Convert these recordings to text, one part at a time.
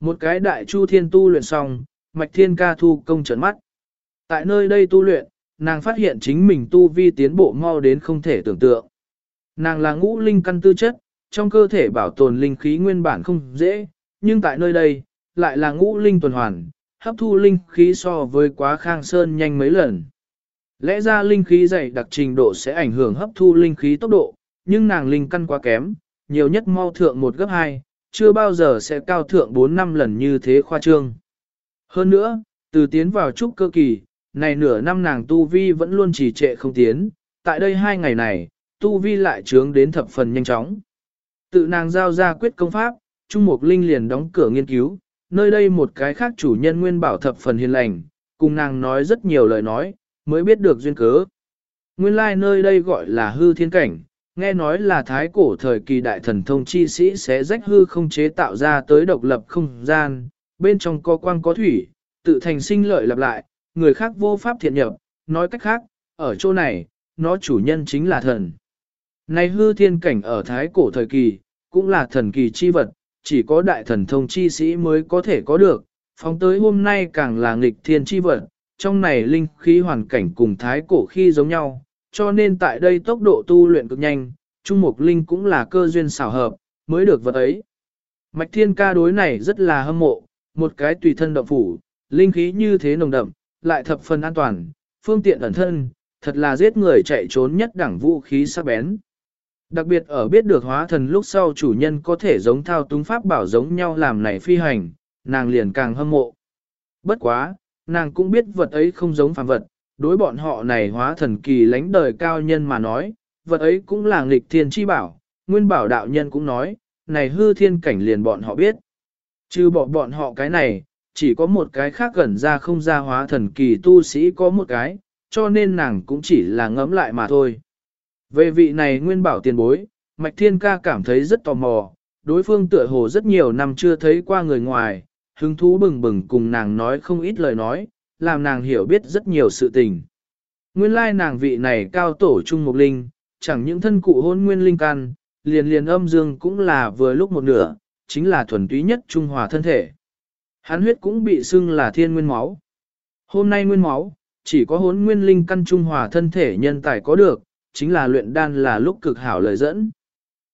Một cái đại chu thiên tu luyện xong, mạch thiên ca thu công trấn mắt. Tại nơi đây tu luyện, nàng phát hiện chính mình tu vi tiến bộ mau đến không thể tưởng tượng. Nàng là ngũ linh căn tư chất, trong cơ thể bảo tồn linh khí nguyên bản không dễ, nhưng tại nơi đây, lại là ngũ linh tuần hoàn, hấp thu linh khí so với quá khang sơn nhanh mấy lần. Lẽ ra linh khí dày đặc trình độ sẽ ảnh hưởng hấp thu linh khí tốc độ, nhưng nàng linh căn quá kém, nhiều nhất mau thượng một gấp hai, chưa bao giờ sẽ cao thượng 4 năm lần như thế khoa trương. Hơn nữa, từ tiến vào trúc cơ kỳ, này nửa năm nàng tu vi vẫn luôn trì trệ không tiến, tại đây hai ngày này, tu vi lại trướng đến thập phần nhanh chóng. Tự nàng giao ra quyết công pháp, Trung Mục Linh liền đóng cửa nghiên cứu, nơi đây một cái khác chủ nhân nguyên bảo thập phần hiền lành, cùng nàng nói rất nhiều lời nói, mới biết được duyên cớ. Nguyên lai like nơi đây gọi là hư thiên cảnh, nghe nói là thái cổ thời kỳ đại thần thông chi sĩ sẽ rách hư không chế tạo ra tới độc lập không gian, bên trong có quang có thủy, tự thành sinh lợi lặp lại, người khác vô pháp thiện nhập, nói cách khác, ở chỗ này, nó chủ nhân chính là thần. Này hư thiên cảnh ở thái cổ thời kỳ, cũng là thần kỳ chi vật, chỉ có đại thần thông chi sĩ mới có thể có được, phóng tới hôm nay càng là nghịch thiên chi vật, trong này linh khí hoàn cảnh cùng thái cổ khi giống nhau, cho nên tại đây tốc độ tu luyện cực nhanh, Trung Mục Linh cũng là cơ duyên xảo hợp, mới được vật ấy. Mạch thiên ca đối này rất là hâm mộ, một cái tùy thân động phủ, linh khí như thế nồng đậm, lại thập phần an toàn, phương tiện ẩn thân, thật là giết người chạy trốn nhất đẳng vũ khí sắc bén. Đặc biệt ở biết được hóa thần lúc sau chủ nhân có thể giống thao túng pháp bảo giống nhau làm này phi hành, nàng liền càng hâm mộ. Bất quá, nàng cũng biết vật ấy không giống phàm vật, đối bọn họ này hóa thần kỳ lãnh đời cao nhân mà nói, vật ấy cũng là nghịch thiên chi bảo, nguyên bảo đạo nhân cũng nói, này hư thiên cảnh liền bọn họ biết. Chứ bỏ bọn họ cái này, chỉ có một cái khác gần ra không ra hóa thần kỳ tu sĩ có một cái, cho nên nàng cũng chỉ là ngẫm lại mà thôi. Về vị này nguyên bảo tiền bối, Mạch Thiên Ca cảm thấy rất tò mò, đối phương tựa hồ rất nhiều năm chưa thấy qua người ngoài, hứng thú bừng bừng cùng nàng nói không ít lời nói, làm nàng hiểu biết rất nhiều sự tình. Nguyên lai nàng vị này cao tổ trung mục linh, chẳng những thân cụ hôn nguyên linh căn, liền liền âm dương cũng là vừa lúc một nửa, chính là thuần túy nhất trung hòa thân thể. Hán huyết cũng bị xưng là thiên nguyên máu. Hôm nay nguyên máu, chỉ có hốn nguyên linh căn trung hòa thân thể nhân tài có được, chính là luyện đan là lúc cực hảo lời dẫn.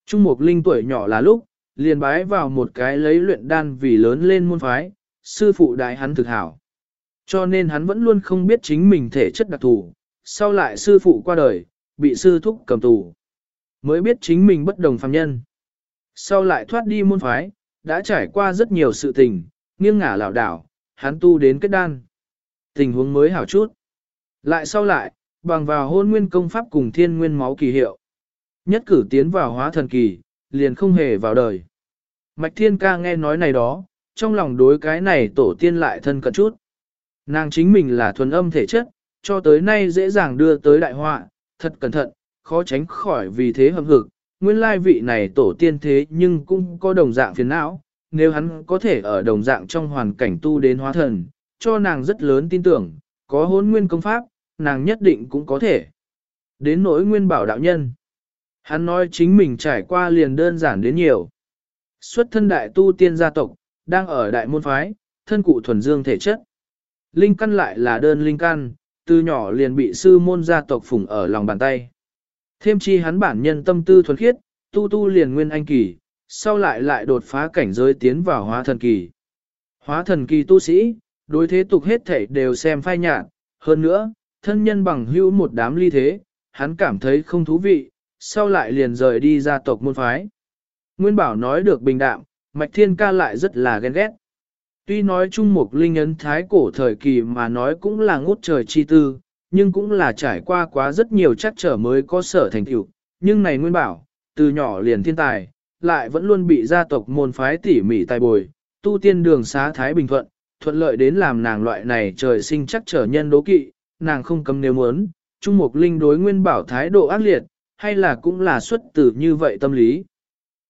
Trung mục linh tuổi nhỏ là lúc, liền bái vào một cái lấy luyện đan vì lớn lên môn phái, sư phụ đại hắn thực hảo. Cho nên hắn vẫn luôn không biết chính mình thể chất đặc thù, sau lại sư phụ qua đời, bị sư thúc cầm tù. Mới biết chính mình bất đồng phàm nhân. Sau lại thoát đi môn phái, đã trải qua rất nhiều sự tình, nghiêng ngả lảo đảo, hắn tu đến kết đan. Tình huống mới hảo chút. Lại sau lại, bằng vào hôn nguyên công pháp cùng thiên nguyên máu kỳ hiệu. Nhất cử tiến vào hóa thần kỳ, liền không hề vào đời. Mạch thiên ca nghe nói này đó, trong lòng đối cái này tổ tiên lại thân cận chút. Nàng chính mình là thuần âm thể chất, cho tới nay dễ dàng đưa tới đại họa, thật cẩn thận, khó tránh khỏi vì thế hâm hực. Nguyên lai vị này tổ tiên thế nhưng cũng có đồng dạng phiền não, nếu hắn có thể ở đồng dạng trong hoàn cảnh tu đến hóa thần, cho nàng rất lớn tin tưởng, có hôn nguyên công pháp, nàng nhất định cũng có thể. Đến nỗi nguyên bảo đạo nhân. Hắn nói chính mình trải qua liền đơn giản đến nhiều. Xuất thân đại tu tiên gia tộc, đang ở đại môn phái, thân cụ thuần dương thể chất. Linh căn lại là đơn linh căn, từ nhỏ liền bị sư môn gia tộc phủng ở lòng bàn tay. Thêm chi hắn bản nhân tâm tư thuần khiết, tu tu liền nguyên anh kỳ, sau lại lại đột phá cảnh giới tiến vào hóa thần kỳ. Hóa thần kỳ tu sĩ, đối thế tục hết thảy đều xem phai nhạt, hơn nữa, thân nhân bằng hữu một đám ly thế, hắn cảm thấy không thú vị, sau lại liền rời đi gia tộc môn phái. Nguyên bảo nói được bình đạm, Mạch Thiên ca lại rất là ghen ghét. Tuy nói chung Mục linh ấn thái cổ thời kỳ mà nói cũng là ngút trời chi tư, nhưng cũng là trải qua quá rất nhiều chắc trở mới có sở thành tựu. Nhưng này Nguyên bảo, từ nhỏ liền thiên tài, lại vẫn luôn bị gia tộc môn phái tỉ mỉ tài bồi, tu tiên đường xá thái bình thuận, thuận lợi đến làm nàng loại này trời sinh chắc trở nhân đố kỵ, nàng không cấm nếu muốn, Trung Mục Linh đối Nguyên Bảo thái độ ác liệt, hay là cũng là xuất từ như vậy tâm lý.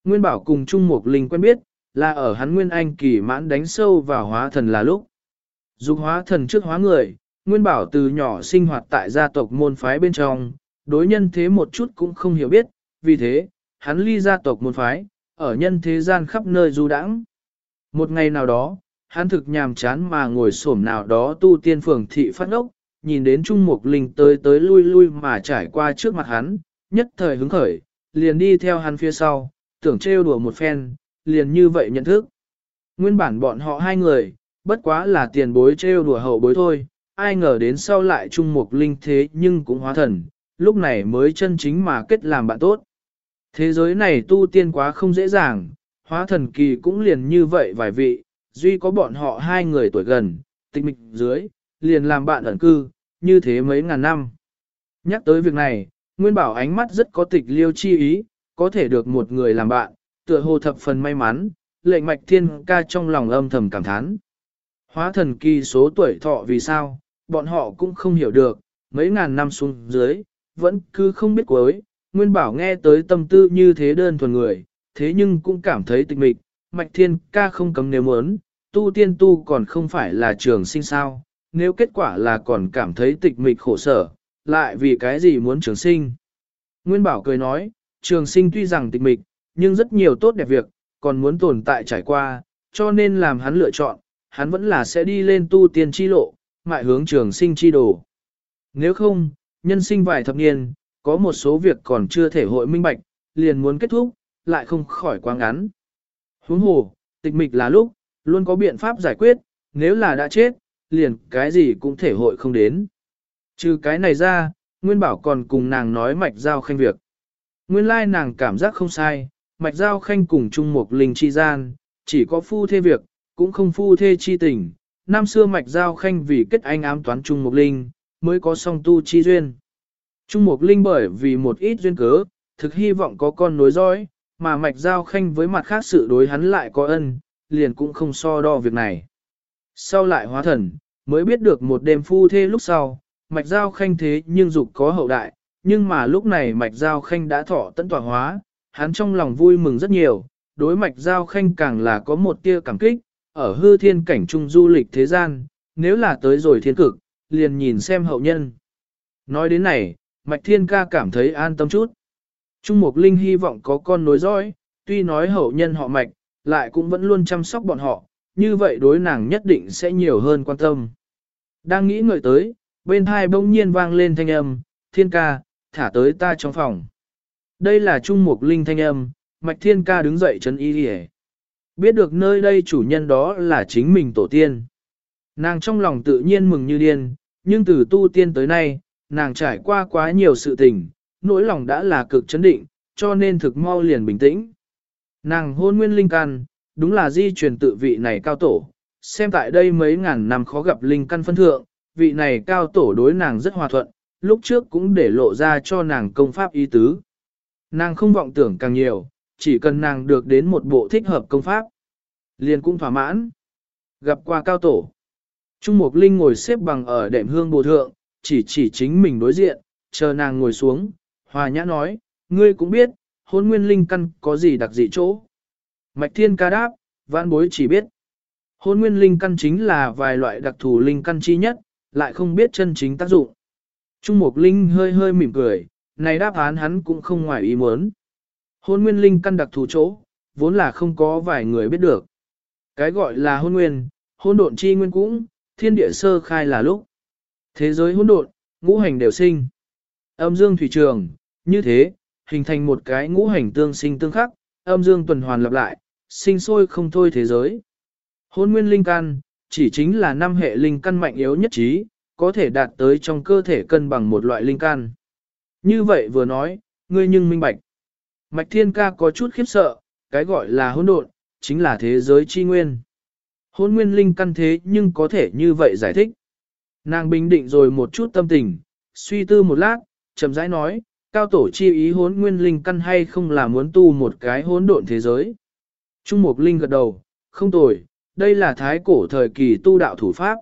Nguyên Bảo cùng Trung Mục Linh quen biết, là ở hắn Nguyên Anh kỳ mãn đánh sâu vào hóa thần là lúc. Dục hóa thần trước hóa người, Nguyên Bảo từ nhỏ sinh hoạt tại gia tộc môn phái bên trong, đối nhân thế một chút cũng không hiểu biết, vì thế, hắn ly gia tộc môn phái, ở nhân thế gian khắp nơi du đãng. Một ngày nào đó, hắn thực nhàm chán mà ngồi xổm nào đó tu tiên phường thị phát ốc, nhìn đến Trung Mục Linh tới tới lui lui mà trải qua trước mặt hắn, nhất thời hứng khởi, liền đi theo hắn phía sau, tưởng trêu đùa một phen, liền như vậy nhận thức. Nguyên bản bọn họ hai người, bất quá là tiền bối trêu đùa hậu bối thôi, ai ngờ đến sau lại chung Mục Linh thế nhưng cũng hóa thần, lúc này mới chân chính mà kết làm bạn tốt. Thế giới này tu tiên quá không dễ dàng, hóa thần kỳ cũng liền như vậy vài vị, duy có bọn họ hai người tuổi gần, tịch mịch dưới, liền làm bạn ẩn cư, như thế mấy ngàn năm. Nhắc tới việc này, Nguyên Bảo ánh mắt rất có tịch liêu chi ý, có thể được một người làm bạn, tựa hồ thập phần may mắn, lệnh mạch thiên ca trong lòng âm thầm cảm thán. Hóa thần kỳ số tuổi thọ vì sao, bọn họ cũng không hiểu được, mấy ngàn năm xuống dưới, vẫn cứ không biết cuối. Nguyên Bảo nghe tới tâm tư như thế đơn thuần người, thế nhưng cũng cảm thấy tịch mịch, mạch thiên ca không cấm nếu muốn, tu tiên tu còn không phải là trường sinh sao, nếu kết quả là còn cảm thấy tịch mịch khổ sở, lại vì cái gì muốn trường sinh. Nguyên Bảo cười nói, trường sinh tuy rằng tịch mịch, nhưng rất nhiều tốt đẹp việc, còn muốn tồn tại trải qua, cho nên làm hắn lựa chọn, hắn vẫn là sẽ đi lên tu tiên chi lộ, mại hướng trường sinh chi đồ. Nếu không, nhân sinh vài thập niên, có một số việc còn chưa thể hội minh bạch, liền muốn kết thúc, lại không khỏi quá ngắn. Huống hồ, tịch mịch là lúc, luôn có biện pháp giải quyết, nếu là đã chết, liền cái gì cũng thể hội không đến. Trừ cái này ra, Nguyên Bảo còn cùng nàng nói mạch giao khanh việc. Nguyên lai nàng cảm giác không sai, mạch giao khanh cùng chung một linh chi gian, chỉ có phu thê việc, cũng không phu thê chi tình. Năm xưa mạch giao khanh vì kết anh ám toán chung một linh, mới có song tu chi duyên. Trung Mục Linh bởi vì một ít duyên cớ, thực hy vọng có con nối dõi, mà mạch giao khanh với mặt khác sự đối hắn lại có ân, liền cũng không so đo việc này. Sau lại hóa thần, mới biết được một đêm phu thê lúc sau, mạch giao khanh thế nhưng dục có hậu đại, nhưng mà lúc này mạch giao khanh đã thọ tận tỏa hóa, hắn trong lòng vui mừng rất nhiều, đối mạch giao khanh càng là có một tia cảm kích, ở hư thiên cảnh trung du lịch thế gian, nếu là tới rồi thiên cực, liền nhìn xem hậu nhân. Nói đến này, mạch thiên ca cảm thấy an tâm chút. Trung Mục Linh hy vọng có con nối dõi, tuy nói hậu nhân họ mạch, lại cũng vẫn luôn chăm sóc bọn họ, như vậy đối nàng nhất định sẽ nhiều hơn quan tâm. Đang nghĩ ngợi tới, bên hai bỗng nhiên vang lên thanh âm, thiên ca, thả tới ta trong phòng. Đây là Trung Mục Linh thanh âm, Mạch Thiên Ca đứng dậy chân y đi Biết được nơi đây chủ nhân đó là chính mình tổ tiên. Nàng trong lòng tự nhiên mừng như điên, nhưng từ tu tiên tới nay, nàng trải qua quá nhiều sự tình, nỗi lòng đã là cực chấn định, cho nên thực mau liền bình tĩnh. Nàng hôn nguyên linh căn, đúng là di truyền tự vị này cao tổ, xem tại đây mấy ngàn năm khó gặp linh căn phân thượng, vị này cao tổ đối nàng rất hòa thuận, lúc trước cũng để lộ ra cho nàng công pháp ý tứ. Nàng không vọng tưởng càng nhiều, chỉ cần nàng được đến một bộ thích hợp công pháp. Liền cũng thỏa mãn. Gặp qua cao tổ. Trung Mục Linh ngồi xếp bằng ở đệm hương bồ thượng, chỉ chỉ chính mình đối diện, chờ nàng ngồi xuống, hòa nhã nói, ngươi cũng biết, hôn nguyên linh căn có gì đặc dị chỗ. Mạch thiên ca đáp, vãn bối chỉ biết. Hôn nguyên linh căn chính là vài loại đặc thù linh căn chi nhất, lại không biết chân chính tác dụng. Trung Mục Linh hơi hơi mỉm cười, này đáp án hắn cũng không ngoài ý muốn. Hôn nguyên linh căn đặc thù chỗ, vốn là không có vài người biết được. Cái gọi là hôn nguyên, hôn độn chi nguyên cũng, thiên địa sơ khai là lúc. Thế giới hôn độn, ngũ hành đều sinh. Âm dương thủy trường, như thế, hình thành một cái ngũ hành tương sinh tương khắc, âm dương tuần hoàn lặp lại, sinh sôi không thôi thế giới. Hôn nguyên linh căn, chỉ chính là năm hệ linh căn mạnh yếu nhất trí, có thể đạt tới trong cơ thể cân bằng một loại linh căn. Như vậy vừa nói, ngươi nhưng minh bạch. Mạch Thiên Ca có chút khiếp sợ, cái gọi là hỗn độn, chính là thế giới chi nguyên. Hôn nguyên linh căn thế nhưng có thể như vậy giải thích. Nàng bình định rồi một chút tâm tình, suy tư một lát, chậm rãi nói, cao tổ chi ý hốn nguyên linh căn hay không là muốn tu một cái hỗn độn thế giới. Trung Mục Linh gật đầu, không tồi, đây là thái cổ thời kỳ tu đạo thủ pháp.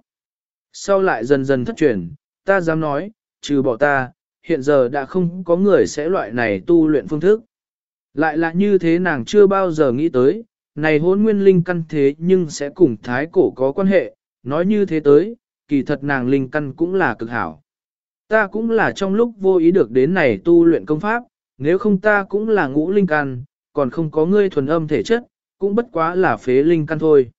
Sau lại dần dần thất truyền, ta dám nói, trừ bỏ ta, hiện giờ đã không có người sẽ loại này tu luyện phương thức. Lại là như thế nàng chưa bao giờ nghĩ tới, này hôn nguyên linh căn thế nhưng sẽ cùng thái cổ có quan hệ, nói như thế tới, kỳ thật nàng linh căn cũng là cực hảo. Ta cũng là trong lúc vô ý được đến này tu luyện công pháp, nếu không ta cũng là ngũ linh căn, còn không có ngươi thuần âm thể chất, cũng bất quá là phế linh căn thôi.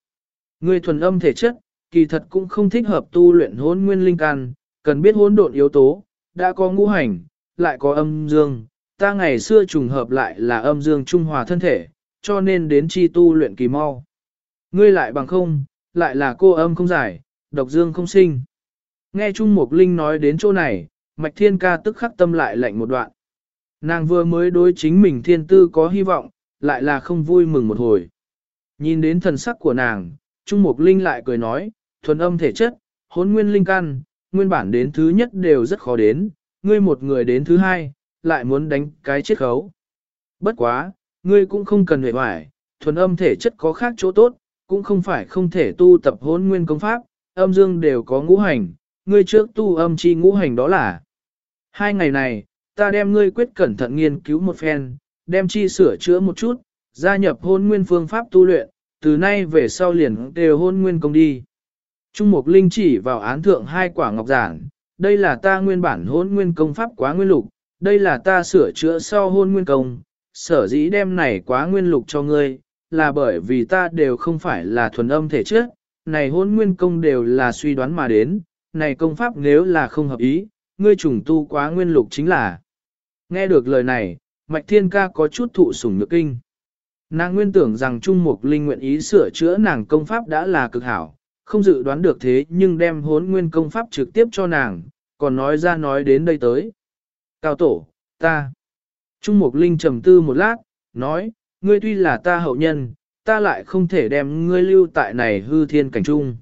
Ngươi thuần âm thể chất, kỳ thật cũng không thích hợp tu luyện hôn nguyên linh căn, cần biết hôn độn yếu tố, đã có ngũ hành, lại có âm dương, ta ngày xưa trùng hợp lại là âm dương trung hòa thân thể, cho nên đến chi tu luyện kỳ mau. Ngươi lại bằng không, lại là cô âm không giải, độc dương không sinh. Nghe Trung Mục Linh nói đến chỗ này, Mạch Thiên Ca tức khắc tâm lại lạnh một đoạn. Nàng vừa mới đối chính mình thiên tư có hy vọng, lại là không vui mừng một hồi. Nhìn đến thần sắc của nàng, Trung Mục Linh lại cười nói, thuần âm thể chất, hốn nguyên linh căn, nguyên bản đến thứ nhất đều rất khó đến, ngươi một người đến thứ hai, lại muốn đánh cái chết khấu. Bất quá, ngươi cũng không cần hề hoài, thuần âm thể chất có khác chỗ tốt, cũng không phải không thể tu tập hôn nguyên công pháp, âm dương đều có ngũ hành, ngươi trước tu âm chi ngũ hành đó là. Hai ngày này, ta đem ngươi quyết cẩn thận nghiên cứu một phen, đem chi sửa chữa một chút, gia nhập hôn nguyên phương pháp tu luyện, từ nay về sau liền đều hôn nguyên công đi. Trung Mục Linh chỉ vào án thượng hai quả ngọc giản, đây là ta nguyên bản hôn nguyên công pháp quá nguyên lục, đây là ta sửa chữa sau hôn nguyên công, sở dĩ đem này quá nguyên lục cho ngươi, là bởi vì ta đều không phải là thuần âm thể trước, này hôn nguyên công đều là suy đoán mà đến, này công pháp nếu là không hợp ý, ngươi trùng tu quá nguyên lục chính là. Nghe được lời này, Mạch Thiên Ca có chút thụ sủng nhược kinh. Nàng nguyên tưởng rằng Trung Mục Linh nguyện ý sửa chữa nàng công pháp đã là cực hảo, không dự đoán được thế nhưng đem hốn nguyên công pháp trực tiếp cho nàng, còn nói ra nói đến đây tới. Cao tổ, ta. Trung Mục Linh trầm tư một lát, nói, ngươi tuy là ta hậu nhân, ta lại không thể đem ngươi lưu tại này hư thiên cảnh trung.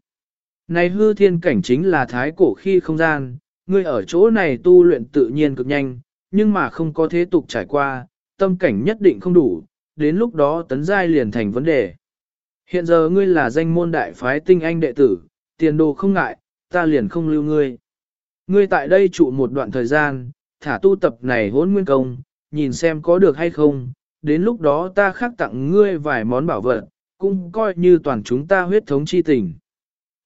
Này hư thiên cảnh chính là thái cổ khi không gian, ngươi ở chỗ này tu luyện tự nhiên cực nhanh, nhưng mà không có thế tục trải qua, tâm cảnh nhất định không đủ, đến lúc đó tấn giai liền thành vấn đề. Hiện giờ ngươi là danh môn đại phái tinh anh đệ tử, tiền đồ không ngại, ta liền không lưu ngươi. Ngươi tại đây trụ một đoạn thời gian, thả tu tập này hỗn nguyên công, nhìn xem có được hay không, đến lúc đó ta khắc tặng ngươi vài món bảo vật, cũng coi như toàn chúng ta huyết thống chi tình.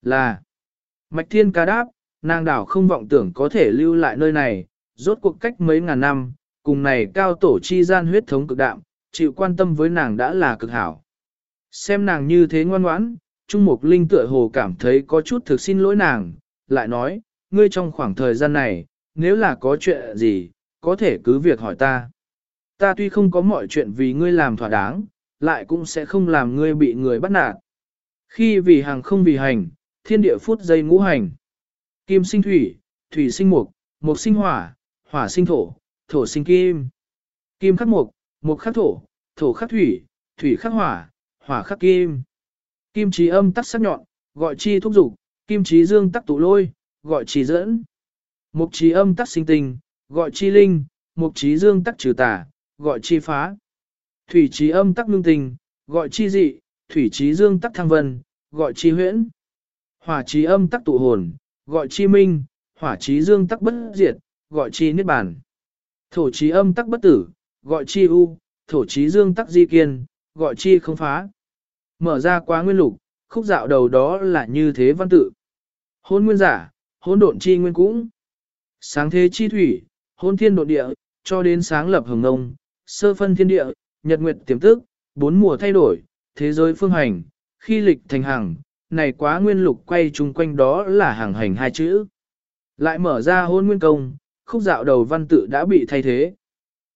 Là, Mạch Thiên ca đáp, nàng đảo không vọng tưởng có thể lưu lại nơi này, rốt cuộc cách mấy ngàn năm, cùng này cao tổ chi gian huyết thống cực đạm, chịu quan tâm với nàng đã là cực hảo. Xem nàng như thế ngoan ngoãn, Trung Mục Linh tựa hồ cảm thấy có chút thực xin lỗi nàng, lại nói, ngươi trong khoảng thời gian này, nếu là có chuyện gì, có thể cứ việc hỏi ta. Ta tuy không có mọi chuyện vì ngươi làm thỏa đáng, lại cũng sẽ không làm ngươi bị người bắt nạt. Khi vì hàng không vì hành, thiên địa phút giây ngũ hành. Kim sinh thủy, thủy sinh mục, mục sinh hỏa, hỏa sinh thổ, thổ sinh kim. Kim khắc mục, mục khắc thổ, thổ khắc thủy, thủy khắc hỏa, hỏa khắc kim. Kim trí âm tắc sắc nhọn, gọi chi thúc dục, kim trí dương tắc tụ lôi, gọi chi dẫn. Mục trí âm tắc sinh tình, gọi chi linh, mục trí dương tắc trừ tà, gọi chi phá. Thủy trí âm tắc ngưng tình, gọi chi dị, thủy trí dương tắc thăng vân, gọi chi huyễn. Hỏa trí âm tắc tụ hồn, gọi chi minh, hỏa trí dương tắc bất diệt, gọi chi niết bàn. Thổ trí âm tắc bất tử, gọi chi u, thổ trí dương tắc di kiên, gọi chi không phá. Mở ra quá nguyên lục, khúc dạo đầu đó là như thế văn tự. Hôn nguyên giả, hôn độn chi nguyên cũng. Sáng thế chi thủy, hôn thiên độn địa, cho đến sáng lập hồng ngông, sơ phân thiên địa, nhật nguyệt tiềm tức, bốn mùa thay đổi, thế giới phương hành, khi lịch thành hàng, này quá nguyên lục quay chung quanh đó là hàng hành hai chữ. Lại mở ra hôn nguyên công, khúc dạo đầu văn tự đã bị thay thế.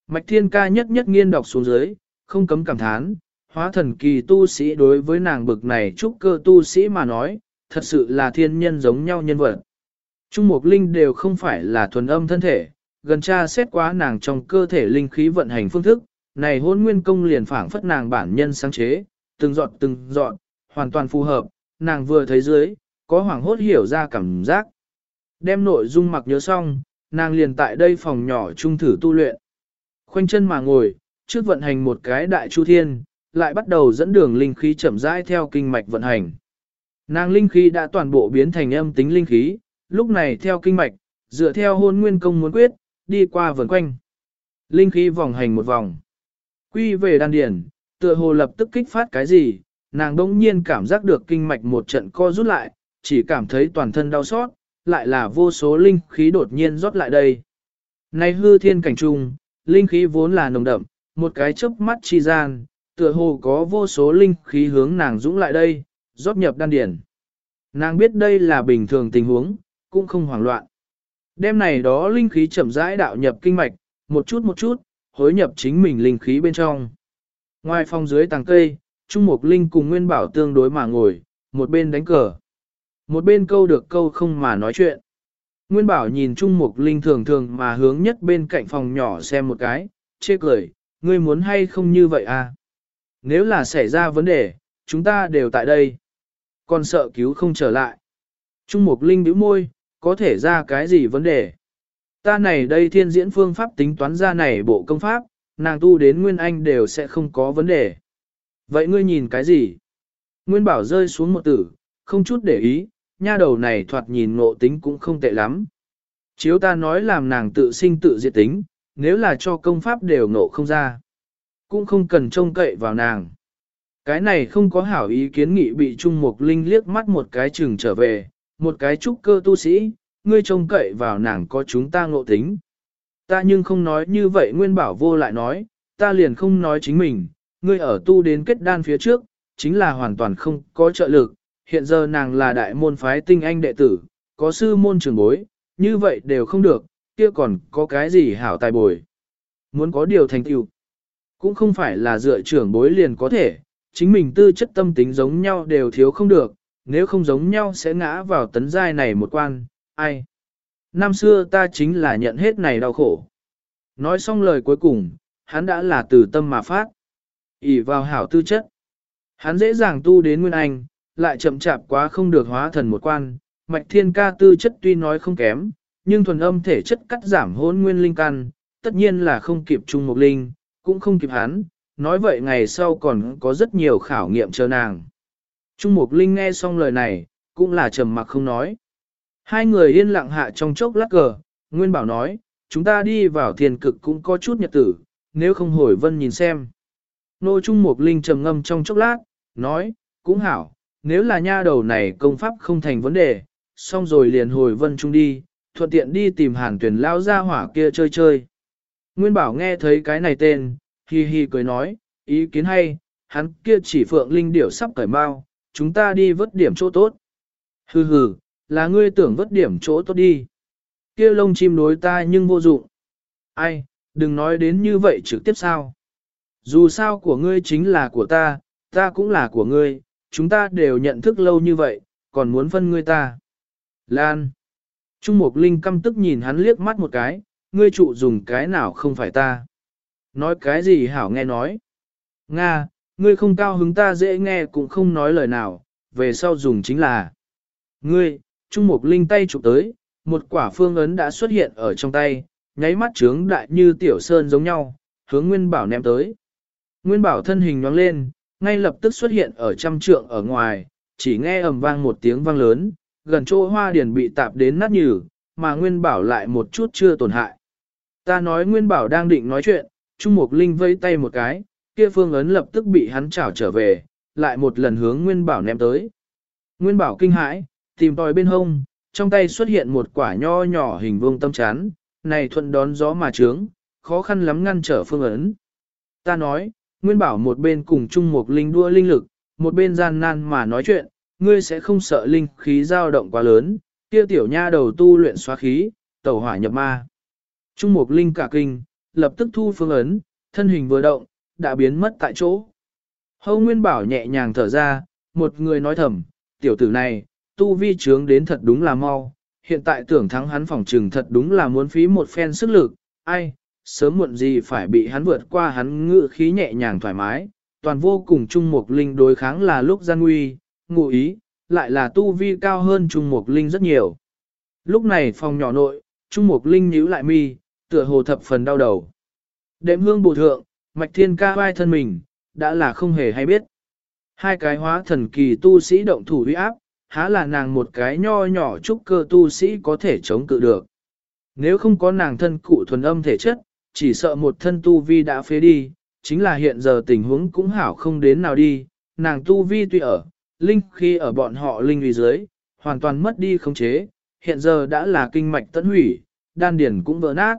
Mạch thiên ca nhất nhất nghiên đọc xuống dưới, không cấm cảm thán, hóa thần kỳ tu sĩ đối với nàng bực này trúc cơ tu sĩ mà nói, thật sự là thiên nhân giống nhau nhân vật. Trung Mục Linh đều không phải là thuần âm thân thể, gần tra xét quá nàng trong cơ thể linh khí vận hành phương thức, này hôn nguyên công liền phảng phất nàng bản nhân sáng chế, từng dọn từng dọn, hoàn toàn phù hợp, nàng vừa thấy dưới, có hoảng hốt hiểu ra cảm giác. Đem nội dung mặc nhớ xong, nàng liền tại đây phòng nhỏ trung thử tu luyện. Khoanh chân mà ngồi, trước vận hành một cái đại chu thiên, lại bắt đầu dẫn đường linh khí chậm rãi theo kinh mạch vận hành. Nàng linh khí đã toàn bộ biến thành âm tính linh khí, lúc này theo kinh mạch, dựa theo hôn nguyên công muốn quyết, đi qua vần quanh. Linh khí vòng hành một vòng. Quy về đan điển, tựa hồ lập tức kích phát cái gì, nàng đông nhiên cảm giác được kinh mạch một trận co rút lại, chỉ cảm thấy toàn thân đau xót, lại là vô số linh khí đột nhiên rót lại đây. Này hư thiên cảnh trung, linh khí vốn là nồng đậm, một cái chớp mắt chi gian, tựa hồ có vô số linh khí hướng nàng dũng lại đây, rót nhập đan điển. Nàng biết đây là bình thường tình huống, cũng không hoảng loạn. Đêm này đó linh khí chậm rãi đạo nhập kinh mạch, một chút một chút, hối nhập chính mình linh khí bên trong. Ngoài phòng dưới tàng cây, Trung Mục Linh cùng Nguyên Bảo tương đối mà ngồi, một bên đánh cờ. Một bên câu được câu không mà nói chuyện. Nguyên Bảo nhìn Trung Mục Linh thường thường mà hướng nhất bên cạnh phòng nhỏ xem một cái, chê cười, ngươi muốn hay không như vậy à? Nếu là xảy ra vấn đề, chúng ta đều tại đây. Còn sợ cứu không trở lại. Trung Mục Linh bĩu môi, có thể ra cái gì vấn đề? Ta này đây thiên diễn phương pháp tính toán ra này bộ công pháp, nàng tu đến Nguyên Anh đều sẽ không có vấn đề. Vậy ngươi nhìn cái gì? Nguyên Bảo rơi xuống một tử, không chút để ý, nha đầu này thoạt nhìn ngộ tính cũng không tệ lắm. Chiếu ta nói làm nàng tự sinh tự diệt tính, nếu là cho công pháp đều ngộ không ra. Cũng không cần trông cậy vào nàng. Cái này không có hảo ý kiến nghị bị Trung Mục Linh liếc mắt một cái chừng trở về, một cái trúc cơ tu sĩ, ngươi trông cậy vào nàng có chúng ta ngộ tính. Ta nhưng không nói như vậy Nguyên Bảo vô lại nói, ta liền không nói chính mình, ngươi ở tu đến kết đan phía trước, chính là hoàn toàn không có trợ lực, hiện giờ nàng là đại môn phái tinh anh đệ tử, có sư môn trường bối, như vậy đều không được, kia còn có cái gì hảo tài bồi. Muốn có điều thành tựu, cũng không phải là dựa trưởng bối liền có thể, chính mình tư chất tâm tính giống nhau đều thiếu không được, nếu không giống nhau sẽ ngã vào tấn giai này một quan, ai. Năm xưa ta chính là nhận hết này đau khổ. Nói xong lời cuối cùng, hắn đã là từ tâm mà phát. ỉ vào hảo tư chất. Hắn dễ dàng tu đến Nguyên Anh, lại chậm chạp quá không được hóa thần một quan. Mạch thiên ca tư chất tuy nói không kém, nhưng thuần âm thể chất cắt giảm hôn nguyên linh căn, tất nhiên là không kịp trung một linh, cũng không kịp hắn. Nói vậy ngày sau còn có rất nhiều khảo nghiệm chờ nàng. Trung Mục Linh nghe xong lời này, cũng là trầm mặc không nói. Hai người yên lặng hạ trong chốc lát cờ, Nguyên Bảo nói, chúng ta đi vào thiền cực cũng có chút nhật tử, nếu không hồi vân nhìn xem. Nô Trung Mục Linh trầm ngâm trong chốc lát, nói, cũng hảo, nếu là nha đầu này công pháp không thành vấn đề, xong rồi liền hồi vân trung đi, thuận tiện đi tìm hàn tuyển lao ra hỏa kia chơi chơi. Nguyên Bảo nghe thấy cái này tên, hi hi cười nói, ý kiến hay, hắn kia chỉ phượng linh điểu sắp cởi mau, chúng ta đi vớt điểm chỗ tốt. Hừ hừ, là ngươi tưởng vớt điểm chỗ tốt đi. Kia lông chim đối ta nhưng vô dụng. Ai, đừng nói đến như vậy trực tiếp sao. Dù sao của ngươi chính là của ta, ta cũng là của ngươi, chúng ta đều nhận thức lâu như vậy, còn muốn phân ngươi ta. Lan. Trung Mục Linh căm tức nhìn hắn liếc mắt một cái, ngươi trụ dùng cái nào không phải ta. Nói cái gì hảo nghe nói. Nga, ngươi không cao hứng ta dễ nghe cũng không nói lời nào, về sau dùng chính là. Ngươi, Trung Mục Linh tay chụp tới, một quả phương ấn đã xuất hiện ở trong tay, nháy mắt trướng đại như tiểu sơn giống nhau, hướng Nguyên Bảo ném tới. Nguyên Bảo thân hình nhoáng lên, ngay lập tức xuất hiện ở trăm trượng ở ngoài, chỉ nghe ầm vang một tiếng vang lớn, gần chỗ hoa điển bị tạp đến nát nhừ, mà Nguyên Bảo lại một chút chưa tổn hại. Ta nói Nguyên Bảo đang định nói chuyện, Trung Mục Linh vây tay một cái, kia phương ấn lập tức bị hắn chảo trở về, lại một lần hướng Nguyên Bảo ném tới. Nguyên Bảo kinh hãi, tìm tòi bên hông, trong tay xuất hiện một quả nho nhỏ hình vuông tâm chán, này thuận đón gió mà trướng, khó khăn lắm ngăn trở phương ấn. Ta nói, Nguyên Bảo một bên cùng trung mục linh đua linh lực, một bên gian nan mà nói chuyện, ngươi sẽ không sợ linh khí dao động quá lớn, kia tiểu nha đầu tu luyện xóa khí, tẩu hỏa nhập ma. Trung Mục Linh cả kinh, lập tức thu phương ấn, thân hình vừa động, đã biến mất tại chỗ. Hâu Nguyên Bảo nhẹ nhàng thở ra, một người nói thầm, tiểu tử này, tu vi trướng đến thật đúng là mau, hiện tại tưởng thắng hắn phòng trừng thật đúng là muốn phí một phen sức lực, ai, sớm muộn gì phải bị hắn vượt qua hắn ngự khí nhẹ nhàng thoải mái, toàn vô cùng Trung Mục Linh đối kháng là lúc gian nguy, ngụ ý, lại là tu vi cao hơn Trung Mục Linh rất nhiều. Lúc này phòng nhỏ nội, Trung Mục Linh nhíu lại mi, tựa hồ thập phần đau đầu. Đệm hương bổ thượng, mạch thiên ca vai thân mình, đã là không hề hay biết. Hai cái hóa thần kỳ tu sĩ động thủ uy áp, há là nàng một cái nho nhỏ trúc cơ tu sĩ có thể chống cự được. Nếu không có nàng thân cụ thuần âm thể chất, chỉ sợ một thân tu vi đã phế đi, chính là hiện giờ tình huống cũng hảo không đến nào đi, nàng tu vi tuy ở, linh khi ở bọn họ linh uy dưới, hoàn toàn mất đi khống chế, hiện giờ đã là kinh mạch tận hủy, đan điển cũng vỡ nát.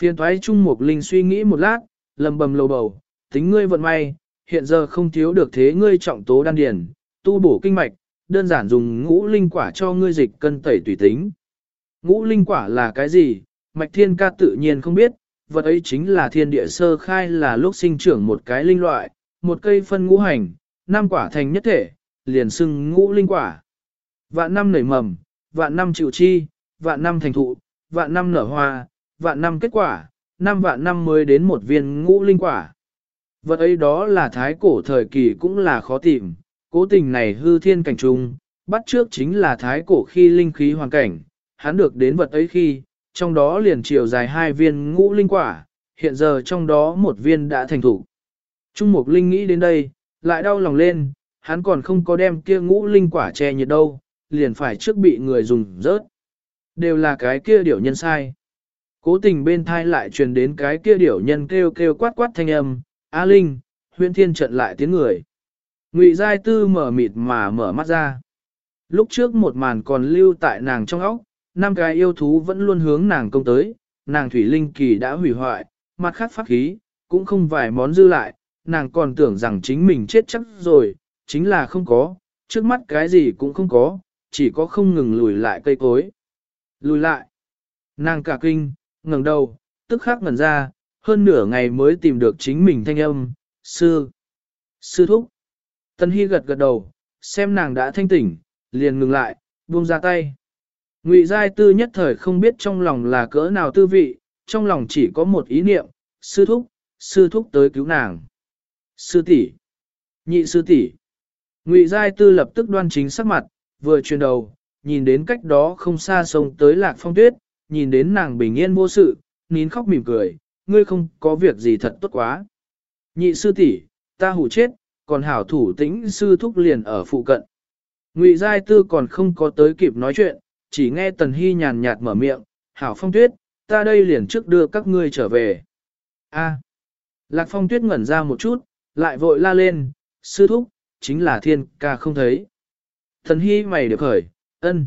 Phiên thoái trung một linh suy nghĩ một lát, lầm bầm lầu bầu, tính ngươi vận may, hiện giờ không thiếu được thế ngươi trọng tố đan điển, tu bổ kinh mạch, đơn giản dùng ngũ linh quả cho ngươi dịch cân tẩy tùy tính. Ngũ linh quả là cái gì? Mạch thiên ca tự nhiên không biết, vật ấy chính là thiên địa sơ khai là lúc sinh trưởng một cái linh loại, một cây phân ngũ hành, năm quả thành nhất thể, liền xưng ngũ linh quả. Vạn năm nảy mầm, vạn năm chịu chi, vạn năm thành thụ, vạn năm nở hoa, vạn năm kết quả, năm vạn năm mới đến một viên ngũ linh quả. Vật ấy đó là thái cổ thời kỳ cũng là khó tìm, cố tình này hư thiên cảnh trung, bắt trước chính là thái cổ khi linh khí hoàn cảnh, hắn được đến vật ấy khi, trong đó liền chiều dài hai viên ngũ linh quả, hiện giờ trong đó một viên đã thành thủ. Trung Mục Linh nghĩ đến đây, lại đau lòng lên, hắn còn không có đem kia ngũ linh quả che nhiệt đâu, liền phải trước bị người dùng rớt. Đều là cái kia điểu nhân sai. Cố tình bên thai lại truyền đến cái kia điểu nhân kêu kêu quát quát thanh âm, A Linh, huyện thiên trận lại tiếng người. Ngụy Giai Tư mở mịt mà mở mắt ra. Lúc trước một màn còn lưu tại nàng trong óc, năm cái yêu thú vẫn luôn hướng nàng công tới, nàng thủy linh kỳ đã hủy hoại, mặt khác pháp khí, cũng không vài món dư lại, nàng còn tưởng rằng chính mình chết chắc rồi, chính là không có, trước mắt cái gì cũng không có, chỉ có không ngừng lùi lại cây cối. Lùi lại. Nàng cả kinh, ngẩng đầu, tức khắc ngẩn ra, hơn nửa ngày mới tìm được chính mình thanh âm, sư. Sư thúc. Tân Hy gật gật đầu, xem nàng đã thanh tỉnh, liền ngừng lại, buông ra tay. Ngụy Giai Tư nhất thời không biết trong lòng là cỡ nào tư vị, trong lòng chỉ có một ý niệm, sư thúc, sư thúc tới cứu nàng. Sư tỷ, nhị sư tỷ. Ngụy Giai Tư lập tức đoan chính sắc mặt, vừa chuyển đầu, nhìn đến cách đó không xa sông tới lạc phong tuyết, nhìn đến nàng bình yên vô sự, nín khóc mỉm cười, ngươi không có việc gì thật tốt quá. Nhị sư tỷ, ta hủ chết, còn hảo thủ tĩnh sư thúc liền ở phụ cận. Ngụy Giai Tư còn không có tới kịp nói chuyện, chỉ nghe Tần Hy nhàn nhạt mở miệng, hảo phong tuyết, ta đây liền trước đưa các ngươi trở về. A. Lạc phong tuyết ngẩn ra một chút, lại vội la lên, sư thúc, chính là thiên ca không thấy. Tần Hy mày được khởi, ân.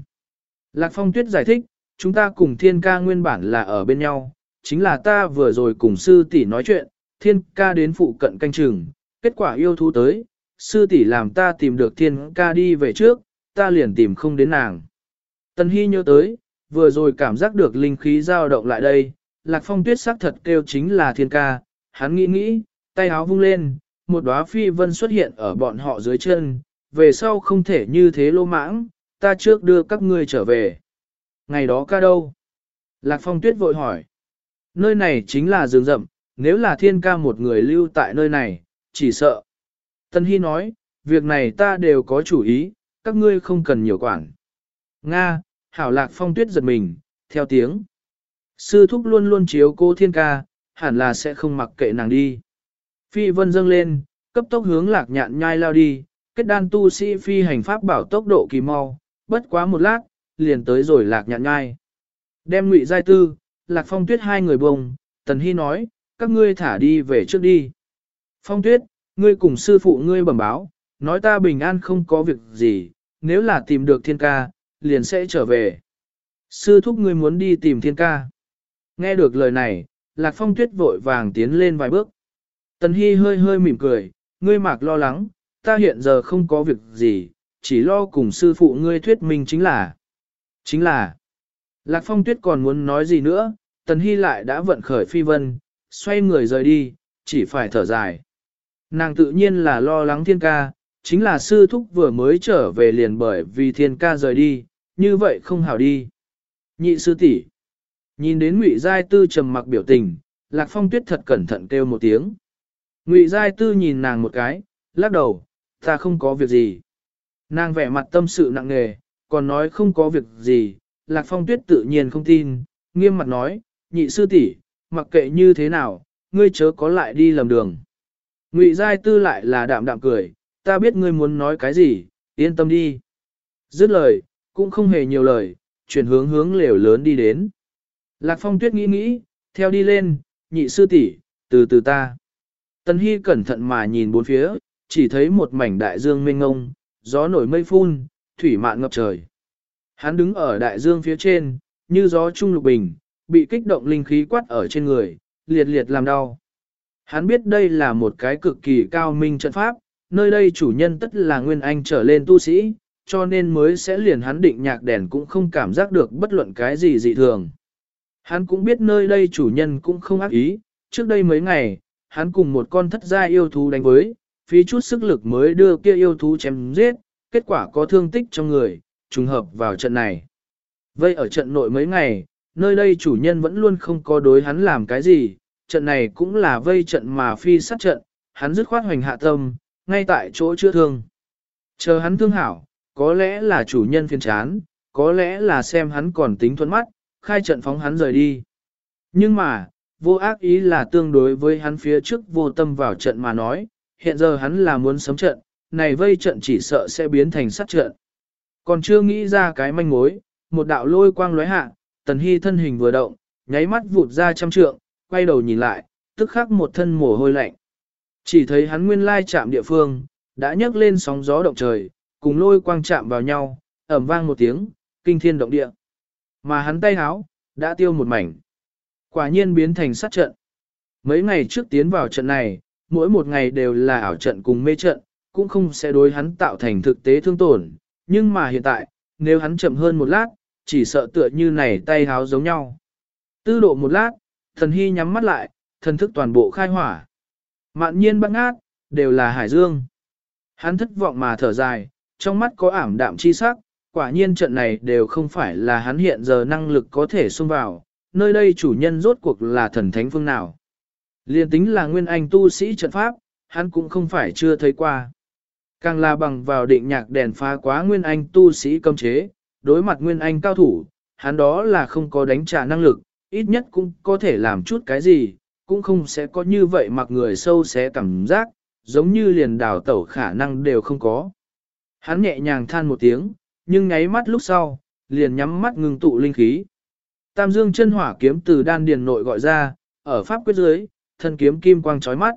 Lạc phong tuyết giải thích, chúng ta cùng thiên ca nguyên bản là ở bên nhau, chính là ta vừa rồi cùng sư tỷ nói chuyện, thiên ca đến phụ cận canh chừng, kết quả yêu thú tới, sư tỷ làm ta tìm được thiên ca đi về trước, ta liền tìm không đến nàng. Tần Hy nhớ tới, vừa rồi cảm giác được linh khí dao động lại đây, Lạc Phong tuyết sắc thật kêu chính là thiên ca, hắn nghĩ nghĩ, tay áo vung lên, một đóa phi vân xuất hiện ở bọn họ dưới chân, về sau không thể như thế lô mãng, ta trước đưa các ngươi trở về. Ngày đó ca đâu? Lạc Phong tuyết vội hỏi. Nơi này chính là rừng rậm, nếu là thiên ca một người lưu tại nơi này, chỉ sợ. Tân Hy nói, việc này ta đều có chủ ý, các ngươi không cần nhiều quản. Nga, hảo lạc phong tuyết giật mình, theo tiếng. Sư thúc luôn luôn chiếu cô thiên ca, hẳn là sẽ không mặc kệ nàng đi. Phi vân dâng lên, cấp tốc hướng lạc nhạn nhai lao đi, kết đan tu sĩ phi hành pháp bảo tốc độ kỳ mau, bất quá một lát, liền tới rồi lạc nhạn nhai. Đem ngụy giai tư, lạc phong tuyết hai người bông, tần hy nói, các ngươi thả đi về trước đi. Phong tuyết, ngươi cùng sư phụ ngươi bẩm báo, nói ta bình an không có việc gì, nếu là tìm được thiên ca, liền sẽ trở về. Sư thúc ngươi muốn đi tìm thiên ca. Nghe được lời này, Lạc Phong tuyết vội vàng tiến lên vài bước. Tần Hy hơi hơi mỉm cười, ngươi mạc lo lắng, ta hiện giờ không có việc gì, chỉ lo cùng sư phụ ngươi thuyết minh chính là. Chính là, Lạc Phong tuyết còn muốn nói gì nữa, Tần Hy lại đã vận khởi phi vân, xoay người rời đi, chỉ phải thở dài. Nàng tự nhiên là lo lắng thiên ca, chính là sư thúc vừa mới trở về liền bởi vì thiên ca rời đi, như vậy không hảo đi. Nhị sư tỷ Nhìn đến Ngụy Giai Tư trầm mặc biểu tình, Lạc Phong Tuyết thật cẩn thận kêu một tiếng. Ngụy Giai Tư nhìn nàng một cái, lắc đầu, ta không có việc gì. Nàng vẻ mặt tâm sự nặng nề, còn nói không có việc gì, Lạc Phong Tuyết tự nhiên không tin, nghiêm mặt nói, nhị sư tỷ, mặc kệ như thế nào, ngươi chớ có lại đi lầm đường. Ngụy Giai Tư lại là đạm đạm cười, ta biết ngươi muốn nói cái gì, yên tâm đi. Dứt lời, cũng không hề nhiều lời, chuyển hướng hướng lều lớn đi đến. Lạc Phong Tuyết nghĩ nghĩ, theo đi lên, nhị sư tỷ, từ từ ta. Tần Hy cẩn thận mà nhìn bốn phía, chỉ thấy một mảnh đại dương mênh ngông, gió nổi mây phun, thủy mạn ngập trời. Hắn đứng ở đại dương phía trên, như gió trung lục bình, bị kích động linh khí quát ở trên người, liệt liệt làm đau. Hắn biết đây là một cái cực kỳ cao minh trận pháp, nơi đây chủ nhân tất là nguyên anh trở lên tu sĩ, cho nên mới sẽ liền hắn định nhạc đèn cũng không cảm giác được bất luận cái gì dị thường. Hắn cũng biết nơi đây chủ nhân cũng không ác ý, trước đây mấy ngày, hắn cùng một con thất gia yêu thú đánh với, phí chút sức lực mới đưa kia yêu thú chém giết, kết quả có thương tích trong người, trùng hợp vào trận này. Vây ở trận nội mấy ngày, nơi đây chủ nhân vẫn luôn không có đối hắn làm cái gì, trận này cũng là vây trận mà phi sát trận, hắn dứt khoát hoành hạ tâm, ngay tại chỗ chữa thương. Chờ hắn thương hảo, có lẽ là chủ nhân phiền chán, có lẽ là xem hắn còn tính thuận mắt, khai trận phóng hắn rời đi. Nhưng mà, vô ác ý là tương đối với hắn phía trước vô tâm vào trận mà nói, hiện giờ hắn là muốn sấm trận, này vây trận chỉ sợ sẽ biến thành sát trận. Còn chưa nghĩ ra cái manh mối, một đạo lôi quang lóe hạ, tần hy thân hình vừa động, nháy mắt vụt ra trăm trượng, quay đầu nhìn lại, tức khắc một thân mồ hôi lạnh. Chỉ thấy hắn nguyên lai chạm địa phương, đã nhấc lên sóng gió động trời, cùng lôi quang chạm vào nhau, ẩm vang một tiếng, kinh thiên động địa. Mà hắn tay háo, đã tiêu một mảnh. Quả nhiên biến thành sát trận. Mấy ngày trước tiến vào trận này, mỗi một ngày đều là ảo trận cùng mê trận, cũng không sẽ đối hắn tạo thành thực tế thương tổn. Nhưng mà hiện tại, nếu hắn chậm hơn một lát, chỉ sợ tựa như này tay háo giống nhau. Tư độ một lát, thần hy nhắm mắt lại, thần thức toàn bộ khai hỏa. Mạn nhiên băng ác, đều là hải dương. Hắn thất vọng mà thở dài, trong mắt có ảm đạm chi sắc, quả nhiên trận này đều không phải là hắn hiện giờ năng lực có thể xông vào, nơi đây chủ nhân rốt cuộc là thần thánh phương nào. Liên tính là nguyên anh tu sĩ trận pháp, hắn cũng không phải chưa thấy qua. Càng là bằng vào định nhạc đèn phá quá nguyên anh tu sĩ cấm chế, đối mặt nguyên anh cao thủ, hắn đó là không có đánh trả năng lực, ít nhất cũng có thể làm chút cái gì, cũng không sẽ có như vậy mặc người sâu xé cảm giác, giống như liền đào tẩu khả năng đều không có. Hắn nhẹ nhàng than một tiếng, nhưng nháy mắt lúc sau, liền nhắm mắt ngừng tụ linh khí. Tam dương chân hỏa kiếm từ đan điền nội gọi ra, ở pháp quyết dưới, thân kiếm kim quang chói mắt.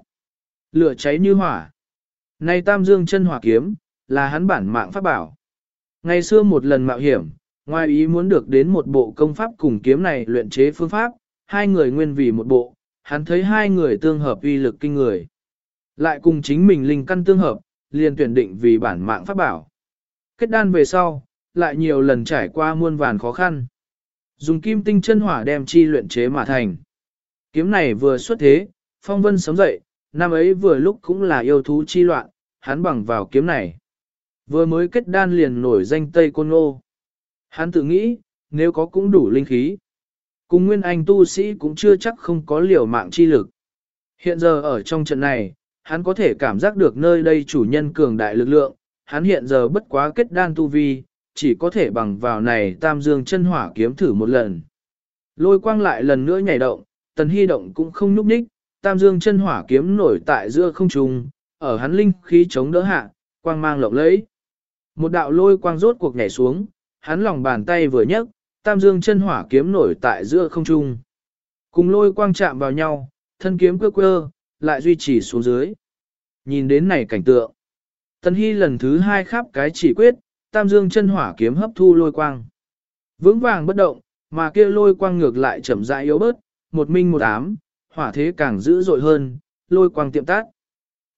Lửa cháy như hỏa. Này tam dương chân hỏa kiếm, là hắn bản mạng pháp bảo. Ngày xưa một lần mạo hiểm, ngoài ý muốn được đến một bộ công pháp cùng kiếm này luyện chế phương pháp, hai người nguyên vì một bộ, hắn thấy hai người tương hợp uy lực kinh người. Lại cùng chính mình linh căn tương hợp, liền tuyển định vì bản mạng pháp bảo. Kết đan về sau, lại nhiều lần trải qua muôn vàn khó khăn. Dùng kim tinh chân hỏa đem chi luyện chế mà thành. Kiếm này vừa xuất thế, phong vân sống dậy, năm ấy vừa lúc cũng là yêu thú chi loạn, hắn bằng vào kiếm này. Vừa mới kết đan liền nổi danh Tây Côn Ngô. Hắn tự nghĩ, nếu có cũng đủ linh khí. Cùng nguyên anh tu sĩ cũng chưa chắc không có liều mạng chi lực. Hiện giờ ở trong trận này, hắn có thể cảm giác được nơi đây chủ nhân cường đại lực lượng, hắn hiện giờ bất quá kết đan tu vi, chỉ có thể bằng vào này tam dương chân hỏa kiếm thử một lần. Lôi quang lại lần nữa nhảy động, tần hy động cũng không nhúc nhích, tam dương chân hỏa kiếm nổi tại giữa không trung, ở hắn linh khí chống đỡ hạ, quang mang lộng lẫy. Một đạo lôi quang rốt cuộc nhảy xuống, hắn lòng bàn tay vừa nhấc, tam dương chân hỏa kiếm nổi tại giữa không trung. Cùng lôi quang chạm vào nhau, thân kiếm cơ quơ, lại duy trì xuống dưới. Nhìn đến này cảnh tượng, Tần Hy lần thứ hai khắp cái chỉ quyết, tam dương chân hỏa kiếm hấp thu lôi quang. Vững vàng bất động, mà kia lôi quang ngược lại chậm rãi yếu bớt, một minh một ám, hỏa thế càng dữ dội hơn, lôi quang tiệm tát.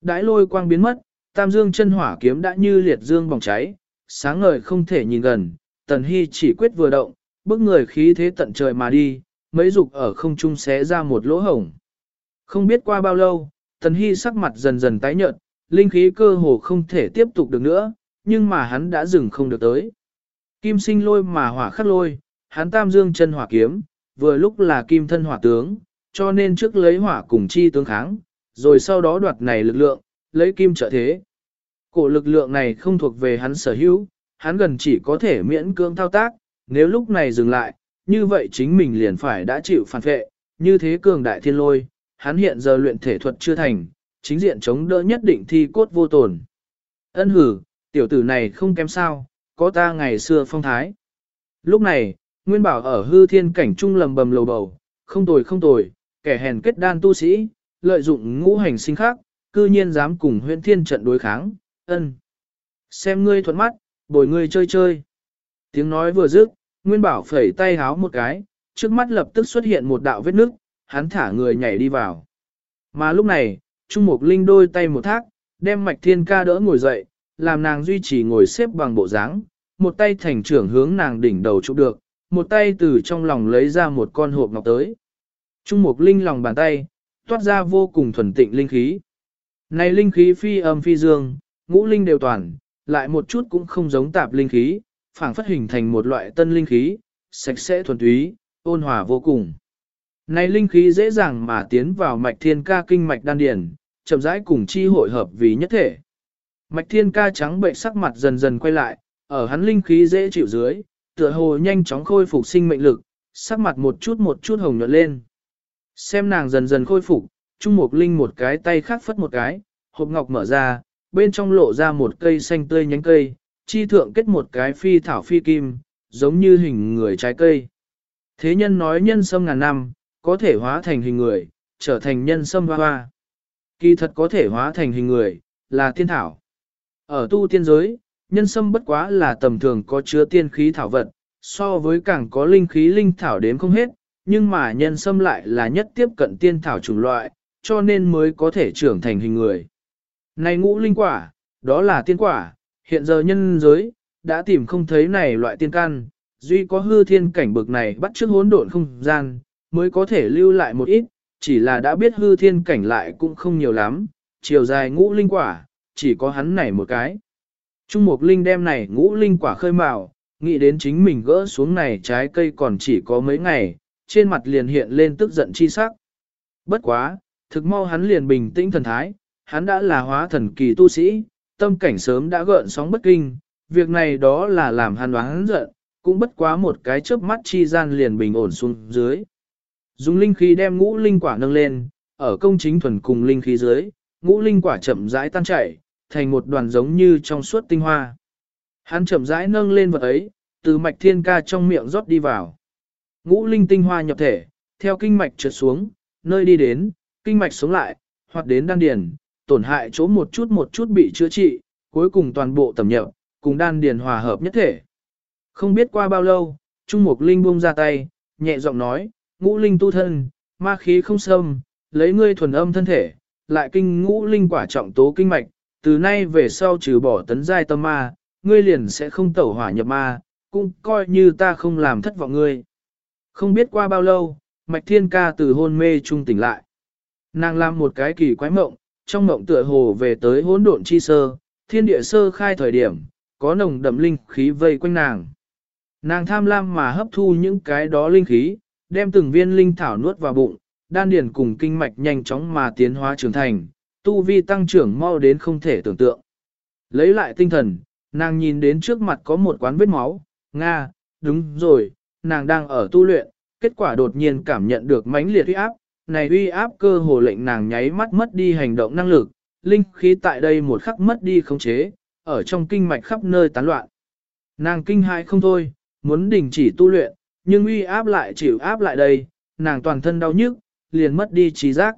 Đãi lôi quang biến mất, tam dương chân hỏa kiếm đã như liệt dương bỏng cháy, sáng ngời không thể nhìn gần, tần hy chỉ quyết vừa động, bước người khí thế tận trời mà đi, mấy dục ở không trung xé ra một lỗ hổng. Không biết qua bao lâu, tần hy sắc mặt dần dần tái nhợt, linh khí cơ hồ không thể tiếp tục được nữa, nhưng mà hắn đã dừng không được tới. Kim sinh lôi mà hỏa khắc lôi, hắn tam dương chân hỏa kiếm, vừa lúc là kim thân hỏa tướng, cho nên trước lấy hỏa cùng chi tướng kháng, rồi sau đó đoạt này lực lượng, lấy kim trợ thế. Cổ lực lượng này không thuộc về hắn sở hữu, hắn gần chỉ có thể miễn cưỡng thao tác, nếu lúc này dừng lại, như vậy chính mình liền phải đã chịu phản vệ, như thế cường đại thiên lôi, hắn hiện giờ luyện thể thuật chưa thành, chính diện chống đỡ nhất định thi cốt vô tổn. Ân hử, tiểu tử này không kém sao, có ta ngày xưa phong thái. Lúc này, Nguyên Bảo ở hư thiên cảnh trung lầm bầm lầu bầu, không tồi không tồi, kẻ hèn kết đan tu sĩ, lợi dụng ngũ hành sinh khác, cư nhiên dám cùng huyện thiên trận đối kháng, ân. Xem ngươi thuận mắt, bồi ngươi chơi chơi. Tiếng nói vừa dứt, Nguyên Bảo phẩy tay háo một cái, trước mắt lập tức xuất hiện một đạo vết nước, hắn thả người nhảy đi vào. Mà lúc này, Trung Mục Linh đôi tay một thác, đem mạch thiên ca đỡ ngồi dậy, làm nàng duy trì ngồi xếp bằng bộ dáng, một tay thành trưởng hướng nàng đỉnh đầu chụp được, một tay từ trong lòng lấy ra một con hộp ngọc tới. Trung Mục Linh lòng bàn tay, toát ra vô cùng thuần tịnh linh khí. Này linh khí phi âm phi dương, ngũ linh đều toàn, lại một chút cũng không giống tạp linh khí, phảng phất hình thành một loại tân linh khí, sạch sẽ thuần túy, ôn hòa vô cùng. Này linh khí dễ dàng mà tiến vào mạch thiên ca kinh mạch đan điển, chậm rãi cùng chi hội hợp vì nhất thể. Mạch thiên ca trắng bệnh sắc mặt dần dần quay lại, ở hắn linh khí dễ chịu dưới, tựa hồ nhanh chóng khôi phục sinh mệnh lực, sắc mặt một chút một chút hồng nhuận lên. Xem nàng dần dần khôi phục, Trung Mục Linh một cái tay khác phất một cái, hộp ngọc mở ra, bên trong lộ ra một cây xanh tươi nhánh cây, chi thượng kết một cái phi thảo phi kim, giống như hình người trái cây. Thế nhân nói nhân sâm ngàn năm, có thể hóa thành hình người, trở thành nhân sâm hoa hoa. Kỳ thật có thể hóa thành hình người, là tiên thảo. Ở tu tiên giới, nhân sâm bất quá là tầm thường có chứa tiên khí thảo vật, so với càng có linh khí linh thảo đến không hết, nhưng mà nhân sâm lại là nhất tiếp cận tiên thảo chủng loại, cho nên mới có thể trưởng thành hình người. Này ngũ linh quả, đó là tiên quả, hiện giờ nhân giới, đã tìm không thấy này loại tiên căn, duy có hư thiên cảnh bực này bắt trước hỗn độn không gian, mới có thể lưu lại một ít, chỉ là đã biết hư thiên cảnh lại cũng không nhiều lắm, chiều dài ngũ linh quả, chỉ có hắn này một cái. Trung Mục Linh đem này ngũ linh quả khơi mào, nghĩ đến chính mình gỡ xuống này trái cây còn chỉ có mấy ngày, trên mặt liền hiện lên tức giận chi sắc. Bất quá, thực mau hắn liền bình tĩnh thần thái, hắn đã là hóa thần kỳ tu sĩ, tâm cảnh sớm đã gợn sóng bất kinh, việc này đó là làm hắn đoán giận, cũng bất quá một cái chớp mắt chi gian liền bình ổn xuống dưới. Dùng linh khí đem ngũ linh quả nâng lên, ở công chính thuần cùng linh khí dưới, ngũ linh quả chậm rãi tan chảy, thành một đoàn giống như trong suốt tinh hoa. Hắn chậm rãi nâng lên vật ấy, từ mạch thiên ca trong miệng rót đi vào. Ngũ linh tinh hoa nhập thể, theo kinh mạch trượt xuống, nơi đi đến, kinh mạch sống lại, hoặc đến đan điền, tổn hại chỗ một chút một chút bị chữa trị, cuối cùng toàn bộ tầm nhập, cùng đan điền hòa hợp nhất thể. Không biết qua bao lâu, Trung Mục Linh buông ra tay, nhẹ giọng nói, ngũ linh tu thân, ma khí không xâm, lấy ngươi thuần âm thân thể, lại kinh ngũ linh quả trọng tố kinh mạch, từ nay về sau trừ bỏ tấn giai tâm ma, ngươi liền sẽ không tẩu hỏa nhập ma, cũng coi như ta không làm thất vọng ngươi. Không biết qua bao lâu, Mạch Thiên Ca từ hôn mê trung tỉnh lại. Nàng làm một cái kỳ quái mộng, trong mộng tựa hồ về tới hỗn độn chi sơ, thiên địa sơ khai thời điểm, có nồng đậm linh khí vây quanh nàng. Nàng tham lam mà hấp thu những cái đó linh khí, đem từng viên linh thảo nuốt vào bụng, đan điền cùng kinh mạch nhanh chóng mà tiến hóa trưởng thành, tu vi tăng trưởng mau đến không thể tưởng tượng. Lấy lại tinh thần, nàng nhìn đến trước mặt có một quán vết máu, Nga, đúng rồi, nàng đang ở tu luyện, kết quả đột nhiên cảm nhận được mãnh liệt uy áp, này uy áp cơ hồ lệnh nàng nháy mắt mất đi hành động năng lực, linh khí tại đây một khắc mất đi khống chế, ở trong kinh mạch khắp nơi tán loạn. Nàng kinh hãi không thôi, muốn đình chỉ tu luyện, nhưng uy áp lại chịu áp lại đây, nàng toàn thân đau nhức, liền mất đi trí giác.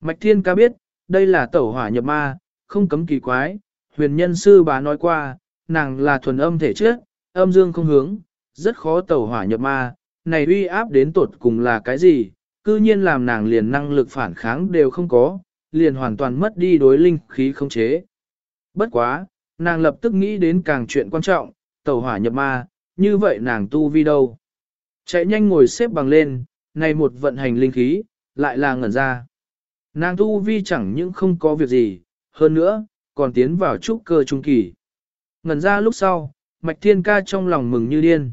Mạch Thiên ca biết, đây là tẩu hỏa nhập ma, không cấm kỳ quái, huyền nhân sư bà nói qua, nàng là thuần âm thể chất, âm dương không hướng, rất khó tẩu hỏa nhập ma, này uy áp đến tột cùng là cái gì, cư nhiên làm nàng liền năng lực phản kháng đều không có, liền hoàn toàn mất đi đối linh khí không chế. Bất quá, nàng lập tức nghĩ đến càng chuyện quan trọng, tẩu hỏa nhập ma, như vậy nàng tu vi đâu. Chạy nhanh ngồi xếp bằng lên, này một vận hành linh khí, lại là ngẩn ra. Nàng tu vi chẳng những không có việc gì, hơn nữa, còn tiến vào trúc cơ trung kỳ. Ngẩn ra lúc sau, Mạch Thiên Ca trong lòng mừng như điên.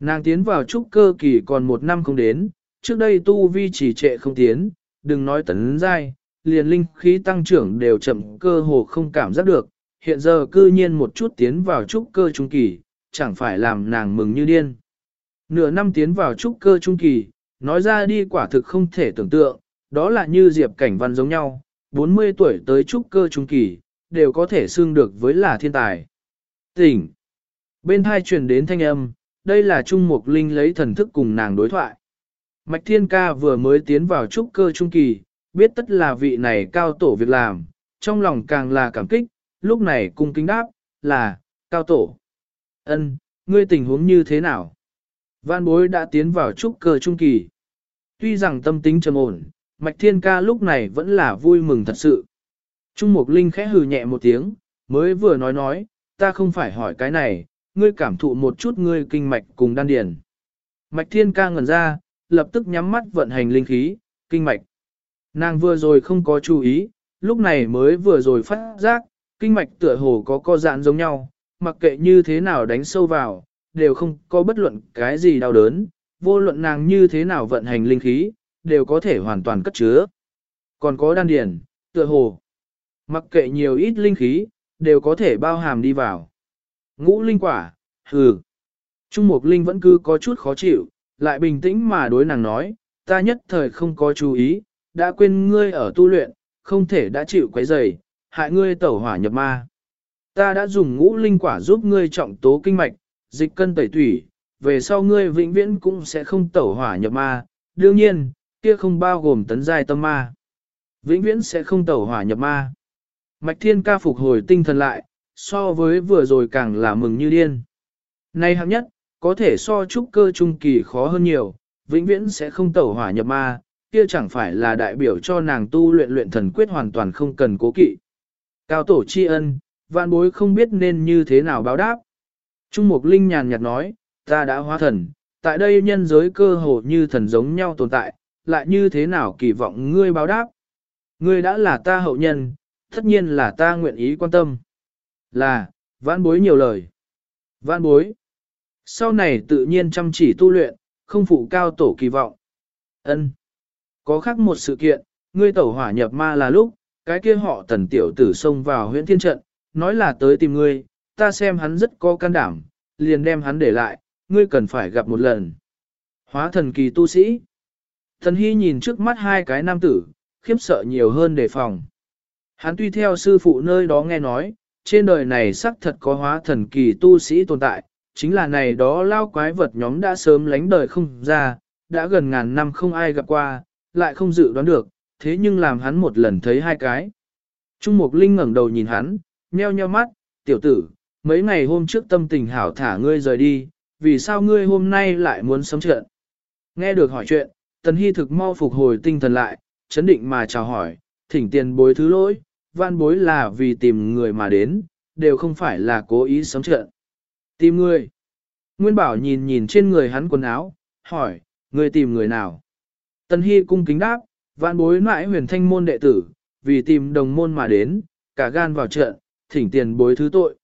Nàng tiến vào trúc cơ kỳ còn một năm không đến, trước đây tu vi chỉ trệ không tiến, đừng nói tấn giai, liền linh khí tăng trưởng đều chậm cơ hồ không cảm giác được, hiện giờ cư nhiên một chút tiến vào trúc cơ trung kỳ, chẳng phải làm nàng mừng như điên. Nửa năm tiến vào trúc cơ trung kỳ, nói ra đi quả thực không thể tưởng tượng, đó là như Diệp Cảnh Văn giống nhau, 40 tuổi tới trúc cơ trung kỳ, đều có thể xương được với là thiên tài. Tỉnh! Bên thai truyền đến thanh âm, đây là Trung Mục Linh lấy thần thức cùng nàng đối thoại. Mạch Thiên Ca vừa mới tiến vào trúc cơ trung kỳ, biết tất là vị này cao tổ việc làm, trong lòng càng là cảm kích, lúc này cung kính đáp, là, cao tổ. ân ngươi tình huống như thế nào? Văn bối đã tiến vào trúc cơ trung kỳ. Tuy rằng tâm tính trầm ổn, Mạch Thiên Ca lúc này vẫn là vui mừng thật sự. Trung Mục Linh khẽ hừ nhẹ một tiếng, mới vừa nói nói, ta không phải hỏi cái này, ngươi cảm thụ một chút ngươi kinh mạch cùng đan điền. Mạch Thiên ca ngẩn ra, lập tức nhắm mắt vận hành linh khí, kinh mạch. Nàng vừa rồi không có chú ý, lúc này mới vừa rồi phát giác, kinh mạch tựa hồ có co giãn giống nhau, mặc kệ như thế nào đánh sâu vào, đều không có bất luận cái gì đau đớn, vô luận nàng như thế nào vận hành linh khí, đều có thể hoàn toàn cất chứa. Còn có đan điền, tựa hồ, mặc kệ nhiều ít linh khí, đều có thể bao hàm đi vào. Ngũ linh quả, hừ. Trung Mục Linh vẫn cứ có chút khó chịu, lại bình tĩnh mà đối nàng nói, ta nhất thời không có chú ý, đã quên ngươi ở tu luyện, không thể đã chịu quấy rầy, hại ngươi tẩu hỏa nhập ma. Ta đã dùng ngũ linh quả giúp ngươi trọng tố kinh mạch, dịch cân tẩy thủy, về sau ngươi vĩnh viễn cũng sẽ không tẩu hỏa nhập ma, đương nhiên, kia không bao gồm tấn giai tâm ma. Vĩnh viễn sẽ không tẩu hỏa nhập ma. Mạch thiên ca phục hồi tinh thần lại, so với vừa rồi càng là mừng như điên. Nay hạng nhất, có thể so trúc cơ trung kỳ khó hơn nhiều, vĩnh viễn sẽ không tẩu hỏa nhập ma, kia chẳng phải là đại biểu cho nàng tu luyện luyện thần quyết hoàn toàn không cần cố kỵ. Cao tổ tri ân, vạn bối không biết nên như thế nào báo đáp. Trung Mục Linh nhàn nhạt nói, ta đã hóa thần, tại đây nhân giới cơ hồ như thần giống nhau tồn tại, lại như thế nào kỳ vọng ngươi báo đáp. Ngươi đã là ta hậu nhân, tất nhiên là ta nguyện ý quan tâm. Là, vãn bối nhiều lời. Vãn bối. Sau này tự nhiên chăm chỉ tu luyện, không phụ cao tổ kỳ vọng. Ân. Có khác một sự kiện, ngươi tẩu hỏa nhập ma là lúc, cái kia họ tần tiểu tử xông vào huyện thiên trận, nói là tới tìm ngươi, ta xem hắn rất có can đảm, liền đem hắn để lại, ngươi cần phải gặp một lần. Hóa thần kỳ tu sĩ. Thần Hy nhìn trước mắt hai cái nam tử, khiếp sợ nhiều hơn đề phòng. Hắn tuy theo sư phụ nơi đó nghe nói, trên đời này xác thật có hóa thần kỳ tu sĩ tồn tại, chính là này đó lao quái vật nhóm đã sớm lánh đời không ra, đã gần ngàn năm không ai gặp qua, lại không dự đoán được, thế nhưng làm hắn một lần thấy hai cái. Trung Mục Linh ngẩng đầu nhìn hắn, nheo nheo mắt, tiểu tử, mấy ngày hôm trước tâm tình hảo thả ngươi rời đi, vì sao ngươi hôm nay lại muốn sống trợn? Nghe được hỏi chuyện, Tần Hy thực mau phục hồi tinh thần lại, chấn định mà chào hỏi, thỉnh tiền bối thứ lỗi, van bối là vì tìm người mà đến, đều không phải là cố ý sống trợn. Tìm người. Nguyên Bảo nhìn nhìn trên người hắn quần áo, hỏi, người tìm người nào? Tần Hy cung kính đáp, vạn bối mãi huyền thanh môn đệ tử, vì tìm đồng môn mà đến, cả gan vào trận, thỉnh tiền bối thứ tội.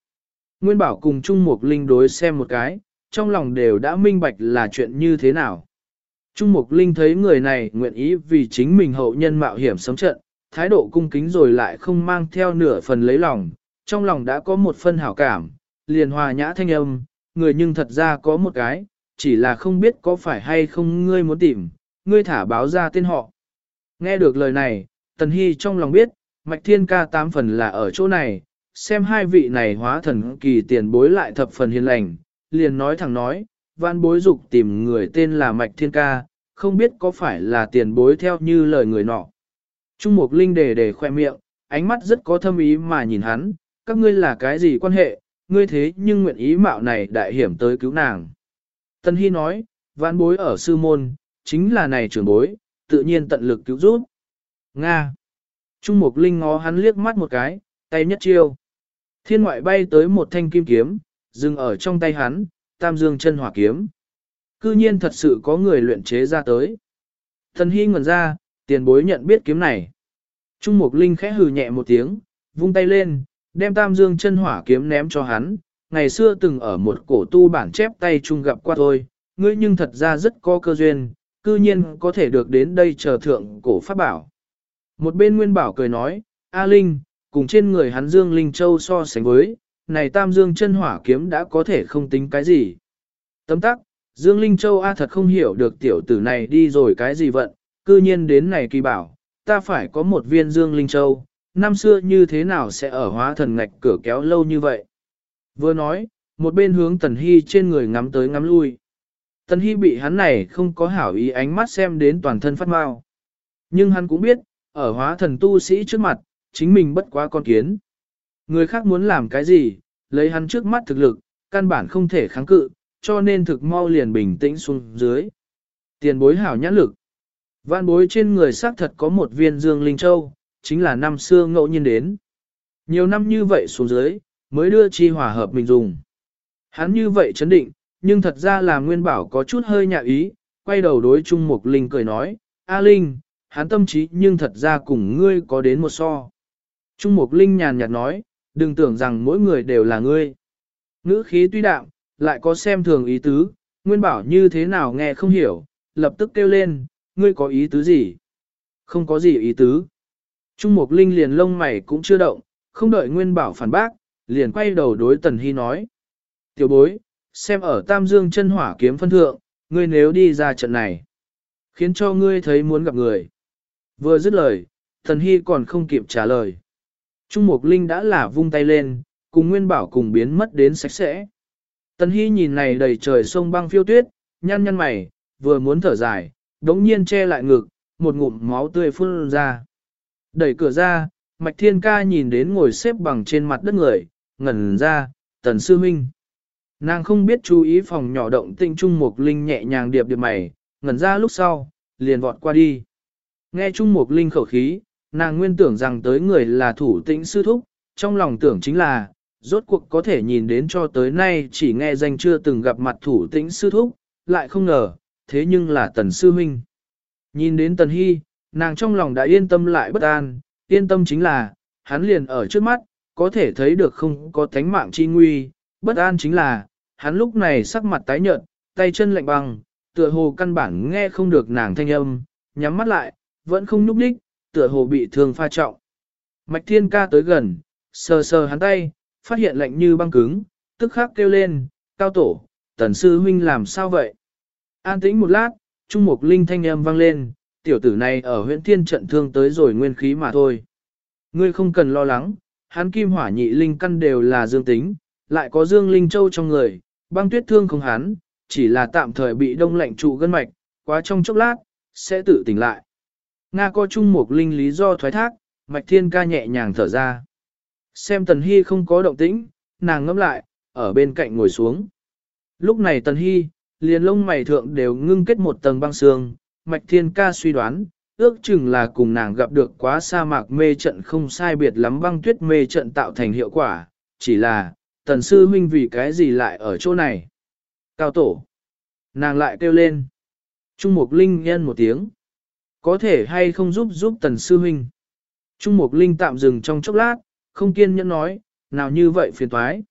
Nguyên Bảo cùng Trung Mục Linh đối xem một cái, trong lòng đều đã minh bạch là chuyện như thế nào. Trung Mục Linh thấy người này nguyện ý vì chính mình hậu nhân mạo hiểm sống trận, thái độ cung kính rồi lại không mang theo nửa phần lấy lòng, trong lòng đã có một phân hảo cảm, liền hòa nhã thanh âm, người nhưng thật ra có một cái, chỉ là không biết có phải hay không ngươi muốn tìm, ngươi thả báo ra tên họ. Nghe được lời này, Tần Hy trong lòng biết, Mạch Thiên ca tám phần là ở chỗ này, xem hai vị này hóa thần kỳ tiền bối lại thập phần hiền lành, liền nói thẳng nói, văn bối dục tìm người tên là Mạch Thiên ca, không biết có phải là tiền bối theo như lời người nọ. Trung Mục Linh đề đề khoe miệng, ánh mắt rất có thâm ý mà nhìn hắn, các ngươi là cái gì quan hệ, ngươi thế nhưng nguyện ý mạo này đại hiểm tới cứu nàng. Tân Hy nói, vãn bối ở sư môn, chính là này trưởng bối, tự nhiên tận lực cứu giúp. Nga. Trung Mục Linh ngó hắn liếc mắt một cái, tay nhất chiêu. Thiên ngoại bay tới một thanh kim kiếm, dừng ở trong tay hắn, tam dương chân hỏa kiếm. Cư nhiên thật sự có người luyện chế ra tới. Thần Hy ngẩn ra, tiền bối nhận biết kiếm này. Trung Mục Linh khẽ hừ nhẹ một tiếng, vung tay lên, đem tam dương chân hỏa kiếm ném cho hắn. Ngày xưa từng ở một cổ tu bản chép tay chung gặp qua thôi, ngươi nhưng thật ra rất có cơ duyên, cư nhiên có thể được đến đây chờ thượng cổ pháp bảo. Một bên Nguyên Bảo cười nói, A Linh, cùng trên người hắn Dương Linh Châu so sánh với, này tam dương chân hỏa kiếm đã có thể không tính cái gì. Tấm tắc, Dương Linh Châu A thật không hiểu được tiểu tử này đi rồi cái gì vận, cư nhiên đến này kỳ bảo, ta phải có một viên Dương Linh Châu, năm xưa như thế nào sẽ ở hóa thần ngạch cửa kéo lâu như vậy. Vừa nói, một bên hướng Tần Hy trên người ngắm tới ngắm lui. Tần Hy bị hắn này không có hảo ý ánh mắt xem đến toàn thân phát mau. Nhưng hắn cũng biết, ở hóa thần tu sĩ trước mặt, chính mình bất quá con kiến. Người khác muốn làm cái gì, lấy hắn trước mắt thực lực, căn bản không thể kháng cự, cho nên thực mau liền bình tĩnh xuống dưới. Tiền bối hảo nhãn lực. Vạn bối trên người xác thật có một viên dương linh châu, chính là năm xưa ngẫu nhiên đến. Nhiều năm như vậy xuống dưới, mới đưa chi hòa hợp mình dùng. Hắn như vậy chấn định, nhưng thật ra là Nguyên Bảo có chút hơi nhạ ý, quay đầu đối Trung Mục Linh cười nói, A Linh, hắn tâm trí nhưng thật ra cùng ngươi có đến một so. Trung Mục Linh nhàn nhạt nói, đừng tưởng rằng mỗi người đều là ngươi. Ngữ khí tuy đạm, lại có xem thường ý tứ, Nguyên Bảo như thế nào nghe không hiểu, lập tức kêu lên, ngươi có ý tứ gì? Không có gì ý tứ. Trung Mục Linh liền lông mày cũng chưa động, không đợi Nguyên Bảo phản bác, liền quay đầu đối Tần Hy nói. Tiểu bối, xem ở Tam Dương chân hỏa kiếm phân thượng, ngươi nếu đi ra trận này, khiến cho ngươi thấy muốn gặp người. Vừa dứt lời, Tần Hy còn không kịp trả lời. Trung Mục Linh đã là vung tay lên, cùng Nguyên Bảo cùng biến mất đến sạch sẽ. Tần Hy nhìn này đầy trời sông băng phiêu tuyết, nhăn nhăn mày, vừa muốn thở dài, đống nhiên che lại ngực, một ngụm máu tươi phun ra. Đẩy cửa ra, Mạch Thiên Ca nhìn đến ngồi xếp bằng trên mặt đất người, ngẩn ra, Tần Sư Minh. Nàng không biết chú ý phòng nhỏ động tinh Trung Mục Linh nhẹ nhàng điệp điệp mày, ngẩn ra lúc sau, liền vọt qua đi. Nghe Trung Mục Linh khẩu khí, nàng nguyên tưởng rằng tới người là thủ tĩnh sư thúc, trong lòng tưởng chính là, rốt cuộc có thể nhìn đến cho tới nay chỉ nghe danh chưa từng gặp mặt thủ tĩnh sư thúc, lại không ngờ, thế nhưng là tần sư huynh. Nhìn đến tần hy, nàng trong lòng đã yên tâm lại bất an, yên tâm chính là, hắn liền ở trước mắt, có thể thấy được không có thánh mạng chi nguy, bất an chính là, hắn lúc này sắc mặt tái nhợt, tay chân lạnh băng, tựa hồ căn bản nghe không được nàng thanh âm, nhắm mắt lại, vẫn không nhúc đích, tựa hồ bị thương pha trọng. Mạch thiên ca tới gần, sờ sờ hắn tay, phát hiện lạnh như băng cứng, tức khắc kêu lên, cao tổ, tần sư huynh làm sao vậy? An tĩnh một lát, Trung Mục Linh thanh âm vang lên, tiểu tử này ở huyện thiên trận thương tới rồi nguyên khí mà thôi. Ngươi không cần lo lắng, hắn kim hỏa nhị linh căn đều là dương tính, lại có dương linh châu trong người, băng tuyết thương không hắn, chỉ là tạm thời bị đông lạnh trụ gân mạch, quá trong chốc lát, sẽ tự tỉnh lại. Nga có Trung Mục Linh lý do thoái thác, Mạch Thiên ca nhẹ nhàng thở ra. Xem Tần Hy không có động tĩnh, nàng ngâm lại, ở bên cạnh ngồi xuống. Lúc này Tần Hy, liền lông mày thượng đều ngưng kết một tầng băng xương, Mạch Thiên Ca suy đoán, ước chừng là cùng nàng gặp được quá sa mạc mê trận không sai biệt lắm băng tuyết mê trận tạo thành hiệu quả, chỉ là, Tần Sư Huynh vì cái gì lại ở chỗ này? Cao Tổ. Nàng lại kêu lên. Trung Mục Linh nhân một tiếng. Có thể hay không giúp giúp Tần Sư Huynh? Trung Mục Linh tạm dừng trong chốc lát, không kiên nhẫn nói, nào như vậy phiền toái.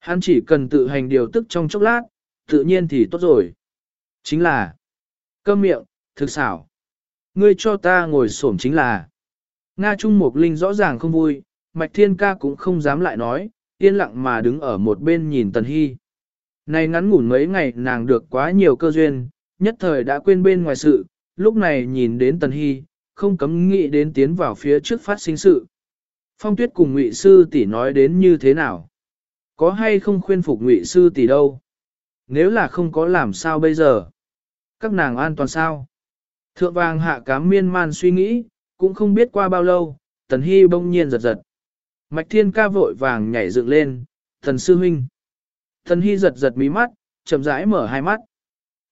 Hắn chỉ cần tự hành điều tức trong chốc lát, tự nhiên thì tốt rồi. Chính là, cơm miệng, thực xảo. Ngươi cho ta ngồi xổm chính là, Nga Trung Mục Linh rõ ràng không vui, Mạch Thiên Ca cũng không dám lại nói, yên lặng mà đứng ở một bên nhìn Tần Hy. Này ngắn ngủn mấy ngày nàng được quá nhiều cơ duyên, nhất thời đã quên bên ngoài sự, lúc này nhìn đến Tần Hy, không cấm nghĩ đến tiến vào phía trước phát sinh sự. Phong tuyết cùng ngụy sư tỷ nói đến như thế nào? Có hay không khuyên phục ngụy sư tỷ đâu? Nếu là không có làm sao bây giờ? Các nàng an toàn sao? Thượng vàng hạ cám miên man suy nghĩ, cũng không biết qua bao lâu, tần hy bỗng nhiên giật giật. Mạch thiên ca vội vàng nhảy dựng lên, thần sư huynh. Tần hy giật giật mí mắt, chậm rãi mở hai mắt.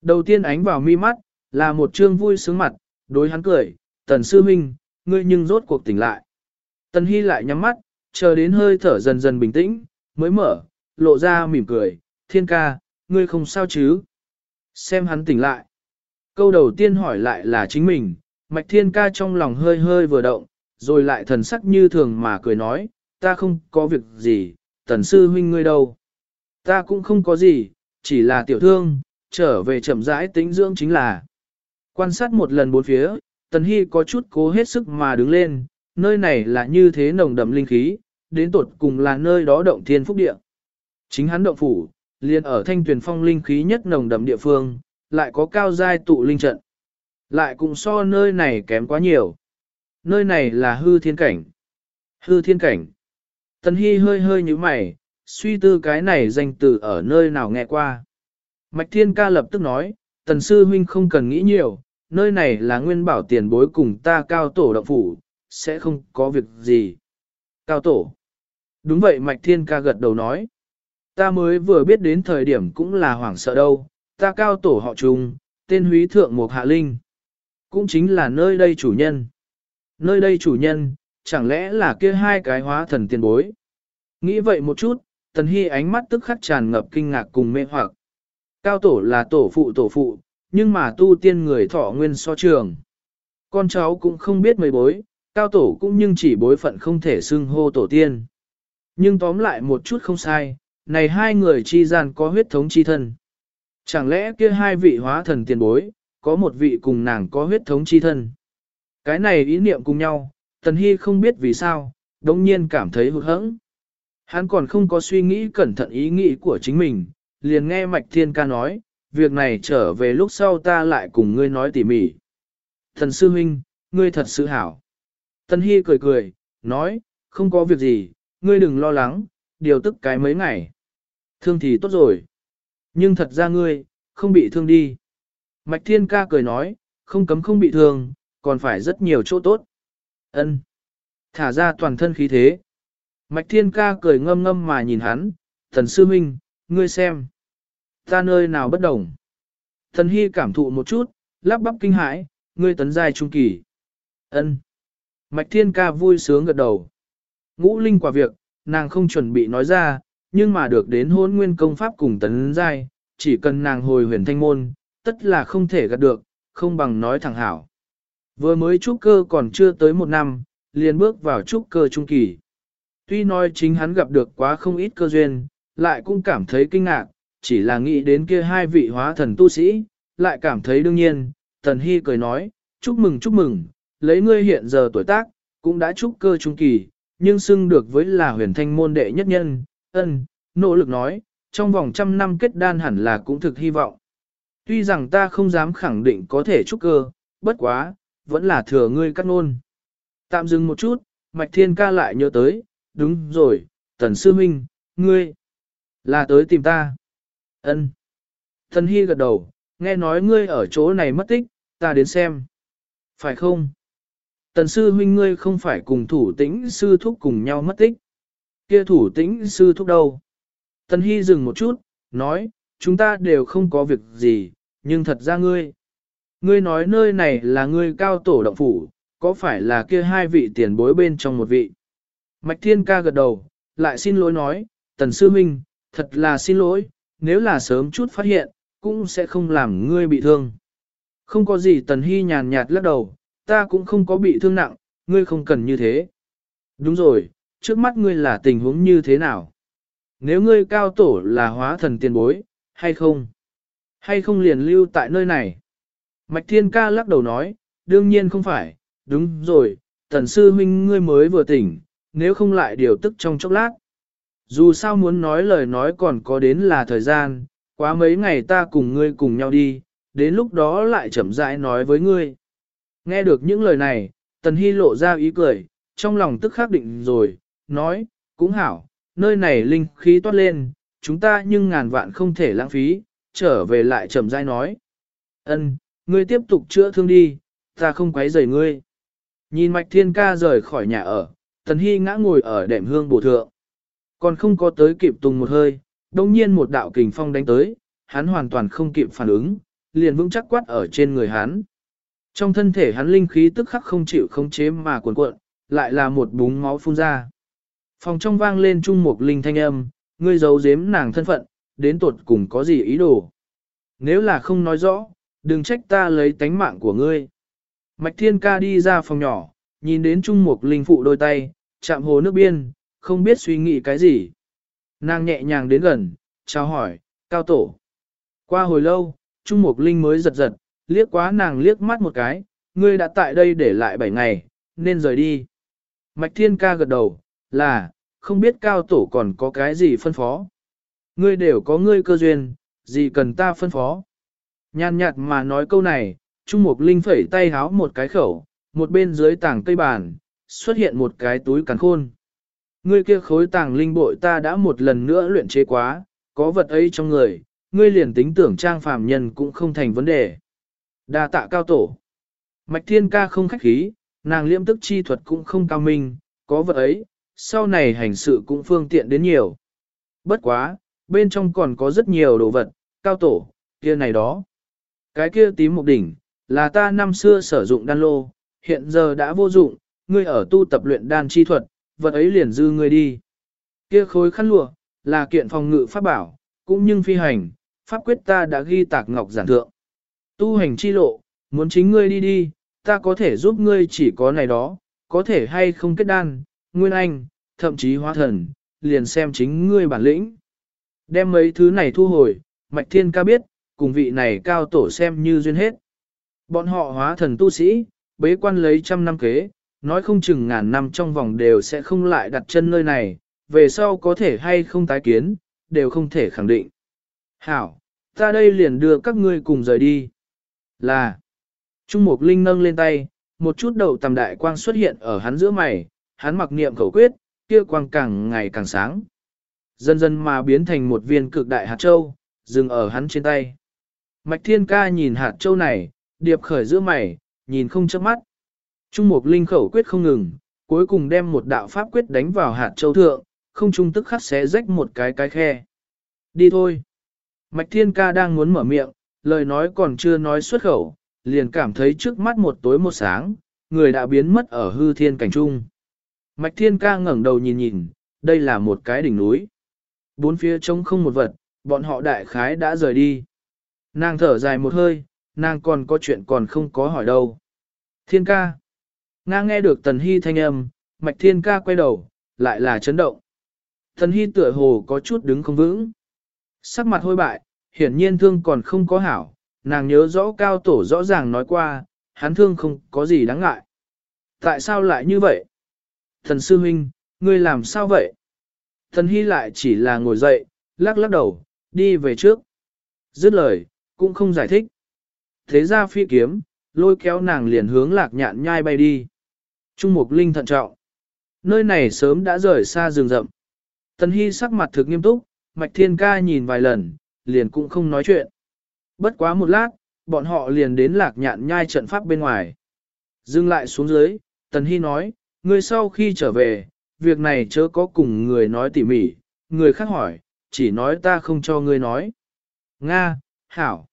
Đầu tiên ánh vào mi mắt, là một trương vui sướng mặt, đối hắn cười, tần sư huynh, ngươi nhưng rốt cuộc tỉnh lại. Tần Hy lại nhắm mắt, chờ đến hơi thở dần dần bình tĩnh, mới mở, lộ ra mỉm cười, thiên ca, ngươi không sao chứ? Xem hắn tỉnh lại. Câu đầu tiên hỏi lại là chính mình, mạch thiên ca trong lòng hơi hơi vừa động, rồi lại thần sắc như thường mà cười nói, ta không có việc gì, tần sư huynh ngươi đâu. Ta cũng không có gì, chỉ là tiểu thương, trở về chậm rãi tĩnh dưỡng chính là. Quan sát một lần bốn phía, tần hy có chút cố hết sức mà đứng lên, nơi này là như thế nồng đậm linh khí, đến tột cùng là nơi đó động thiên phúc địa. Chính hắn động phủ, liền ở thanh tuyển phong linh khí nhất nồng đậm địa phương, lại có cao giai tụ linh trận. Lại cũng so nơi này kém quá nhiều. Nơi này là hư thiên cảnh. Hư thiên cảnh. Tần Hy hơi hơi như mày, suy tư cái này danh từ ở nơi nào nghe qua. Mạch Thiên Ca lập tức nói, Tần Sư Huynh không cần nghĩ nhiều, nơi này là nguyên bảo tiền bối cùng ta cao tổ động phủ, sẽ không có việc gì. Cao tổ. Đúng vậy Mạch Thiên ca gật đầu nói. Ta mới vừa biết đến thời điểm cũng là hoảng sợ đâu, ta cao tổ họ trùng, tên húy thượng một hạ linh. Cũng chính là nơi đây chủ nhân. Nơi đây chủ nhân, chẳng lẽ là kia hai cái hóa thần tiền bối. Nghĩ vậy một chút, Tần Hy ánh mắt tức khắc tràn ngập kinh ngạc cùng mê hoặc. Cao tổ là tổ phụ tổ phụ, nhưng mà tu tiên người thọ nguyên so trường. Con cháu cũng không biết mấy bối, cao tổ cũng nhưng chỉ bối phận không thể xưng hô tổ tiên. Nhưng tóm lại một chút không sai, này hai người chi gian có huyết thống chi thân. Chẳng lẽ kia hai vị hóa thần tiền bối, có một vị cùng nàng có huyết thống chi thân. Cái này ý niệm cùng nhau, Tần Hy không biết vì sao, đồng nhiên cảm thấy hụt hẫng. Hắn còn không có suy nghĩ cẩn thận ý nghĩ của chính mình, liền nghe Mạch Thiên ca nói, việc này trở về lúc sau ta lại cùng ngươi nói tỉ mỉ. Thần sư huynh, ngươi thật sự hảo. Tân Hy cười cười, nói, không có việc gì, ngươi đừng lo lắng, điều tức cái mấy ngày. Thương thì tốt rồi. Nhưng thật ra ngươi, không bị thương đi. Mạch Thiên ca cười nói, không cấm không bị thương, còn phải rất nhiều chỗ tốt. Ân, Thả ra toàn thân khí thế. Mạch Thiên ca cười ngâm ngâm mà nhìn hắn, thần sư huynh, ngươi xem. Ta nơi nào bất đồng. Thần Hy cảm thụ một chút, lắp bắp kinh hãi, ngươi tấn giai trung kỳ. Ân. Mạch Thiên ca vui sướng gật đầu. Ngũ linh quả việc, nàng không chuẩn bị nói ra, nhưng mà được đến hôn nguyên công pháp cùng tấn giai, chỉ cần nàng hồi huyền thanh môn, tất là không thể gạt được, không bằng nói thẳng hảo. Vừa mới trúc cơ còn chưa tới một năm, liền bước vào trúc cơ trung kỳ. Tuy nói chính hắn gặp được quá không ít cơ duyên, lại cũng cảm thấy kinh ngạc, chỉ là nghĩ đến kia hai vị hóa thần tu sĩ, lại cảm thấy đương nhiên, Tần Hy cười nói, chúc mừng chúc mừng, lấy ngươi hiện giờ tuổi tác, cũng đã trúc cơ trung kỳ, nhưng xưng được với là huyền thanh môn đệ nhất nhân, ân, nỗ lực nói, trong vòng trăm năm kết đan hẳn là cũng thực hy vọng. Tuy rằng ta không dám khẳng định có thể trúc cơ, bất quá, vẫn là thừa ngươi cắt nôn. Tạm dừng một chút, Mạch Thiên ca lại nhớ tới, đúng rồi, Tần Sư Minh, ngươi, là tới tìm ta. ân Thần Hy gật đầu, nghe nói ngươi ở chỗ này mất tích, ta đến xem. Phải không? Tần sư huynh ngươi không phải cùng thủ tĩnh sư thúc cùng nhau mất tích. Kia thủ tĩnh sư thúc đâu? Tần Hy dừng một chút, nói, chúng ta đều không có việc gì, nhưng thật ra ngươi. Ngươi nói nơi này là ngươi cao tổ động phủ, có phải là kia hai vị tiền bối bên trong một vị? Mạch Thiên ca gật đầu, lại xin lỗi nói, Tần Sư Minh, thật là xin lỗi, nếu là sớm chút phát hiện, cũng sẽ không làm ngươi bị thương. Không có gì Tần Hy nhàn nhạt lắc đầu, ta cũng không có bị thương nặng, ngươi không cần như thế. Đúng rồi, trước mắt ngươi là tình huống như thế nào? Nếu ngươi cao tổ là hóa thần tiền bối, hay không? Hay không liền lưu tại nơi này? Mạch Thiên Ca lắc đầu nói, đương nhiên không phải, đúng rồi, tần sư huynh ngươi mới vừa tỉnh, nếu không lại điều tức trong chốc lát. Dù sao muốn nói lời nói còn có đến là thời gian, quá mấy ngày ta cùng ngươi cùng nhau đi, đến lúc đó lại chậm rãi nói với ngươi. Nghe được những lời này, Tần Hy lộ ra ý cười, trong lòng tức khắc định rồi, nói, cũng hảo, nơi này linh khí toát lên, chúng ta nhưng ngàn vạn không thể lãng phí, trở về lại chậm rãi nói. Ân, ngươi tiếp tục chữa thương đi, ta không quấy rầy ngươi. Nhìn Mạch Thiên Ca rời khỏi nhà ở, Tần Hy ngã ngồi ở đệm hương bổ thượng. Còn không có tới kịp tùng một hơi, đông nhiên một đạo kình phong đánh tới, hắn hoàn toàn không kịp phản ứng, liền vững chắc quát ở trên người hắn. Trong thân thể hắn linh khí tức khắc không chịu không chế mà cuồn cuộn, lại là một búng máu phun ra. Phòng trong vang lên trung mục linh thanh âm, ngươi giấu giếm nàng thân phận, đến tuột cùng có gì ý đồ. Nếu là không nói rõ, đừng trách ta lấy tánh mạng của ngươi. Mạch Thiên Ca đi ra phòng nhỏ, nhìn đến Trung Mục Linh phụ đôi tay, chạm hồ nước biên, không biết suy nghĩ cái gì. Nàng nhẹ nhàng đến gần, chào hỏi, cao tổ. Qua hồi lâu, Trung Mục Linh mới giật giật, liếc quá nàng liếc mắt một cái, ngươi đã tại đây để lại 7 ngày, nên rời đi. Mạch Thiên Ca gật đầu, là, không biết cao tổ còn có cái gì phân phó. Ngươi đều có ngươi cơ duyên, gì cần ta phân phó. Nhàn nhạt mà nói câu này, Trung Mục Linh phẩy tay háo một cái khẩu, một bên dưới tảng cây bàn, xuất hiện một cái túi cắn khôn. Ngươi kia khối tàng linh bội ta đã một lần nữa luyện chế quá, có vật ấy trong người, ngươi liền tính tưởng trang phàm nhân cũng không thành vấn đề. Đa tạ cao tổ. Mạch thiên ca không khách khí, nàng liễm tức chi thuật cũng không cao minh, có vật ấy, sau này hành sự cũng phương tiện đến nhiều. Bất quá, bên trong còn có rất nhiều đồ vật, cao tổ, kia này đó. Cái kia tím một đỉnh, là ta năm xưa sử dụng đan lô, hiện giờ đã vô dụng, ngươi ở tu tập luyện đan chi thuật, vật ấy liền dư ngươi đi. Kia khối khăn lụa, là kiện phòng ngự pháp bảo, cũng nhưng phi hành, pháp quyết ta đã ghi tạc ngọc giản thượng. Tu hành chi lộ, muốn chính ngươi đi đi, ta có thể giúp ngươi chỉ có này đó, có thể hay không kết đan, nguyên anh, thậm chí hóa thần, liền xem chính ngươi bản lĩnh. Đem mấy thứ này thu hồi, Mạch Thiên ca biết, cùng vị này cao tổ xem như duyên hết. Bọn họ hóa thần tu sĩ, bế quan lấy trăm năm kế, nói không chừng ngàn năm trong vòng đều sẽ không lại đặt chân nơi này, về sau có thể hay không tái kiến, đều không thể khẳng định. Hảo, ta đây liền đưa các ngươi cùng rời đi. Là, Trung Mục Linh nâng lên tay, một chút đầu tầm đại quang xuất hiện ở hắn giữa mày, hắn mặc niệm khẩu quyết, kia quang càng ngày càng sáng. Dần dần mà biến thành một viên cực đại hạt châu, dừng ở hắn trên tay. Mạch Thiên Ca nhìn hạt châu này, điệp khởi giữa mày, nhìn không chớp mắt. Trung Mục Linh khẩu quyết không ngừng, cuối cùng đem một đạo pháp quyết đánh vào hạt châu thượng, không trung tức khắc xé rách một cái cái khe. Đi thôi. Mạch Thiên Ca đang muốn mở miệng, lời nói còn chưa nói xuất khẩu, liền cảm thấy trước mắt một tối một sáng, người đã biến mất ở hư thiên cảnh trung. Mạch Thiên Ca ngẩng đầu nhìn nhìn, đây là một cái đỉnh núi. Bốn phía trông không một vật, bọn họ đại khái đã rời đi. Nàng thở dài một hơi, nàng còn có chuyện còn không có hỏi đâu. Thiên ca. Nga nghe được Tần Hy thanh âm, Mạch Thiên ca quay đầu, lại là chấn động. Tần Hy tựa hồ có chút đứng không vững. Sắc mặt hôi bại, hiển nhiên thương còn không có hảo, nàng nhớ rõ cao tổ rõ ràng nói qua, hắn thương không có gì đáng ngại. Tại sao lại như vậy? Thần sư huynh, ngươi làm sao vậy? Thần hy lại chỉ là ngồi dậy, lắc lắc đầu, đi về trước. Dứt lời, cũng không giải thích. Thế ra phi kiếm, lôi kéo nàng liền hướng lạc nhạn nhai bay đi. Trung mục linh thận trọng. Nơi này sớm đã rời xa rừng rậm. Tần Hy sắc mặt thực nghiêm túc, Mạch Thiên Ca nhìn vài lần, liền cũng không nói chuyện. Bất quá một lát, bọn họ liền đến lạc nhạn nhai trận pháp bên ngoài. Dừng lại xuống dưới, Tần Hy nói, ngươi sau khi trở về, việc này chớ có cùng người nói tỉ mỉ, người khác hỏi, chỉ nói ta không cho ngươi nói. Nga, Hảo.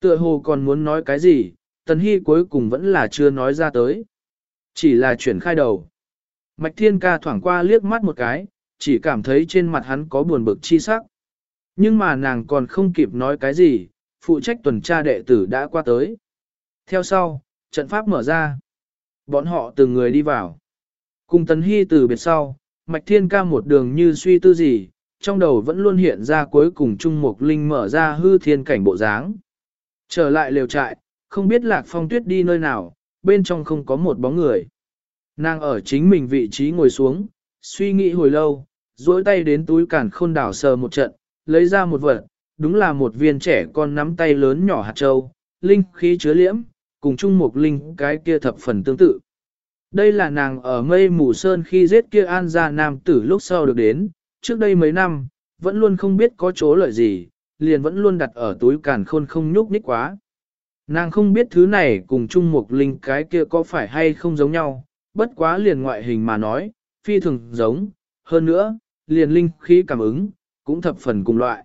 Tựa hồ còn muốn nói cái gì, Tần Hy cuối cùng vẫn là chưa nói ra tới. Chỉ là chuyển khai đầu. Mạch Thiên Ca thoảng qua liếc mắt một cái, chỉ cảm thấy trên mặt hắn có buồn bực chi sắc. Nhưng mà nàng còn không kịp nói cái gì, phụ trách tuần tra đệ tử đã qua tới. Theo sau, trận pháp mở ra. Bọn họ từng người đi vào. Cùng tấn Hy từ biệt sau, Mạch Thiên Ca một đường như suy tư gì, trong đầu vẫn luôn hiện ra cuối cùng Trung Mục Linh mở ra hư thiên cảnh bộ dáng. Trở lại lều trại, không biết Lạc Phong Tuyết đi nơi nào, bên trong không có một bóng người. Nàng ở chính mình vị trí ngồi xuống, suy nghĩ hồi lâu, duỗi tay đến túi cản khôn đảo sờ một trận, lấy ra một vật, đúng là một viên trẻ con nắm tay lớn nhỏ hạt châu, linh khí chứa liễm, cùng Trung Mục Linh cái kia thập phần tương tự. Đây là nàng ở mây mù sơn khi giết kia an gia nam tử lúc sau được đến, trước đây mấy năm, vẫn luôn không biết có chỗ lợi gì, liền vẫn luôn đặt ở túi càn khôn không nhúc nhích quá. Nàng không biết thứ này cùng chung một linh cái kia có phải hay không giống nhau, bất quá liền ngoại hình mà nói, phi thường giống, hơn nữa, liền linh khí cảm ứng, cũng thập phần cùng loại.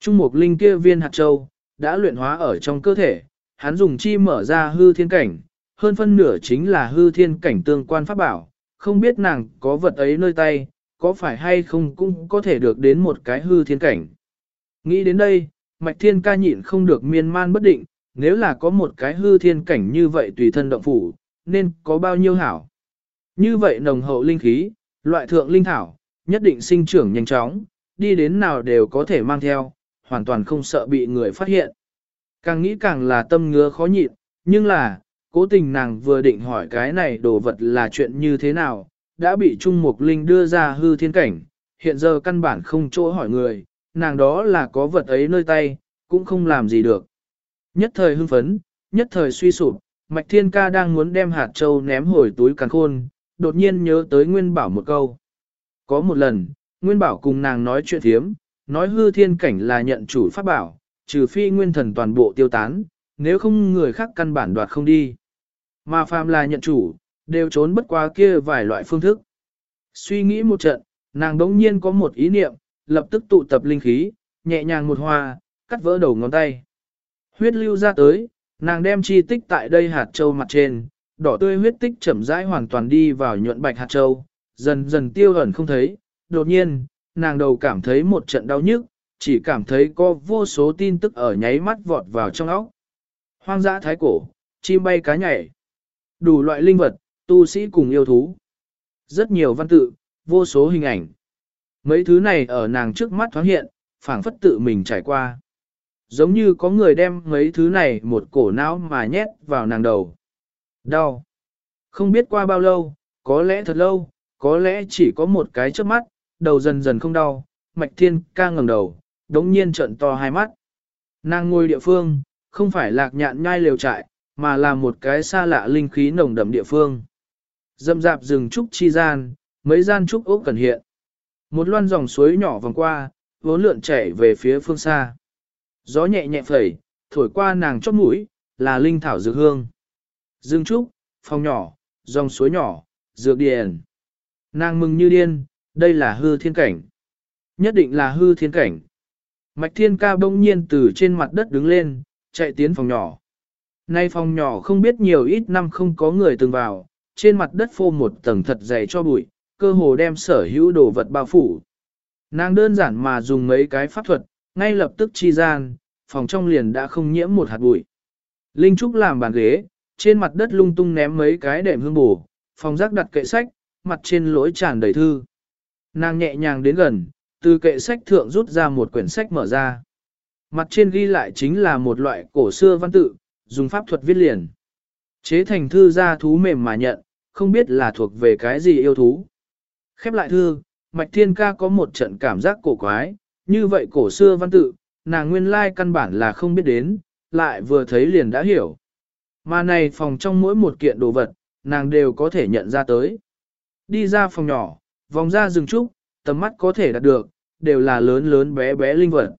Trung mục linh kia viên hạt châu, đã luyện hóa ở trong cơ thể, hắn dùng chi mở ra hư thiên cảnh, hơn phân nửa chính là hư thiên cảnh tương quan pháp bảo, không biết nàng có vật ấy nơi tay, có phải hay không cũng có thể được đến một cái hư thiên cảnh. Nghĩ đến đây, Mạch Thiên ca nhịn không được miên man bất định, nếu là có một cái hư thiên cảnh như vậy tùy thân động phủ, nên có bao nhiêu hảo. Như vậy nồng hậu linh khí, loại thượng linh thảo, nhất định sinh trưởng nhanh chóng, đi đến nào đều có thể mang theo, hoàn toàn không sợ bị người phát hiện. Càng nghĩ càng là tâm ngứa khó nhịn, nhưng là, cố tình nàng vừa định hỏi cái này đồ vật là chuyện như thế nào, đã bị Trung Mục Linh đưa ra hư thiên cảnh, hiện giờ căn bản không chỗ hỏi người, nàng đó là có vật ấy nơi tay, cũng không làm gì được. Nhất thời hưng phấn, nhất thời suy sụp, Mạch Thiên Ca đang muốn đem hạt châu ném hồi túi càng khôn, đột nhiên nhớ tới Nguyên Bảo một câu. Có một lần, Nguyên Bảo cùng nàng nói chuyện thiếm, nói hư thiên cảnh là nhận chủ pháp bảo, trừ phi nguyên thần toàn bộ tiêu tán, nếu không người khác căn bản đoạt không đi. Mà phàm là nhận chủ, đều trốn bất qua kia vài loại phương thức. Suy nghĩ một trận, nàng đống nhiên có một ý niệm, lập tức tụ tập linh khí, nhẹ nhàng một hoa, cắt vỡ đầu ngón tay. Huyết lưu ra tới, nàng đem chi tích tại đây hạt châu mặt trên, đỏ tươi huyết tích chậm rãi hoàn toàn đi vào nhuận bạch hạt châu, dần dần tiêu ẩn không thấy, đột nhiên, nàng đầu cảm thấy một trận đau nhức, chỉ cảm thấy có vô số tin tức ở nháy mắt vọt vào trong óc. Hoang dã thái cổ, chim bay cá nhảy, đủ loại linh vật, tu sĩ cùng yêu thú. Rất nhiều văn tự, vô số hình ảnh. Mấy thứ này ở nàng trước mắt thoáng hiện, phảng phất tự mình trải qua. Giống như có người đem mấy thứ này một cổ não mà nhét vào nàng đầu. Đau. Không biết qua bao lâu, có lẽ thật lâu, có lẽ chỉ có một cái trước mắt, đầu dần dần không đau, mạch thiên ca ngẩng đầu, đống nhiên trận to hai mắt. Nàng ngồi địa phương, không phải lạc nhạn nhai lều trại, mà là một cái xa lạ linh khí nồng đậm địa phương. Dâm dạp rừng trúc chi gian, mấy gian trúc ốc cần hiện. Một loan dòng suối nhỏ vòng qua, vốn lượn chảy về phía phương xa. Gió nhẹ nhẹ phẩy, thổi qua nàng chóp mũi, là linh thảo dược hương. Dương trúc, phòng nhỏ, dòng suối nhỏ, dược điền. Nàng mừng như điên, đây là hư thiên cảnh. Nhất định là hư thiên cảnh. Mạch thiên ca bỗng nhiên từ trên mặt đất đứng lên, chạy tiến phòng nhỏ. Nay phòng nhỏ không biết nhiều ít năm không có người từng vào, trên mặt đất phô một tầng thật dày cho bụi, cơ hồ đem sở hữu đồ vật bao phủ. Nàng đơn giản mà dùng mấy cái pháp thuật, ngay lập tức chi gian, phòng trong liền đã không nhiễm một hạt bụi. Linh Trúc làm bàn ghế, trên mặt đất lung tung ném mấy cái đệm hương bổ, phòng rác đặt kệ sách, mặt trên lỗi tràn đầy thư. Nàng nhẹ nhàng đến gần, từ kệ sách thượng rút ra một quyển sách mở ra. Mặt trên ghi lại chính là một loại cổ xưa văn tự, dùng pháp thuật viết liền. Chế thành thư ra thú mềm mà nhận, không biết là thuộc về cái gì yêu thú. Khép lại thư, Mạch Thiên Ca có một trận cảm giác cổ quái, như vậy cổ xưa văn tự, nàng nguyên lai căn bản là không biết đến, lại vừa thấy liền đã hiểu. Mà này phòng trong mỗi một kiện đồ vật, nàng đều có thể nhận ra tới. Đi ra phòng nhỏ, vòng ra rừng trúc, tầm mắt có thể đạt được, đều là lớn lớn bé bé linh vật.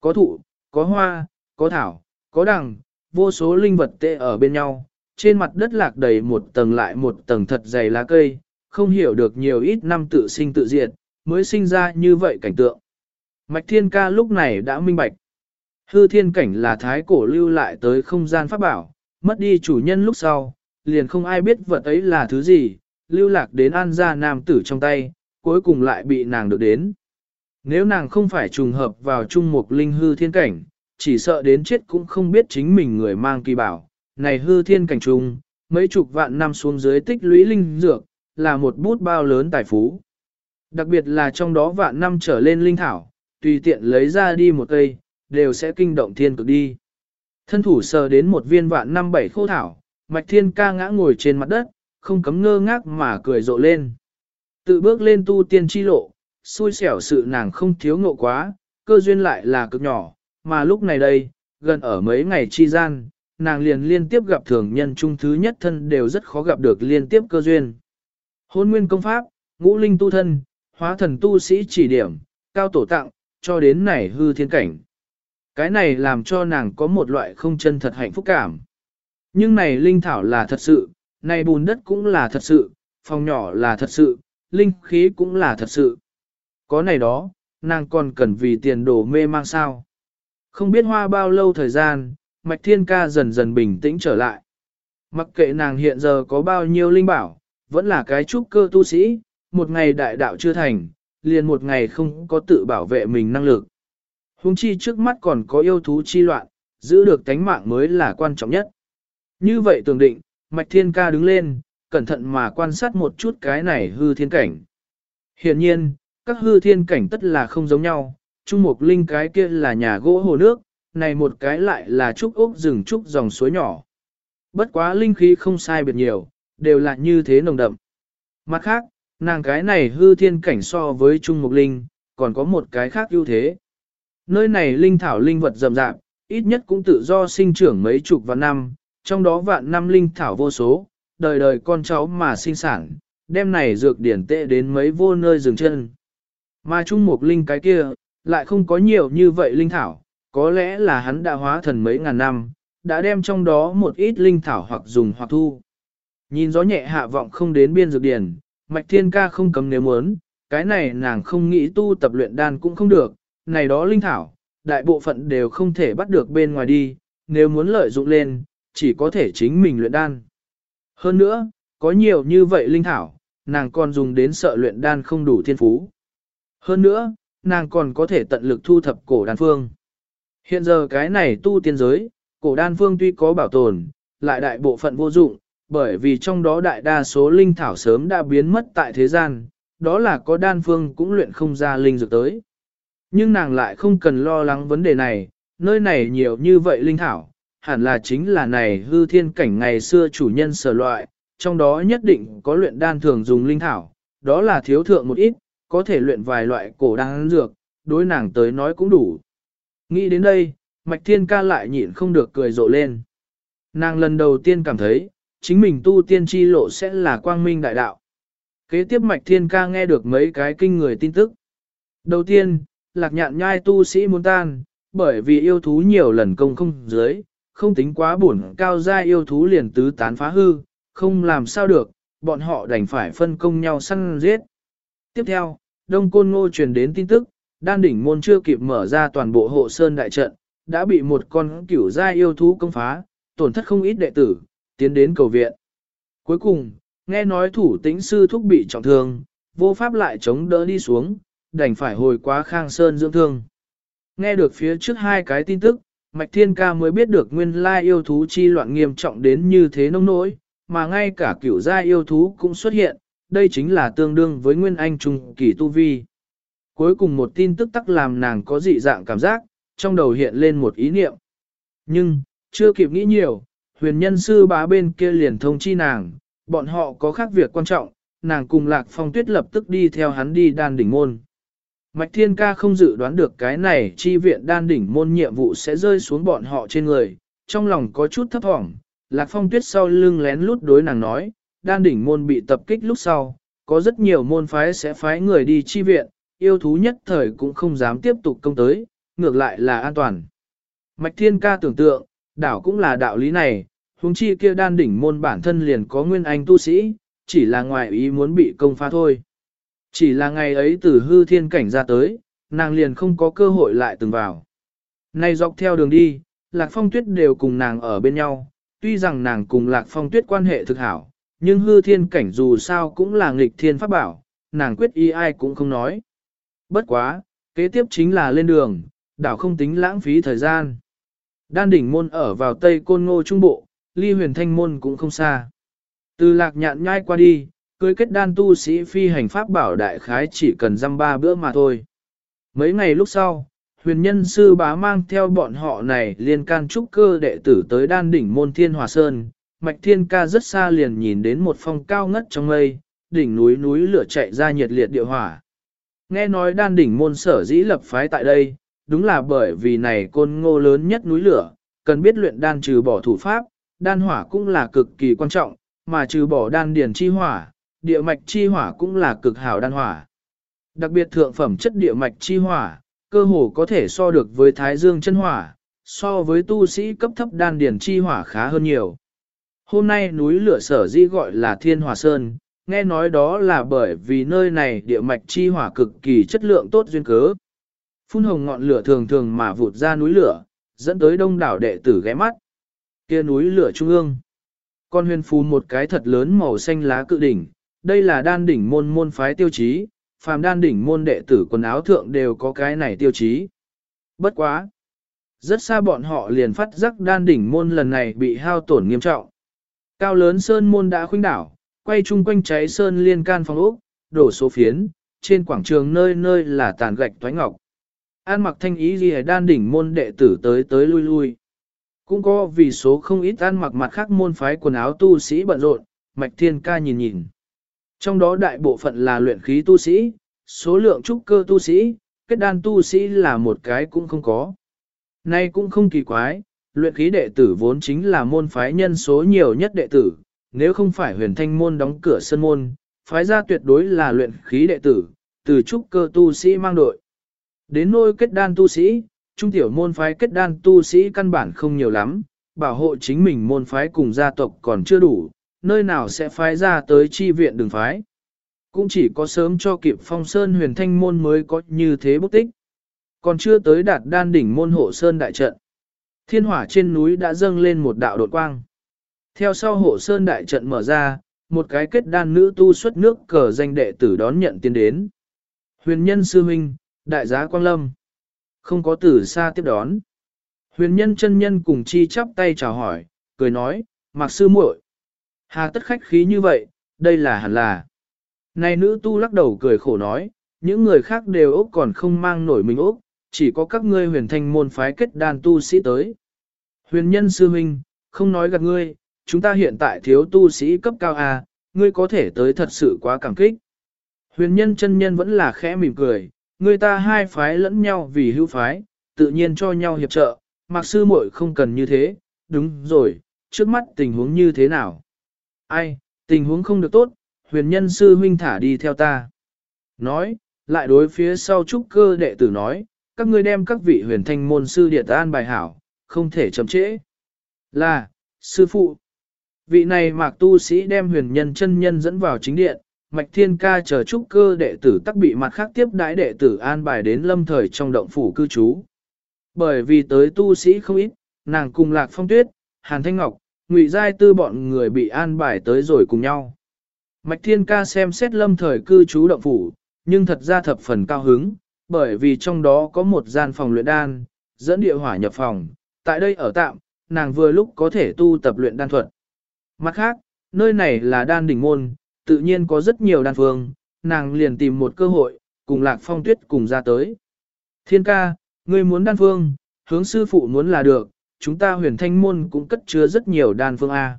Có thụ, có hoa, có thảo, có đằng, vô số linh vật tê ở bên nhau, trên mặt đất lạc đầy một tầng lại một tầng thật dày lá cây, không hiểu được nhiều ít năm tự sinh tự diệt, mới sinh ra như vậy cảnh tượng. Mạch Thiên Ca lúc này đã minh bạch. Hư thiên cảnh là thái cổ lưu lại tới không gian pháp bảo, mất đi chủ nhân lúc sau, liền không ai biết vật ấy là thứ gì, lưu lạc đến an gia nam tử trong tay, cuối cùng lại bị nàng được đến. Nếu nàng không phải trùng hợp vào chung một linh hư thiên cảnh, chỉ sợ đến chết cũng không biết chính mình người mang kỳ bảo. Này hư thiên cảnh trùng, mấy chục vạn năm xuống dưới tích lũy linh dược, là một bút bao lớn tài phú. Đặc biệt là trong đó vạn năm trở lên linh thảo, tùy tiện lấy ra đi một cây, đều sẽ kinh động thiên cực đi. Thân thủ sờ đến một viên vạn năm bảy khô thảo, mạch thiên ca ngã ngồi trên mặt đất, không cấm ngơ ngác mà cười rộ lên. Tự bước lên tu tiên chi lộ, xui xẻo sự nàng không thiếu ngộ quá, cơ duyên lại là cực nhỏ, mà lúc này đây, gần ở mấy ngày chi gian, nàng liền liên tiếp gặp thường nhân trung thứ nhất thân đều rất khó gặp được liên tiếp cơ duyên. Hôn nguyên công pháp, ngũ linh tu thân, hóa thần tu sĩ chỉ điểm, cao tổ tặng, cho đến này hư thiên cảnh. Cái này làm cho nàng có một loại không chân thật hạnh phúc cảm. Nhưng này linh thảo là thật sự, này bùn đất cũng là thật sự, phòng nhỏ là thật sự, linh khí cũng là thật sự. Có này đó, nàng còn cần vì tiền đồ mê mang sao. Không biết hoa bao lâu thời gian, Mạch Thiên Ca dần dần bình tĩnh trở lại. Mặc kệ nàng hiện giờ có bao nhiêu linh bảo, vẫn là cái trúc cơ tu sĩ, một ngày đại đạo chưa thành, liền một ngày không có tự bảo vệ mình năng lực. Hùng chi trước mắt còn có yêu thú chi loạn, giữ được tánh mạng mới là quan trọng nhất. Như vậy tường định, Mạch Thiên Ca đứng lên, cẩn thận mà quan sát một chút cái này hư thiên cảnh. Hiện nhiên, các hư thiên cảnh tất là không giống nhau, Trung Mục Linh cái kia là nhà gỗ hồ nước, này một cái lại là trúc ốc rừng trúc dòng suối nhỏ. Bất quá linh khí không sai biệt nhiều, đều là như thế nồng đậm. Mặt khác, nàng cái này hư thiên cảnh so với Trung Mục Linh, còn có một cái khác ưu thế. Nơi này linh thảo linh vật rậm rạp, ít nhất cũng tự do sinh trưởng mấy chục vạn năm, trong đó vạn năm linh thảo vô số, đời đời con cháu mà sinh sản, đem này dược điển tệ đến mấy vô nơi dừng chân. Mà Trung Mục Linh cái kia, lại không có nhiều như vậy linh thảo, có lẽ là hắn đã hóa thần mấy ngàn năm, đã đem trong đó một ít linh thảo hoặc dùng hoặc thu. Nhìn gió nhẹ hạ vọng không đến biên dược điển, Mạch Thiên Ca không cấm nếu muốn, cái này nàng không nghĩ tu tập luyện đan cũng không được, này đó linh thảo, đại bộ phận đều không thể bắt được bên ngoài đi, nếu muốn lợi dụng lên, chỉ có thể chính mình luyện đan. Hơn nữa, có nhiều như vậy linh thảo, nàng còn dùng đến sợ luyện đan không đủ thiên phú. Hơn nữa, nàng còn có thể tận lực thu thập cổ đan phương. Hiện giờ cái này tu tiên giới, cổ đan phương tuy có bảo tồn, lại đại bộ phận vô dụng, bởi vì trong đó đại đa số linh thảo sớm đã biến mất tại thế gian, đó là có đan phương cũng luyện không ra linh dược tới. Nhưng nàng lại không cần lo lắng vấn đề này, nơi này nhiều như vậy linh thảo, hẳn là chính là này hư thiên cảnh ngày xưa chủ nhân sở loại, trong đó nhất định có luyện đan thường dùng linh thảo, đó là thiếu thượng một ít, có thể luyện vài loại cổ đan dược, đối nàng tới nói cũng đủ. Nghĩ đến đây, Mạch Thiên Ca lại nhịn không được cười rộ lên. Nàng lần đầu tiên cảm thấy, chính mình tu tiên chi lộ sẽ là quang minh đại đạo. Kế tiếp Mạch Thiên Ca nghe được mấy cái kinh người tin tức. Đầu tiên, lạc nhạn nhai tu sĩ muốn tan, bởi vì yêu thú nhiều lần công không dưới, không tính quá buồn cao gia yêu thú liền tứ tán phá hư, không làm sao được, bọn họ đành phải phân công nhau săn giết. Tiếp theo, Đông Côn Ngô truyền đến tin tức, đan đỉnh môn chưa kịp mở ra toàn bộ hộ sơn đại trận, đã bị một con cửu gia yêu thú công phá, tổn thất không ít đệ tử, tiến đến cầu viện. Cuối cùng, nghe nói thủ tĩnh sư thúc bị trọng thương, vô pháp lại chống đỡ đi xuống, đành phải hồi quá khang sơn dưỡng thương. Nghe được phía trước hai cái tin tức, Mạch Thiên Ca mới biết được nguyên lai yêu thú chi loạn nghiêm trọng đến như thế nông nỗi, mà ngay cả cửu gia yêu thú cũng xuất hiện, đây chính là tương đương với nguyên anh trung kỳ tu vi. Cuối cùng một tin tức tắc làm nàng có dị dạng cảm giác, trong đầu hiện lên một ý niệm. Nhưng, chưa kịp nghĩ nhiều, huyền nhân sư bá bên kia liền thông chi nàng, bọn họ có khác việc quan trọng, nàng cùng lạc phong tuyết lập tức đi theo hắn đi đan đỉnh môn. Mạch Thiên Ca không dự đoán được cái này chi viện đan đỉnh môn nhiệm vụ sẽ rơi xuống bọn họ trên người, trong lòng có chút thấp thỏm, Lạc Phong Tuyết sau lưng lén lút đối nàng nói, đan đỉnh môn bị tập kích lúc sau, có rất nhiều môn phái sẽ phái người đi chi viện, yêu thú nhất thời cũng không dám tiếp tục công tới, ngược lại là an toàn. Mạch Thiên Ca tưởng tượng, đảo cũng là đạo lý này, huống chi kia đan đỉnh môn bản thân liền có nguyên anh tu sĩ, chỉ là ngoài ý muốn bị công phá thôi. Chỉ là ngày ấy từ hư thiên cảnh ra tới, nàng liền không có cơ hội lại từng vào. Nay dọc theo đường đi, Lạc Phong Tuyết đều cùng nàng ở bên nhau, tuy rằng nàng cùng Lạc Phong Tuyết quan hệ thực hảo, nhưng hư thiên cảnh dù sao cũng là nghịch thiên pháp bảo, nàng quyết y ai cũng không nói. Bất quá, kế tiếp chính là lên đường, đảo không tính lãng phí thời gian. Đan đỉnh môn ở vào tây côn ngô trung bộ, ly huyền thanh môn cũng không xa. Từ lạc nhạn nhai qua đi, cưới kết đan tu sĩ phi hành pháp bảo đại khái chỉ cần dăm ba bữa mà thôi. Mấy ngày lúc sau, huyền nhân sư bá mang theo bọn họ này liên can trúc cơ đệ tử tới đan đỉnh môn thiên hòa sơn, mạch thiên ca rất xa liền nhìn đến một phong cao ngất trong mây, đỉnh núi núi lửa chạy ra nhiệt liệt địa hỏa. Nghe nói đan đỉnh môn sở dĩ lập phái tại đây, đúng là bởi vì này côn ngô lớn nhất núi lửa, cần biết luyện đan trừ bỏ thủ pháp, đan hỏa cũng là cực kỳ quan trọng, mà trừ bỏ đan điển chi hỏa, địa mạch chi hỏa cũng là cực hảo đan hỏa. Đặc biệt thượng phẩm chất địa mạch chi hỏa, cơ hồ có thể so được với thái dương chân hỏa, so với tu sĩ cấp thấp đan điển chi hỏa khá hơn nhiều. Hôm nay núi lửa sở di gọi là Thiên Hòa Sơn, nghe nói đó là bởi vì nơi này địa mạch chi hỏa cực kỳ chất lượng tốt duyên cớ. Phun hồng ngọn lửa thường thường mà vụt ra núi lửa, dẫn tới đông đảo đệ tử ghé mắt. Kia núi lửa trung ương. Con huyền phù một cái thật lớn màu xanh lá cự đỉnh, đây là đan đỉnh môn môn phái tiêu chí, phàm đan đỉnh môn đệ tử quần áo thượng đều có cái này tiêu chí. Bất quá. Rất xa bọn họ liền phát giác đan đỉnh môn lần này bị hao tổn nghiêm trọng. Cao lớn sơn môn đã khuynh đảo, quay chung quanh cháy sơn liên can phong ốc, đổ số phiến, trên quảng trường nơi nơi là tàn gạch toái ngọc. An mặc thanh ý gì đan đỉnh môn đệ tử tới tới lui lui. Cũng có vì số không ít an mặc mặt khác môn phái quần áo tu sĩ bận rộn, mạch thiên ca nhìn nhìn. Trong đó đại bộ phận là luyện khí tu sĩ, số lượng trúc cơ tu sĩ, kết đan tu sĩ là một cái cũng không có. Nay cũng không kỳ quái, luyện khí đệ tử vốn chính là môn phái nhân số nhiều nhất đệ tử, nếu không phải huyền thanh môn đóng cửa sân môn, phái ra tuyệt đối là luyện khí đệ tử, từ trúc cơ tu sĩ mang đội. Đến nôi kết đan tu sĩ, trung tiểu môn phái kết đan tu sĩ căn bản không nhiều lắm, bảo hộ chính mình môn phái cùng gia tộc còn chưa đủ, nơi nào sẽ phái ra tới chi viện đường phái. Cũng chỉ có sớm cho kịp phong sơn huyền thanh môn mới có như thế bút tích. Còn chưa tới đạt đan đỉnh môn hộ sơn đại trận. Thiên hỏa trên núi đã dâng lên một đạo đột quang. Theo sau hộ sơn đại trận mở ra, một cái kết đan nữ tu xuất nước cờ danh đệ tử đón nhận tiến đến. Huyền nhân sư huynh, đại giá Quang Lâm. Không có tử xa tiếp đón. Huyền nhân chân nhân cùng chi chắp tay chào hỏi, cười nói, mặc sư muội, Hà tất khách khí như vậy, đây là hẳn là. Này nữ tu lắc đầu cười khổ nói, những người khác đều ốc còn không mang nổi mình ốc, chỉ có các ngươi huyền thanh môn phái kết đan tu sĩ tới. Huyền nhân sư huynh, không nói gạt ngươi, chúng ta hiện tại thiếu tu sĩ cấp cao A, ngươi có thể tới thật sự quá cảm kích. Huyền nhân chân nhân vẫn là khẽ mỉm cười, người ta hai phái lẫn nhau vì hữu phái, tự nhiên cho nhau hiệp trợ, mặc sư muội không cần như thế, đúng rồi, trước mắt tình huống như thế nào? Ai, tình huống không được tốt, huyền nhân sư huynh thả đi theo ta. Nói, lại đối phía sau trúc cơ đệ tử nói, các ngươi đem các vị huyền thanh môn sư điện an bài hảo, không thể chậm trễ. Là, sư phụ. Vị này mạc tu sĩ đem huyền nhân chân nhân dẫn vào chính điện, mạch thiên ca chờ trúc cơ đệ tử tắc bị mặt khác tiếp đãi đệ tử an bài đến lâm thời trong động phủ cư trú. Bởi vì tới tu sĩ không ít, nàng cùng lạc phong tuyết, hàn thanh ngọc, ngụy giai tư bọn người bị an bài tới rồi cùng nhau. Mạch thiên ca xem xét lâm thời cư trú động phủ, nhưng thật ra thập phần cao hứng, bởi vì trong đó có một gian phòng luyện đan, dẫn địa hỏa nhập phòng, tại đây ở tạm, nàng vừa lúc có thể tu tập luyện đan thuật. Mặt khác, nơi này là đan đỉnh môn, tự nhiên có rất nhiều đan phương, nàng liền tìm một cơ hội, cùng lạc phong tuyết cùng ra tới. Thiên ca, ngươi muốn đan phương, hướng sư phụ muốn là được, chúng ta huyền thanh môn cũng cất chứa rất nhiều đan phương A.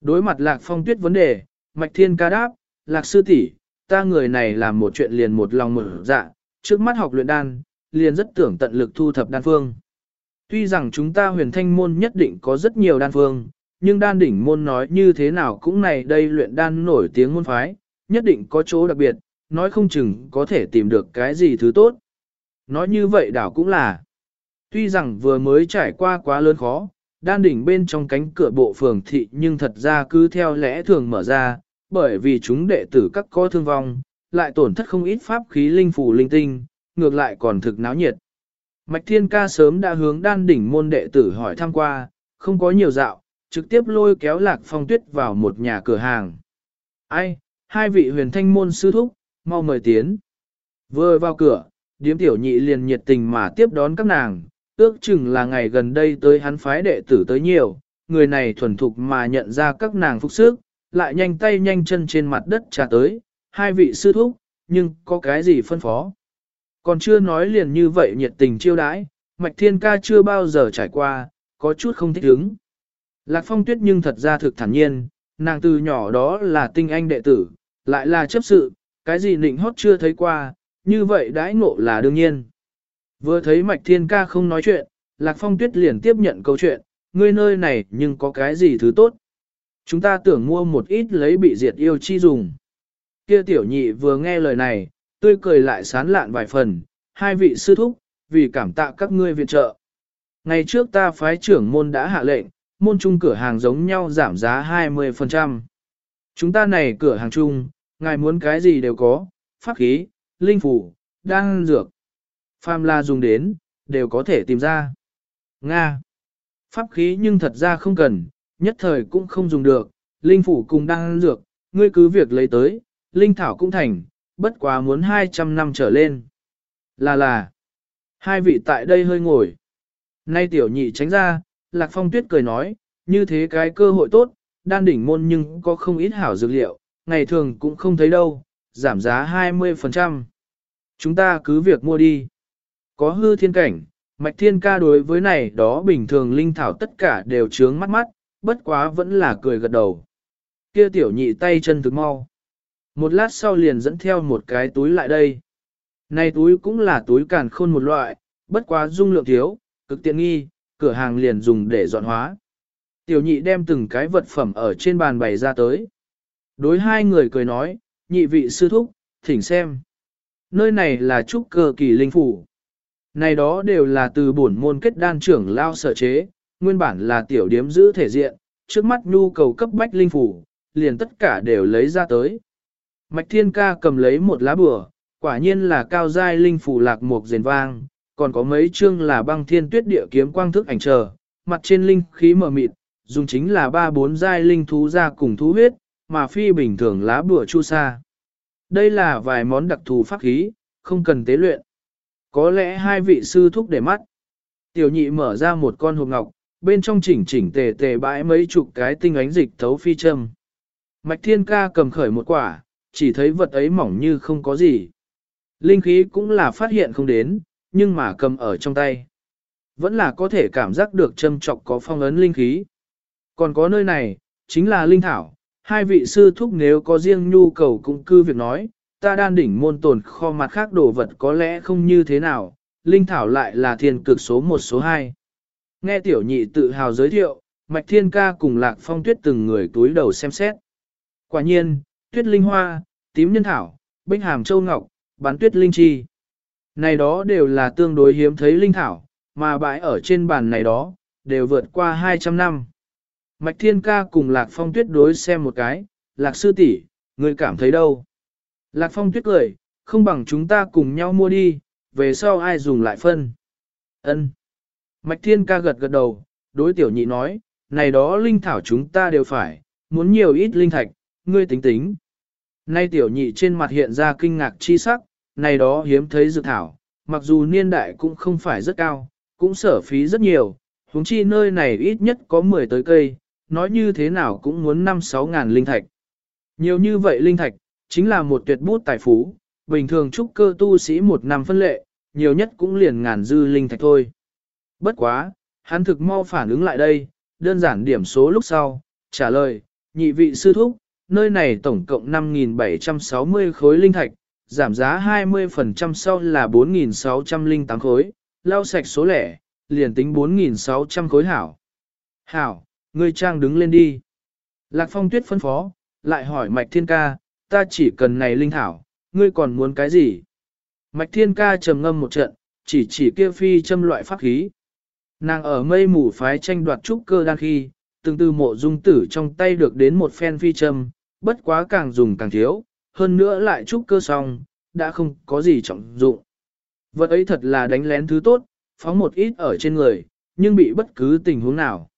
Đối mặt lạc phong tuyết vấn đề, mạch thiên ca đáp, lạc sư tỷ, ta người này làm một chuyện liền một lòng mở dạ, trước mắt học luyện đan, liền rất tưởng tận lực thu thập đan phương. Tuy rằng chúng ta huyền thanh môn nhất định có rất nhiều đan phương, nhưng đan đỉnh môn nói như thế nào cũng này đây luyện đan nổi tiếng môn phái, nhất định có chỗ đặc biệt, nói không chừng có thể tìm được cái gì thứ tốt. Nói như vậy đảo cũng là, tuy rằng vừa mới trải qua quá lớn khó, đan đỉnh bên trong cánh cửa bộ phường thị nhưng thật ra cứ theo lẽ thường mở ra, bởi vì chúng đệ tử các có thương vong, lại tổn thất không ít pháp khí linh phù linh tinh, ngược lại còn thực náo nhiệt. Mạch Thiên Ca sớm đã hướng đan đỉnh môn đệ tử hỏi thăm qua, không có nhiều dạo, trực tiếp lôi kéo Lạc Phong Tuyết vào một nhà cửa hàng. Ai, hai vị huyền thanh môn sư thúc, mau mời tiến. Vừa vào cửa, điếm tiểu nhị liền nhiệt tình mà tiếp đón các nàng, ước chừng là ngày gần đây tới hắn phái đệ tử tới nhiều, người này thuần thục mà nhận ra các nàng phục sức, lại nhanh tay nhanh chân trên mặt đất trà tới, hai vị sư thúc, nhưng có cái gì phân phó. Còn chưa nói liền như vậy nhiệt tình chiêu đãi, Mạch Thiên Ca chưa bao giờ trải qua, có chút không thích ứng. Lạc Phong Tuyết nhưng thật ra thực thản nhiên, nàng từ nhỏ đó là tinh anh đệ tử, lại là chấp sự, cái gì nịnh hót chưa thấy qua, như vậy đãi ngộ là đương nhiên. Vừa thấy Mạch Thiên Ca không nói chuyện, Lạc Phong Tuyết liền tiếp nhận câu chuyện, ngươi nơi này nhưng có cái gì thứ tốt. Chúng ta tưởng mua một ít lấy bị diệt yêu chi dùng. Kia tiểu nhị vừa nghe lời này, tươi cười lại sán lạn vài phần, hai vị sư thúc, vì cảm tạ các ngươi viện trợ. Ngày trước ta phái trưởng môn đã hạ lệnh, môn chung cửa hàng giống nhau giảm giá 20%. Chúng ta này cửa hàng chung, ngài muốn cái gì đều có, pháp khí, linh phủ, đan dược. pham la dùng đến, đều có thể tìm ra. Nga. Pháp khí nhưng thật ra không cần, nhất thời cũng không dùng được, linh phủ cùng đan dược, ngươi cứ việc lấy tới, linh thảo cũng thành, bất quá muốn 200 năm trở lên. Là là, hai vị tại đây hơi ngồi. Nay tiểu nhị tránh ra, Lạc Phong Tuyết cười nói, như thế cái cơ hội tốt, đan đỉnh môn nhưng có không ít hảo dược liệu, ngày thường cũng không thấy đâu, giảm giá 20%. Chúng ta cứ việc mua đi. Có hư thiên cảnh, mạch thiên ca đối với này đó bình thường linh thảo tất cả đều trướng mắt mắt, bất quá vẫn là cười gật đầu. Kia tiểu nhị tay chân thực mau. Một lát sau liền dẫn theo một cái túi lại đây. Này túi cũng là túi càn khôn một loại, bất quá dung lượng thiếu, cực tiện nghi, cửa hàng liền dùng để dọn hóa. Tiểu nhị đem từng cái vật phẩm ở trên bàn bày ra tới. Đối hai người cười nói, nhị vị sư thúc, thỉnh xem. Nơi này là trúc cơ kỳ linh phủ. Này đó đều là từ bổn môn kết đan trưởng lao sở chế, nguyên bản là tiểu điếm giữ thể diện, trước mắt nhu cầu cấp bách linh phủ, liền tất cả đều lấy ra tới. Mạch Thiên Ca cầm lấy một lá bùa, quả nhiên là cao giai linh phủ lạc mục rền vang, còn có mấy chương là băng thiên tuyết địa kiếm quang thức ảnh chờ, mặt trên linh khí mờ mịt, dùng chính là ba bốn giai linh thú ra cùng thú huyết, mà phi bình thường lá bùa chu sa. Đây là vài món đặc thù pháp khí, không cần tế luyện. Có lẽ hai vị sư thúc để mắt. Tiểu nhị mở ra một con hộp ngọc, bên trong chỉnh chỉnh tề tề bãi mấy chục cái tinh ánh dịch thấu phi châm. Mạch thiên ca cầm khởi một quả, chỉ thấy vật ấy mỏng như không có gì. Linh khí cũng là phát hiện không đến, nhưng mà cầm ở trong tay. Vẫn là có thể cảm giác được châm trọc có phong ấn linh khí. Còn có nơi này, chính là linh thảo. Hai vị sư thúc nếu có riêng nhu cầu cũng cư việc nói, ta đan đỉnh môn tồn kho mặt khác đồ vật có lẽ không như thế nào, linh thảo lại là thiên cực số một số hai. Nghe tiểu nhị tự hào giới thiệu, Mạch Thiên Ca cùng Lạc Phong Tuyết từng người túi đầu xem xét. Quả nhiên, tuyết linh hoa, tím nhân thảo, bích hàm châu ngọc, bán tuyết linh chi. Này đó đều là tương đối hiếm thấy linh thảo, mà bãi ở trên bàn này đó, đều vượt qua 200 năm. Mạch Thiên Ca cùng Lạc Phong Tuyết đối xem một cái, Lạc Sư tỷ, người cảm thấy đâu? Lạc Phong Tuyết cười, không bằng chúng ta cùng nhau mua đi, về sau ai dùng lại phân. Ân. Mạch Thiên Ca gật gật đầu, đối tiểu nhị nói, này đó linh thảo chúng ta đều phải, muốn nhiều ít linh thạch, ngươi tính tính. Nay tiểu nhị trên mặt hiện ra kinh ngạc chi sắc, này đó hiếm thấy dược thảo, mặc dù niên đại cũng không phải rất cao, cũng sở phí rất nhiều, huống chi nơi này ít nhất có 10 tới cây, nói như thế nào cũng muốn 5-6 ngàn linh thạch. Nhiều như vậy linh thạch, chính là một tuyệt bút tài phú, bình thường trúc cơ tu sĩ một năm phân lệ, nhiều nhất cũng liền ngàn dư linh thạch thôi. Bất quá, hắn thực mau phản ứng lại đây, đơn giản điểm số lúc sau, trả lời, nhị vị sư thúc, nơi này tổng cộng 5.760 khối linh thạch, giảm giá 20% sau là 4.608 khối, lau sạch số lẻ, liền tính 4.600 khối hảo. Hảo, ngươi trang đứng lên đi. Lạc phong tuyết phân phó, lại hỏi mạch thiên ca, ta chỉ cần này linh thảo, ngươi còn muốn cái gì? Mạch thiên ca trầm ngâm một trận, chỉ chỉ kia phi châm loại pháp khí. Nàng ở mây mù phái tranh đoạt trúc cơ đan khi, từng từ mộ dung tử trong tay được đến một phen phi châm, bất quá càng dùng càng thiếu, hơn nữa lại trúc cơ xong, đã không có gì trọng dụng. Vật ấy thật là đánh lén thứ tốt, phóng một ít ở trên người, nhưng bị bất cứ tình huống nào.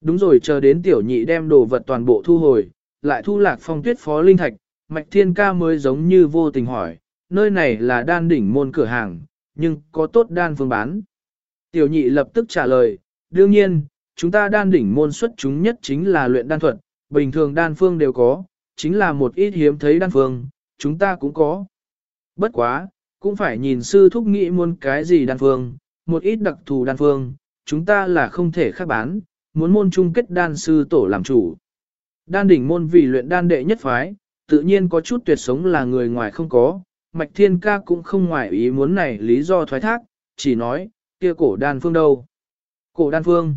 Đúng rồi chờ đến tiểu nhị đem đồ vật toàn bộ thu hồi, lại thu lạc phong tuyết phó linh thạch, mạch thiên ca mới giống như vô tình hỏi, nơi này là đan đỉnh môn cửa hàng, nhưng có tốt đan phương bán. Tiểu nhị lập tức trả lời, đương nhiên, chúng ta đan đỉnh môn xuất chúng nhất chính là luyện đan thuật, bình thường đan phương đều có, chính là một ít hiếm thấy đan phương, chúng ta cũng có. Bất quá, cũng phải nhìn sư thúc nghĩ muốn cái gì đan phương, một ít đặc thù đan phương, chúng ta là không thể khác bán, muốn môn chung kết đan sư tổ làm chủ. Đan đỉnh môn vì luyện đan đệ nhất phái, tự nhiên có chút tuyệt sống là người ngoài không có, Mạch Thiên Ca cũng không ngoài ý muốn này lý do thoái thác, chỉ nói, kia cổ đan phương đâu? Cổ đan phương?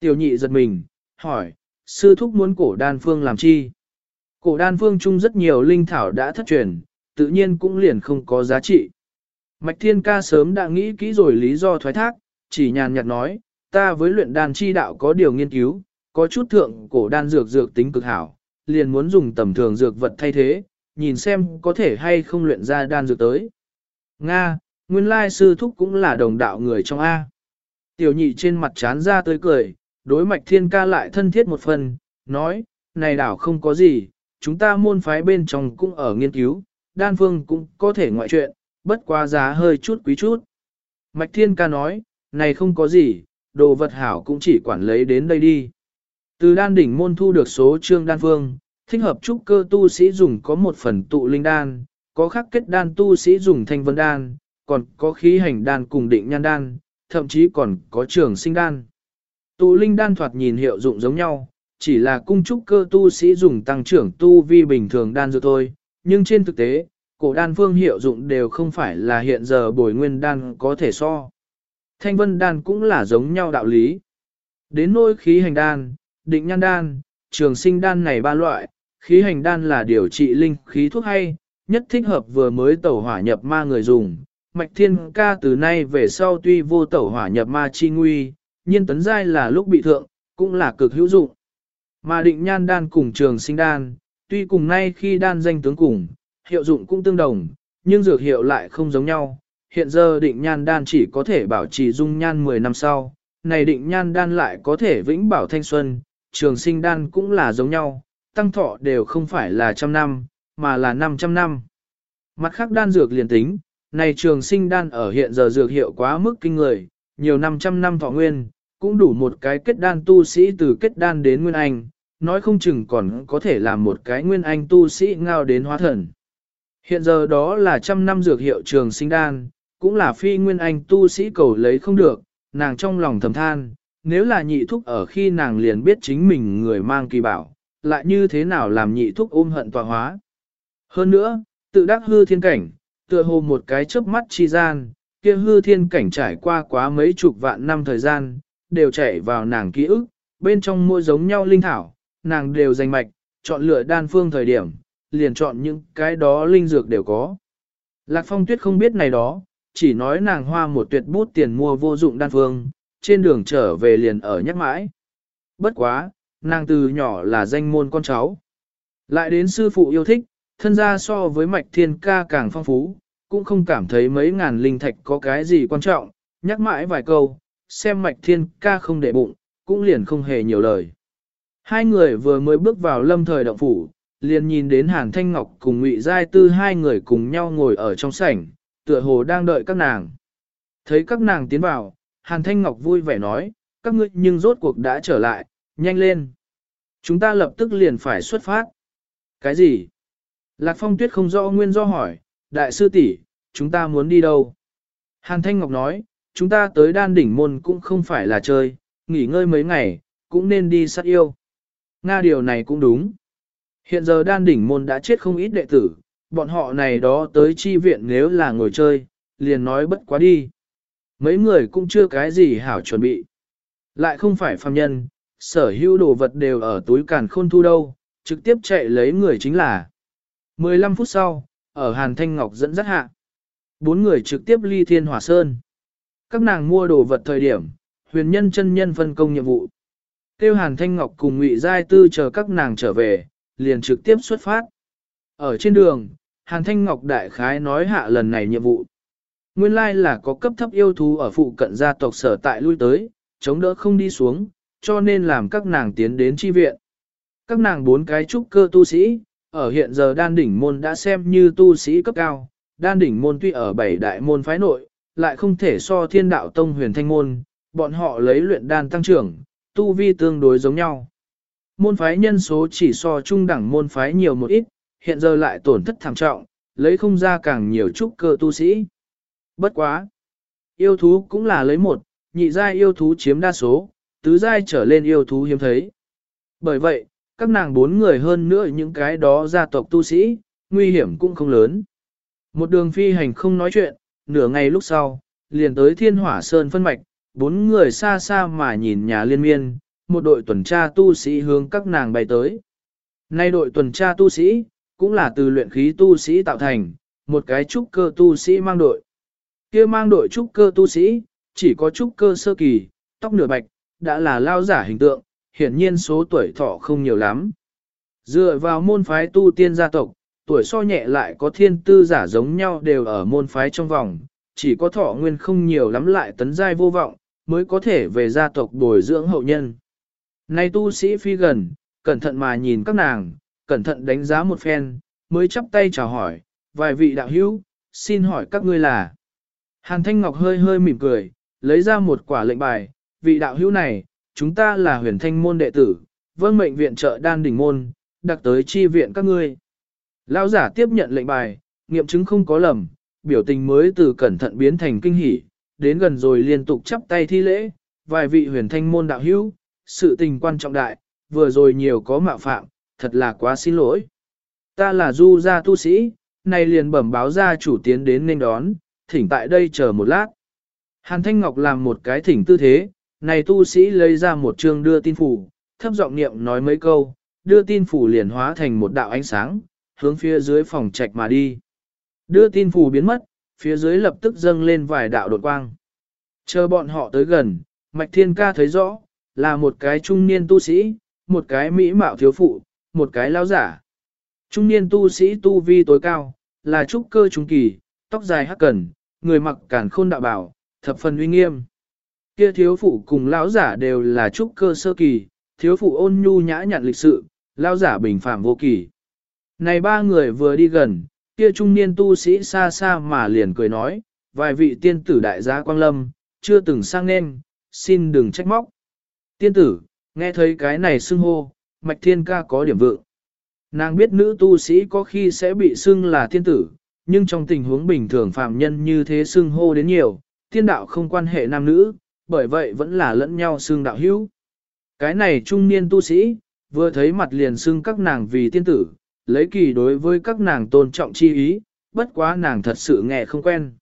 Tiểu nhị giật mình, hỏi, sư thúc muốn cổ đan phương làm chi? Cổ đan phương chung rất nhiều linh thảo đã thất truyền, tự nhiên cũng liền không có giá trị. Mạch Thiên Ca sớm đã nghĩ kỹ rồi lý do thoái thác, chỉ nhàn nhạt nói, ta với luyện đan chi đạo có điều nghiên cứu, có chút thượng cổ đan dược dược tính cực hảo, liền muốn dùng tầm thường dược vật thay thế, nhìn xem có thể hay không luyện ra đan dược tới. Nga, nguyên lai sư thúc cũng là đồng đạo người trong A. Tiểu nhị trên mặt chán ra tới cười, đối mạch thiên ca lại thân thiết một phần, nói, này đảo không có gì, chúng ta môn phái bên trong cũng ở nghiên cứu, đan phương cũng có thể ngoại chuyện, bất quá giá hơi chút quý chút. Mạch thiên ca nói, này không có gì, đồ vật hảo cũng chỉ quản lấy đến đây đi. Từ đan đỉnh môn thu được số trương đan phương, thích hợp trúc cơ tu sĩ dùng có một phần tụ linh đan, có khắc kết đan tu sĩ dùng thanh vân đan, còn có khí hành đan cùng định nhan đan, thậm chí còn có trường sinh đan. Tụ linh đan thoạt nhìn hiệu dụng giống nhau, chỉ là cung trúc cơ tu sĩ dùng tăng trưởng tu vi bình thường đan dược thôi, nhưng trên thực tế, cổ đan phương hiệu dụng đều không phải là hiện giờ bồi nguyên đan có thể so. Thanh vân đan cũng là giống nhau đạo lý. Đến nỗi khí hành đan, định nhan đan, trường sinh đan này ba loại, khí hành đan là điều trị linh khí thuốc hay, nhất thích hợp vừa mới tẩu hỏa nhập ma người dùng. Mạch thiên ca từ nay về sau tuy vô tẩu hỏa nhập ma chi nguy, nhiên tấn giai là lúc bị thượng, cũng là cực hữu dụng. Mà định nhan đan cùng trường sinh đan, tuy cùng nay khi đan danh tướng cùng, hiệu dụng cũng tương đồng, nhưng dược hiệu lại không giống nhau. Hiện giờ định nhan đan chỉ có thể bảo trì dung nhan 10 năm sau, này định nhan đan lại có thể vĩnh bảo thanh xuân, trường sinh đan cũng là giống nhau, tăng thọ đều không phải là trăm năm, mà là 500 năm. Mặt khác đan dược liền tính, này trường sinh đan ở hiện giờ dược hiệu quá mức kinh người, nhiều 500 năm thọ nguyên, cũng đủ một cái kết đan tu sĩ từ kết đan đến nguyên anh, nói không chừng còn có thể làm một cái nguyên anh tu sĩ ngao đến hóa thần. Hiện giờ đó là trăm năm dược hiệu trường sinh đan, cũng là phi nguyên anh tu sĩ cầu lấy không được, nàng trong lòng thầm than, nếu là nhị thúc ở khi nàng liền biết chính mình người mang kỳ bảo, lại như thế nào làm nhị thúc ôm hận tọa hóa. Hơn nữa, tự đắc hư thiên cảnh, tựa hồ một cái chớp mắt chi gian, kia hư thiên cảnh trải qua quá mấy chục vạn năm thời gian, đều chảy vào nàng ký ức, bên trong mỗi giống nhau linh thảo, nàng đều danh mạch, chọn lựa đan phương thời điểm, liền chọn những cái đó linh dược đều có. Lạc phong tuyết không biết này đó, chỉ nói nàng hoa một tuyệt bút tiền mua vô dụng đan phương, trên đường trở về liền ở nhắc mãi. Bất quá, nàng từ nhỏ là danh môn con cháu. Lại đến sư phụ yêu thích, thân gia so với mạch thiên ca càng phong phú, cũng không cảm thấy mấy ngàn linh thạch có cái gì quan trọng, nhắc mãi vài câu, xem mạch thiên ca không để bụng, cũng liền không hề nhiều lời. Hai người vừa mới bước vào lâm thời động phủ, liền nhìn đến Hàn Thanh Ngọc cùng Ngụy Giai Tư hai người cùng nhau ngồi ở trong sảnh, tựa hồ đang đợi các nàng. Thấy các nàng tiến vào, Hàn Thanh Ngọc vui vẻ nói, các ngươi nhưng rốt cuộc đã trở lại, nhanh lên. Chúng ta lập tức liền phải xuất phát. Cái gì? Lạc Phong Tuyết không rõ nguyên do hỏi, đại sư tỷ, chúng ta muốn đi đâu? Hàn Thanh Ngọc nói, chúng ta tới đan đỉnh môn cũng không phải là chơi, nghỉ ngơi mấy ngày, cũng nên đi sát yêu. Nga điều này cũng đúng. Hiện giờ đan đỉnh môn đã chết không ít đệ tử, bọn họ này đó tới chi viện nếu là ngồi chơi, liền nói bất quá đi. Mấy người cũng chưa cái gì hảo chuẩn bị. Lại không phải phàm nhân, sở hữu đồ vật đều ở túi càn khôn thu đâu, trực tiếp chạy lấy người chính là. 15 phút sau, ở Hàn Thanh Ngọc dẫn dắt hạ. Bốn người trực tiếp ly thiên hỏa sơn. Các nàng mua đồ vật thời điểm, huyền nhân chân nhân phân công nhiệm vụ. Tiêu Hàn Thanh Ngọc cùng Ngụy Giai Tư chờ các nàng trở về, liền trực tiếp xuất phát. Ở trên đường, Hàn Thanh Ngọc đại khái nói hạ lần này nhiệm vụ. Nguyên lai là có cấp thấp yêu thú ở phụ cận gia tộc sở tại lui tới, chống đỡ không đi xuống, cho nên làm các nàng tiến đến chi viện. Các nàng bốn cái trúc cơ tu sĩ, ở hiện giờ đan đỉnh môn đã xem như tu sĩ cấp cao, đan đỉnh môn tuy ở bảy đại môn phái nội, lại không thể so thiên đạo tông huyền thanh môn, bọn họ lấy luyện đan tăng trưởng, tu vi tương đối giống nhau. Môn phái nhân số chỉ so trung đẳng môn phái nhiều một ít, hiện giờ lại tổn thất thảm trọng, lấy không ra càng nhiều trúc cơ tu sĩ. Bất quá. Yêu thú cũng là lấy một, nhị giai yêu thú chiếm đa số, tứ giai trở lên yêu thú hiếm thấy. Bởi vậy, các nàng bốn người hơn nữa những cái đó gia tộc tu sĩ, nguy hiểm cũng không lớn. Một đường phi hành không nói chuyện, nửa ngày lúc sau, liền tới thiên hỏa sơn phân mạch, bốn người xa xa mà nhìn nhà liên miên, một đội tuần tra tu sĩ hướng các nàng bay tới. Nay đội tuần tra tu sĩ, cũng là từ luyện khí tu sĩ tạo thành, một cái trúc cơ tu sĩ mang đội. kia mang đội trúc cơ tu sĩ, chỉ có trúc cơ sơ kỳ, tóc nửa bạch, đã là lao giả hình tượng, hiển nhiên số tuổi thọ không nhiều lắm. Dựa vào môn phái tu tiên gia tộc, tuổi so nhẹ lại có thiên tư giả giống nhau đều ở môn phái trong vòng, chỉ có thọ nguyên không nhiều lắm lại tấn giai vô vọng, mới có thể về gia tộc bồi dưỡng hậu nhân. Nay tu sĩ phi gần, cẩn thận mà nhìn các nàng, cẩn thận đánh giá một phen, mới chắp tay chào hỏi, vài vị đạo hữu, xin hỏi các ngươi là. Hàn Thanh Ngọc hơi hơi mỉm cười, lấy ra một quả lệnh bài, vị đạo hữu này, chúng ta là huyền thanh môn đệ tử, vâng mệnh viện trợ đan đỉnh môn, đặc tới chi viện các ngươi. Lão giả tiếp nhận lệnh bài, nghiệm chứng không có lầm, biểu tình mới từ cẩn thận biến thành kinh hỉ, đến gần rồi liên tục chắp tay thi lễ, vài vị huyền thanh môn đạo hữu, sự tình quan trọng đại, vừa rồi nhiều có mạo phạm, thật là quá xin lỗi. Ta là du gia tu sĩ, nay liền bẩm báo gia chủ tiến đến nên đón, thỉnh tại đây chờ một lát. Hàn Thanh Ngọc làm một cái thỉnh tư thế, này tu sĩ lấy ra một chương đưa tin phủ, thấp giọng niệm nói mấy câu, đưa tin phủ liền hóa thành một đạo ánh sáng, hướng phía dưới phòng trạch mà đi. Đưa tin phủ biến mất, phía dưới lập tức dâng lên vài đạo đột quang. Chờ bọn họ tới gần, Mạch Thiên Ca thấy rõ, là một cái trung niên tu sĩ, một cái mỹ mạo thiếu phụ, một cái lão giả. Trung niên tu sĩ tu vi tối cao, là trúc cơ trung kỳ, tóc dài hắc cẩn, người mặc cản khôn đạo bảo, thập phần uy nghiêm. Kia thiếu phụ cùng lão giả đều là trúc cơ sơ kỳ, thiếu phụ ôn nhu nhã nhặn lịch sự, lao giả bình phạm vô kỳ. Này ba người vừa đi gần, kia trung niên tu sĩ xa xa mà liền cười nói, vài vị tiên tử đại gia Quang Lâm, chưa từng sang nên, xin đừng trách móc. Tiên tử, nghe thấy cái này xưng hô, mạch thiên ca có điểm vượng. Nàng biết nữ tu sĩ có khi sẽ bị xưng là tiên tử, nhưng trong tình huống bình thường phạm nhân như thế xưng hô đến nhiều, tiên đạo không quan hệ nam nữ, bởi vậy vẫn là lẫn nhau xưng đạo hữu. Cái này trung niên tu sĩ, vừa thấy mặt liền xưng các nàng vì tiên tử, lấy kỳ đối với các nàng tôn trọng chi ý, bất quá nàng thật sự nghe không quen.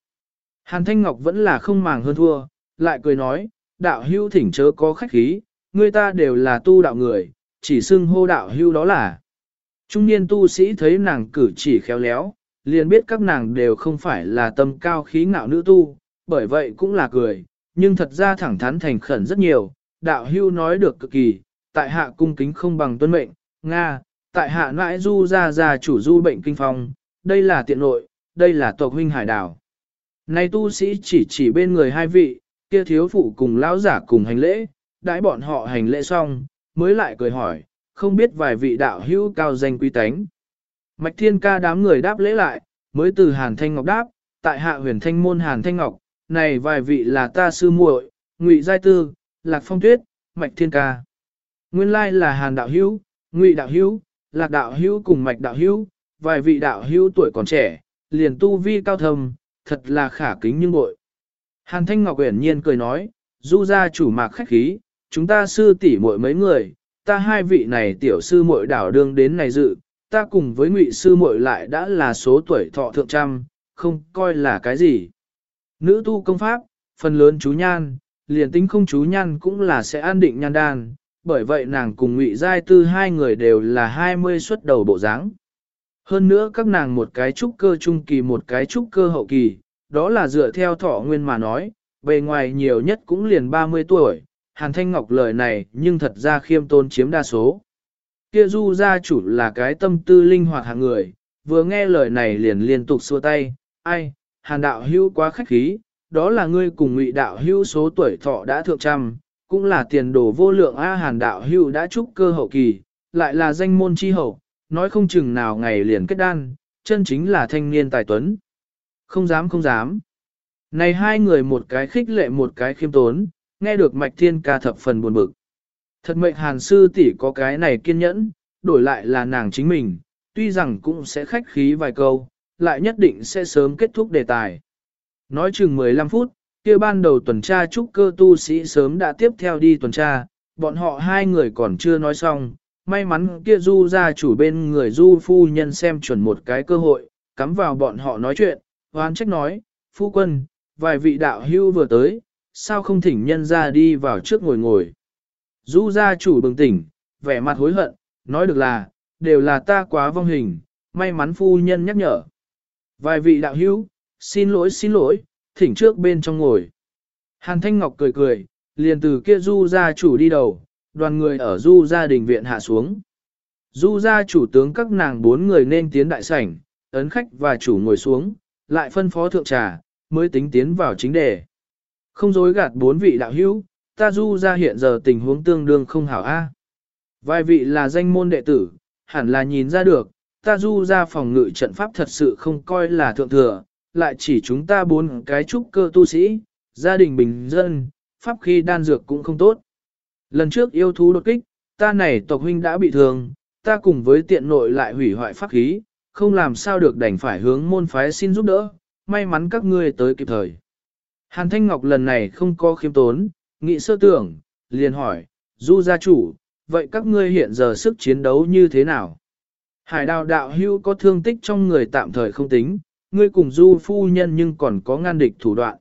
Hàn Thanh Ngọc vẫn là không màng hơn thua, lại cười nói, đạo hưu thỉnh chớ có khách khí, người ta đều là tu đạo người, chỉ xưng hô đạo hưu đó là. Trung niên tu sĩ thấy nàng cử chỉ khéo léo, liền biết các nàng đều không phải là tâm cao khí ngạo nữ tu, bởi vậy cũng là cười, nhưng thật ra thẳng thắn thành khẩn rất nhiều, đạo hưu nói được cực kỳ, tại hạ cung kính không bằng tuân mệnh, Nga, tại hạ nãi du ra ra chủ du bệnh kinh phong, đây là tiện nội, đây là tộc huynh hải đảo. Này tu sĩ chỉ chỉ bên người hai vị, kia thiếu phụ cùng lão giả cùng hành lễ, đãi bọn họ hành lễ xong, mới lại cười hỏi, không biết vài vị đạo hữu cao danh quý tánh. Mạch thiên ca đám người đáp lễ lại, mới từ Hàn Thanh Ngọc đáp, tại hạ huyền thanh môn Hàn Thanh Ngọc, này vài vị là ta sư muội, Ngụy Giai Tư, Lạc Phong Tuyết, Mạch Thiên Ca. Nguyên lai là Hàn Đạo Hữu, Ngụy Đạo Hữu, Lạc Đạo Hữu cùng Mạch Đạo Hữu, vài vị đạo hữu tuổi còn trẻ, liền tu vi cao thâm, thật là khả kính nhưng bội. Hàn Thanh Ngọc uyển nhiên cười nói, du ra chủ mạc khách khí, chúng ta sư tỷ muội mấy người, ta hai vị này tiểu sư muội đảo đương đến này dự, ta cùng với ngụy sư muội lại đã là số tuổi thọ thượng trăm, không coi là cái gì. Nữ tu công pháp, phần lớn chú nhan, liền tính không chú nhan cũng là sẽ an định nhan đan, bởi vậy nàng cùng ngụy giai tư hai người đều là 20 xuất đầu bộ dáng. Hơn nữa các nàng một cái trúc cơ trung kỳ một cái trúc cơ hậu kỳ, đó là dựa theo thọ nguyên mà nói, bề ngoài nhiều nhất cũng liền 30 tuổi, Hàn Thanh Ngọc lời này nhưng thật ra khiêm tôn chiếm đa số. Kia du gia chủ là cái tâm tư linh hoạt hạng người, vừa nghe lời này liền liên tục xua tay, ai, Hàn đạo hưu quá khách khí, đó là ngươi cùng ngụy đạo hưu số tuổi thọ đã thượng trăm, cũng là tiền đồ vô lượng A Hàn đạo hưu đã trúc cơ hậu kỳ, lại là danh môn chi hậu, nói không chừng nào ngày liền kết đan, chân chính là thanh niên tài tuấn. Không dám không dám. Này hai người một cái khích lệ một cái khiêm tốn, nghe được mạch thiên ca thập phần buồn bực. Thật mệnh hàn sư tỷ có cái này kiên nhẫn, đổi lại là nàng chính mình, tuy rằng cũng sẽ khách khí vài câu, lại nhất định sẽ sớm kết thúc đề tài. Nói chừng 15 phút, kia ban đầu tuần tra trúc cơ tu sĩ sớm đã tiếp theo đi tuần tra, bọn họ hai người còn chưa nói xong, may mắn kia du ra chủ bên người du phu nhân xem chuẩn một cái cơ hội, cắm vào bọn họ nói chuyện, hoán trách nói, phu quân, vài vị đạo hưu vừa tới, sao không thỉnh nhân ra đi vào trước ngồi ngồi. Du gia chủ bừng tỉnh, vẻ mặt hối hận, nói được là, đều là ta quá vong hình, may mắn phu nhân nhắc nhở. Vài vị đạo hữu, xin lỗi xin lỗi, thỉnh trước bên trong ngồi. Hàn Thanh Ngọc cười cười, liền từ kia du gia chủ đi đầu, đoàn người ở du gia đình viện hạ xuống. Du gia chủ tướng các nàng bốn người nên tiến đại sảnh, ấn khách và chủ ngồi xuống, lại phân phó thượng trà, mới tính tiến vào chính đề. Không dối gạt bốn vị đạo hữu, ta du gia hiện giờ tình huống tương đương không hảo a. Vài vị là danh môn đệ tử, hẳn là nhìn ra được, ta du gia phòng ngự trận pháp thật sự không coi là thượng thừa, lại chỉ chúng ta bốn cái trúc cơ tu sĩ, gia đình bình dân, pháp khi đan dược cũng không tốt. Lần trước yêu thú đột kích, ta này tộc huynh đã bị thương, ta cùng với tiện nội lại hủy hoại pháp khí, không làm sao được đành phải hướng môn phái xin giúp đỡ, may mắn các ngươi tới kịp thời. Hàn Thanh Ngọc lần này không có khiêm tốn, nghĩ sơ tưởng, liền hỏi, du gia chủ, vậy các ngươi hiện giờ sức chiến đấu như thế nào? Hải đào đạo hưu có thương tích trong người tạm thời không tính, ngươi cùng du phu nhân nhưng còn có ngăn địch thủ đoạn.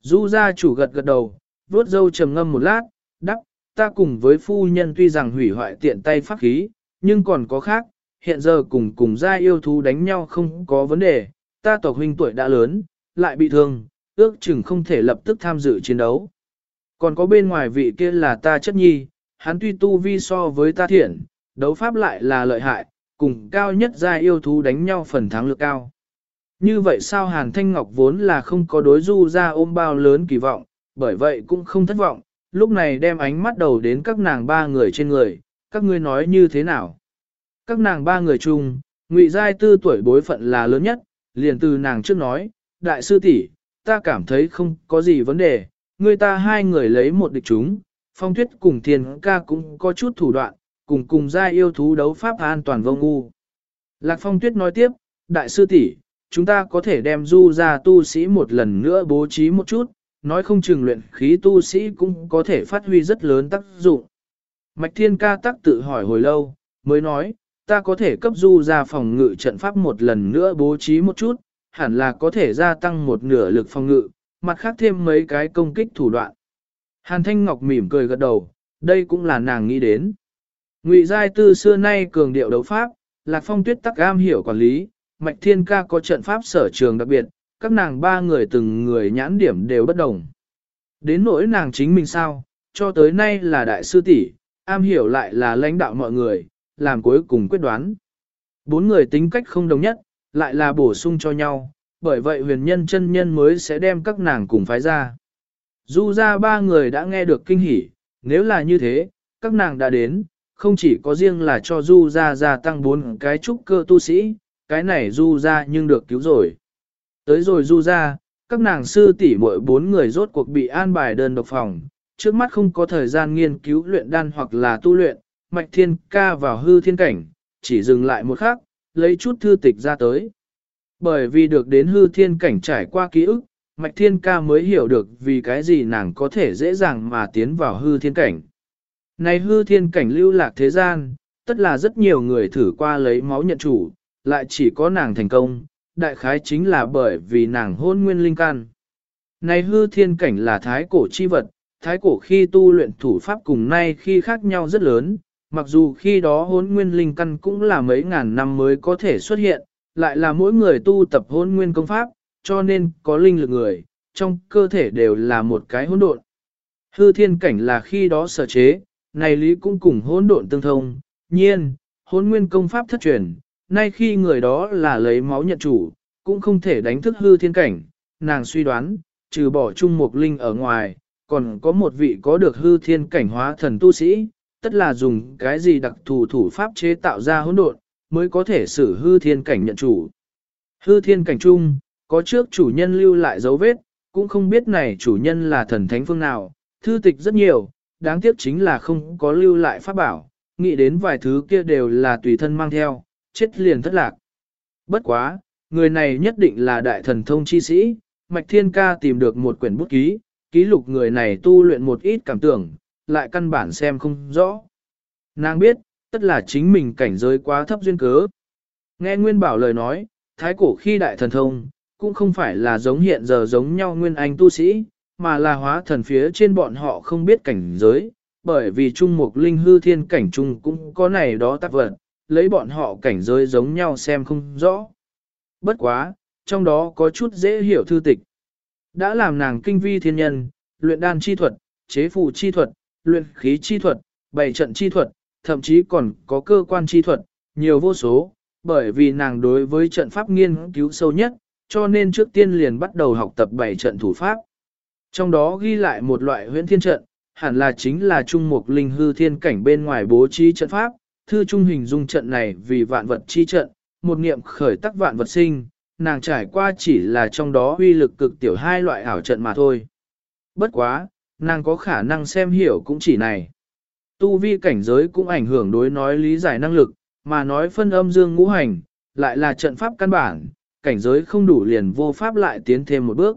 Du gia chủ gật gật đầu, vuốt dâu trầm ngâm một lát, đắc, ta cùng với phu nhân tuy rằng hủy hoại tiện tay pháp khí, nhưng còn có khác, hiện giờ cùng cùng gia yêu thú đánh nhau không có vấn đề, ta tộc huynh tuổi đã lớn, lại bị thương, ước chừng không thể lập tức tham dự chiến đấu. Còn có bên ngoài vị kia là ta chất nhi, hắn tuy tu vi so với ta thiện, đấu pháp lại là lợi hại, cùng cao nhất gia yêu thú đánh nhau phần thắng lực cao. Như vậy sao Hàn Thanh Ngọc vốn là không có đối du ra ôm bao lớn kỳ vọng, bởi vậy cũng không thất vọng, lúc này đem ánh mắt đầu đến các nàng ba người trên người, các ngươi nói như thế nào? Các nàng ba người chung, Ngụy Giai Tư tuổi bối phận là lớn nhất, liền từ nàng trước nói, đại sư tỷ, ta cảm thấy không có gì vấn đề, người ta hai người lấy một địch chúng, phong tuyết cùng thiên ca cũng có chút thủ đoạn, cùng cùng gia yêu thú đấu pháp an toàn vô ngu. Lạc phong tuyết nói tiếp, đại sư tỷ, chúng ta có thể đem du ra tu sĩ một lần nữa bố trí một chút, nói không chừng luyện khí tu sĩ cũng có thể phát huy rất lớn tác dụng. Mạch thiên ca tắc tự hỏi hồi lâu, mới nói, ta có thể cấp du ra phòng ngự trận pháp một lần nữa bố trí một chút, hẳn là có thể gia tăng một nửa lực phòng ngự, mặt khác thêm mấy cái công kích thủ đoạn. Hàn Thanh Ngọc mỉm cười gật đầu, đây cũng là nàng nghĩ đến. Ngụy Giai Tư xưa nay cường điệu đấu pháp, Lạc Phong Tuyết tắc am hiểu quản lý, Mạch Thiên Ca có trận pháp sở trường đặc biệt, các nàng ba người từng người nhãn điểm đều bất đồng. Đến nỗi nàng chính mình sao, cho tới nay là đại sư tỷ, am hiểu lại là lãnh đạo mọi người, làm cuối cùng quyết đoán. Bốn người tính cách không đồng nhất, lại là bổ sung cho nhau, bởi vậy huyền nhân chân nhân mới sẽ đem các nàng cùng phái ra. Du ra ba người đã nghe được kinh hỉ, nếu là như thế, các nàng đã đến, không chỉ có riêng là cho Du ra gia tăng bốn cái trúc cơ tu sĩ, cái này Du ra nhưng được cứu rồi. Tới rồi Du ra, các nàng sư tỷ mỗi bốn người rốt cuộc bị an bài đơn độc phòng, trước mắt không có thời gian nghiên cứu luyện đan hoặc là tu luyện, mạch thiên ca vào hư thiên cảnh, chỉ dừng lại một khắc, lấy chút thư tịch ra tới. Bởi vì được đến hư thiên cảnh trải qua ký ức, Mạch Thiên Ca mới hiểu được vì cái gì nàng có thể dễ dàng mà tiến vào hư thiên cảnh. Này hư thiên cảnh lưu lạc thế gian, tất là rất nhiều người thử qua lấy máu nhận chủ, lại chỉ có nàng thành công, đại khái chính là bởi vì nàng hôn nguyên linh can. Này hư thiên cảnh là thái cổ chi vật, thái cổ khi tu luyện thủ pháp cùng nay khi khác nhau rất lớn, mặc dù khi đó hôn nguyên linh căn cũng là mấy ngàn năm mới có thể xuất hiện, lại là mỗi người tu tập hôn nguyên công pháp, cho nên có linh lực người, trong cơ thể đều là một cái hỗn độn. Hư thiên cảnh là khi đó sở chế, này lý cũng cùng hỗn độn tương thông, nhiên, hôn nguyên công pháp thất truyền, nay khi người đó là lấy máu nhận chủ, cũng không thể đánh thức hư thiên cảnh, nàng suy đoán, trừ bỏ chung một linh ở ngoài, còn có một vị có được hư thiên cảnh hóa thần tu sĩ, tất là dùng cái gì đặc thù thủ pháp chế tạo ra hỗn độn, mới có thể xử hư thiên cảnh nhận chủ. Hư thiên cảnh chung, có trước chủ nhân lưu lại dấu vết, cũng không biết này chủ nhân là thần thánh phương nào, thư tịch rất nhiều, đáng tiếc chính là không có lưu lại pháp bảo, nghĩ đến vài thứ kia đều là tùy thân mang theo, chết liền thất lạc. Bất quá, người này nhất định là đại thần thông chi sĩ, Mạch Thiên Ca tìm được một quyển bút ký, ký lục người này tu luyện một ít cảm tưởng, lại căn bản xem không rõ. Nàng biết, tất là chính mình cảnh giới quá thấp duyên cớ. Nghe Nguyên Bảo lời nói, thái cổ khi đại thần thông, cũng không phải là giống hiện giờ giống nhau Nguyên Anh tu sĩ, mà là hóa thần phía trên bọn họ không biết cảnh giới, bởi vì trung mục linh hư thiên cảnh trung cũng có này đó tác vật, lấy bọn họ cảnh giới giống nhau xem không rõ. Bất quá, trong đó có chút dễ hiểu thư tịch. Đã làm nàng kinh vi thiên nhân, luyện đan chi thuật, chế phù chi thuật, luyện khí chi thuật, bày trận chi thuật, thậm chí còn có cơ quan chi thuật, nhiều vô số, bởi vì nàng đối với trận pháp nghiên cứu sâu nhất, cho nên trước tiên liền bắt đầu học tập bảy trận thủ pháp. Trong đó ghi lại một loại huyễn thiên trận, hẳn là chính là trung mục linh hư thiên cảnh bên ngoài bố trí trận pháp, thư trung hình dung trận này vì vạn vật chi trận, một niệm khởi tắc vạn vật sinh, nàng trải qua chỉ là trong đó uy lực cực tiểu hai loại ảo trận mà thôi. Bất quá, nàng có khả năng xem hiểu cũng chỉ này. Tu vi cảnh giới cũng ảnh hưởng đối nói lý giải năng lực, mà nói phân âm dương ngũ hành, lại là trận pháp căn bản, cảnh giới không đủ liền vô pháp lại tiến thêm một bước.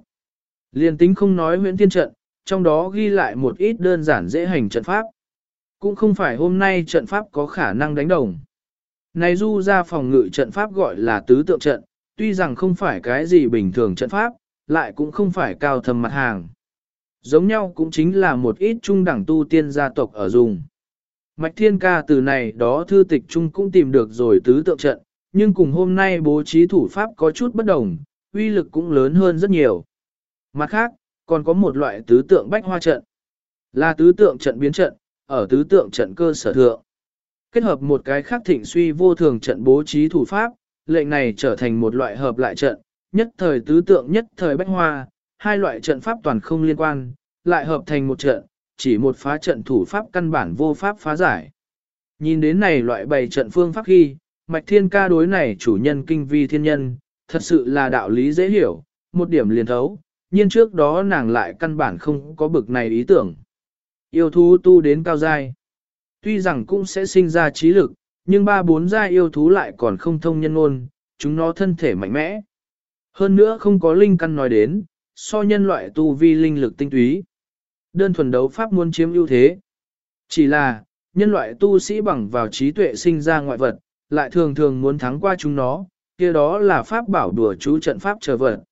Liền tính không nói huyễn thiên trận, trong đó ghi lại một ít đơn giản dễ hành trận pháp. Cũng không phải hôm nay trận pháp có khả năng đánh đồng. Này du ra phòng ngự trận pháp gọi là tứ tượng trận, tuy rằng không phải cái gì bình thường trận pháp, lại cũng không phải cao thầm mặt hàng. Giống nhau cũng chính là một ít trung đẳng tu tiên gia tộc ở dùng. Mạch Thiên Ca từ này đó thư tịch trung cũng tìm được rồi tứ tượng trận, nhưng cùng hôm nay bố trí thủ pháp có chút bất đồng, uy lực cũng lớn hơn rất nhiều. Mặt khác, còn có một loại tứ tượng bách hoa trận. Là tứ tượng trận biến trận, ở tứ tượng trận cơ sở thượng. Kết hợp một cái khác thịnh suy vô thường trận bố trí thủ pháp, lệnh này trở thành một loại hợp lại trận, nhất thời tứ tượng nhất thời bách hoa, hai loại trận pháp toàn không liên quan, lại hợp thành một trận, chỉ một phá trận thủ pháp căn bản vô pháp phá giải. Nhìn đến này loại bày trận phương pháp khi, Mạch Thiên ca đối này chủ nhân kinh vi thiên nhân, thật sự là đạo lý dễ hiểu, một điểm liền thấu, nhưng trước đó nàng lại căn bản không có bực này ý tưởng. Yêu thú tu đến cao giai. Tuy rằng cũng sẽ sinh ra trí lực, nhưng ba bốn giai yêu thú lại còn không thông nhân ngôn, chúng nó thân thể mạnh mẽ. Hơn nữa không có linh căn nói đến, so nhân loại tu vi linh lực tinh túy. Đơn thuần đấu pháp muốn chiếm ưu thế. Chỉ là, nhân loại tu sĩ bằng vào trí tuệ sinh ra ngoại vật, lại thường thường muốn thắng qua chúng nó, kia đó là pháp bảo đùa chú trận pháp trở vật.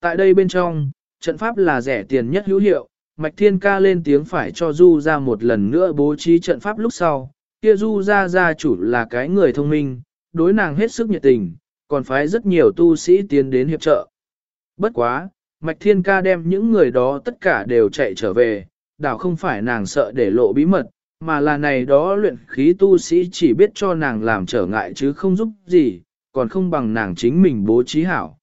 Tại đây bên trong, trận pháp là rẻ tiền nhất hữu hiệu, Mạch Thiên Ca lên tiếng phải cho Du ra một lần nữa bố trí trận pháp lúc sau, kia Du ra gia chủ là cái người thông minh, đối nàng hết sức nhiệt tình, còn phái rất nhiều tu sĩ tiến đến hiệp trợ. Bất quá, Mạch Thiên Ca đem những người đó tất cả đều chạy trở về, đảo không phải nàng sợ để lộ bí mật, mà là này đó luyện khí tu sĩ chỉ biết cho nàng làm trở ngại chứ không giúp gì, còn không bằng nàng chính mình bố trí hảo.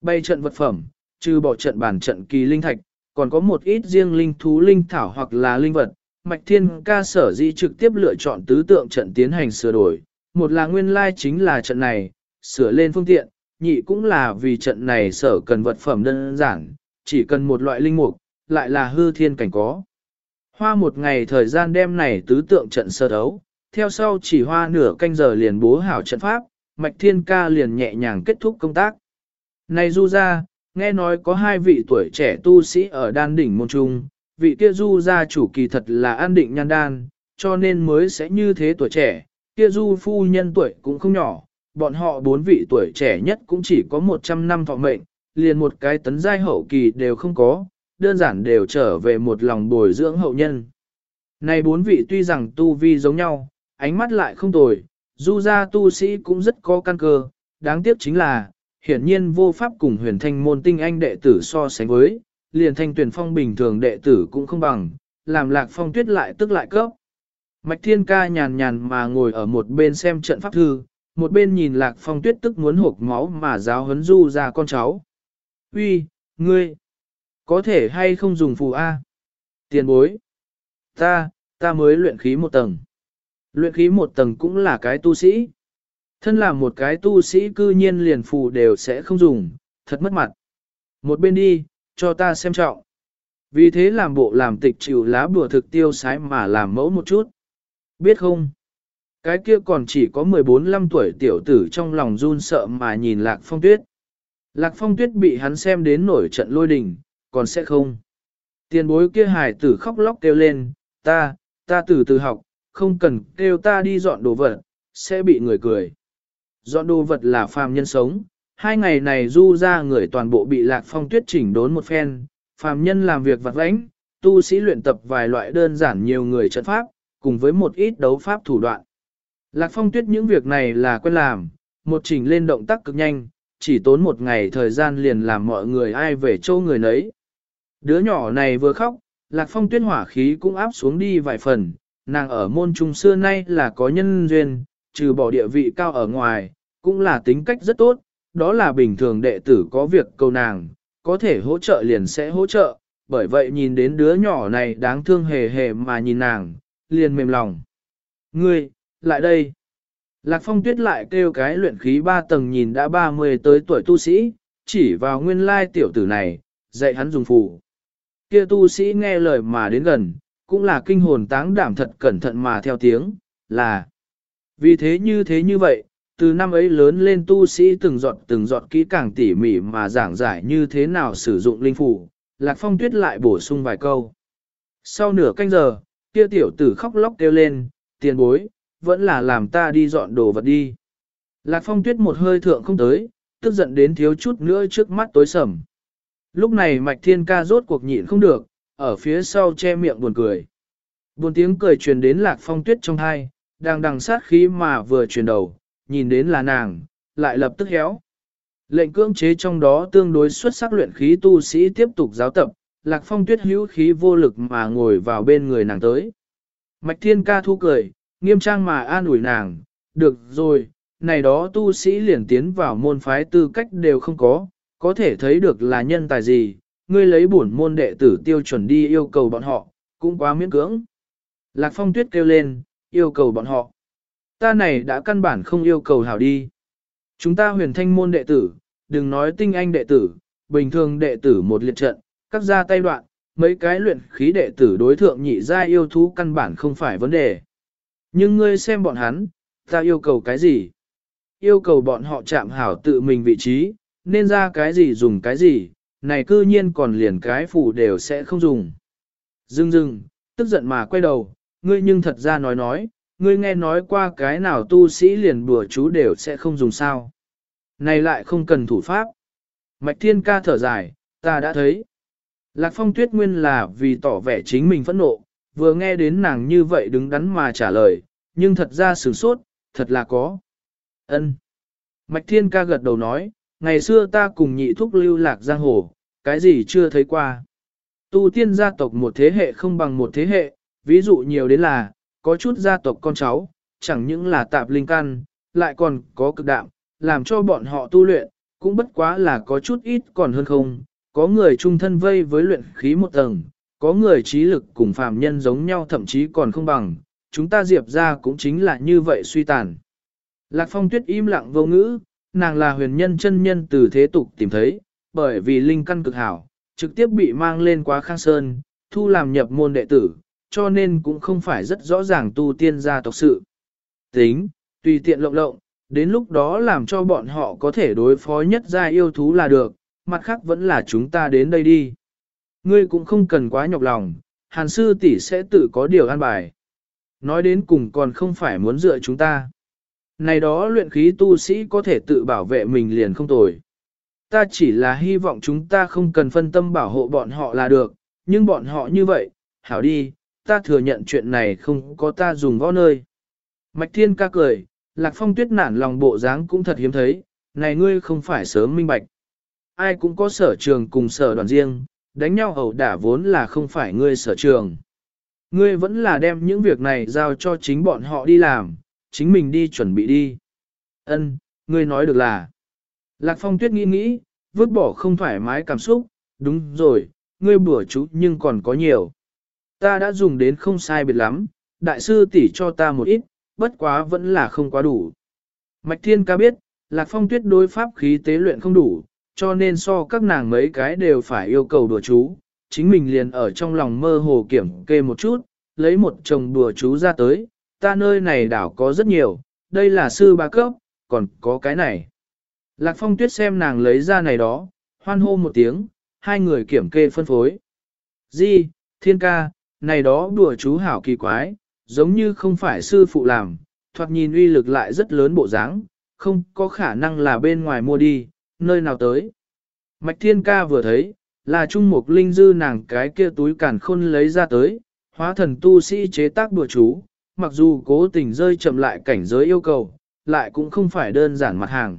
Bay trận vật phẩm, trừ bỏ trận bản trận kỳ linh thạch, còn có một ít riêng linh thú linh thảo hoặc là linh vật. Mạch Thiên ca sở dĩ trực tiếp lựa chọn tứ tượng trận tiến hành sửa đổi. Một là nguyên lai chính là trận này, sửa lên phương tiện, nhị cũng là vì trận này sở cần vật phẩm đơn giản, chỉ cần một loại linh mục, lại là hư thiên cảnh có. Hoa một ngày thời gian đem này tứ tượng trận sơ đấu, theo sau chỉ hoa nửa canh giờ liền bố hảo trận pháp, Mạch Thiên Ca liền nhẹ nhàng kết thúc công tác. Này du ra, nghe nói có hai vị tuổi trẻ tu sĩ ở đan đỉnh môn trung, vị kia du gia chủ kỳ thật là an định nhan đan, cho nên mới sẽ như thế tuổi trẻ, kia du phu nhân tuổi cũng không nhỏ, bọn họ bốn vị tuổi trẻ nhất cũng chỉ có 100 năm thọ mệnh, liền một cái tấn giai hậu kỳ đều không có, đơn giản đều trở về một lòng bồi dưỡng hậu nhân. Này bốn vị tuy rằng tu vi giống nhau, ánh mắt lại không tồi, du gia tu sĩ cũng rất có căn cơ, đáng tiếc chính là, hiển nhiên vô pháp cùng huyền thanh môn tinh anh đệ tử so sánh với, liền thanh tuyển phong bình thường đệ tử cũng không bằng, làm lạc phong tuyết lại tức lại cấp. Mạch thiên ca nhàn nhàn mà ngồi ở một bên xem trận pháp thư, một bên nhìn lạc phong tuyết tức muốn hộp máu mà giáo huấn du ra con cháu. Uy, ngươi, có thể hay không dùng phù A? Tiền bối. Ta, ta mới luyện khí một tầng. Luyện khí một tầng cũng là cái tu sĩ. Thân là một cái tu sĩ cư nhiên liền phù đều sẽ không dùng, thật mất mặt. Một bên đi, cho ta xem trọng. Vì thế làm bộ làm tịch chịu lá bùa thực tiêu sái mà làm mẫu một chút. Biết không? Cái kia còn chỉ có 14-15 tuổi tiểu tử trong lòng run sợ mà nhìn Lạc Phong Tuyết. Lạc Phong Tuyết bị hắn xem đến nổi trận lôi đình, còn sẽ không. Tiền bối kia hài tử khóc lóc kêu lên, ta, ta từ từ học, không cần kêu ta đi dọn đồ vật, sẽ bị người cười. Dọn đồ vật là phàm nhân sống, hai ngày này du ra người toàn bộ bị lạc phong tuyết chỉnh đốn một phen, phàm nhân làm việc vặt vãnh, tu sĩ luyện tập vài loại đơn giản nhiều người trận pháp, cùng với một ít đấu pháp thủ đoạn. Lạc phong tuyết những việc này là quen làm, một chỉnh lên động tác cực nhanh, chỉ tốn một ngày thời gian liền làm mọi người ai về châu người nấy. Đứa nhỏ này vừa khóc, lạc phong tuyết hỏa khí cũng áp xuống đi vài phần, nàng ở môn trung xưa nay là có nhân duyên, trừ bỏ địa vị cao ở ngoài, cũng là tính cách rất tốt, đó là bình thường đệ tử có việc cầu nàng, có thể hỗ trợ liền sẽ hỗ trợ, bởi vậy nhìn đến đứa nhỏ này đáng thương hề hề mà nhìn nàng, liền mềm lòng. Ngươi, lại đây. Lạc phong tuyết lại kêu cái luyện khí ba tầng nhìn đã 30 tới tuổi tu sĩ, chỉ vào nguyên lai tiểu tử này, dạy hắn dùng phù. Kia tu sĩ nghe lời mà đến gần, cũng là kinh hồn táng đảm thật cẩn thận mà theo tiếng, là vì thế như thế như vậy, từ năm ấy lớn lên tu sĩ từng giọt từng giọt kỹ càng tỉ mỉ mà giảng giải như thế nào sử dụng linh phủ, Lạc Phong Tuyết lại bổ sung vài câu. Sau nửa canh giờ, kia tiểu tử khóc lóc kêu lên, tiền bối, vẫn là làm ta đi dọn đồ vật đi. Lạc Phong Tuyết một hơi thượng không tới, tức giận đến thiếu chút nữa trước mắt tối sầm. Lúc này Mạch Thiên Ca rốt cuộc nhịn không được, ở phía sau che miệng buồn cười. Buồn tiếng cười truyền đến Lạc Phong Tuyết trong hai, đang đằng sát khí mà vừa chuyển đầu, nhìn đến là nàng, lại lập tức héo. Lệnh cưỡng chế trong đó tương đối xuất sắc luyện khí tu sĩ tiếp tục giáo tập, Lạc Phong tuyết hữu khí vô lực mà ngồi vào bên người nàng tới. Mạch Thiên ca thu cười, nghiêm trang mà an ủi nàng, được rồi, này đó tu sĩ liền tiến vào môn phái tư cách đều không có, có thể thấy được là nhân tài gì, ngươi lấy bổn môn đệ tử tiêu chuẩn đi yêu cầu bọn họ, cũng quá miễn cưỡng. Lạc phong tuyết kêu lên, yêu cầu bọn họ. Ta này đã căn bản không yêu cầu hảo đi. Chúng ta huyền thanh môn đệ tử, đừng nói tinh anh đệ tử, bình thường đệ tử một liệt trận, cắt ra tay đoạn, mấy cái luyện khí đệ tử đối thượng nhị gia yêu thú căn bản không phải vấn đề. Nhưng ngươi xem bọn hắn, ta yêu cầu cái gì? Yêu cầu bọn họ chạm hảo tự mình vị trí, nên ra cái gì dùng cái gì, này cư nhiên còn liền cái phủ đều sẽ không dùng. Dưng dưng, tức giận mà quay đầu, ngươi nhưng thật ra nói nói, ngươi nghe nói qua cái nào tu sĩ liền bùa chú đều sẽ không dùng sao. Này lại không cần thủ pháp. Mạch thiên ca thở dài, ta đã thấy. Lạc phong tuyết nguyên là vì tỏ vẻ chính mình phẫn nộ, vừa nghe đến nàng như vậy đứng đắn mà trả lời, nhưng thật ra sửng sốt, thật là có. ân Mạch thiên ca gật đầu nói, ngày xưa ta cùng nhị thúc lưu lạc giang hồ, cái gì chưa thấy qua. Tu tiên gia tộc một thế hệ không bằng một thế hệ, ví dụ nhiều đến là, có chút gia tộc con cháu, chẳng những là tạp linh căn, lại còn có cực đạm, làm cho bọn họ tu luyện, cũng bất quá là có chút ít còn hơn không, có người trung thân vây với luyện khí một tầng, có người trí lực cùng phàm nhân giống nhau thậm chí còn không bằng, chúng ta diệp ra cũng chính là như vậy suy tàn. Lạc phong tuyết im lặng vô ngữ, nàng là huyền nhân chân nhân từ thế tục tìm thấy, bởi vì linh căn cực hảo, trực tiếp bị mang lên quá khang sơn, thu làm nhập môn đệ tử, cho nên cũng không phải rất rõ ràng tu tiên gia tộc sự. Tính, tùy tiện lộng lộng, đến lúc đó làm cho bọn họ có thể đối phó nhất gia yêu thú là được, mặt khác vẫn là chúng ta đến đây đi. Ngươi cũng không cần quá nhọc lòng, hàn sư tỷ sẽ tự có điều an bài. Nói đến cùng còn không phải muốn dựa chúng ta. Này đó luyện khí tu sĩ có thể tự bảo vệ mình liền không tồi. Ta chỉ là hy vọng chúng ta không cần phân tâm bảo hộ bọn họ là được, nhưng bọn họ như vậy, hảo đi, ta thừa nhận chuyện này không có ta dùng võ nơi. Mạch Thiên ca cười, Lạc Phong tuyết nản lòng bộ dáng cũng thật hiếm thấy, này ngươi không phải sớm minh bạch. Ai cũng có sở trường cùng sở đoàn riêng, đánh nhau ẩu đả vốn là không phải ngươi sở trường. Ngươi vẫn là đem những việc này giao cho chính bọn họ đi làm, chính mình đi chuẩn bị đi. Ân, ngươi nói được là. Lạc Phong tuyết nghĩ nghĩ, vứt bỏ không thoải mái cảm xúc, đúng rồi, ngươi bữa chú nhưng còn có nhiều. Ta đã dùng đến không sai biệt lắm, đại sư tỷ cho ta một ít, bất quá vẫn là không quá đủ. Mạch Thiên ca biết, Lạc Phong tuyết đối pháp khí tế luyện không đủ, cho nên so các nàng mấy cái đều phải yêu cầu đùa chú, chính mình liền ở trong lòng mơ hồ kiểm kê một chút, lấy một chồng đùa chú ra tới, ta nơi này đảo có rất nhiều, đây là sư ba cấp, còn có cái này. Lạc Phong tuyết xem nàng lấy ra này đó, hoan hô một tiếng, hai người kiểm kê phân phối. Di, thiên ca, này đó đùa chú hảo kỳ quái, giống như không phải sư phụ làm, thoạt nhìn uy lực lại rất lớn bộ dáng, không có khả năng là bên ngoài mua đi, nơi nào tới. Mạch thiên ca vừa thấy, là trung mục linh dư nàng cái kia túi cản khôn lấy ra tới, hóa thần tu sĩ chế tác đùa chú, mặc dù cố tình rơi chậm lại cảnh giới yêu cầu, lại cũng không phải đơn giản mặt hàng.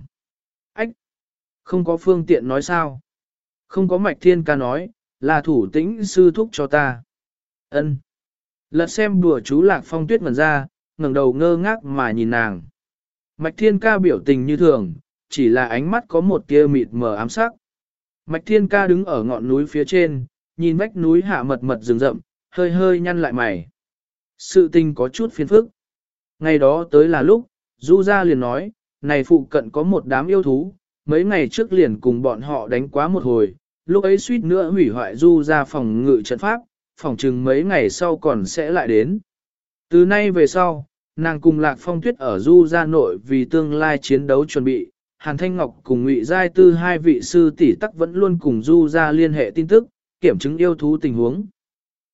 Ách! Không có phương tiện nói sao? Không có mạch thiên ca nói, là thủ tĩnh sư thúc cho ta. Ân. Lật xem đùa chú lạc phong tuyết ngần ra, ngẩng đầu ngơ ngác mà nhìn nàng. Mạch thiên ca biểu tình như thường, chỉ là ánh mắt có một tia mịt mờ ám sắc. Mạch thiên ca đứng ở ngọn núi phía trên, nhìn vách núi hạ mật mật rừng rậm, hơi hơi nhăn lại mày. Sự tình có chút phiền phức. Ngày đó tới là lúc, Du Gia liền nói, này phụ cận có một đám yêu thú, mấy ngày trước liền cùng bọn họ đánh quá một hồi, lúc ấy suýt nữa hủy hoại Du Gia phòng ngự trận pháp, Phỏng chừng mấy ngày sau còn sẽ lại đến. Từ nay về sau, nàng cùng Lạc Phong Tuyết ở Du Gia nội vì tương lai chiến đấu chuẩn bị, Hàn Thanh Ngọc cùng Ngụy Giai Tư hai vị sư tỷ tắc vẫn luôn cùng Du Gia liên hệ tin tức, kiểm chứng yêu thú tình huống.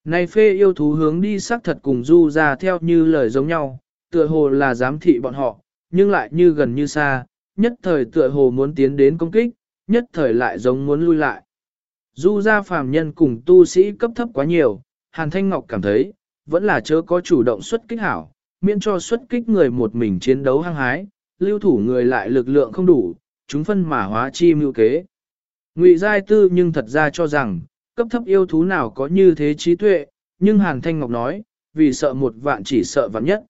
Này phê yêu thú hướng đi xác thật cùng Du Gia theo như lời giống nhau, tựa hồ là giám thị bọn họ, nhưng lại như gần như xa, nhất thời tựa hồ muốn tiến đến công kích, nhất thời lại giống muốn lui lại. Du gia phàm nhân cùng tu sĩ cấp thấp quá nhiều, Hàn Thanh Ngọc cảm thấy, vẫn là chớ có chủ động xuất kích hảo, miễn cho xuất kích người một mình chiến đấu hăng hái, lưu thủ người lại lực lượng không đủ, chúng phân mà hóa chi mưu kế. Ngụy Giai Tư nhưng thật ra cho rằng, cấp thấp yêu thú nào có như thế trí tuệ, nhưng Hàn Thanh Ngọc nói, vì sợ một vạn chỉ sợ vạn nhất.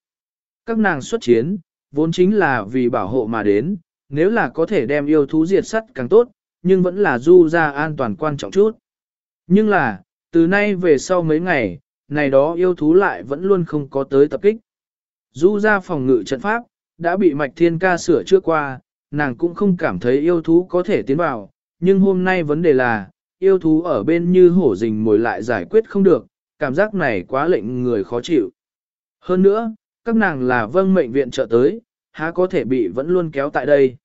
Các nàng xuất chiến, vốn chính là vì bảo hộ mà đến, nếu là có thể đem yêu thú diệt sắt càng tốt, nhưng vẫn là du ra an toàn quan trọng chút. Nhưng là, từ nay về sau mấy ngày, này đó yêu thú lại vẫn luôn không có tới tập kích. Du ra phòng ngự trận pháp, đã bị mạch thiên ca sửa trước qua, nàng cũng không cảm thấy yêu thú có thể tiến vào, nhưng hôm nay vấn đề là, yêu thú ở bên như hổ rình mồi lại giải quyết không được, cảm giác này quá lệnh người khó chịu. Hơn nữa, các nàng là vâng mệnh viện trợ tới, há có thể bị vẫn luôn kéo tại đây.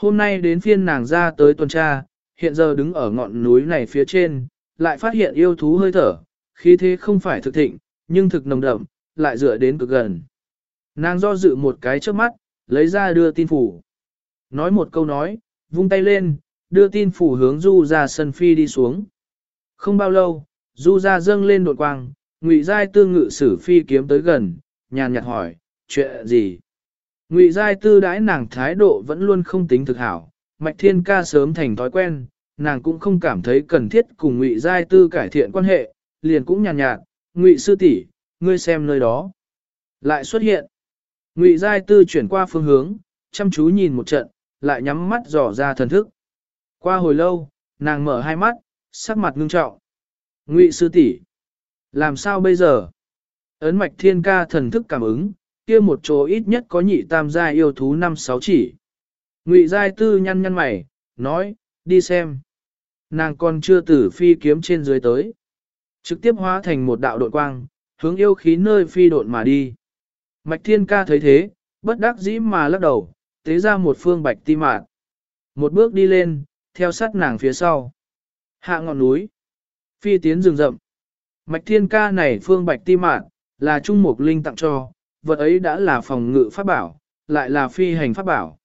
Hôm nay đến phiên nàng ra tới tuần tra, hiện giờ đứng ở ngọn núi này phía trên, lại phát hiện yêu thú hơi thở, khí thế không phải thực thịnh, nhưng thực nồng đậm, lại dựa đến cực gần. Nàng do dự một cái trước mắt, lấy ra đưa tin phủ. Nói một câu nói, vung tay lên, đưa tin phủ hướng du ra sân phi đi xuống. Không bao lâu, du ra dâng lên đột quang, ngụy giai tương ngự sử phi kiếm tới gần, nhàn nhạt hỏi, chuyện gì? Ngụy giai tư đãi nàng thái độ vẫn luôn không tính thực hảo, mạch thiên ca sớm thành thói quen, nàng cũng không cảm thấy cần thiết cùng ngụy giai tư cải thiện quan hệ, liền cũng nhàn nhạt, ngụy sư tỷ, ngươi xem nơi đó. Lại xuất hiện. Ngụy giai tư chuyển qua phương hướng, chăm chú nhìn một trận, lại nhắm mắt dò ra thần thức. Qua hồi lâu, nàng mở hai mắt, sắc mặt ngưng trọng. Ngụy sư tỷ, làm sao bây giờ? Ấn mạch thiên ca thần thức cảm ứng, kia một chỗ ít nhất có nhị tam gia yêu thú năm sáu chỉ. Ngụy giai tư nhăn nhăn mày, nói, đi xem. Nàng còn chưa tử phi kiếm trên dưới tới. Trực tiếp hóa thành một đạo độn quang, hướng yêu khí nơi phi độn mà đi. Mạch thiên ca thấy thế, bất đắc dĩ mà lắc đầu, tế ra một phương bạch ti mạn. Một bước đi lên, theo sát nàng phía sau. Hạ ngọn núi. Phi tiến rừng rậm. Mạch thiên ca này phương bạch ti mạn, là trung mục linh tặng cho, vật ấy đã là phòng ngự pháp bảo, lại là phi hành pháp bảo.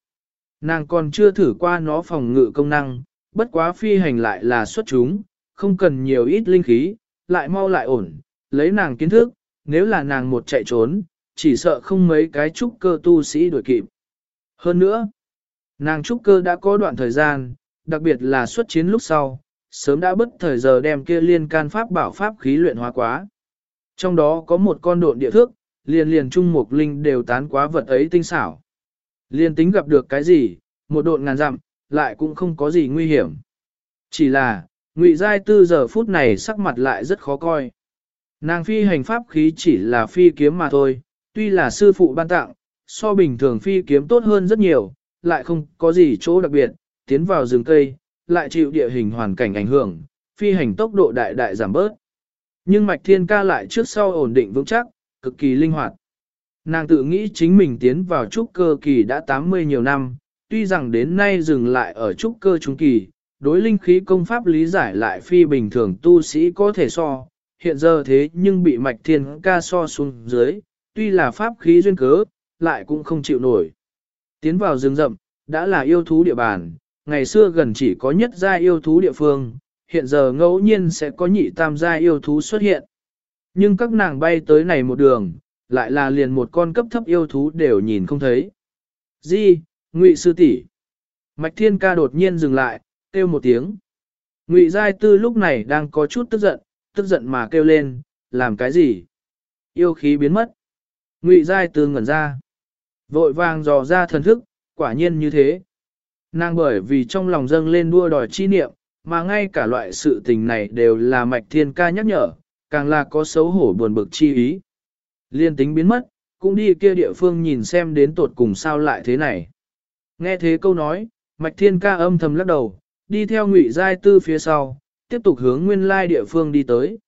Nàng còn chưa thử qua nó phòng ngự công năng, bất quá phi hành lại là xuất chúng, không cần nhiều ít linh khí, lại mau lại ổn, lấy nàng kiến thức, nếu là nàng một chạy trốn, chỉ sợ không mấy cái trúc cơ tu sĩ đuổi kịp. Hơn nữa, nàng trúc cơ đã có đoạn thời gian, đặc biệt là xuất chiến lúc sau, sớm đã bất thời giờ đem kia liên can pháp bảo pháp khí luyện hóa quá. Trong đó có một con độn địa thước, liền liền trung mục linh đều tán quá vật ấy tinh xảo. liền tính gặp được cái gì, một độn ngàn dặm, lại cũng không có gì nguy hiểm. Chỉ là, ngụy giai tư giờ phút này sắc mặt lại rất khó coi. Nàng phi hành pháp khí chỉ là phi kiếm mà thôi, tuy là sư phụ ban tặng, so bình thường phi kiếm tốt hơn rất nhiều, lại không có gì chỗ đặc biệt, tiến vào rừng cây, lại chịu địa hình hoàn cảnh ảnh hưởng, phi hành tốc độ đại đại giảm bớt. Nhưng mạch thiên ca lại trước sau ổn định vững chắc, cực kỳ linh hoạt. Nàng tự nghĩ chính mình tiến vào trúc cơ kỳ đã 80 nhiều năm, tuy rằng đến nay dừng lại ở trúc cơ trung kỳ, đối linh khí công pháp lý giải lại phi bình thường tu sĩ có thể so, hiện giờ thế nhưng bị mạch thiên ca so xuống dưới, tuy là pháp khí duyên cớ, lại cũng không chịu nổi. Tiến vào rừng rậm, đã là yêu thú địa bàn, ngày xưa gần chỉ có nhất gia yêu thú địa phương, hiện giờ ngẫu nhiên sẽ có nhị tam gia yêu thú xuất hiện. Nhưng các nàng bay tới này một đường, lại là liền một con cấp thấp yêu thú đều nhìn không thấy. Di, Ngụy sư tỷ. Mạch Thiên Ca đột nhiên dừng lại, kêu một tiếng. Ngụy Giai Tư lúc này đang có chút tức giận, tức giận mà kêu lên, làm cái gì? Yêu khí biến mất. Ngụy Giai Tư ngẩn ra. Vội vàng dò ra thần thức, quả nhiên như thế. Nàng bởi vì trong lòng dâng lên đua đòi chi niệm, mà ngay cả loại sự tình này đều là Mạch Thiên Ca nhắc nhở, càng là có xấu hổ buồn bực chi ý. Liên tính biến mất, cũng đi kia địa phương nhìn xem đến tột cùng sao lại thế này. Nghe thế câu nói, Mạch Thiên ca âm thầm lắc đầu, đi theo Ngụy Giai Tư phía sau, tiếp tục hướng nguyên lai địa phương đi tới.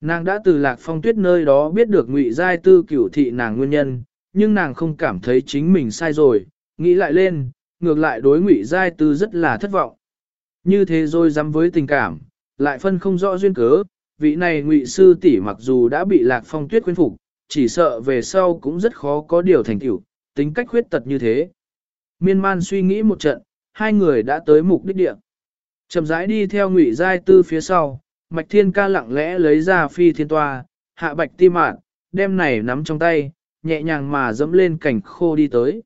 Nàng đã từ lạc phong tuyết nơi đó biết được Ngụy Giai Tư cửu thị nàng nguyên nhân, nhưng nàng không cảm thấy chính mình sai rồi, nghĩ lại lên, ngược lại đối Ngụy Giai Tư rất là thất vọng. Như thế rồi dám với tình cảm, lại phân không rõ duyên cớ, vị này Ngụy sư tỷ mặc dù đã bị lạc phong tuyết quyến phục, chỉ sợ về sau cũng rất khó có điều thành tựu, tính cách khuyết tật như thế. Miên man suy nghĩ một trận, hai người đã tới mục đích địa. Chậm rãi đi theo ngụy giai tư phía sau, mạch thiên ca lặng lẽ lấy ra phi thiên toa, hạ bạch ti mạn, đem này nắm trong tay, nhẹ nhàng mà dẫm lên cảnh khô đi tới.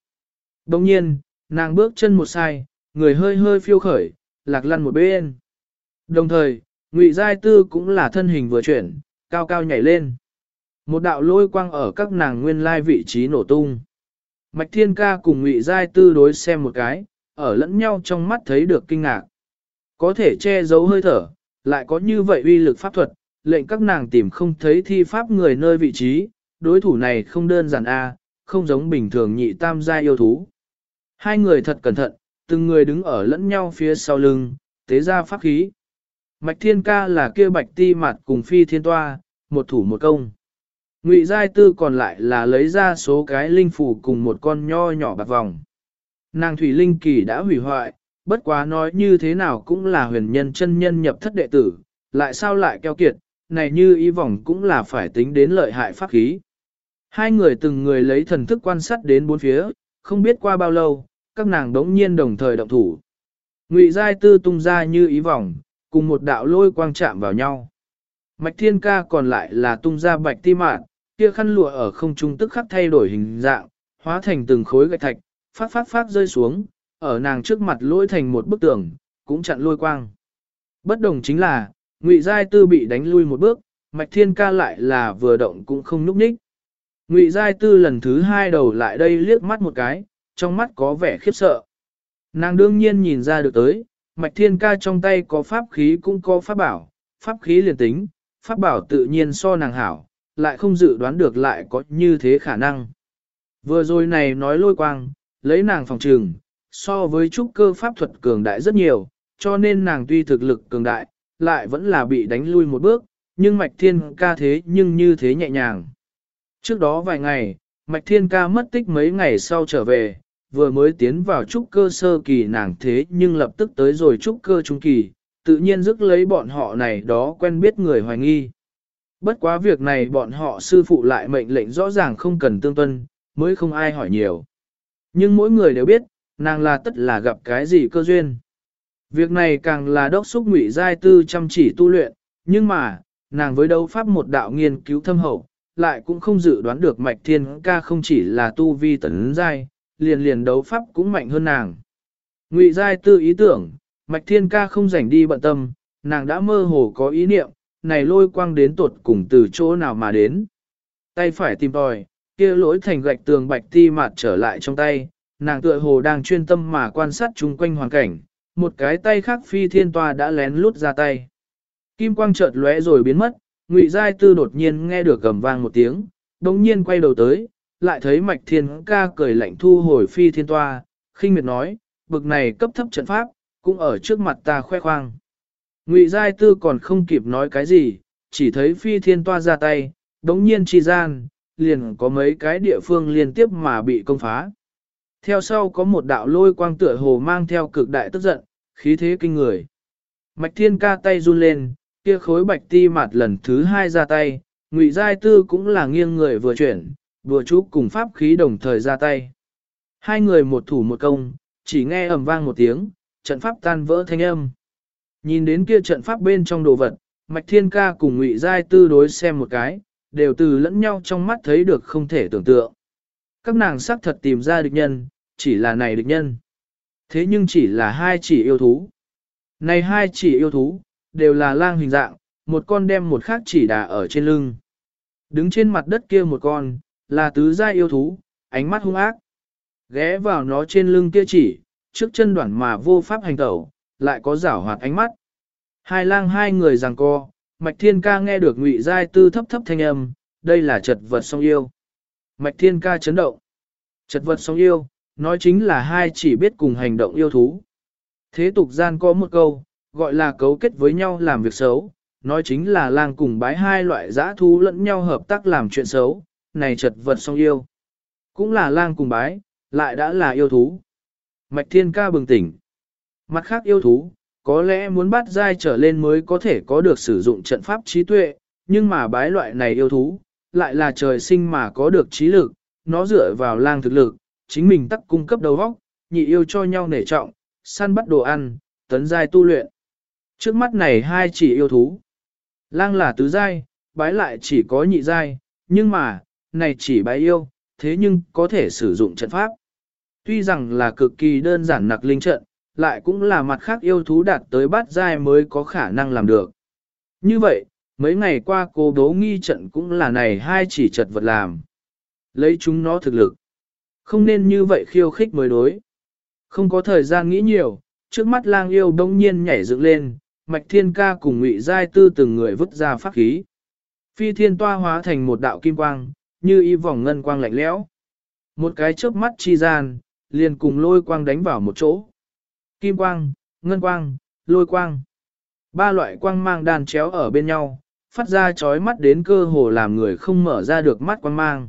Đồng nhiên, nàng bước chân một sai, người hơi hơi phiêu khởi, lạc lăn một bên. Đồng thời, ngụy giai tư cũng là thân hình vừa chuyển, cao cao nhảy lên. Một đạo lôi quang ở các nàng nguyên lai vị trí nổ tung. Mạch Thiên Ca cùng Ngụy Giai Tư đối xem một cái, ở lẫn nhau trong mắt thấy được kinh ngạc. Có thể che giấu hơi thở, lại có như vậy uy lực pháp thuật, lệnh các nàng tìm không thấy thi pháp người nơi vị trí, đối thủ này không đơn giản a, không giống bình thường nhị tam gia yêu thú. Hai người thật cẩn thận, từng người đứng ở lẫn nhau phía sau lưng, tế ra pháp khí. Mạch Thiên Ca là kia bạch ti mặt cùng phi thiên toa, một thủ một công. Ngụy Giai Tư còn lại là lấy ra số cái linh phủ cùng một con nho nhỏ bạc vòng. Nàng Thủy Linh Kỳ đã hủy hoại, bất quá nói như thế nào cũng là huyền nhân chân nhân nhập thất đệ tử, lại sao lại keo kiệt, này như ý vòng cũng là phải tính đến lợi hại pháp khí. Hai người từng người lấy thần thức quan sát đến bốn phía, không biết qua bao lâu, các nàng đống nhiên đồng thời động thủ. Ngụy Giai Tư tung ra như ý vòng, cùng một đạo lôi quang chạm vào nhau. Mạch Thiên Ca còn lại là tung ra bạch ti mạn, kia khăn lụa ở không trung tức khắc thay đổi hình dạng, hóa thành từng khối gạch thạch, phát phát phát rơi xuống, ở nàng trước mặt lôi thành một bức tường, cũng chặn lôi quang. Bất đồng chính là, Ngụy Giai Tư bị đánh lui một bước, Mạch Thiên Ca lại là vừa động cũng không núp ních. Ngụy Giai Tư lần thứ hai đầu lại đây liếc mắt một cái, trong mắt có vẻ khiếp sợ. Nàng đương nhiên nhìn ra được tới, Mạch Thiên Ca trong tay có pháp khí cũng có pháp bảo, pháp khí liền tính, pháp bảo tự nhiên so nàng hảo, lại không dự đoán được lại có như thế khả năng. Vừa rồi này nói lôi quang, lấy nàng phòng trường, so với trúc cơ pháp thuật cường đại rất nhiều, cho nên nàng tuy thực lực cường đại, lại vẫn là bị đánh lui một bước, nhưng Mạch Thiên Ca thế nhưng như thế nhẹ nhàng. Trước đó vài ngày, Mạch Thiên Ca mất tích mấy ngày sau trở về, vừa mới tiến vào trúc cơ sơ kỳ nàng thế nhưng lập tức tới rồi trúc cơ trung kỳ, tự nhiên dứt lấy bọn họ này đó quen biết người hoài nghi. Bất quá việc này bọn họ sư phụ lại mệnh lệnh rõ ràng không cần tương tuân, mới không ai hỏi nhiều. Nhưng mỗi người đều biết, nàng là tất là gặp cái gì cơ duyên. Việc này càng là đốc xúc ngụy giai tư chăm chỉ tu luyện, nhưng mà, nàng với đấu pháp một đạo nghiên cứu thâm hậu, lại cũng không dự đoán được mạch thiên ca không chỉ là tu vi tấn giai, liền liền đấu pháp cũng mạnh hơn nàng. Ngụy giai tư ý tưởng, mạch thiên ca không rảnh đi bận tâm, nàng đã mơ hồ có ý niệm, này lôi quang đến tột cùng từ chỗ nào mà đến. Tay phải tìm tòi, kia lỗi thành gạch tường bạch ti mạt trở lại trong tay, nàng tựa hồ đang chuyên tâm mà quan sát chung quanh hoàn cảnh, một cái tay khác phi thiên toa đã lén lút ra tay. Kim quang chợt lóe rồi biến mất, Ngụy Giai Tư đột nhiên nghe được gầm vang một tiếng, đồng nhiên quay đầu tới, lại thấy Mạch Thiên ca cười lạnh thu hồi phi thiên toa, khinh miệt nói, bực này cấp thấp trận pháp, cũng ở trước mặt ta khoe khoang. Ngụy Giai Tư còn không kịp nói cái gì, chỉ thấy phi thiên toa ra tay, đống nhiên chi gian, liền có mấy cái địa phương liên tiếp mà bị công phá. Theo sau có một đạo lôi quang tựa hồ mang theo cực đại tức giận, khí thế kinh người. Mạch thiên ca tay run lên, kia khối bạch ti mặt lần thứ hai ra tay, ngụy giai tư cũng là nghiêng người vừa chuyển, đùa chú cùng pháp khí đồng thời ra tay. Hai người một thủ một công, chỉ nghe ầm vang một tiếng, trận pháp tan vỡ thanh âm. Nhìn đến kia trận pháp bên trong đồ vật, Mạch Thiên Ca cùng Ngụy Giai Tư đối xem một cái, đều từ lẫn nhau trong mắt thấy được không thể tưởng tượng. Các nàng xác thật tìm ra địch nhân, chỉ là này địch nhân. Thế nhưng chỉ là hai chỉ yêu thú. Này hai chỉ yêu thú, đều là lang hình dạng, một con đem một khác chỉ đà ở trên lưng. Đứng trên mặt đất kia một con, là tứ gia yêu thú, ánh mắt hung ác. Ghé vào nó trên lưng kia chỉ, trước chân đoạn mà vô pháp hành tẩu, lại có giảo hoạt ánh mắt. Hai lang hai người giằng co, Mạch Thiên Ca nghe được Ngụy Giai Tư thấp thấp thanh âm, đây là chật vật song yêu. Mạch Thiên Ca chấn động. Chật vật song yêu, nói chính là hai chỉ biết cùng hành động yêu thú. Thế tục gian có một câu, gọi là cấu kết với nhau làm việc xấu, nói chính là lang cùng bái hai loại giã thú lẫn nhau hợp tác làm chuyện xấu, này chật vật song yêu. Cũng là lang cùng bái, lại đã là yêu thú. Mạch Thiên Ca bừng tỉnh. Mặt khác yêu thú, có lẽ muốn bắt dai trở lên mới có thể có được sử dụng trận pháp trí tuệ, nhưng mà bái loại này yêu thú, lại là trời sinh mà có được trí lực, nó dựa vào lang thực lực, chính mình tắc cung cấp đầu óc, nhị yêu cho nhau nể trọng, săn bắt đồ ăn, tấn giai tu luyện. Trước mắt này hai chỉ yêu thú. Lang là tứ giai, bái lại chỉ có nhị giai, nhưng mà, này chỉ bái yêu, thế nhưng có thể sử dụng trận pháp. Tuy rằng là cực kỳ đơn giản nặc linh trận, lại cũng là mặt khác yêu thú đạt tới bát giai mới có khả năng làm được. Như vậy, mấy ngày qua cô đố nghi trận cũng là này hai chỉ trật vật làm. Lấy chúng nó thực lực. Không nên như vậy khiêu khích mới đối. Không có thời gian nghĩ nhiều, trước mắt lang yêu đông nhiên nhảy dựng lên, Mạch Thiên Ca cùng Ngụy Giai Tư từng người vứt ra pháp khí. Phi thiên toa hóa thành một đạo kim quang, như y vòng ngân quang lạnh lẽo. Một cái chớp mắt chi gian, liền cùng lôi quang đánh vào một chỗ. Kim quang, ngân quang, lôi quang. Ba loại quang mang đàn chéo ở bên nhau, phát ra chói mắt đến cơ hồ làm người không mở ra được mắt quang mang.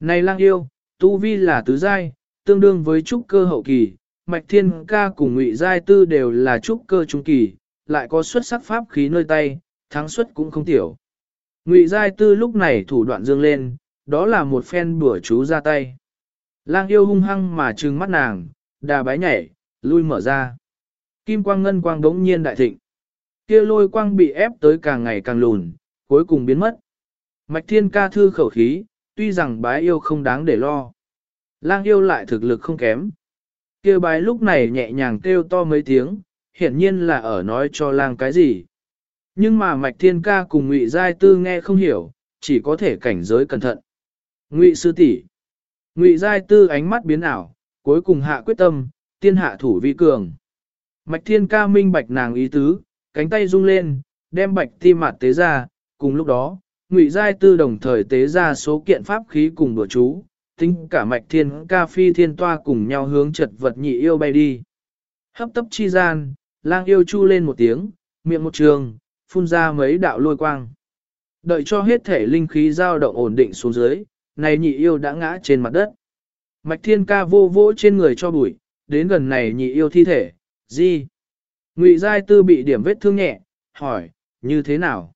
Này lang yêu, tu vi là tứ giai, tương đương với trúc cơ hậu kỳ, mạch thiên ca cùng ngụy giai tư đều là trúc cơ trung kỳ, lại có xuất sắc pháp khí nơi tay, thắng suất cũng không tiểu. Ngụy giai tư lúc này thủ đoạn dương lên, đó là một phen bữa chú ra tay. Lang yêu hung hăng mà trừng mắt nàng, đà bái nhảy, lui mở ra. Kim quang ngân quang đống nhiên đại thịnh. Kia lôi quang bị ép tới càng ngày càng lùn, cuối cùng biến mất. Mạch thiên ca thư khẩu khí, tuy rằng bái yêu không đáng để lo. Lang yêu lại thực lực không kém. Kia bái lúc này nhẹ nhàng kêu to mấy tiếng, hiển nhiên là ở nói cho lang cái gì. Nhưng mà mạch thiên ca cùng ngụy giai tư nghe không hiểu, chỉ có thể cảnh giới cẩn thận. Ngụy sư tỷ, Ngụy giai tư ánh mắt biến ảo, cuối cùng hạ quyết tâm, tiên hạ thủ vi cường. Mạch thiên ca minh bạch nàng ý tứ, cánh tay rung lên, đem bạch ti mạt tế ra, cùng lúc đó, ngụy giai tư đồng thời tế ra số kiện pháp khí cùng bữa chú, tính cả mạch thiên ca phi thiên toa cùng nhau hướng chật vật nhị yêu bay đi. Hấp tấp chi gian, lang yêu chu lên một tiếng, miệng một trường, phun ra mấy đạo lôi quang. Đợi cho hết thể linh khí dao động ổn định xuống dưới, này nhị yêu đã ngã trên mặt đất. Mạch thiên ca vô vỗ trên người cho bụi, đến gần này nhị yêu thi thể, gì? Ngụy Giai Tư bị điểm vết thương nhẹ, hỏi, như thế nào?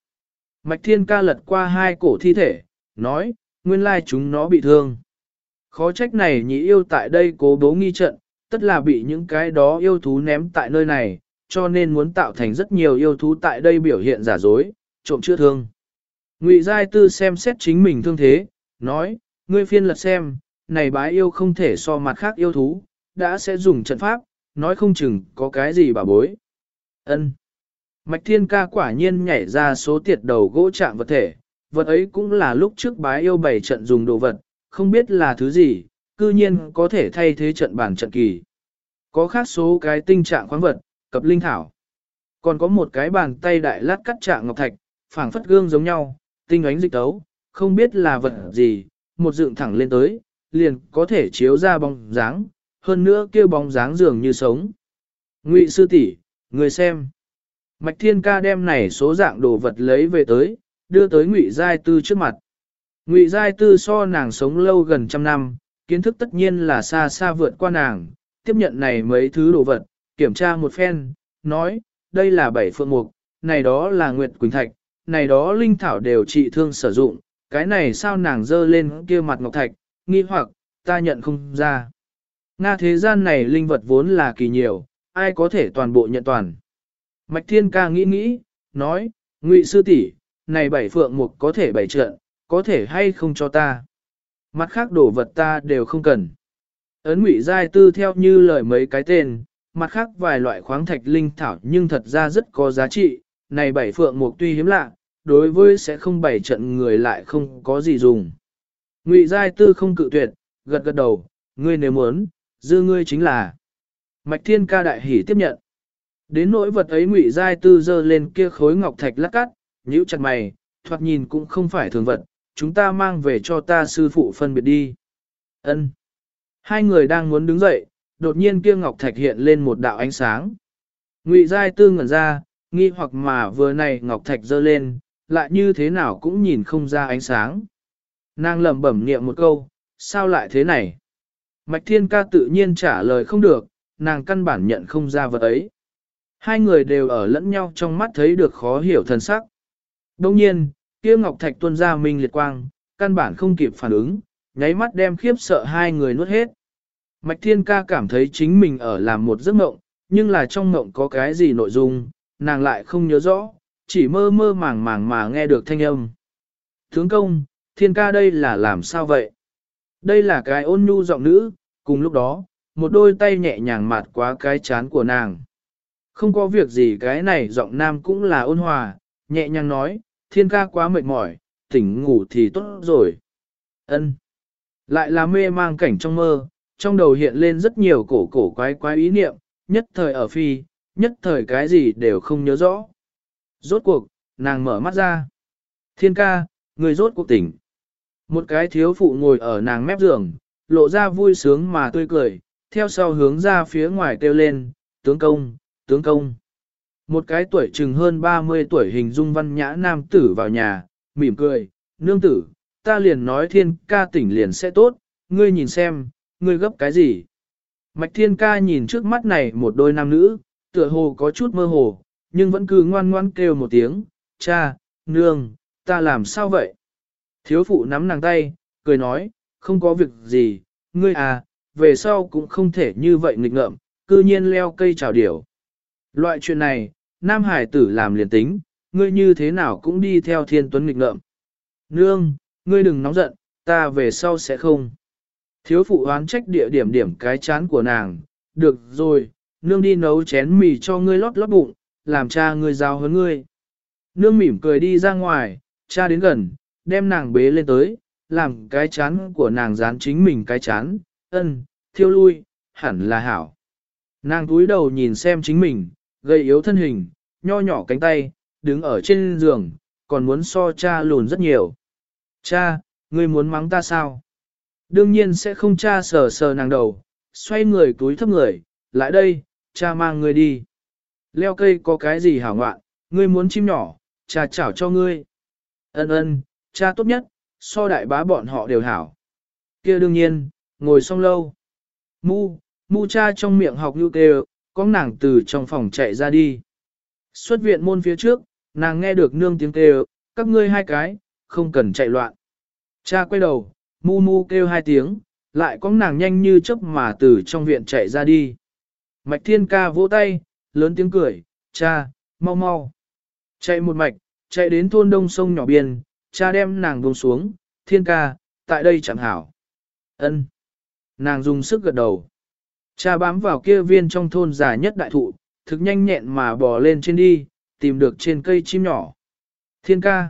Mạch Thiên ca lật qua hai cổ thi thể, nói, nguyên lai chúng nó bị thương. Khó trách này nhị yêu tại đây cố bố nghi trận, tất là bị những cái đó yêu thú ném tại nơi này, cho nên muốn tạo thành rất nhiều yêu thú tại đây biểu hiện giả dối, trộm chữa thương. Ngụy Giai Tư xem xét chính mình thương thế, nói, ngươi phiên lật xem, này bái yêu không thể so mặt khác yêu thú, đã sẽ dùng trận pháp, nói không chừng có cái gì bà bối. Ân. Mạch Thiên Ca quả nhiên nhảy ra số tiệt đầu gỗ chạm vật thể, vật ấy cũng là lúc trước bái yêu bảy trận dùng đồ vật, không biết là thứ gì, cư nhiên có thể thay thế trận bản trận kỳ. Có khác số cái tinh trạng khoáng vật, cập linh thảo. Còn có một cái bàn tay đại lát cắt trạng ngọc thạch, phảng phất gương giống nhau, tinh ánh dịch tấu, không biết là vật gì, một dựng thẳng lên tới, liền có thể chiếu ra bóng dáng, hơn nữa kêu bóng dáng dường như sống. Ngụy sư tỷ, người xem. Mạch Thiên Ca đem này số dạng đồ vật lấy về tới, đưa tới Ngụy Giai Tư trước mặt. Ngụy Giai Tư so nàng sống lâu gần trăm năm, kiến thức tất nhiên là xa xa vượt qua nàng, tiếp nhận này mấy thứ đồ vật, kiểm tra một phen, nói, đây là bảy phượng mục, này đó là Nguyệt Quỳnh Thạch, này đó linh thảo đều trị thương sử dụng, cái này sao nàng dơ lên kia mặt ngọc thạch, nghi hoặc, ta nhận không ra. Nga thế gian này linh vật vốn là kỳ nhiều, ai có thể toàn bộ nhận toàn. Mạch Thiên ca nghĩ nghĩ, nói, Ngụy sư tỷ, này bảy phượng mục có thể bảy trận, có thể hay không cho ta. Mặt khác đồ vật ta đều không cần. Ấn Ngụy Giai Tư theo như lời mấy cái tên, mặt khác vài loại khoáng thạch linh thảo nhưng thật ra rất có giá trị, này bảy phượng mục tuy hiếm lạ, đối với sẽ không bảy trận người lại không có gì dùng. Ngụy Giai Tư không cự tuyệt, gật gật đầu, ngươi nếu muốn, dư ngươi chính là. Mạch Thiên ca đại hỉ tiếp nhận. Đến nỗi vật ấy ngụy giai tư dơ lên kia khối ngọc thạch lắc cắt, nhíu chặt mày, thoạt nhìn cũng không phải thường vật, chúng ta mang về cho ta sư phụ phân biệt đi. Ân. Hai người đang muốn đứng dậy, đột nhiên kia ngọc thạch hiện lên một đạo ánh sáng. Ngụy giai tư ngẩn ra, nghi hoặc mà vừa này ngọc thạch dơ lên, lại như thế nào cũng nhìn không ra ánh sáng. Nàng lẩm bẩm niệm một câu, sao lại thế này? Mạch Thiên Ca tự nhiên trả lời không được, nàng căn bản nhận không ra vật ấy. Hai người đều ở lẫn nhau trong mắt thấy được khó hiểu thần sắc. Đồng nhiên, kia Ngọc Thạch tuôn ra minh liệt quang, căn bản không kịp phản ứng, nháy mắt đem khiếp sợ hai người nuốt hết. Mạch Thiên Ca cảm thấy chính mình ở làm một giấc mộng, nhưng là trong mộng có cái gì nội dung, nàng lại không nhớ rõ, chỉ mơ mơ màng màng mà nghe được thanh âm. Tướng công, Thiên Ca đây là làm sao vậy? Đây là cái ôn nhu giọng nữ, cùng lúc đó, một đôi tay nhẹ nhàng mạt quá cái chán của nàng. Không có việc gì cái này giọng nam cũng là ôn hòa, nhẹ nhàng nói, thiên ca quá mệt mỏi, tỉnh ngủ thì tốt rồi. ân Lại là mê mang cảnh trong mơ, trong đầu hiện lên rất nhiều cổ cổ quái quái ý niệm, nhất thời ở phi, nhất thời cái gì đều không nhớ rõ. Rốt cuộc, nàng mở mắt ra. Thiên ca, người rốt cuộc tỉnh. Một cái thiếu phụ ngồi ở nàng mép giường, lộ ra vui sướng mà tươi cười, theo sau hướng ra phía ngoài kêu lên, tướng công, tướng công. Một cái tuổi chừng hơn 30 tuổi hình dung văn nhã nam tử vào nhà, mỉm cười, nương tử, ta liền nói thiên ca tỉnh liền sẽ tốt, ngươi nhìn xem, ngươi gấp cái gì. Mạch thiên ca nhìn trước mắt này một đôi nam nữ, tựa hồ có chút mơ hồ, nhưng vẫn cứ ngoan ngoan kêu một tiếng, cha, nương, ta làm sao vậy? Thiếu phụ nắm nàng tay, cười nói, không có việc gì, ngươi à, về sau cũng không thể như vậy nghịch ngợm, cư nhiên leo cây trào điểu. Loại chuyện này, nam hải tử làm liền tính, ngươi như thế nào cũng đi theo thiên tuấn nghịch ngợm. Nương, ngươi đừng nóng giận, ta về sau sẽ không. Thiếu phụ oán trách địa điểm điểm cái chán của nàng, được rồi, nương đi nấu chén mì cho ngươi lót lót bụng, làm cha ngươi giao hơn ngươi. Nương mỉm cười đi ra ngoài, cha đến gần, đem nàng bế lên tới, làm cái chán của nàng dán chính mình cái chán, ân, thiêu lui, hẳn là hảo. Nàng túi đầu nhìn xem chính mình, gây yếu thân hình, nho nhỏ cánh tay, đứng ở trên giường, còn muốn so cha lùn rất nhiều. Cha, ngươi muốn mắng ta sao? Đương nhiên sẽ không cha sờ sờ nàng đầu, xoay người túi thấp người, lại đây, cha mang người đi. Leo cây có cái gì hảo ngoạn, ngươi muốn chim nhỏ, cha chảo cho ngươi. Ân ân, cha tốt nhất, so đại bá bọn họ đều hảo. kia đương nhiên, ngồi xong lâu. Mu, mu cha trong miệng học như kêu, có nàng từ trong phòng chạy ra đi. Xuất viện môn phía trước, nàng nghe được nương tiếng kêu, các ngươi hai cái, không cần chạy loạn. Cha quay đầu, mu mu kêu hai tiếng, lại có nàng nhanh như chớp mà từ trong viện chạy ra đi. Mạch thiên ca vỗ tay, lớn tiếng cười, cha, mau mau. Chạy một mạch, chạy đến thôn đông sông nhỏ biên, cha đem nàng buông xuống, thiên ca, tại đây chẳng hảo. ân Nàng dùng sức gật đầu. Cha bám vào kia viên trong thôn già nhất đại thụ, thực nhanh nhẹn mà bò lên trên đi, tìm được trên cây chim nhỏ. Thiên ca.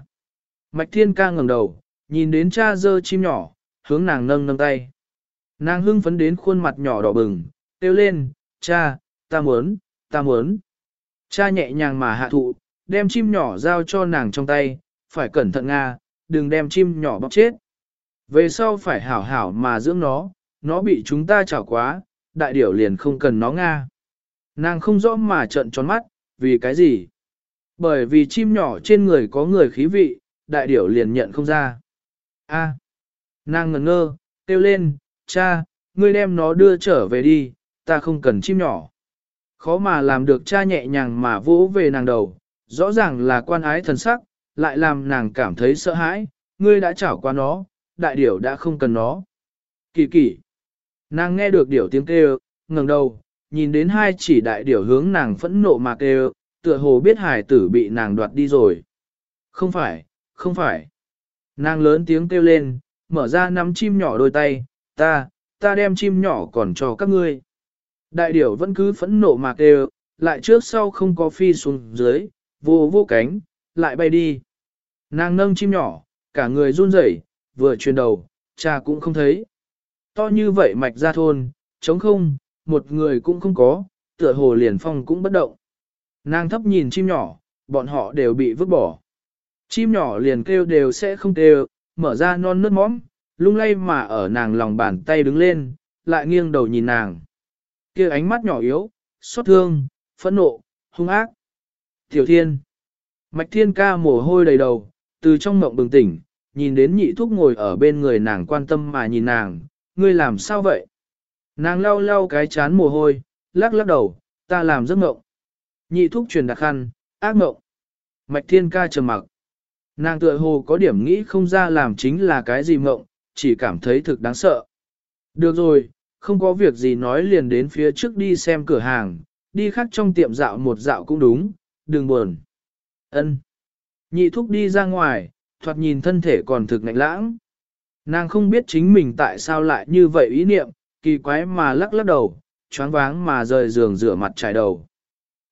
Mạch thiên ca ngẩng đầu, nhìn đến cha dơ chim nhỏ, hướng nàng nâng nâng tay. Nàng hưng phấn đến khuôn mặt nhỏ đỏ bừng, kêu lên, cha, ta muốn, ta muốn. Cha nhẹ nhàng mà hạ thụ, đem chim nhỏ giao cho nàng trong tay, phải cẩn thận Nga, đừng đem chim nhỏ bóc chết. Về sau phải hảo hảo mà dưỡng nó, nó bị chúng ta chảo quá, đại điểu liền không cần nó Nga. Nàng không rõ mà trận tròn mắt, vì cái gì? Bởi vì chim nhỏ trên người có người khí vị, đại điểu liền nhận không ra. A. nàng ngẩn ngơ, kêu lên, cha, ngươi đem nó đưa trở về đi, ta không cần chim nhỏ. Khó mà làm được cha nhẹ nhàng mà vỗ về nàng đầu, rõ ràng là quan ái thần sắc, lại làm nàng cảm thấy sợ hãi, ngươi đã chảo qua nó, đại điểu đã không cần nó. Kỳ kỳ. Nàng nghe được điểu tiếng kêu, ngẩng đầu, nhìn đến hai chỉ đại điểu hướng nàng phẫn nộ mà kêu, tựa hồ biết hải tử bị nàng đoạt đi rồi. Không phải, không phải. Nàng lớn tiếng kêu lên, mở ra nắm chim nhỏ đôi tay, ta, ta đem chim nhỏ còn cho các ngươi. Đại điểu vẫn cứ phẫn nộ mà kêu, lại trước sau không có phi xuống dưới, vô vô cánh, lại bay đi. Nàng nâng chim nhỏ, cả người run rẩy, vừa chuyển đầu, cha cũng không thấy. To như vậy mạch ra thôn, trống không, một người cũng không có, tựa hồ liền phong cũng bất động. Nàng thấp nhìn chim nhỏ, bọn họ đều bị vứt bỏ. Chim nhỏ liền kêu đều sẽ không kêu, mở ra non nớt móm, lung lay mà ở nàng lòng bàn tay đứng lên, lại nghiêng đầu nhìn nàng kia ánh mắt nhỏ yếu, xót thương, phẫn nộ, hung ác. Tiểu thiên. Mạch thiên ca mồ hôi đầy đầu, từ trong mộng bừng tỉnh, nhìn đến nhị thúc ngồi ở bên người nàng quan tâm mà nhìn nàng, ngươi làm sao vậy? Nàng lau lau cái chán mồ hôi, lắc lắc đầu, ta làm giấc mộng. Nhị thúc truyền đặc khăn, ác mộng. Mạch thiên ca trầm mặc. Nàng tựa hồ có điểm nghĩ không ra làm chính là cái gì mộng, chỉ cảm thấy thực đáng sợ. Được rồi, không có việc gì nói liền đến phía trước đi xem cửa hàng, đi khác trong tiệm dạo một dạo cũng đúng, đừng buồn. Ân. Nhị thúc đi ra ngoài, thoạt nhìn thân thể còn thực ngạnh lãng. Nàng không biết chính mình tại sao lại như vậy ý niệm, kỳ quái mà lắc lắc đầu, choáng váng mà rời giường rửa mặt trải đầu.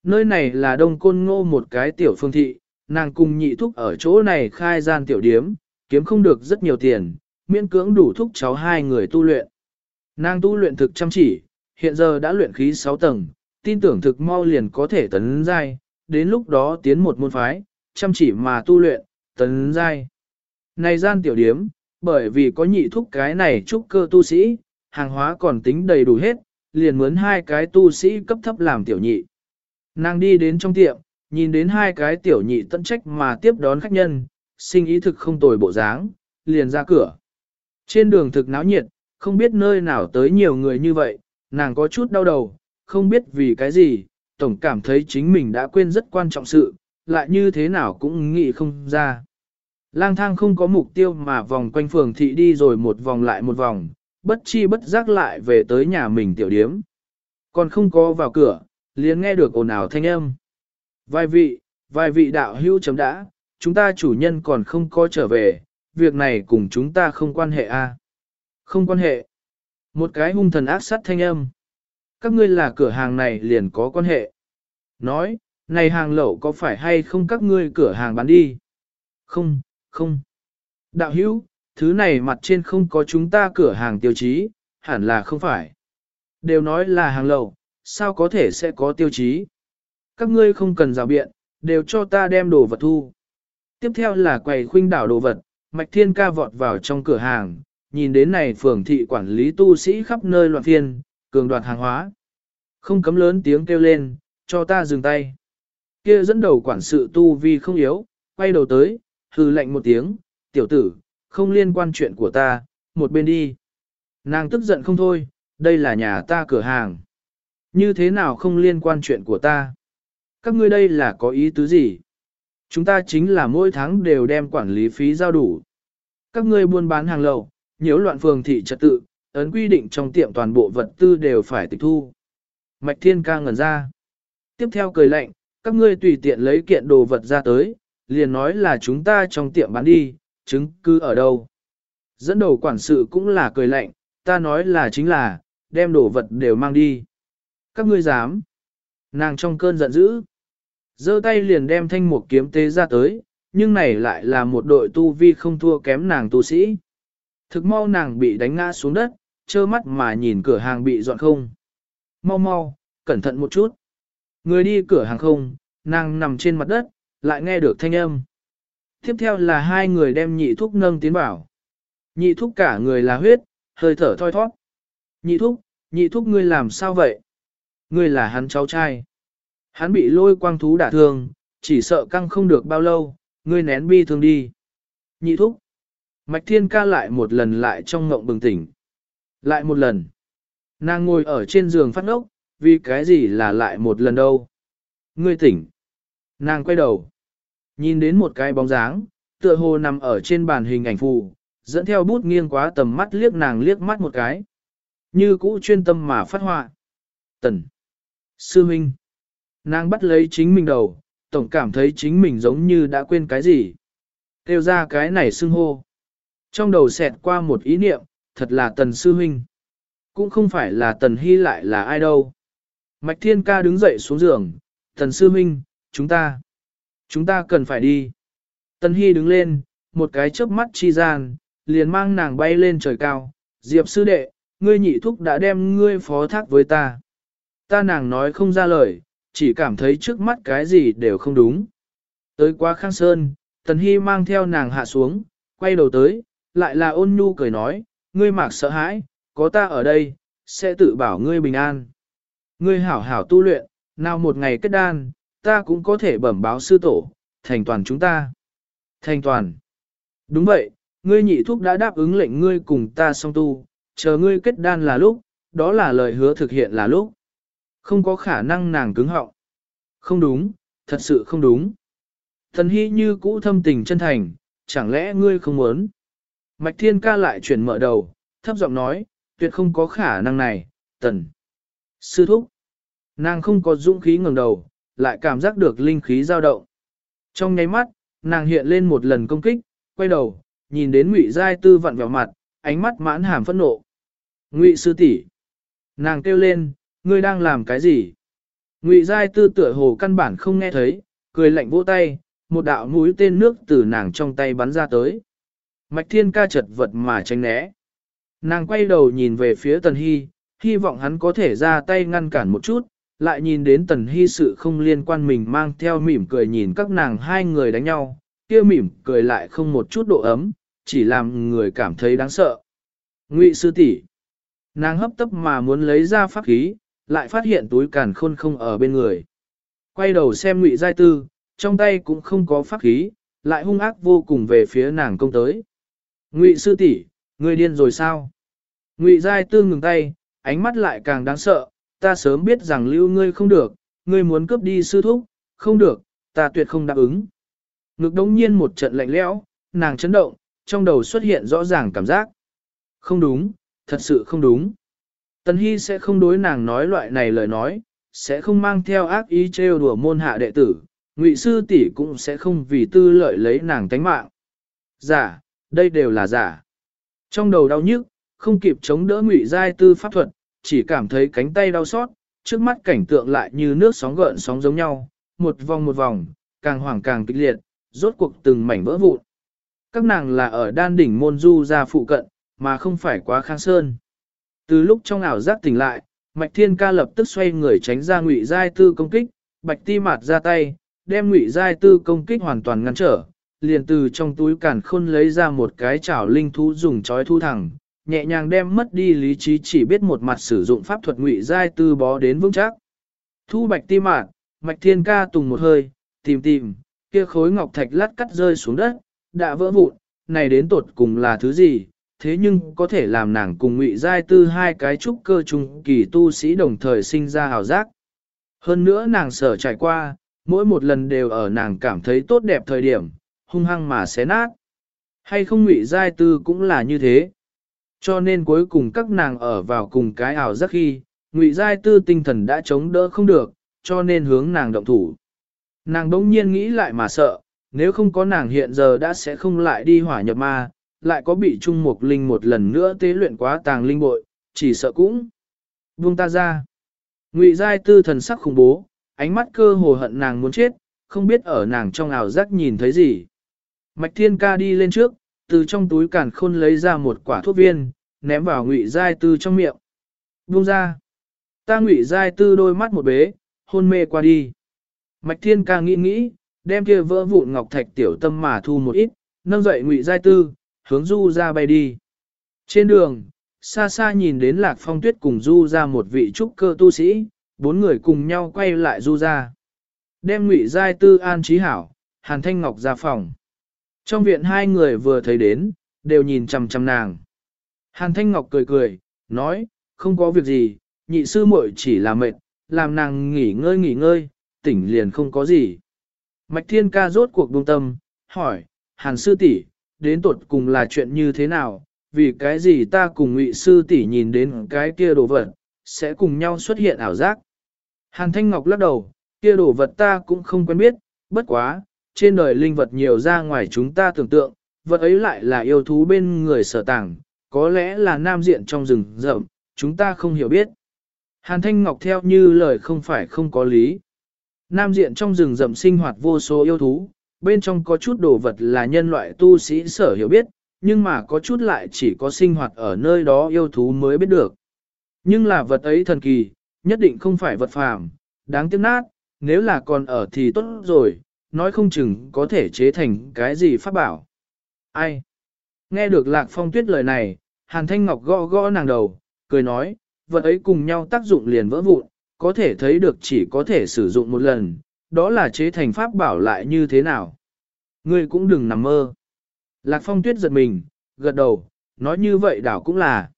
Nơi này là đông côn ngô một cái tiểu phương thị, nàng cùng nhị thúc ở chỗ này khai gian tiểu điếm, kiếm không được rất nhiều tiền, miễn cưỡng đủ thúc cháu hai người tu luyện. Nàng tu luyện thực chăm chỉ, hiện giờ đã luyện khí 6 tầng, tin tưởng thực mau liền có thể tấn giai, đến lúc đó tiến một môn phái, chăm chỉ mà tu luyện, tấn giai. Này gian tiểu điếm, bởi vì có nhị thúc cái này trúc cơ tu sĩ, hàng hóa còn tính đầy đủ hết, liền mướn hai cái tu sĩ cấp thấp làm tiểu nhị. Nàng đi đến trong tiệm, nhìn đến hai cái tiểu nhị tận trách mà tiếp đón khách nhân, sinh ý thực không tồi bộ dáng, liền ra cửa. Trên đường thực náo nhiệt, không biết nơi nào tới nhiều người như vậy, nàng có chút đau đầu, không biết vì cái gì, tổng cảm thấy chính mình đã quên rất quan trọng sự, lại như thế nào cũng nghĩ không ra. Lang thang không có mục tiêu mà vòng quanh phường thị đi rồi một vòng lại một vòng, bất chi bất giác lại về tới nhà mình tiểu điếm. Còn không có vào cửa, liền nghe được ồn ào thanh âm. Vài vị, vài vị đạo hữu chấm đã, chúng ta chủ nhân còn không có trở về, việc này cùng chúng ta không quan hệ a. À? Không quan hệ. Một cái hung thần ác sát thanh âm. Các ngươi là cửa hàng này liền có quan hệ. Nói, này hàng lẩu có phải hay không các ngươi cửa hàng bán đi? Không, không. Đạo hữu, thứ này mặt trên không có chúng ta cửa hàng tiêu chí, hẳn là không phải. Đều nói là hàng lẩu, sao có thể sẽ có tiêu chí? Các ngươi không cần rào biện, đều cho ta đem đồ vật thu. Tiếp theo là quầy khuynh đảo đồ vật, Mạch Thiên ca vọt vào trong cửa hàng, nhìn đến này phường thị quản lý tu sĩ khắp nơi loạn phiên, cường đoạt hàng hóa. Không cấm lớn tiếng kêu lên, cho ta dừng tay. Kia dẫn đầu quản sự tu vi không yếu, quay đầu tới, hừ lạnh một tiếng, tiểu tử, không liên quan chuyện của ta, một bên đi. Nàng tức giận không thôi, đây là nhà ta cửa hàng. Như thế nào không liên quan chuyện của ta? Các ngươi đây là có ý tứ gì? Chúng ta chính là mỗi tháng đều đem quản lý phí giao đủ. Các ngươi buôn bán hàng lậu, nhiễu loạn phường thị trật tự, ấn quy định trong tiệm toàn bộ vật tư đều phải tịch thu. Mạch Thiên ca ngẩn ra. Tiếp theo cười lạnh, các ngươi tùy tiện lấy kiện đồ vật ra tới, liền nói là chúng ta trong tiệm bán đi, chứng cứ ở đâu. Dẫn đầu quản sự cũng là cười lạnh, ta nói là chính là, đem đồ vật đều mang đi. Các ngươi dám. Nàng trong cơn giận dữ giơ tay liền đem thanh một kiếm tế ra tới, nhưng này lại là một đội tu vi không thua kém nàng tu sĩ. Thực mau nàng bị đánh ngã xuống đất, trơ mắt mà nhìn cửa hàng bị dọn không. Mau mau, cẩn thận một chút. Người đi cửa hàng không, nàng nằm trên mặt đất, lại nghe được thanh âm. Tiếp theo là hai người đem nhị thúc nâng tiến bảo. Nhị thúc cả người là huyết, hơi thở thoi thoát. Nhị thúc, nhị thúc ngươi làm sao vậy? Ngươi là hắn cháu trai. Hắn bị lôi quang thú đả thương, chỉ sợ căng không được bao lâu, ngươi nén bi thương đi. Nhị thúc. Mạch thiên ca lại một lần lại trong ngộng bừng tỉnh. Lại một lần. Nàng ngồi ở trên giường phát ốc, vì cái gì là lại một lần đâu. Ngươi tỉnh. Nàng quay đầu. Nhìn đến một cái bóng dáng, tựa hồ nằm ở trên bàn hình ảnh phù, dẫn theo bút nghiêng quá tầm mắt liếc nàng liếc mắt một cái. Như cũ chuyên tâm mà phát họa. Tần. Sư Minh. Nàng bắt lấy chính mình đầu, tổng cảm thấy chính mình giống như đã quên cái gì. Tiêu ra cái này xưng hô. Trong đầu xẹt qua một ý niệm, thật là tần sư huynh. Cũng không phải là tần hy lại là ai đâu. Mạch thiên ca đứng dậy xuống giường, tần sư huynh, chúng ta, chúng ta cần phải đi. Tần hy đứng lên, một cái chớp mắt chi gian, liền mang nàng bay lên trời cao. Diệp sư đệ, ngươi nhị thúc đã đem ngươi phó thác với ta. Ta nàng nói không ra lời, chỉ cảm thấy trước mắt cái gì đều không đúng. Tới qua khang sơn, Tần Hy mang theo nàng hạ xuống, quay đầu tới, lại là ôn nhu cười nói, ngươi mạc sợ hãi, có ta ở đây, sẽ tự bảo ngươi bình an. Ngươi hảo hảo tu luyện, nào một ngày kết đan, ta cũng có thể bẩm báo sư tổ, thành toàn chúng ta. Thành toàn. Đúng vậy, ngươi nhị thúc đã đáp ứng lệnh ngươi cùng ta song tu, chờ ngươi kết đan là lúc, đó là lời hứa thực hiện là lúc. Không có khả năng nàng cứng họng. Không đúng, thật sự không đúng. Thần hy như cũ thâm tình chân thành, chẳng lẽ ngươi không muốn? Mạch thiên ca lại chuyển mở đầu, thấp giọng nói, tuyệt không có khả năng này, tần. Sư thúc. Nàng không có dũng khí ngẩng đầu, lại cảm giác được linh khí dao động. Trong nháy mắt, nàng hiện lên một lần công kích, quay đầu, nhìn đến Ngụy Giai Tư vặn vẹo mặt, ánh mắt mãn hàm phẫn nộ. Ngụy sư tỷ, nàng kêu lên, ngươi đang làm cái gì? Ngụy Giai Tư tựa hồ căn bản không nghe thấy, cười lạnh vỗ tay, một đạo mũi tên nước từ nàng trong tay bắn ra tới. Mạch Thiên ca chật vật mà tránh né. Nàng quay đầu nhìn về phía Tần Hy, hy vọng hắn có thể ra tay ngăn cản một chút, lại nhìn đến tần hy sự không liên quan mình mang theo mỉm cười nhìn các nàng hai người đánh nhau, kia mỉm cười lại không một chút độ ấm, chỉ làm người cảm thấy đáng sợ. Ngụy sư tỷ, nàng hấp tấp mà muốn lấy ra pháp khí, lại phát hiện túi càn khôn không ở bên người. Quay đầu xem Ngụy Giai Tư, trong tay cũng không có pháp khí, lại hung ác vô cùng về phía nàng công tới. Ngụy sư tỷ, ngươi điên rồi sao? Ngụy Giai Tư ngừng tay, ánh mắt lại càng đáng sợ, ta sớm biết rằng lưu ngươi không được, ngươi muốn cướp đi sư thúc, không được, ta tuyệt không đáp ứng. Ngực đống nhiên một trận lạnh lẽo, nàng chấn động, trong đầu xuất hiện rõ ràng cảm giác. Không đúng, thật sự không đúng. Tần Hy sẽ không đối nàng nói loại này lời nói, sẽ không mang theo ác ý trêu đùa môn hạ đệ tử, ngụy sư tỷ cũng sẽ không vì tư lợi lấy nàng tánh mạng. Giả, đây đều là giả. Trong đầu đau nhức, không kịp chống đỡ ngụy giai tư pháp thuật, chỉ cảm thấy cánh tay đau xót, trước mắt cảnh tượng lại như nước sóng gợn sóng giống nhau, một vòng một vòng, càng hoảng càng kịch liệt, rốt cuộc từng mảnh vỡ vụn. Các nàng là ở đan đỉnh môn du ra phụ cận, mà không phải quá khang sơn. Từ lúc trong ảo giác tỉnh lại, Mạch Thiên Ca lập tức xoay người tránh ra Ngụy Giai Tư công kích, Bạch Ti Mạt ra tay, đem Ngụy Giai Tư công kích hoàn toàn ngăn trở, liền từ trong túi càn khôn lấy ra một cái chảo linh thú dùng chói thu thẳng, nhẹ nhàng đem mất đi lý trí chỉ biết một mặt sử dụng pháp thuật Ngụy Giai Tư bó đến vững chắc. Thu Bạch Ti Mạt, Mạch Thiên Ca tùng một hơi, tìm tìm, kia khối ngọc thạch lát cắt rơi xuống đất, đã vỡ vụn, này đến tột cùng là thứ gì, thế nhưng có thể làm nàng cùng ngụy giai tư hai cái trúc cơ trùng kỳ tu sĩ đồng thời sinh ra hào giác. Hơn nữa nàng sở trải qua, mỗi một lần đều ở nàng cảm thấy tốt đẹp thời điểm, hung hăng mà xé nát. Hay không ngụy giai tư cũng là như thế. Cho nên cuối cùng các nàng ở vào cùng cái ảo giác khi, ngụy giai tư tinh thần đã chống đỡ không được, cho nên hướng nàng động thủ. Nàng đống nhiên nghĩ lại mà sợ, nếu không có nàng hiện giờ đã sẽ không lại đi hỏa nhập ma, lại có bị Trung Mục Linh một lần nữa tế luyện quá tàng linh bội, chỉ sợ cũng. Buông ta ra. Ngụy Giai Tư thần sắc khủng bố, ánh mắt cơ hồ hận nàng muốn chết, không biết ở nàng trong ảo giác nhìn thấy gì. Mạch Thiên Ca đi lên trước, từ trong túi càn khôn lấy ra một quả thuốc viên, ném vào Ngụy Giai Tư trong miệng. Buông ra. Ta Ngụy Giai Tư đôi mắt một bế, hôn mê qua đi. Mạch Thiên Ca nghĩ nghĩ, đem kia vỡ vụn ngọc thạch tiểu tâm mà thu một ít, nâng dậy Ngụy Giai Tư, hướng Du ra bay đi. Trên đường, xa xa nhìn đến Lạc Phong Tuyết cùng Du ra một vị trúc cơ tu sĩ, bốn người cùng nhau quay lại Du ra. Đem Ngụy Giai Tư an trí hảo, Hàn Thanh Ngọc ra phòng. Trong viện hai người vừa thấy đến, đều nhìn chằm chằm nàng. Hàn Thanh Ngọc cười cười, nói, không có việc gì, nhị sư muội chỉ là mệt, làm nàng nghỉ ngơi nghỉ ngơi, tỉnh liền không có gì. Mạch Thiên Ca rốt cuộc buông tâm, hỏi, Hàn sư tỷ, đến tột cùng là chuyện như thế nào, vì cái gì ta cùng ngụy sư tỷ nhìn đến cái kia đồ vật, sẽ cùng nhau xuất hiện ảo giác. Hàn Thanh Ngọc lắc đầu, kia đồ vật ta cũng không quen biết, bất quá, trên đời linh vật nhiều ra ngoài chúng ta tưởng tượng, vật ấy lại là yêu thú bên người sở tàng, có lẽ là nam diện trong rừng rậm, chúng ta không hiểu biết. Hàn Thanh Ngọc theo như lời không phải không có lý. Nam diện trong rừng rậm sinh hoạt vô số yêu thú, bên trong có chút đồ vật là nhân loại tu sĩ sở hiểu biết, nhưng mà có chút lại chỉ có sinh hoạt ở nơi đó yêu thú mới biết được. Nhưng là vật ấy thần kỳ, nhất định không phải vật phàm, đáng tiếc nát, nếu là còn ở thì tốt rồi, nói không chừng có thể chế thành cái gì pháp bảo. Ai? Nghe được Lạc Phong Tuyết lời này, Hàn Thanh Ngọc gõ gõ nàng đầu, cười nói, vật ấy cùng nhau tác dụng liền vỡ vụn, có thể thấy được chỉ có thể sử dụng một lần, đó là chế thành pháp bảo lại như thế nào. Ngươi cũng đừng nằm mơ. Lạc phong tuyết giật mình, gật đầu, nói như vậy đảo cũng là.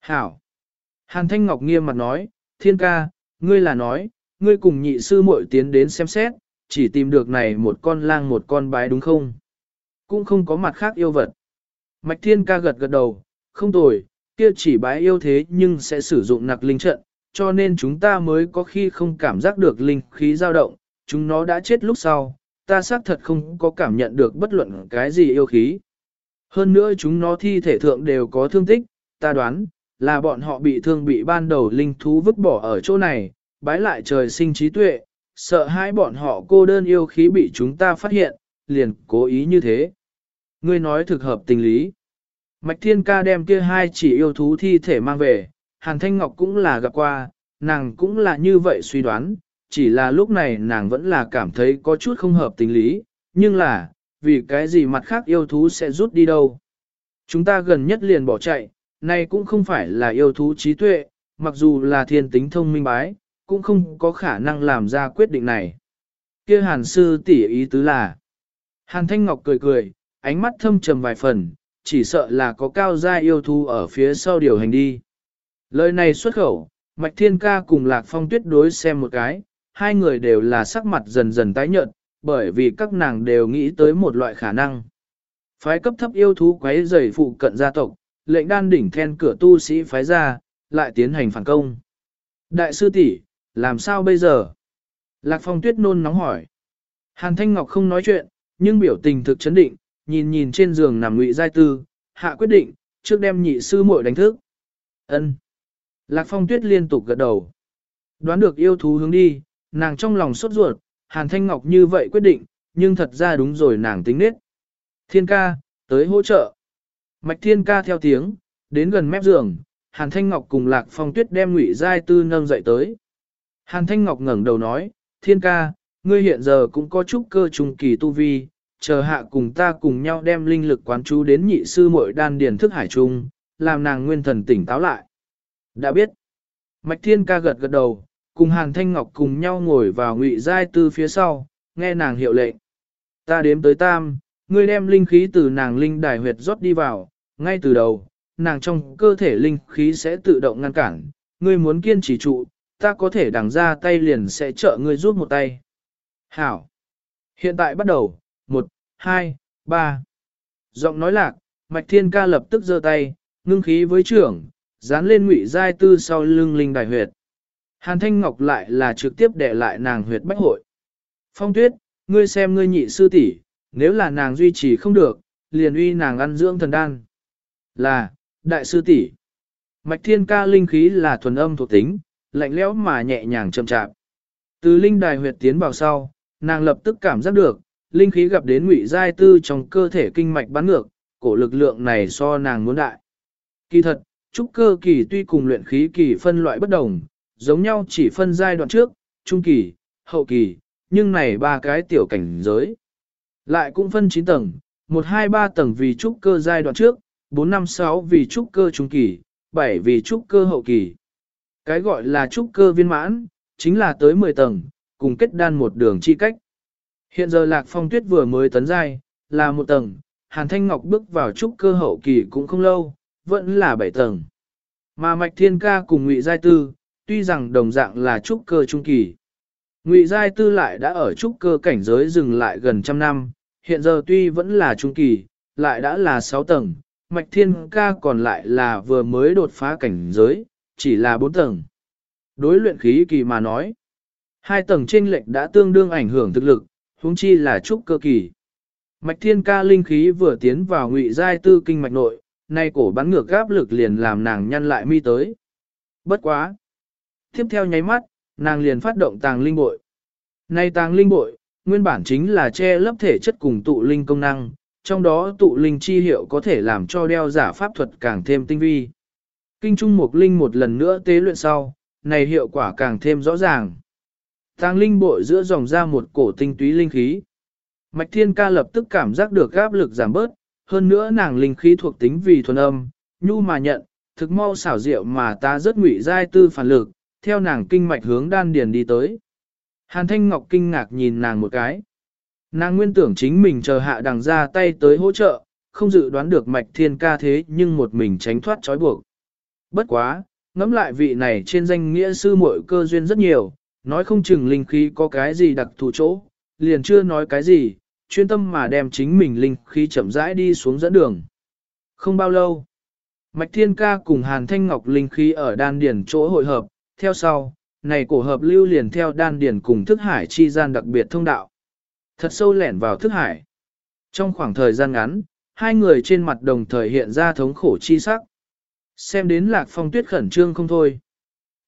Hảo. Hàn Thanh Ngọc nghiêm mặt nói, thiên ca, ngươi là nói, ngươi cùng nhị sư muội tiến đến xem xét, chỉ tìm được này một con lang một con bái đúng không? Cũng không có mặt khác yêu vật. Mạch thiên ca gật gật đầu, không tồi, kia chỉ bái yêu thế nhưng sẽ sử dụng nặc linh trận, cho nên chúng ta mới có khi không cảm giác được linh khí dao động, chúng nó đã chết lúc sau, ta xác thật không có cảm nhận được bất luận cái gì yêu khí. Hơn nữa chúng nó thi thể thượng đều có thương tích, ta đoán, là bọn họ bị thương bị ban đầu linh thú vứt bỏ ở chỗ này, bái lại trời sinh trí tuệ, sợ hai bọn họ cô đơn yêu khí bị chúng ta phát hiện, liền cố ý như thế. Ngươi nói thực hợp tình lý. Mạch Thiên Ca đem kia hai chỉ yêu thú thi thể mang về, Hàn Thanh Ngọc cũng là gặp qua, nàng cũng là như vậy suy đoán, chỉ là lúc này nàng vẫn là cảm thấy có chút không hợp tình lý, nhưng là, vì cái gì mặt khác yêu thú sẽ rút đi đâu. Chúng ta gần nhất liền bỏ chạy, này cũng không phải là yêu thú trí tuệ, mặc dù là thiên tính thông minh bái, cũng không có khả năng làm ra quyết định này. Kia hàn sư tỉ ý tứ là, hàn thanh ngọc cười cười, ánh mắt thâm trầm vài phần, chỉ sợ là có cao gia yêu thú ở phía sau điều hành đi. Lời này xuất khẩu, Mạch Thiên Ca cùng Lạc Phong tuyết đối xem một cái, hai người đều là sắc mặt dần dần tái nhợt, bởi vì các nàng đều nghĩ tới một loại khả năng. Phái cấp thấp yêu thú quấy rầy phụ cận gia tộc, lệnh đan đỉnh then cửa tu sĩ phái ra, lại tiến hành phản công. Đại sư tỷ, làm sao bây giờ? Lạc Phong Tuyết nôn nóng hỏi. Hàn Thanh Ngọc không nói chuyện, nhưng biểu tình thực chấn định, nhìn nhìn trên giường nằm ngụy giai tư, hạ quyết định, trước đem nhị sư muội đánh thức. Ân. Lạc Phong Tuyết liên tục gật đầu. Đoán được yêu thú hướng đi, nàng trong lòng sốt ruột, Hàn Thanh Ngọc như vậy quyết định, nhưng thật ra đúng rồi nàng tính nết. Thiên ca, tới hỗ trợ. Mạch Thiên ca theo tiếng, đến gần mép giường, Hàn Thanh Ngọc cùng Lạc Phong Tuyết đem Ngụy Giai Tư nâng dậy tới. Hàn Thanh Ngọc ngẩng đầu nói, Thiên ca, ngươi hiện giờ cũng có chút cơ trùng kỳ tu vi, chờ hạ cùng ta cùng nhau đem linh lực quán chú đến nhị sư muội đan điền thức hải trung, làm nàng nguyên thần tỉnh táo lại. Đã biết. Mạch Thiên ca gật gật đầu, cùng Hàn Thanh Ngọc cùng nhau ngồi vào ngụy giai tư phía sau, nghe nàng hiệu lệnh. Ta đếm tới tam, ngươi đem linh khí từ nàng linh đài huyệt rót đi vào, ngay từ đầu, nàng trong cơ thể linh khí sẽ tự động ngăn cản, ngươi muốn kiên trì trụ, ta có thể đằng ra tay liền sẽ trợ ngươi giúp một tay. Hảo! Hiện tại bắt đầu, một, hai, ba. Giọng nói lạc, Mạch Thiên Ca lập tức giơ tay, ngưng khí với trưởng, dán lên ngụy giai tư sau lưng linh đài huyệt. Hàn Thanh Ngọc lại là trực tiếp để lại nàng huyệt bách hội. Phong tuyết, ngươi xem ngươi nhị sư tỷ, nếu là nàng duy trì không được, liền uy nàng ăn dưỡng thần đan. Là, đại sư tỷ. Mạch thiên ca linh khí là thuần âm thuộc tính, lạnh lẽo mà nhẹ nhàng chậm chạp. Từ linh đài huyệt tiến vào sau, nàng lập tức cảm giác được, linh khí gặp đến ngụy giai tư trong cơ thể kinh mạch bắn ngược, cổ lực lượng này so nàng muốn đại. Kỳ thật, trúc cơ kỳ tuy cùng luyện khí kỳ phân loại bất đồng, giống nhau chỉ phân giai đoạn trước, trung kỳ, hậu kỳ, nhưng này ba cái tiểu cảnh giới. Lại cũng phân 9 tầng, 1 2 3 tầng vì trúc cơ giai đoạn trước, 4 5 6 vì trúc cơ trung kỳ, 7 vì trúc cơ hậu kỳ. Cái gọi là trúc cơ viên mãn, chính là tới 10 tầng, cùng kết đan một đường chi cách. Hiện giờ Lạc Phong Tuyết vừa mới tấn giai, là một tầng, Hàn Thanh Ngọc bước vào trúc cơ hậu kỳ cũng không lâu, vẫn là 7 tầng. Mà Mạch Thiên Ca cùng Ngụy Giai Tư, tuy rằng đồng dạng là trúc cơ trung kỳ. Ngụy Giai Tư lại đã ở trúc cơ cảnh giới dừng lại gần trăm năm, hiện giờ tuy vẫn là trung kỳ, lại đã là 6 tầng, Mạch Thiên Ca còn lại là vừa mới đột phá cảnh giới, chỉ là 4 tầng. Đối luyện khí kỳ mà nói, hai tầng chênh lệch đã tương đương ảnh hưởng thực lực, huống chi là trúc cơ kỳ. Mạch Thiên Ca linh khí vừa tiến vào Ngụy Giai Tư kinh mạch nội, nay cổ bắn ngược gáp lực liền làm nàng nhăn lại mi tới. Bất quá! Tiếp theo nháy mắt, nàng liền phát động tàng linh bội. Nay tàng linh bội, nguyên bản chính là che lấp thể chất cùng tụ linh công năng, trong đó tụ linh chi hiệu có thể làm cho đeo giả pháp thuật càng thêm tinh vi. Kinh trung mục linh một lần nữa tế luyện sau, này hiệu quả càng thêm rõ ràng. Tàng linh bội giữa dòng ra một cổ tinh túy linh khí. Mạch thiên ca lập tức cảm giác được áp lực giảm bớt, hơn nữa nàng linh khí thuộc tính vì thuần âm, nhu mà nhận, thực mau xảo diệu mà ta rất ngụy giai tư phản lực, theo nàng kinh mạch hướng đan điền đi tới. Hàn Thanh Ngọc kinh ngạc nhìn nàng một cái. Nàng nguyên tưởng chính mình chờ hạ đằng ra tay tới hỗ trợ, không dự đoán được mạch thiên ca thế nhưng một mình tránh thoát trói buộc. Bất quá, ngẫm lại vị này trên danh nghĩa sư muội cơ duyên rất nhiều, nói không chừng linh khí có cái gì đặc thù chỗ, liền chưa nói cái gì, chuyên tâm mà đem chính mình linh khí chậm rãi đi xuống dẫn đường. Không bao lâu, Mạch Thiên Ca cùng Hàn Thanh Ngọc linh khí ở đan điển chỗ hội hợp, theo sau, này cổ hợp lưu liền theo đan điển cùng thức hải chi gian đặc biệt thông đạo. Thật sâu lẻn vào thức hải. Trong khoảng thời gian ngắn, hai người trên mặt đồng thời hiện ra thống khổ chi sắc. Xem đến lạc phong tuyết khẩn trương không thôi.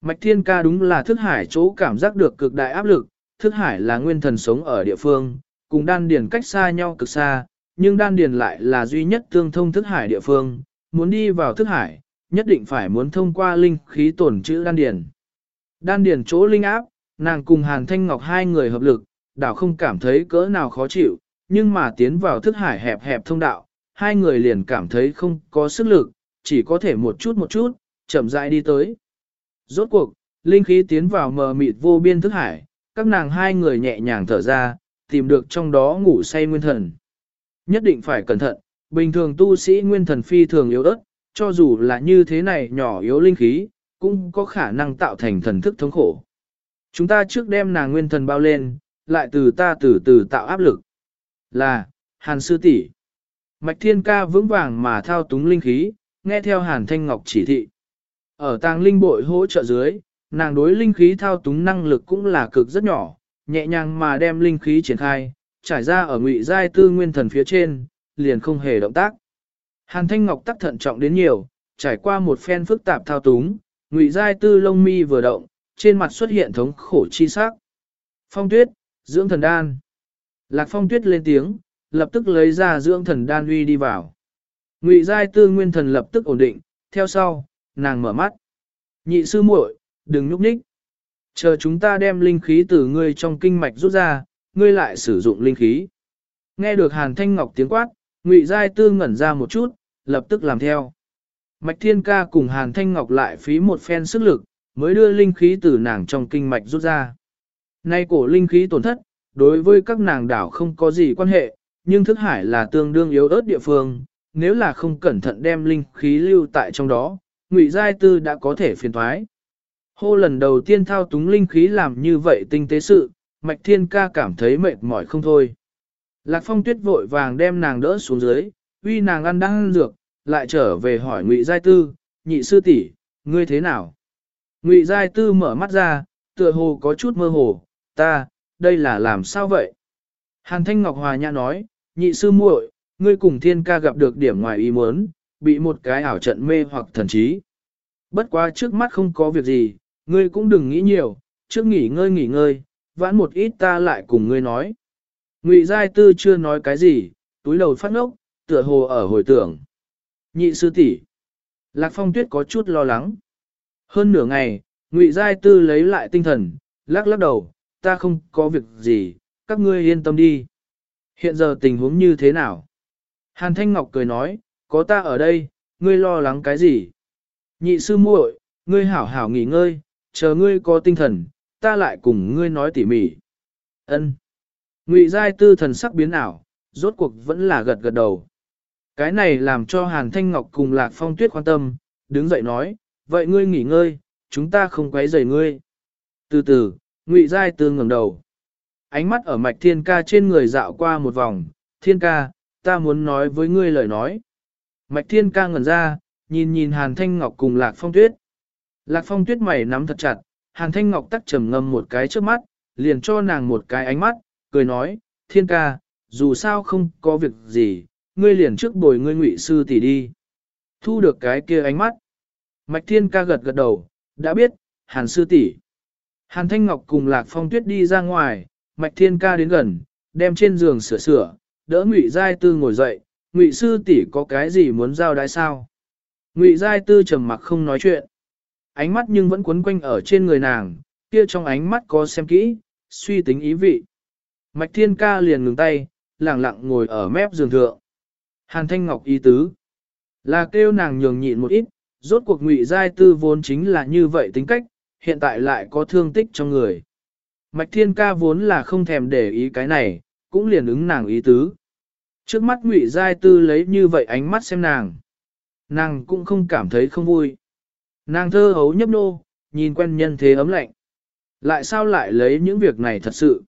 Mạch Thiên Ca đúng là thức hải chỗ cảm giác được cực đại áp lực, thức hải là nguyên thần sống ở địa phương, cùng đan điền cách xa nhau cực xa, nhưng đan điền lại là duy nhất tương thông thức hải địa phương, muốn đi vào thức hải, nhất định phải muốn thông qua linh khí tổn chữ đan điền. Đan Điền chỗ linh áp, nàng cùng Hàn Thanh Ngọc hai người hợp lực, đảo không cảm thấy cỡ nào khó chịu, nhưng mà tiến vào thức hải hẹp hẹp thông đạo, hai người liền cảm thấy không có sức lực, chỉ có thể một chút một chút, chậm rãi đi tới. Rốt cuộc, linh khí tiến vào mờ mịt vô biên thức hải, các nàng hai người nhẹ nhàng thở ra, tìm được trong đó ngủ say nguyên thần. Nhất định phải cẩn thận, bình thường tu sĩ nguyên thần phi thường yếu ớt, cho dù là như thế này nhỏ yếu linh khí, cũng có khả năng tạo thành thần thức thống khổ. Chúng ta trước đem nàng nguyên thần bao lên, lại từ ta từ từ tạo áp lực. Là, Hàn Sư tỷ Mạch Thiên Ca vững vàng mà thao túng linh khí, nghe theo Hàn Thanh Ngọc chỉ thị. Ở tàng linh bội hỗ trợ dưới, nàng đối linh khí thao túng năng lực cũng là cực rất nhỏ, nhẹ nhàng mà đem linh khí triển khai, trải ra ở ngụy giai tư nguyên thần phía trên, liền không hề động tác. Hàn Thanh Ngọc tắc thận trọng đến nhiều, trải qua một phen phức tạp thao túng, ngụy giai tư lông mi vừa động, trên mặt xuất hiện thống khổ chi sắc. Phong tuyết, dưỡng thần đan. Lạc phong tuyết lên tiếng, lập tức lấy ra dưỡng thần đan uy đi vào. Ngụy giai tư nguyên thần lập tức ổn định, theo sau, nàng mở mắt. Nhị sư muội, đừng nhúc nhích. Chờ chúng ta đem linh khí từ ngươi trong kinh mạch rút ra, ngươi lại sử dụng linh khí. Nghe được Hàn Thanh Ngọc tiếng quát, Ngụy Giai Tư ngẩn ra một chút, lập tức làm theo. Mạch Thiên Ca cùng Hàn Thanh Ngọc lại phí một phen sức lực, mới đưa linh khí từ nàng trong kinh mạch rút ra. Nay cổ linh khí tổn thất, đối với các nàng đảo không có gì quan hệ, nhưng thức hải là tương đương yếu ớt địa phương, nếu là không cẩn thận đem linh khí lưu tại trong đó, Ngụy Giai Tư đã có thể phiền thoái. Hô lần đầu tiên thao túng linh khí làm như vậy tinh tế sự, Mạch Thiên Ca cảm thấy mệt mỏi không thôi. Lạc Phong Tuyết vội vàng đem nàng đỡ xuống dưới, uy nàng ăn đang ăn dược, lại trở về hỏi Ngụy Giai Tư, nhị sư tỷ, ngươi thế nào? Ngụy Giai Tư mở mắt ra, tựa hồ có chút mơ hồ, ta, đây là làm sao vậy? Hàn Thanh Ngọc Hòa Nhã nói, nhị sư muội, ngươi cùng thiên ca gặp được điểm ngoài ý muốn, bị một cái ảo trận mê hoặc thần trí. Bất quá trước mắt không có việc gì, ngươi cũng đừng nghĩ nhiều, trước nghỉ ngơi nghỉ ngơi, vãn một ít ta lại cùng ngươi nói. Ngụy Giai Tư chưa nói cái gì, túi đầu phát ngốc, tựa hồ ở hồi tưởng. Nhị sư tỷ, Lạc Phong Tuyết có chút lo lắng. Hơn nửa ngày, Ngụy Giai Tư lấy lại tinh thần, lắc lắc đầu, ta không có việc gì, các ngươi yên tâm đi. Hiện giờ tình huống như thế nào? Hàn Thanh Ngọc cười nói, có ta ở đây, ngươi lo lắng cái gì? Nhị sư muội, ngươi hảo hảo nghỉ ngơi, chờ ngươi có tinh thần, ta lại cùng ngươi nói tỉ mỉ. Ân. Ngụy Giai Tư thần sắc biến ảo, rốt cuộc vẫn là gật gật đầu. Cái này làm cho Hàn Thanh Ngọc cùng Lạc Phong Tuyết quan tâm, đứng dậy nói, vậy ngươi nghỉ ngơi, chúng ta không quấy rầy ngươi. Từ từ, Ngụy Giai Tư ngẩng đầu. Ánh mắt ở mạch thiên ca trên người dạo qua một vòng, thiên ca, ta muốn nói với ngươi lời nói. Mạch thiên ca ngẩn ra, nhìn nhìn Hàn Thanh Ngọc cùng Lạc Phong Tuyết. Lạc Phong Tuyết mày nắm thật chặt, Hàn Thanh Ngọc tắc trầm ngâm một cái trước mắt, liền cho nàng một cái ánh mắt, cười nói, thiên ca, dù sao không có việc gì, ngươi liền trước bồi ngươi ngụy sư tỷ đi. Thu được cái kia ánh mắt. Mạch thiên ca gật gật đầu, đã biết, Hàn sư tỷ. Hàn Thanh Ngọc cùng Lạc Phong Tuyết đi ra ngoài, Mạch thiên ca đến gần, đem trên giường sửa sửa, đỡ ngụy giai tư ngồi dậy, ngụy sư tỷ có cái gì muốn giao đái sao? Ngụy giai tư trầm mặc không nói chuyện. Ánh mắt nhưng vẫn quấn quanh ở trên người nàng, kia trong ánh mắt có xem kỹ, suy tính ý vị. Mạch Thiên Ca liền ngừng tay, lặng lặng ngồi ở mép giường thượng. Hàn Thanh Ngọc ý tứ. Là kêu nàng nhường nhịn một ít, rốt cuộc ngụy giai tư vốn chính là như vậy tính cách, hiện tại lại có thương tích trong người. Mạch Thiên Ca vốn là không thèm để ý cái này, cũng liền ứng nàng ý tứ. Trước mắt ngụy giai tư lấy như vậy ánh mắt xem nàng. Nàng cũng không cảm thấy không vui. Nàng thơ hấu nhấp nô, nhìn quen nhân thế ấm lạnh. Lại sao lại lấy những việc này thật sự?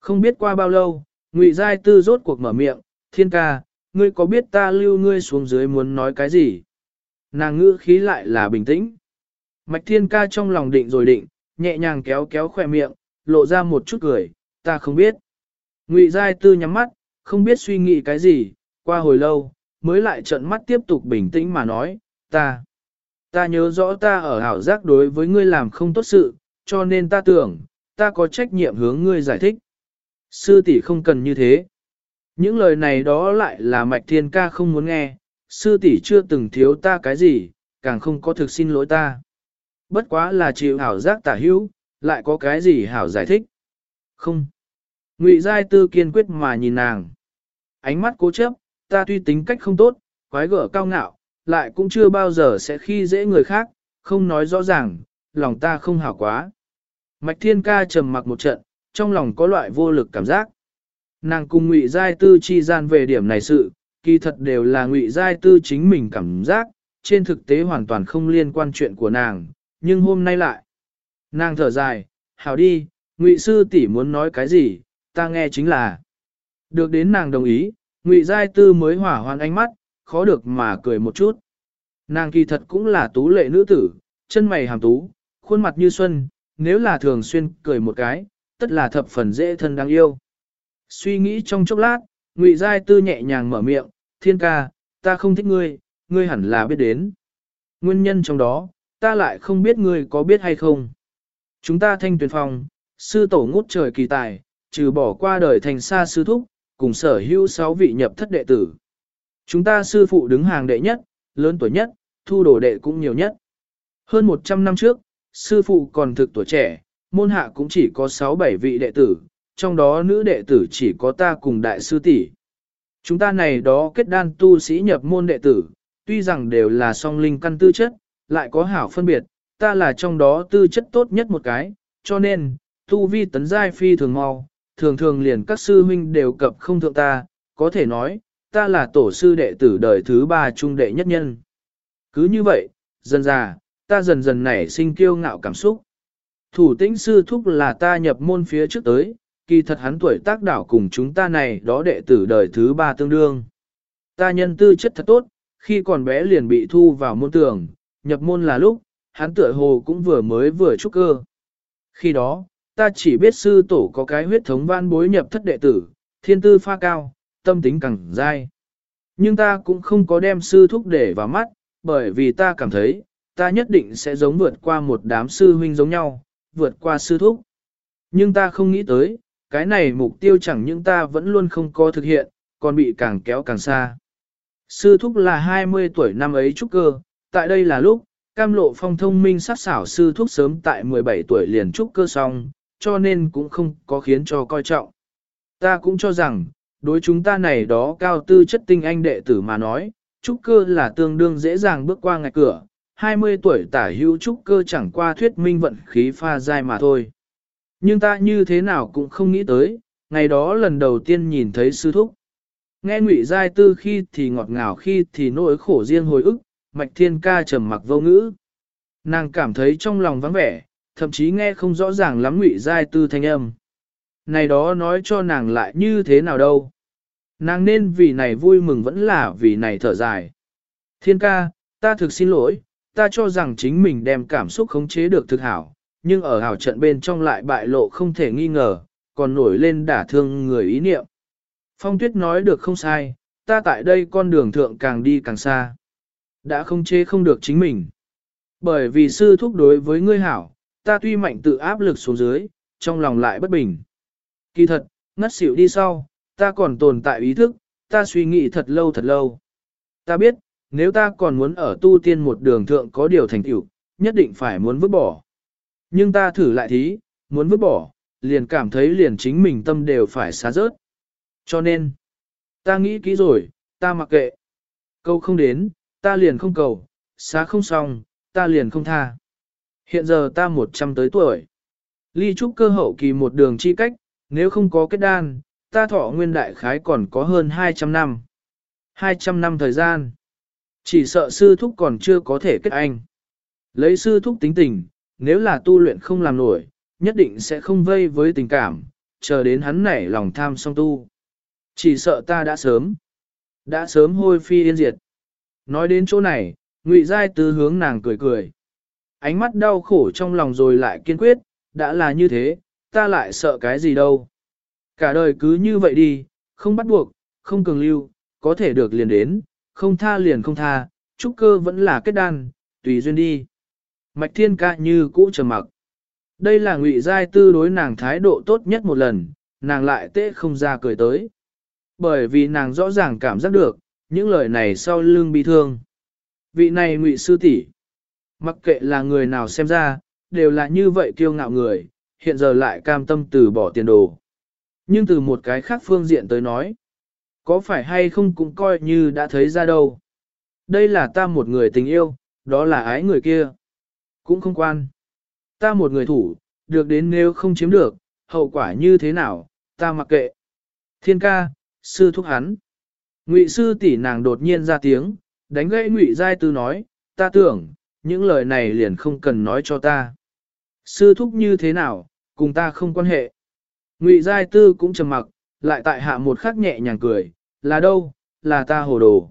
Không biết qua bao lâu, Ngụy Giai Tư rốt cuộc mở miệng, thiên ca, ngươi có biết ta lưu ngươi xuống dưới muốn nói cái gì? Nàng ngữ khí lại là bình tĩnh. Mạch thiên ca trong lòng định rồi định, nhẹ nhàng kéo kéo khỏe miệng, lộ ra một chút cười, ta không biết. Ngụy Giai Tư nhắm mắt, không biết suy nghĩ cái gì, qua hồi lâu, mới lại trợn mắt tiếp tục bình tĩnh mà nói, ta. Ta nhớ rõ ta ở hảo giác đối với ngươi làm không tốt sự, cho nên ta tưởng, ta có trách nhiệm hướng ngươi giải thích. Sư tỷ không cần như thế. Những lời này đó lại là mạch thiên ca không muốn nghe, sư tỷ chưa từng thiếu ta cái gì, càng không có thực xin lỗi ta. bất quá là chịu hảo giác tả hữu, lại có cái gì hảo giải thích. Không. Ngụy Giai Tư kiên quyết mà nhìn nàng. Ánh mắt cố chấp, ta tuy tính cách không tốt, quái gở cao ngạo, lại cũng chưa bao giờ sẽ khi dễ người khác, không nói rõ ràng, lòng ta không hảo quá. Mạch Thiên Ca trầm mặc một trận, trong lòng có loại vô lực cảm giác. Nàng cùng Ngụy Giai Tư chi gian về điểm này sự, kỳ thật đều là Ngụy Giai Tư chính mình cảm giác, trên thực tế hoàn toàn không liên quan chuyện của nàng, nhưng hôm nay lại. Nàng thở dài, hảo đi, Ngụy sư tỷ muốn nói cái gì, ta nghe chính là. Được đến nàng đồng ý, Ngụy Giai Tư mới hỏa hoan ánh mắt, khó được mà cười một chút. Nàng kỳ thật cũng là tú lệ nữ tử, chân mày hàm tú, khuôn mặt như xuân, nếu là thường xuyên cười một cái, tất là thập phần dễ thân đáng yêu. Suy nghĩ trong chốc lát, Ngụy Giai Tư nhẹ nhàng mở miệng, thiên ca, ta không thích ngươi, ngươi hẳn là biết đến. Nguyên nhân trong đó, ta lại không biết ngươi có biết hay không. Chúng ta thanh tuyển phòng, sư tổ ngút trời kỳ tài, trừ bỏ qua đời thành xa sư thúc, cùng sở hữu sáu vị nhập thất đệ tử. Chúng ta sư phụ đứng hàng đệ nhất, lớn tuổi nhất, thu đồ đệ cũng nhiều nhất. Hơn 100 năm trước, sư phụ còn thực tuổi trẻ, môn hạ cũng chỉ có 6-7 vị đệ tử, trong đó nữ đệ tử chỉ có ta cùng đại sư tỷ. Chúng ta này đó kết đan tu sĩ nhập môn đệ tử, tuy rằng đều là song linh căn tư chất, lại có hảo phân biệt, ta là trong đó tư chất tốt nhất một cái, cho nên, tu vi tấn giai phi thường mau, thường thường liền các sư huynh đều cập không thượng ta, có thể nói, ta là tổ sư đệ tử đời thứ ba trung đệ nhất nhân. Cứ như vậy, dần già, ta dần dần nảy sinh kiêu ngạo cảm xúc. Thủ tĩnh sư thúc là ta nhập môn phía trước tới, kỳ thật hắn tuổi tác đảo cùng chúng ta này đó đệ tử đời thứ ba tương đương. Ta nhân tư chất thật tốt, khi còn bé liền bị thu vào môn tường, nhập môn là lúc, hắn tựa hồ cũng vừa mới vừa trúc cơ. Khi đó, ta chỉ biết sư tổ có cái huyết thống văn bối nhập thất đệ tử, thiên tư pha cao, tâm tính càng dai. Nhưng ta cũng không có đem sư thúc để vào mắt, bởi vì ta cảm thấy, ta nhất định sẽ giống vượt qua một đám sư huynh giống nhau, vượt qua sư thúc. Nhưng ta không nghĩ tới, cái này mục tiêu chẳng những ta vẫn luôn không có thực hiện, còn bị càng kéo càng xa. Sư thúc là 20 tuổi năm ấy trúc cơ, tại đây là lúc, cam lộ phong thông minh sát xảo sư thúc sớm tại 17 tuổi liền trúc cơ xong, cho nên cũng không có khiến cho coi trọng. Ta cũng cho rằng, đối chúng ta này đó cao tư chất tinh anh đệ tử mà nói, trúc cơ là tương đương dễ dàng bước qua ngạch cửa, 20 tuổi tả hữu trúc cơ chẳng qua thuyết minh vận khí pha dai mà thôi. Nhưng ta như thế nào cũng không nghĩ tới, ngày đó lần đầu tiên nhìn thấy sư thúc. Nghe ngụy giai tư khi thì ngọt ngào khi thì nỗi khổ riêng hồi ức, mạch thiên ca trầm mặc vô ngữ. Nàng cảm thấy trong lòng vắng vẻ, thậm chí nghe không rõ ràng lắm ngụy giai tư thanh âm. Này đó nói cho nàng lại như thế nào đâu. Nàng nên vì này vui mừng vẫn là vì này thở dài. Thiên ca, ta thực xin lỗi, ta cho rằng chính mình đem cảm xúc khống chế được thực hảo, nhưng ở hảo trận bên trong lại bại lộ không thể nghi ngờ, còn nổi lên đả thương người ý niệm. Phong tuyết nói được không sai, ta tại đây con đường thượng càng đi càng xa. Đã không chế không được chính mình. Bởi vì sư thúc đối với ngươi hảo, ta tuy mạnh tự áp lực xuống dưới, trong lòng lại bất bình. Kỳ thật, ngất xỉu đi sau, ta còn tồn tại ý thức, ta suy nghĩ thật lâu thật lâu. Ta biết, nếu ta còn muốn ở tu tiên một đường thượng có điều thành tựu, nhất định phải muốn vứt bỏ. Nhưng ta thử lại thí, muốn vứt bỏ, liền cảm thấy liền chính mình tâm đều phải xá rớt. Cho nên, ta nghĩ kỹ rồi, ta mặc kệ. Câu không đến, ta liền không cầu, xá không xong, ta liền không tha. Hiện giờ ta một trăm tới tuổi. Ly trúc cơ hậu kỳ một đường chi cách, nếu không có kết đan, ta thọ nguyên đại khái còn có hơn 200 năm. 200 năm thời gian. Chỉ sợ sư thúc còn chưa có thể kết anh. Lấy sư thúc tính tình, nếu là tu luyện không làm nổi, nhất định sẽ không vây với tình cảm, chờ đến hắn nảy lòng tham song tu. Chỉ sợ ta đã sớm, đã sớm hôi phi yên diệt. Nói đến chỗ này, Ngụy Giai Tư hướng nàng cười cười. Ánh mắt đau khổ trong lòng rồi lại kiên quyết, đã là như thế, ta lại sợ cái gì đâu. Cả đời cứ như vậy đi, không bắt buộc, không cường lưu, có thể được liền đến, không tha liền không tha, trúc cơ vẫn là kết đan, tùy duyên đi. Mạch thiên ca như cũ trầm mặc. Đây là ngụy giai tư đối nàng thái độ tốt nhất một lần, nàng lại tệ không ra cười tới. Bởi vì nàng rõ ràng cảm giác được, những lời này sau lưng bi thương. Vị này ngụy sư tỷ Mặc kệ là người nào xem ra, đều là như vậy kiêu ngạo người, hiện giờ lại cam tâm từ bỏ tiền đồ. Nhưng từ một cái khác phương diện tới nói, có phải hay không cũng coi như đã thấy ra đâu. Đây là ta một người tình yêu, đó là ái người kia. Cũng không quan. Ta một người thủ, được đến nếu không chiếm được, hậu quả như thế nào, ta mặc kệ. Thiên ca, sư thúc hắn. Ngụy sư tỷ nàng đột nhiên ra tiếng, đánh gãy Ngụy Giai Tư nói, ta tưởng, những lời này liền không cần nói cho ta. Sư thúc như thế nào, cùng ta không quan hệ. Ngụy Giai Tư cũng trầm mặc, lại tại hạ một khắc nhẹ nhàng cười, là đâu, là ta hồ đồ.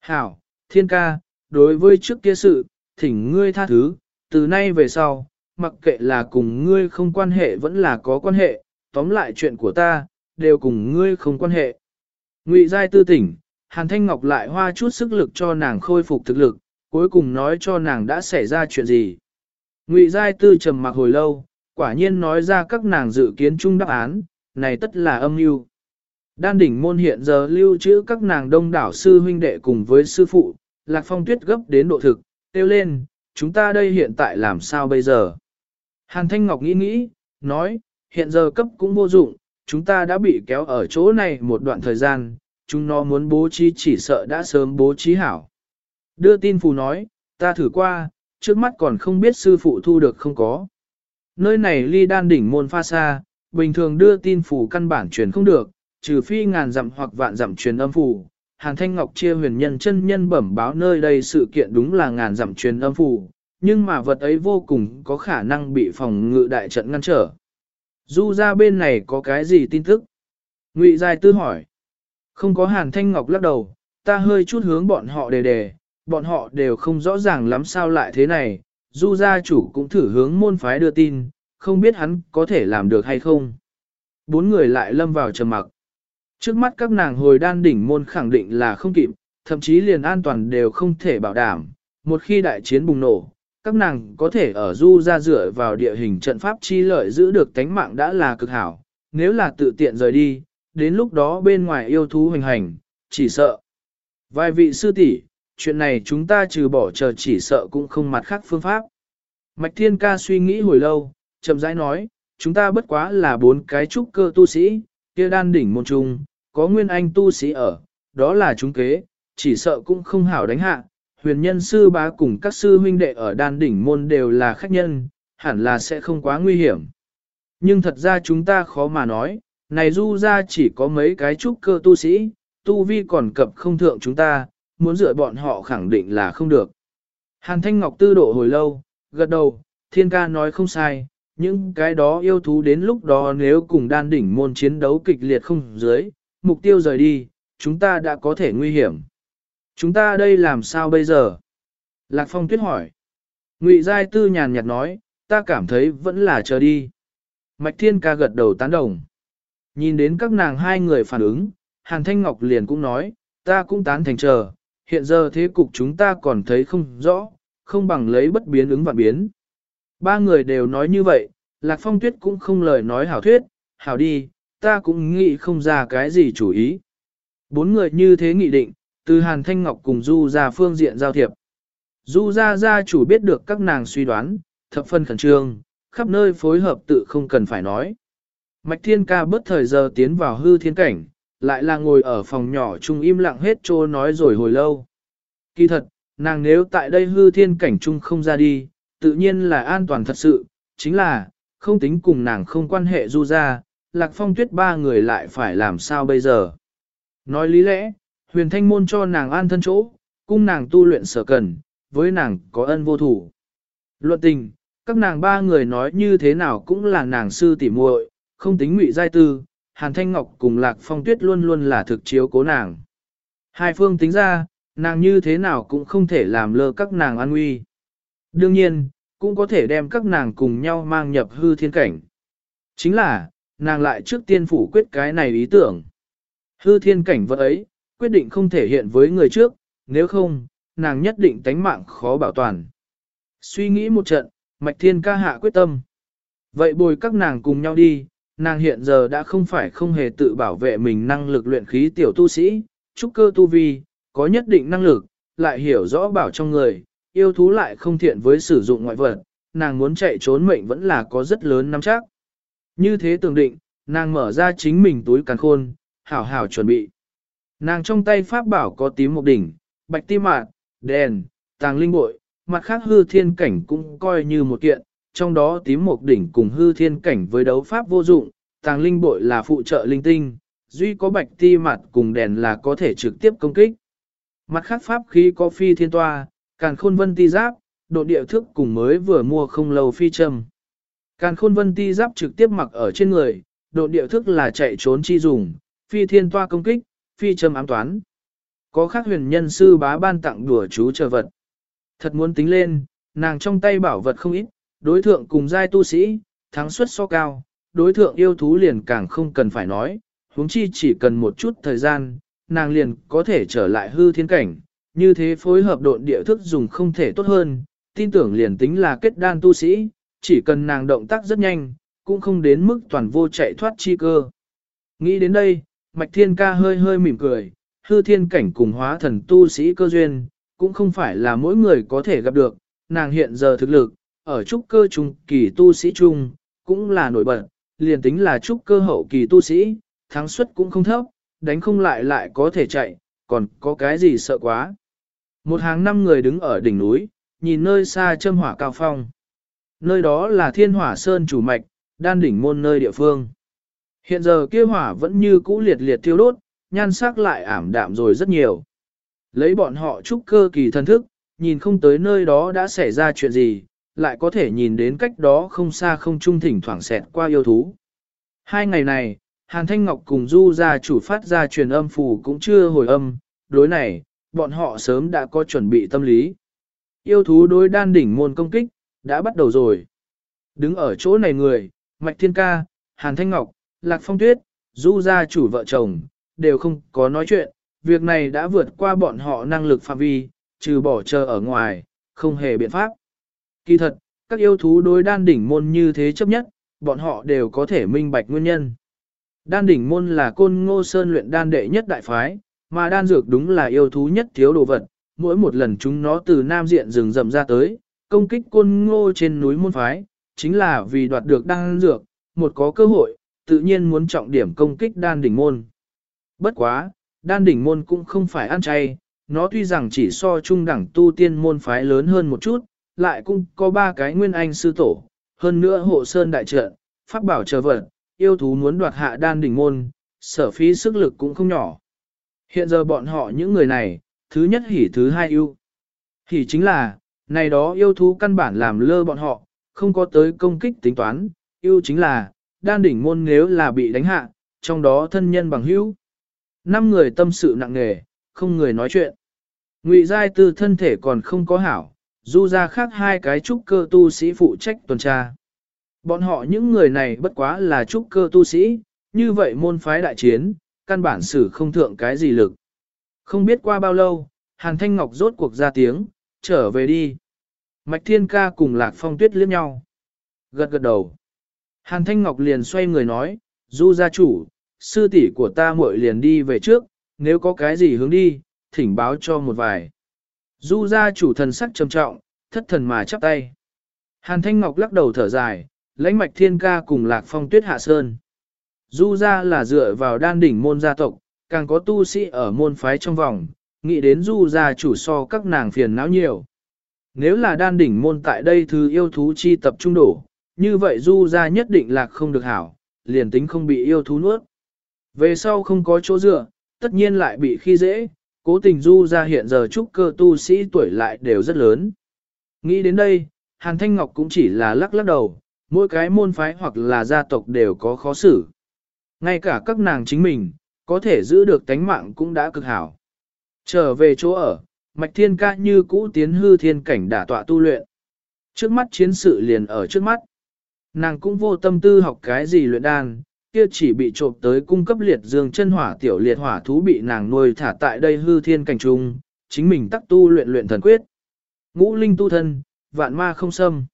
Hảo, thiên ca, đối với trước kia sự, thỉnh ngươi tha thứ, từ nay về sau, mặc kệ là cùng ngươi không quan hệ vẫn là có quan hệ, tóm lại chuyện của ta, đều cùng ngươi không quan hệ. Ngụy Giai Tư tỉnh, Hàn Thanh Ngọc lại hoa chút sức lực cho nàng khôi phục thực lực, cuối cùng nói cho nàng đã xảy ra chuyện gì. Ngụy Giai Tư trầm mặc hồi lâu, quả nhiên nói ra các nàng dự kiến chung đáp án, này tất là âm mưu. Đan đỉnh môn hiện giờ lưu trữ các nàng đông đảo sư huynh đệ cùng với sư phụ, Lạc Phong Tuyết gấp đến độ thực, tiêu lên, chúng ta đây hiện tại làm sao bây giờ? Hàn Thanh Ngọc nghĩ nghĩ, nói, hiện giờ cấp cũng vô dụng, chúng ta đã bị kéo ở chỗ này một đoạn thời gian, chúng nó muốn bố trí chỉ sợ đã sớm bố trí hảo. Đưa tin phù nói, ta thử qua, trước mắt còn không biết sư phụ thu được không có. Nơi này ly đan đỉnh môn pha xa, bình thường đưa tin phù căn bản truyền không được, trừ phi ngàn dặm hoặc vạn dặm truyền âm phù. Hàn Thanh Ngọc chia huyền nhân chân nhân bẩm báo nơi đây sự kiện đúng là ngàn dặm truyền âm phù, nhưng mà vật ấy vô cùng có khả năng bị phòng ngự đại trận ngăn trở. Du ra bên này có cái gì tin tức? Ngụy Giai Tư hỏi. Không có Hàn Thanh Ngọc lắc đầu, ta hơi chút hướng bọn họ đề đề, bọn họ đều không rõ ràng lắm sao lại thế này, du gia chủ cũng thử hướng môn phái đưa tin, không biết hắn có thể làm được hay không. Bốn người lại lâm vào trầm mặc. Trước mắt các nàng hồi đan đỉnh môn khẳng định là không kịp, thậm chí liền an toàn đều không thể bảo đảm. Một khi đại chiến bùng nổ, các nàng có thể ở du ra dựa vào địa hình trận pháp chi lợi giữ được tánh mạng đã là cực hảo. Nếu là tự tiện rời đi, đến lúc đó bên ngoài yêu thú hoành hành, chỉ sợ. Vài vị sư tỷ, chuyện này chúng ta trừ bỏ chờ chỉ sợ cũng không mặt khác phương pháp. Mạch Thiên Ca suy nghĩ hồi lâu, chậm rãi nói, chúng ta bất quá là bốn cái trúc cơ tu sĩ, kia đan đỉnh môn trung, có nguyên anh tu sĩ ở, đó là chúng kế, chỉ sợ cũng không hảo đánh hạ. Huyền nhân sư bá cùng các sư huynh đệ ở đan đỉnh môn đều là khách nhân, hẳn là sẽ không quá nguy hiểm. Nhưng thật ra chúng ta khó mà nói, này du ra chỉ có mấy cái trúc cơ tu sĩ, tu vi còn cập không thượng chúng ta, muốn dựa bọn họ khẳng định là không được. Hàn Thanh Ngọc tư độ hồi lâu, gật đầu, thiên ca nói không sai, những cái đó yêu thú đến lúc đó nếu cùng đan đỉnh môn chiến đấu kịch liệt không dưới, mục tiêu rời đi, chúng ta đã có thể nguy hiểm. Chúng ta đây làm sao bây giờ? Lạc Phong tuyết hỏi. Ngụy Giai Tư nhàn nhạt nói, ta cảm thấy vẫn là chờ đi. Mạch Thiên ca gật đầu tán đồng. Nhìn đến các nàng hai người phản ứng, Hàn Thanh Ngọc liền cũng nói, ta cũng tán thành chờ, hiện giờ thế cục chúng ta còn thấy không rõ, không bằng lấy bất biến ứng vạn biến. Ba người đều nói như vậy, Lạc Phong Tuyết cũng không lời nói hảo thuyết, hảo đi, ta cũng nghĩ không ra cái gì chủ ý. Bốn người như thế nghị định, từ Hàn Thanh Ngọc cùng Du ra phương diện giao thiệp. Du ra gia chủ biết được các nàng suy đoán, thập phân khẩn trương, khắp nơi phối hợp tự không cần phải nói. Mạch Thiên Ca bất thời giờ tiến vào hư thiên cảnh, lại là ngồi ở phòng nhỏ chung im lặng hết trô nói rồi hồi lâu. Kỳ thật, nàng nếu tại đây hư thiên cảnh chung không ra đi, tự nhiên là an toàn thật sự, chính là, không tính cùng nàng không quan hệ du ra, lạc phong tuyết ba người lại phải làm sao bây giờ. Nói lý lẽ, huyền thanh môn cho nàng an thân chỗ, cung nàng tu luyện sở cần, với nàng có ân vô thủ. Luận tình, các nàng ba người nói như thế nào cũng là nàng sư tỉ muội, không tính ngụy giai tư, Hàn Thanh Ngọc cùng Lạc Phong Tuyết luôn luôn là thực chiếu cố nàng. Hai phương tính ra, nàng như thế nào cũng không thể làm lơ các nàng an nguy. Đương nhiên, cũng có thể đem các nàng cùng nhau mang nhập hư thiên cảnh. Chính là, nàng lại trước tiên phủ quyết cái này ý tưởng. Hư thiên cảnh vật ấy, quyết định không thể hiện với người trước, nếu không, nàng nhất định tánh mạng khó bảo toàn. Suy nghĩ một trận, Mạch Thiên ca hạ quyết tâm. Vậy bồi các nàng cùng nhau đi, nàng hiện giờ đã không phải không hề tự bảo vệ mình năng lực luyện khí tiểu tu sĩ, trúc cơ tu vi, có nhất định năng lực, lại hiểu rõ bảo trong người, yêu thú lại không thiện với sử dụng ngoại vật, nàng muốn chạy trốn mệnh vẫn là có rất lớn nắm chắc. Như thế tưởng định, nàng mở ra chính mình túi càn khôn, hảo hảo chuẩn bị. Nàng trong tay pháp bảo có tím một đỉnh, bạch tim mạt, đèn, tàng linh bội, mặt khác hư thiên cảnh cũng coi như một kiện, trong đó tím một đỉnh cùng hư thiên cảnh với đấu pháp vô dụng, tàng linh bội là phụ trợ linh tinh, duy có bạch ti mặt cùng đèn là có thể trực tiếp công kích. Mặt khác pháp khí có phi thiên toa, càn khôn vân ti giáp, độ địa thức cùng mới vừa mua không lâu phi châm. Càn khôn vân ti giáp trực tiếp mặc ở trên người, độ địa thức là chạy trốn chi dùng, phi thiên toa công kích, phi châm ám toán. Có khác huyền nhân sư bá ban tặng đùa chú chờ vật. Thật muốn tính lên, nàng trong tay bảo vật không ít, đối thượng cùng giai tu sĩ, thắng suất so cao, đối thượng yêu thú liền càng không cần phải nói, huống chi chỉ cần một chút thời gian, nàng liền có thể trở lại hư thiên cảnh, như thế phối hợp độn địa thức dùng không thể tốt hơn, tin tưởng liền tính là kết đan tu sĩ, chỉ cần nàng động tác rất nhanh, cũng không đến mức toàn vô chạy thoát chi cơ. Nghĩ đến đây, Mạch Thiên Ca hơi hơi mỉm cười, hư thiên cảnh cùng hóa thần tu sĩ cơ duyên, cũng không phải là mỗi người có thể gặp được, nàng hiện giờ thực lực, ở trúc cơ trung kỳ tu sĩ trung, cũng là nổi bật, liền tính là trúc cơ hậu kỳ tu sĩ, thắng suất cũng không thấp, đánh không lại lại có thể chạy, còn có cái gì sợ quá. Một hàng năm người đứng ở đỉnh núi, nhìn nơi xa châm hỏa cao phong. Nơi đó là thiên hỏa sơn chủ mạch, đan đỉnh môn nơi địa phương. Hiện giờ kia hỏa vẫn như cũ liệt liệt thiêu đốt, nhan sắc lại ảm đạm rồi rất nhiều. Lấy bọn họ trúc cơ kỳ thân thức, nhìn không tới nơi đó đã xảy ra chuyện gì, lại có thể nhìn đến cách đó không xa không trung thỉnh thoảng xẹt qua yêu thú. Hai ngày này, Hàn Thanh Ngọc cùng Du gia chủ phát ra truyền âm phù cũng chưa hồi âm, đối này, bọn họ sớm đã có chuẩn bị tâm lý. Yêu thú đối đan đỉnh môn công kích, đã bắt đầu rồi. Đứng ở chỗ này người, Mạch Thiên Ca, Hàn Thanh Ngọc, Lạc Phong Tuyết, Du gia chủ vợ chồng, đều không có nói chuyện, việc này đã vượt qua bọn họ năng lực phạm vi, trừ bỏ chờ ở ngoài, không hề biện pháp. Kỳ thật, các yêu thú đối đan đỉnh môn như thế chấp nhất, bọn họ đều có thể minh bạch nguyên nhân. Đan đỉnh môn là côn ngô sơn luyện đan đệ nhất đại phái, mà đan dược đúng là yêu thú nhất thiếu đồ vật, mỗi một lần chúng nó từ nam diện rừng rậm ra tới, công kích côn ngô trên núi môn phái, chính là vì đoạt được đan dược, một có cơ hội, tự nhiên muốn trọng điểm công kích đan đỉnh môn. Bất quá, đan đỉnh môn cũng không phải ăn chay, nó tuy rằng chỉ so trung đẳng tu tiên môn phái lớn hơn một chút, lại cũng có ba cái nguyên anh sư tổ, hơn nữa hộ sơn đại trận, pháp bảo chờ vật, yêu thú muốn đoạt hạ đan đỉnh môn, sở phí sức lực cũng không nhỏ. Hiện giờ bọn họ những người này, thứ nhất hỉ thứ hai yêu. Hỉ chính là, này đó yêu thú căn bản làm lơ bọn họ, không có tới công kích tính toán, yêu chính là, đan đỉnh môn nếu là bị đánh hạ, trong đó thân nhân bằng hữu. Năm người tâm sự nặng nề, không người nói chuyện. Ngụy giai tư thân thể còn không có hảo, du ra khác hai cái trúc cơ tu sĩ phụ trách tuần tra. Bọn họ những người này bất quá là trúc cơ tu sĩ, như vậy môn phái đại chiến, căn bản xử không thượng cái gì lực. Không biết qua bao lâu, Hàn Thanh Ngọc rốt cuộc ra tiếng, trở về đi. Mạch Thiên Ca cùng Lạc Phong Tuyết liếc nhau. Gật gật đầu. Hàn Thanh Ngọc liền xoay người nói, Du gia chủ, sư tỷ của ta muội liền đi về trước, nếu có cái gì hướng đi, thỉnh báo cho một vài. Du gia chủ thần sắc trầm trọng, thất thần mà chắp tay. Hàn Thanh Ngọc lắc đầu thở dài, lãnh mạch thiên ca cùng lạc phong tuyết hạ sơn. Du gia là dựa vào đan đỉnh môn gia tộc, càng có tu sĩ ở môn phái trong vòng, nghĩ đến du gia chủ so các nàng phiền não nhiều. Nếu là đan đỉnh môn tại đây thứ yêu thú chi tập trung đổ, như vậy du gia nhất định lạc không được hảo, liền tính không bị yêu thú nuốt. Về sau không có chỗ dựa, tất nhiên lại bị khi dễ, cố tình du ra hiện giờ trúc cơ tu sĩ tuổi lại đều rất lớn. Nghĩ đến đây, Hàn Thanh Ngọc cũng chỉ là lắc lắc đầu, mỗi cái môn phái hoặc là gia tộc đều có khó xử. Ngay cả các nàng chính mình, có thể giữ được tánh mạng cũng đã cực hảo. Trở về chỗ ở, Mạch Thiên ca như cũ tiến hư thiên cảnh đả tọa tu luyện. Trước mắt chiến sự liền ở trước mắt. Nàng cũng vô tâm tư học cái gì luyện đan, kia chỉ bị trộm tới cung cấp liệt dương chân hỏa tiểu liệt hỏa thú bị nàng nuôi thả tại đây hư thiên cảnh trung, chính mình tắc tu luyện luyện thần quyết. Ngũ linh tu thân, vạn ma không xâm.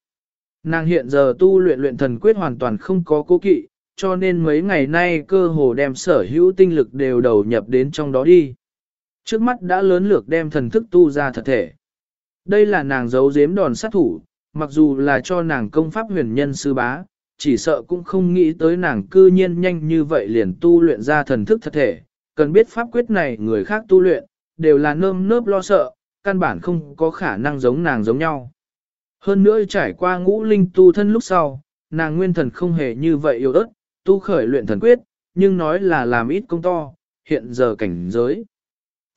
Nàng hiện giờ tu luyện luyện thần quyết hoàn toàn không có cố kỵ, cho nên mấy ngày nay cơ hồ đem sở hữu tinh lực đều đầu nhập đến trong đó đi. Trước mắt đã lớn lược đem thần thức tu ra thật thể. Đây là nàng giấu giếm đòn sát thủ, mặc dù là cho nàng công pháp huyền nhân sư bá, chỉ sợ cũng không nghĩ tới nàng cư nhiên nhanh như vậy liền tu luyện ra thần thức thật thể, cần biết pháp quyết này người khác tu luyện, đều là nơm nớp lo sợ, căn bản không có khả năng giống nàng giống nhau. Hơn nữa trải qua ngũ linh tu thân lúc sau, nàng nguyên thần không hề như vậy yếu ớt, tu khởi luyện thần quyết, nhưng nói là làm ít công to, hiện giờ cảnh giới.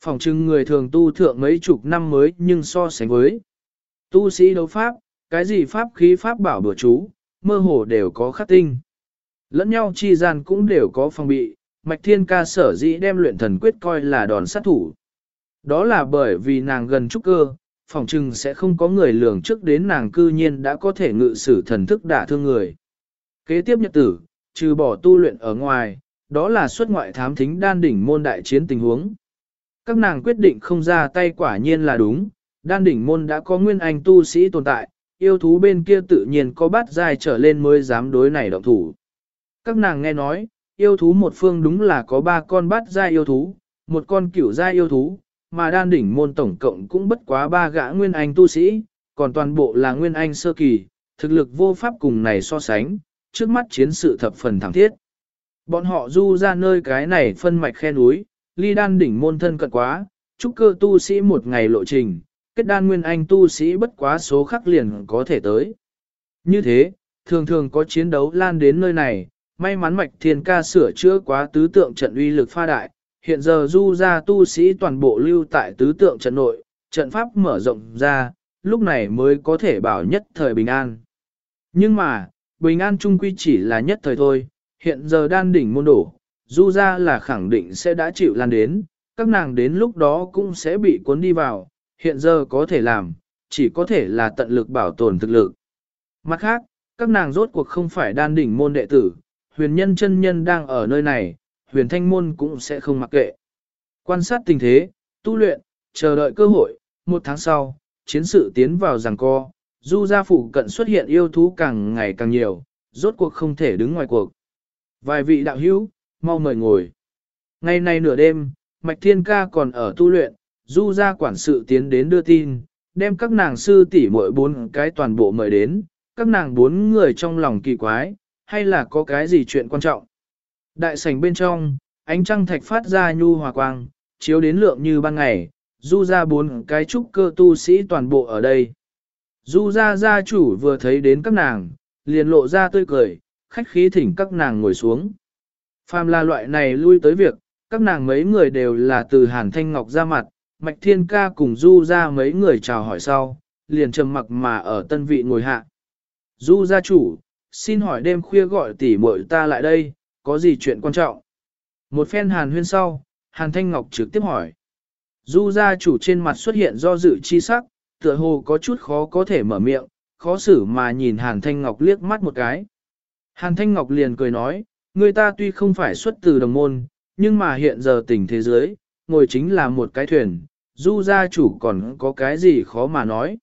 Phòng trưng người thường tu thượng mấy chục năm mới nhưng so sánh với. Tu sĩ đấu pháp, cái gì pháp khí pháp bảo bừa chú, mơ hồ đều có khắc tinh. Lẫn nhau chi gian cũng đều có phòng bị, Mạch Thiên Ca sở dĩ đem luyện thần quyết coi là đòn sát thủ. Đó là bởi vì nàng gần trúc cơ, phòng trừng sẽ không có người lường trước đến nàng cư nhiên đã có thể ngự sử thần thức đả thương người. Kế tiếp nhật tử, trừ bỏ tu luyện ở ngoài, đó là xuất ngoại thám thính đan đỉnh môn đại chiến tình huống. Các nàng quyết định không ra tay quả nhiên là đúng, đan đỉnh môn đã có nguyên anh tu sĩ tồn tại, yêu thú bên kia tự nhiên có bát dài trở lên mới dám đối này động thủ. Các nàng nghe nói, yêu thú một phương đúng là có ba con bát dài yêu thú, một con cửu dài yêu thú, mà đan đỉnh môn tổng cộng cũng bất quá ba gã nguyên anh tu sĩ, còn toàn bộ là nguyên anh sơ kỳ, thực lực vô pháp cùng này so sánh, trước mắt chiến sự thập phần thẳng thiết. Bọn họ du ra nơi cái này phân mạch khe núi, ly đan đỉnh môn thân cận quá, trúc cơ tu sĩ một ngày lộ trình, kết đan nguyên anh tu sĩ bất quá số khắc liền có thể tới. Như thế, thường thường có chiến đấu lan đến nơi này, may mắn mạch thiên ca sửa chữa quá tứ tượng trận uy lực pha đại, hiện giờ du ra tu sĩ toàn bộ lưu tại tứ tượng trận nội, trận pháp mở rộng ra, lúc này mới có thể bảo nhất thời bình an. Nhưng mà, bình an trung quy chỉ là nhất thời thôi, hiện giờ đan đỉnh môn đổ, du ra là khẳng định sẽ đã chịu lan đến, các nàng đến lúc đó cũng sẽ bị cuốn đi vào, hiện giờ có thể làm, chỉ có thể là tận lực bảo tồn thực lực. Mặt khác, các nàng rốt cuộc không phải đan đỉnh môn đệ tử, huyền nhân chân nhân đang ở nơi này, huyền thanh môn cũng sẽ không mặc kệ. Quan sát tình thế, tu luyện, chờ đợi cơ hội, một tháng sau, chiến sự tiến vào giằng co, du gia phủ cận xuất hiện yêu thú càng ngày càng nhiều, rốt cuộc không thể đứng ngoài cuộc. Vài vị đạo hữu, mau mời ngồi. Ngày nay nửa đêm, Mạch Thiên Ca còn ở tu luyện, du gia quản sự tiến đến đưa tin, đem các nàng sư tỷ mỗi bốn cái toàn bộ mời đến, các nàng bốn người trong lòng kỳ quái, hay là có cái gì chuyện quan trọng. Đại sảnh bên trong, ánh trăng thạch phát ra nhu hòa quang, chiếu đến lượng như ban ngày, du ra bốn cái trúc cơ tu sĩ toàn bộ ở đây. Du ra gia chủ vừa thấy đến các nàng, liền lộ ra tươi cười, khách khí thỉnh các nàng ngồi xuống. Phàm là loại này lui tới việc, các nàng mấy người đều là từ Hàn Thanh Ngọc ra mặt, Mạch Thiên Ca cùng Du ra mấy người chào hỏi sau, liền trầm mặc mà ở tân vị ngồi hạ. Du gia chủ, xin hỏi đêm khuya gọi tỷ muội ta lại đây, có gì chuyện quan trọng? Một phen hàn huyên sau, hàn thanh ngọc trực tiếp hỏi. Du gia chủ trên mặt xuất hiện do dự chi sắc, tựa hồ có chút khó có thể mở miệng, khó xử mà nhìn hàn thanh ngọc liếc mắt một cái. Hàn thanh ngọc liền cười nói, người ta tuy không phải xuất từ đồng môn, nhưng mà hiện giờ tình thế giới, ngồi chính là một cái thuyền, du gia chủ còn có cái gì khó mà nói.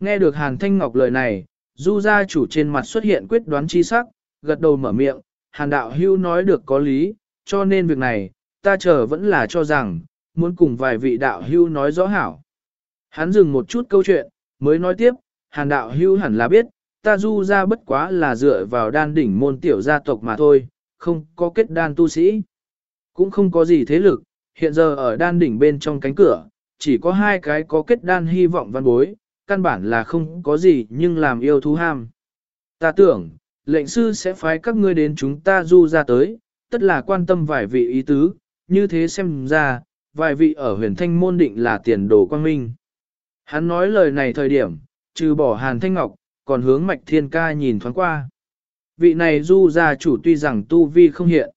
Nghe được hàn thanh ngọc lời này, du gia chủ trên mặt xuất hiện quyết đoán chi sắc, gật đầu mở miệng, hàn đạo hưu nói được có lý, cho nên việc này, ta chờ vẫn là cho rằng, muốn cùng vài vị đạo hưu nói rõ hảo. Hắn dừng một chút câu chuyện, mới nói tiếp, hàn đạo hưu hẳn là biết, ta du ra bất quá là dựa vào đan đỉnh môn tiểu gia tộc mà thôi, không có kết đan tu sĩ. Cũng không có gì thế lực, hiện giờ ở đan đỉnh bên trong cánh cửa, chỉ có hai cái có kết đan hy vọng văn bối, căn bản là không có gì nhưng làm yêu thú ham. Ta tưởng, lệnh sư sẽ phái các ngươi đến chúng ta du ra tới, tất là quan tâm vài vị ý tứ, như thế xem ra, vài vị ở huyền thanh môn định là tiền đồ quang minh. Hắn nói lời này thời điểm, trừ bỏ hàn thanh ngọc, còn hướng mạch thiên ca nhìn thoáng qua. Vị này du gia chủ tuy rằng tu vi không hiện,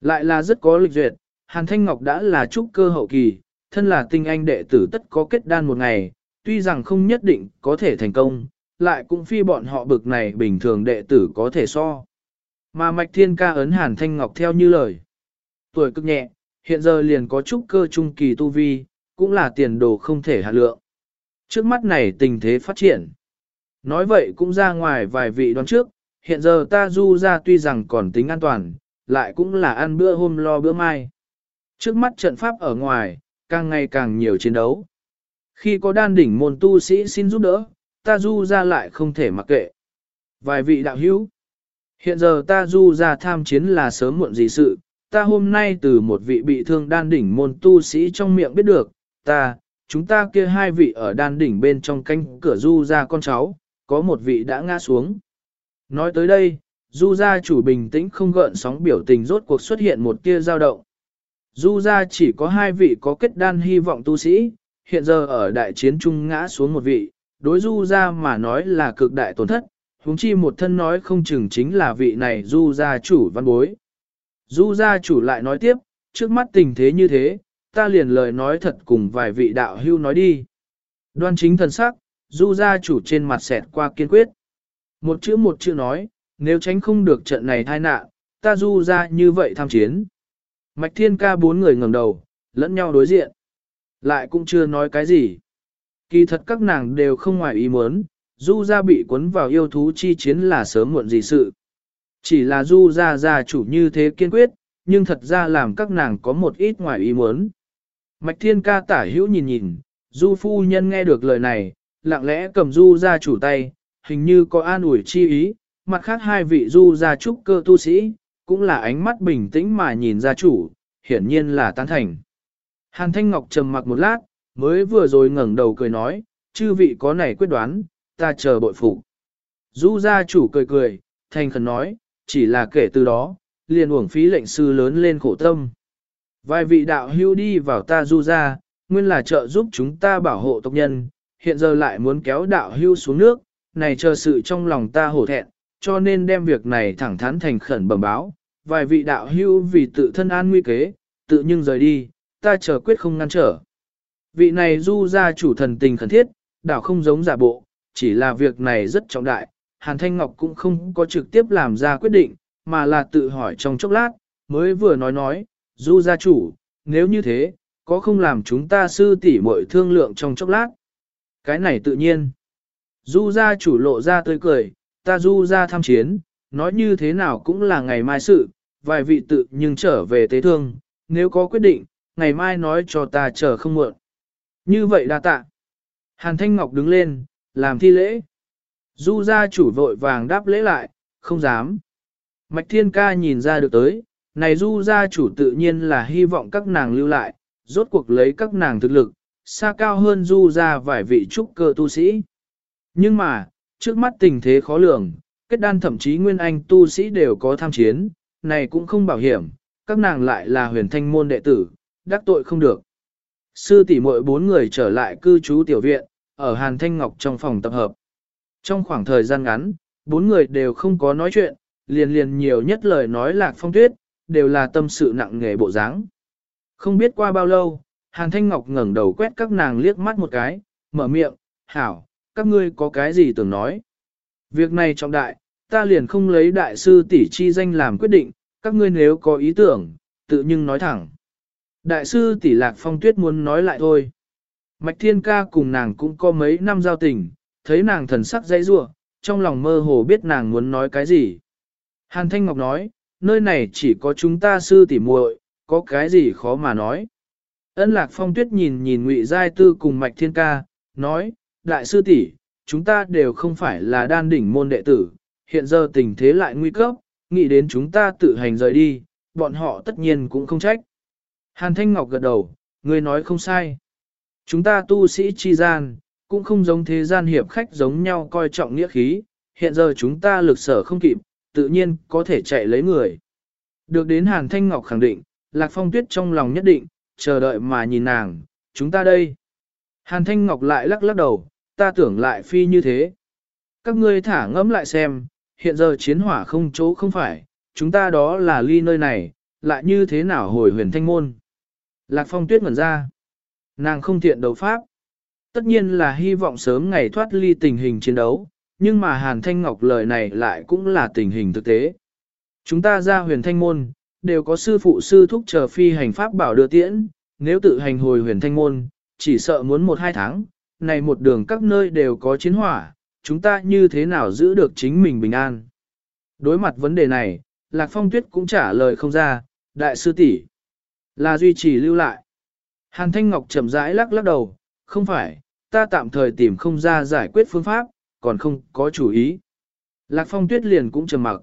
lại là rất có lịch duyệt, hàn thanh ngọc đã là trúc cơ hậu kỳ, thân là tinh anh đệ tử tất có kết đan một ngày, tuy rằng không nhất định có thể thành công, lại cũng phi bọn họ bực này bình thường đệ tử có thể so. Mà Mạch Thiên ca ấn Hàn Thanh Ngọc theo như lời. Tuổi cực nhẹ, hiện giờ liền có trúc cơ trung kỳ tu vi, cũng là tiền đồ không thể hạ lượng. Trước mắt này tình thế phát triển. Nói vậy cũng ra ngoài vài vị đoán trước, hiện giờ ta du ra tuy rằng còn tính an toàn, lại cũng là ăn bữa hôm lo bữa mai. Trước mắt trận pháp ở ngoài, càng ngày càng nhiều chiến đấu. Khi có đan đỉnh môn tu sĩ xin giúp đỡ, ta du ra lại không thể mặc kệ. Vài vị đạo hữu, hiện giờ ta du ra tham chiến là sớm muộn gì sự, ta hôm nay từ một vị bị thương đan đỉnh môn tu sĩ trong miệng biết được, ta, chúng ta kia hai vị ở đan đỉnh bên trong canh cửa du ra con cháu, có một vị đã ngã xuống. Nói tới đây, du gia chủ bình tĩnh không gợn sóng biểu tình rốt cuộc xuất hiện một tia dao động. Du gia chỉ có hai vị có kết đan hy vọng tu sĩ, hiện giờ ở đại chiến trung ngã xuống một vị, đối du gia mà nói là cực đại tổn thất, huống chi một thân nói không chừng chính là vị này du gia chủ văn bối. Du gia chủ lại nói tiếp, trước mắt tình thế như thế, ta liền lời nói thật cùng vài vị đạo hưu nói đi. Đoan chính thần sắc, du gia chủ trên mặt xẹt qua kiên quyết. Một chữ một chữ nói, nếu tránh không được trận này tai nạn, ta du ra như vậy tham chiến. Mạch thiên ca bốn người ngẩng đầu, lẫn nhau đối diện. Lại cũng chưa nói cái gì. Kỳ thật các nàng đều không ngoài ý muốn, du ra bị cuốn vào yêu thú chi chiến là sớm muộn gì sự. Chỉ là du ra gia chủ như thế kiên quyết, nhưng thật ra làm các nàng có một ít ngoài ý muốn. Mạch thiên ca tả hữu nhìn nhìn, du phu nhân nghe được lời này, lặng lẽ cầm du ra chủ tay, hình như có an ủi chi ý, mặt khác hai vị du gia trúc cơ tu sĩ, cũng là ánh mắt bình tĩnh mà nhìn gia chủ, hiển nhiên là tán thành. Hàn Thanh Ngọc trầm mặc một lát, mới vừa rồi ngẩng đầu cười nói, chư vị có này quyết đoán, ta chờ bội phục. Du gia chủ cười cười, thành khẩn nói, chỉ là kể từ đó, liền uổng phí lệnh sư lớn lên khổ tâm. Vài vị đạo hưu đi vào ta du gia, nguyên là trợ giúp chúng ta bảo hộ tộc nhân, hiện giờ lại muốn kéo đạo hưu xuống nước, này chờ sự trong lòng ta hổ thẹn, cho nên đem việc này thẳng thắn thành khẩn bẩm báo, vài vị đạo hưu vì tự thân an nguy kế, tự nhưng rời đi, ta chờ quyết không ngăn trở. Vị này du ra chủ thần tình khẩn thiết, đạo không giống giả bộ, chỉ là việc này rất trọng đại, Hàn Thanh Ngọc cũng không có trực tiếp làm ra quyết định, mà là tự hỏi trong chốc lát, mới vừa nói nói, du gia chủ, nếu như thế, có không làm chúng ta sư tỷ muội thương lượng trong chốc lát. Cái này tự nhiên. Du gia chủ lộ ra tươi cười, ta du ra tham chiến, nói như thế nào cũng là ngày mai sự, vài vị tự nhưng trở về tế thương, nếu có quyết định, ngày mai nói cho ta chờ không muộn. Như vậy đa tạ. Hàn Thanh Ngọc đứng lên, làm thi lễ. Du gia chủ vội vàng đáp lễ lại, không dám. Mạch Thiên Ca nhìn ra được tới, này Du gia chủ tự nhiên là hy vọng các nàng lưu lại, rốt cuộc lấy các nàng thực lực, xa cao hơn Du gia vài vị trúc cơ tu sĩ. Nhưng mà, trước mắt tình thế khó lường, kết đan thậm chí nguyên anh tu sĩ đều có tham chiến, này cũng không bảo hiểm, các nàng lại là huyền thanh môn đệ tử, đắc tội không được. Sư tỷ muội bốn người trở lại cư trú tiểu viện, ở Hàn Thanh Ngọc trong phòng tập hợp. Trong khoảng thời gian ngắn, bốn người đều không có nói chuyện, liền liền nhiều nhất lời nói lạc phong tuyết, đều là tâm sự nặng nghề bộ dáng. Không biết qua bao lâu, Hàn Thanh Ngọc ngẩng đầu quét các nàng liếc mắt một cái, mở miệng, hảo, các ngươi có cái gì tưởng nói. Việc này trọng đại, ta liền không lấy đại sư tỷ chi danh làm quyết định, các ngươi nếu có ý tưởng, tự nhưng nói thẳng. Đại sư tỷ lạc phong tuyết muốn nói lại thôi. Mạch thiên ca cùng nàng cũng có mấy năm giao tình, thấy nàng thần sắc dây rua, trong lòng mơ hồ biết nàng muốn nói cái gì. Hàn Thanh Ngọc nói, nơi này chỉ có chúng ta sư tỷ muội, có cái gì khó mà nói. Ân lạc phong tuyết nhìn nhìn ngụy giai tư cùng mạch thiên ca, nói, đại sư tỷ, chúng ta đều không phải là đan đỉnh môn đệ tử, hiện giờ tình thế lại nguy cấp, nghĩ đến chúng ta tự hành rời đi, bọn họ tất nhiên cũng không trách. Hàn Thanh Ngọc gật đầu, người nói không sai. Chúng ta tu sĩ chi gian, cũng không giống thế gian hiệp khách giống nhau coi trọng nghĩa khí, hiện giờ chúng ta lực sở không kịp, tự nhiên có thể chạy lấy người. Được đến Hàn Thanh Ngọc khẳng định, Lạc Phong Tuyết trong lòng nhất định, chờ đợi mà nhìn nàng, chúng ta đây. Hàn Thanh Ngọc lại lắc lắc đầu, ta tưởng lại phi như thế. Các ngươi thả ngẫm lại xem, hiện giờ chiến hỏa không chỗ không phải, chúng ta đó là ly nơi này, lại như thế nào hồi huyền thanh môn. Lạc phong tuyết ngẩn ra. Nàng không thiện đấu pháp. Tất nhiên là hy vọng sớm ngày thoát ly tình hình chiến đấu, nhưng mà Hàn Thanh Ngọc lời này lại cũng là tình hình thực tế. Chúng ta ra huyền thanh môn, đều có sư phụ sư thúc chờ phi hành pháp bảo đưa tiễn, nếu tự hành hồi huyền thanh môn, chỉ sợ muốn một hai tháng, này một đường các nơi đều có chiến hỏa, chúng ta như thế nào giữ được chính mình bình an. Đối mặt vấn đề này, Lạc Phong Tuyết cũng trả lời không ra, đại sư tỷ là duy trì lưu lại. Hàn Thanh Ngọc chậm rãi lắc lắc đầu, không phải, ta tạm thời tìm không ra giải quyết phương pháp, còn không có chủ ý. Lạc Phong Tuyết liền cũng trầm mặc.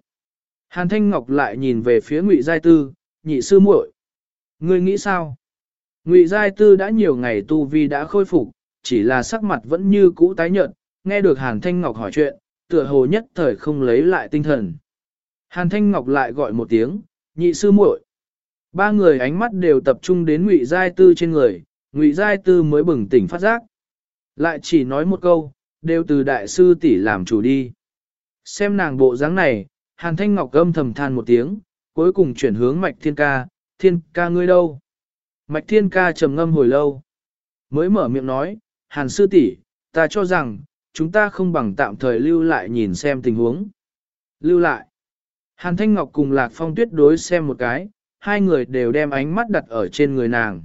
Hàn Thanh Ngọc lại nhìn về phía Ngụy Giai Tư, nhị sư muội, Ngươi nghĩ sao? Ngụy Giai Tư đã nhiều ngày tu vi đã khôi phục, chỉ là sắc mặt vẫn như cũ tái nhợt, nghe được Hàn Thanh Ngọc hỏi chuyện, tựa hồ nhất thời không lấy lại tinh thần. Hàn Thanh Ngọc lại gọi một tiếng, nhị sư muội. Ba người ánh mắt đều tập trung đến Ngụy Giai Tư trên người, Ngụy Giai Tư mới bừng tỉnh phát giác. Lại chỉ nói một câu, đều từ đại sư tỷ làm chủ đi. Xem nàng bộ dáng này, Hàn Thanh Ngọc âm thầm than một tiếng, cuối cùng chuyển hướng Mạch Thiên Ca, Thiên Ca ngươi đâu? Mạch Thiên Ca trầm ngâm hồi lâu, mới mở miệng nói, Hàn sư tỷ, ta cho rằng, chúng ta không bằng tạm thời lưu lại nhìn xem tình huống. Lưu lại. Hàn Thanh Ngọc cùng Lạc Phong tuyết đối xem một cái, hai người đều đem ánh mắt đặt ở trên người nàng.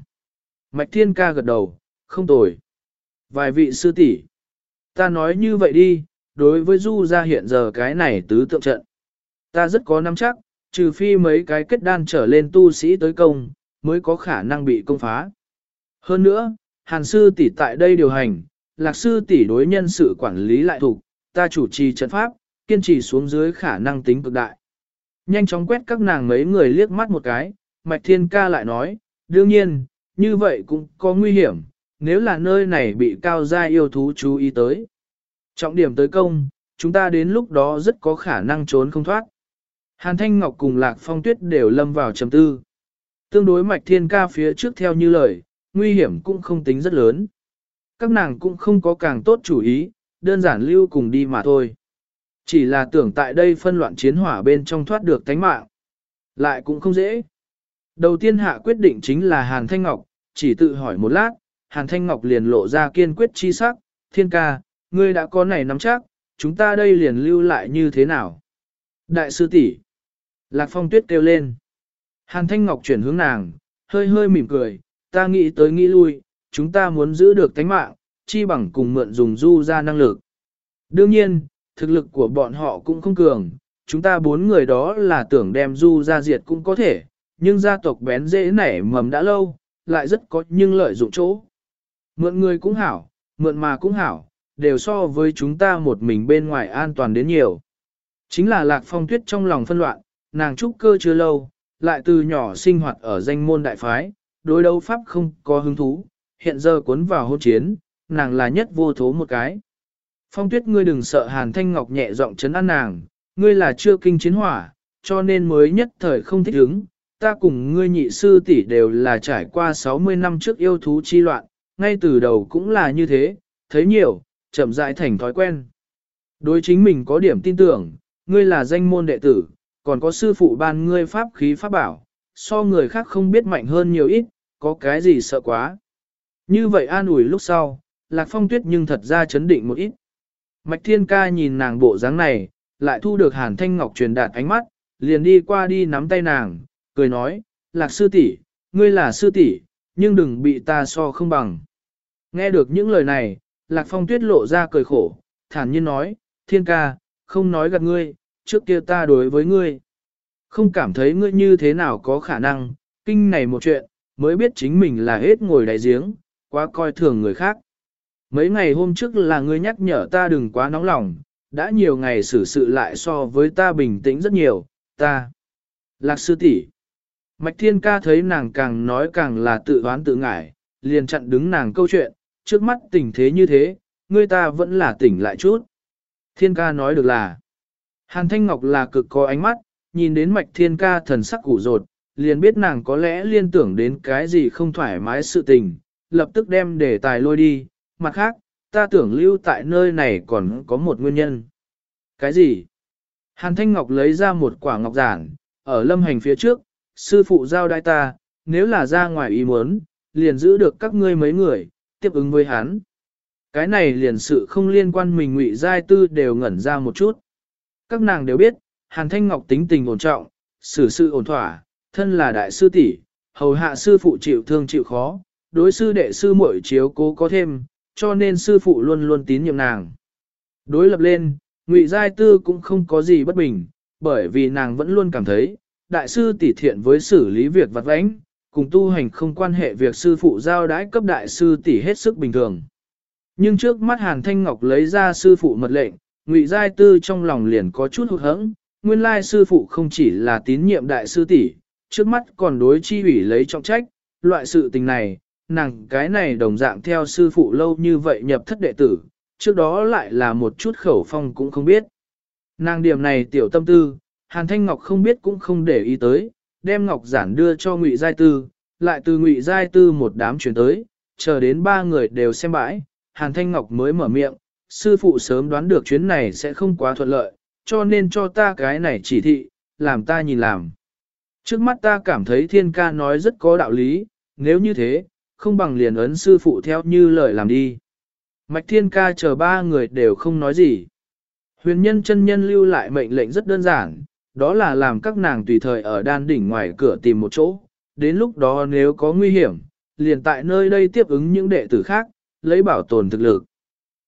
Mạch Thiên Ca gật đầu, không tồi. Vài vị sư tỷ, ta nói như vậy đi, đối với Du gia hiện giờ cái này tứ tượng trận. Ta rất có nắm chắc, trừ phi mấy cái kết đan trở lên tu sĩ tới công, mới có khả năng bị công phá. Hơn nữa, Hàn sư tỷ tại đây điều hành, Lạc sư tỷ đối nhân sự quản lý lại thuộc, ta chủ trì trận pháp, kiên trì xuống dưới khả năng tính cực đại. Nhanh chóng quét các nàng mấy người liếc mắt một cái, Mạch Thiên Ca lại nói, đương nhiên, như vậy cũng có nguy hiểm, nếu là nơi này bị cao gia yêu thú chú ý tới. Trọng điểm tới công, chúng ta đến lúc đó rất có khả năng trốn không thoát. Hàn Thanh Ngọc cùng Lạc Phong Tuyết đều lâm vào trầm tư. Tương đối Mạch Thiên Ca phía trước theo như lời, nguy hiểm cũng không tính rất lớn. Các nàng cũng không có càng tốt chủ ý, đơn giản lưu cùng đi mà thôi. Chỉ là tưởng tại đây phân loạn chiến hỏa bên trong thoát được tánh mạng. Lại cũng không dễ. Đầu tiên hạ quyết định chính là Hàn Thanh Ngọc, chỉ tự hỏi một lát, Hàn Thanh Ngọc liền lộ ra kiên quyết chi sắc, thiên ca, ngươi đã có này nắm chắc, chúng ta đây liền lưu lại như thế nào? Đại sư tỷ Lạc Phong Tuyết kêu lên. Hàn Thanh Ngọc chuyển hướng nàng, hơi hơi mỉm cười, ta nghĩ tới nghĩ lui, chúng ta muốn giữ được tánh mạng, chi bằng cùng mượn dùng du ra năng lực. Đương nhiên, thực lực của bọn họ cũng không cường, chúng ta bốn người đó là tưởng đem du ra diệt cũng có thể, nhưng gia tộc bén dễ nảy mầm đã lâu, lại rất có nhưng lợi dụng chỗ. Mượn người cũng hảo, mượn mà cũng hảo, đều so với chúng ta một mình bên ngoài an toàn đến nhiều. Chính là lạc phong tuyết trong lòng phân loạn, nàng trúc cơ chưa lâu, lại từ nhỏ sinh hoạt ở danh môn đại phái, đối đấu pháp không có hứng thú, hiện giờ cuốn vào hôn chiến, nàng là nhất vô thố một cái. Phong tuyết ngươi đừng sợ hàn thanh ngọc nhẹ giọng chấn an nàng, ngươi là chưa kinh chiến hỏa, cho nên mới nhất thời không thích ứng. Ta cùng ngươi nhị sư tỷ đều là trải qua 60 năm trước yêu thú chi loạn, ngay từ đầu cũng là như thế, thấy nhiều, chậm rãi thành thói quen. Đối chính mình có điểm tin tưởng, ngươi là danh môn đệ tử, còn có sư phụ ban ngươi pháp khí pháp bảo, so người khác không biết mạnh hơn nhiều ít, có cái gì sợ quá. Như vậy an ủi lúc sau, Lạc Phong Tuyết nhưng thật ra chấn định một ít. Mạch Thiên Ca nhìn nàng bộ dáng này, lại thu được Hàn Thanh Ngọc truyền đạt ánh mắt, liền đi qua đi nắm tay nàng, cười nói, Lạc sư tỷ, ngươi là sư tỷ, nhưng đừng bị ta so không bằng. Nghe được những lời này, Lạc Phong Tuyết lộ ra cười khổ, thản nhiên nói, Thiên Ca, không nói gạt ngươi, trước kia ta đối với ngươi. Không cảm thấy ngươi như thế nào có khả năng, kinh này một chuyện, mới biết chính mình là hết ngồi đại giếng, quá coi thường người khác. Mấy ngày hôm trước là ngươi nhắc nhở ta đừng quá nóng lòng, đã nhiều ngày xử sự lại so với ta bình tĩnh rất nhiều, ta. Lạc sư tỷ Mạch thiên ca thấy nàng càng nói càng là tự oán tự ngại, liền chặn đứng nàng câu chuyện, trước mắt tình thế như thế, ngươi ta vẫn là tỉnh lại chút. Thiên ca nói được là, Hàn Thanh Ngọc là cực có ánh mắt, nhìn đến mạch thiên ca thần sắc củ rột, liền biết nàng có lẽ liên tưởng đến cái gì không thoải mái sự tình, lập tức đem đề tài lôi đi, mặt khác, ta tưởng lưu tại nơi này còn có một nguyên nhân. Cái gì? Hàn Thanh Ngọc lấy ra một quả ngọc giản, ở lâm hành phía trước, sư phụ giao đai ta, nếu là ra ngoài ý muốn, liền giữ được các ngươi mấy người, tiếp ứng với hắn. Cái này liền sự không liên quan mình ngụy giai tư đều ngẩn ra một chút. Các nàng đều biết, Hàn Thanh Ngọc tính tình ổn trọng, xử sự ổn thỏa, thân là đại sư tỷ, hầu hạ sư phụ chịu thương chịu khó, đối sư đệ sư muội chiếu cố có thêm, cho nên sư phụ luôn luôn tín nhiệm nàng. Đối lập lên, Ngụy Giai Tư cũng không có gì bất bình, bởi vì nàng vẫn luôn cảm thấy, đại sư tỷ thiện với xử lý việc vặt vãnh, cùng tu hành không quan hệ việc sư phụ giao đãi cấp đại sư tỷ hết sức bình thường. Nhưng trước mắt Hàn Thanh Ngọc lấy ra sư phụ mật lệnh, Ngụy Giai Tư trong lòng liền có chút hụt hẫng, nguyên lai sư phụ không chỉ là tín nhiệm đại sư tỷ, trước mắt còn đối chi ủy lấy trọng trách, loại sự tình này, nàng cái này đồng dạng theo sư phụ lâu như vậy nhập thất đệ tử, trước đó lại là một chút khẩu phong cũng không biết. Nàng điểm này tiểu tâm tư, Hàn Thanh Ngọc không biết cũng không để ý tới, đem Ngọc giản đưa cho Ngụy Giai Tư, lại từ Ngụy Giai Tư một đám chuyển tới, chờ đến ba người đều xem bãi, Hàn Thanh Ngọc mới mở miệng, sư phụ sớm đoán được chuyến này sẽ không quá thuận lợi, cho nên cho ta cái này chỉ thị, làm ta nhìn làm. Trước mắt ta cảm thấy thiên ca nói rất có đạo lý, nếu như thế, không bằng liền ấn sư phụ theo như lời làm đi. Mạch thiên ca chờ ba người đều không nói gì. Huyền nhân chân nhân lưu lại mệnh lệnh rất đơn giản, đó là làm các nàng tùy thời ở đan đỉnh ngoài cửa tìm một chỗ, đến lúc đó nếu có nguy hiểm, liền tại nơi đây tiếp ứng những đệ tử khác, lấy bảo tồn thực lực.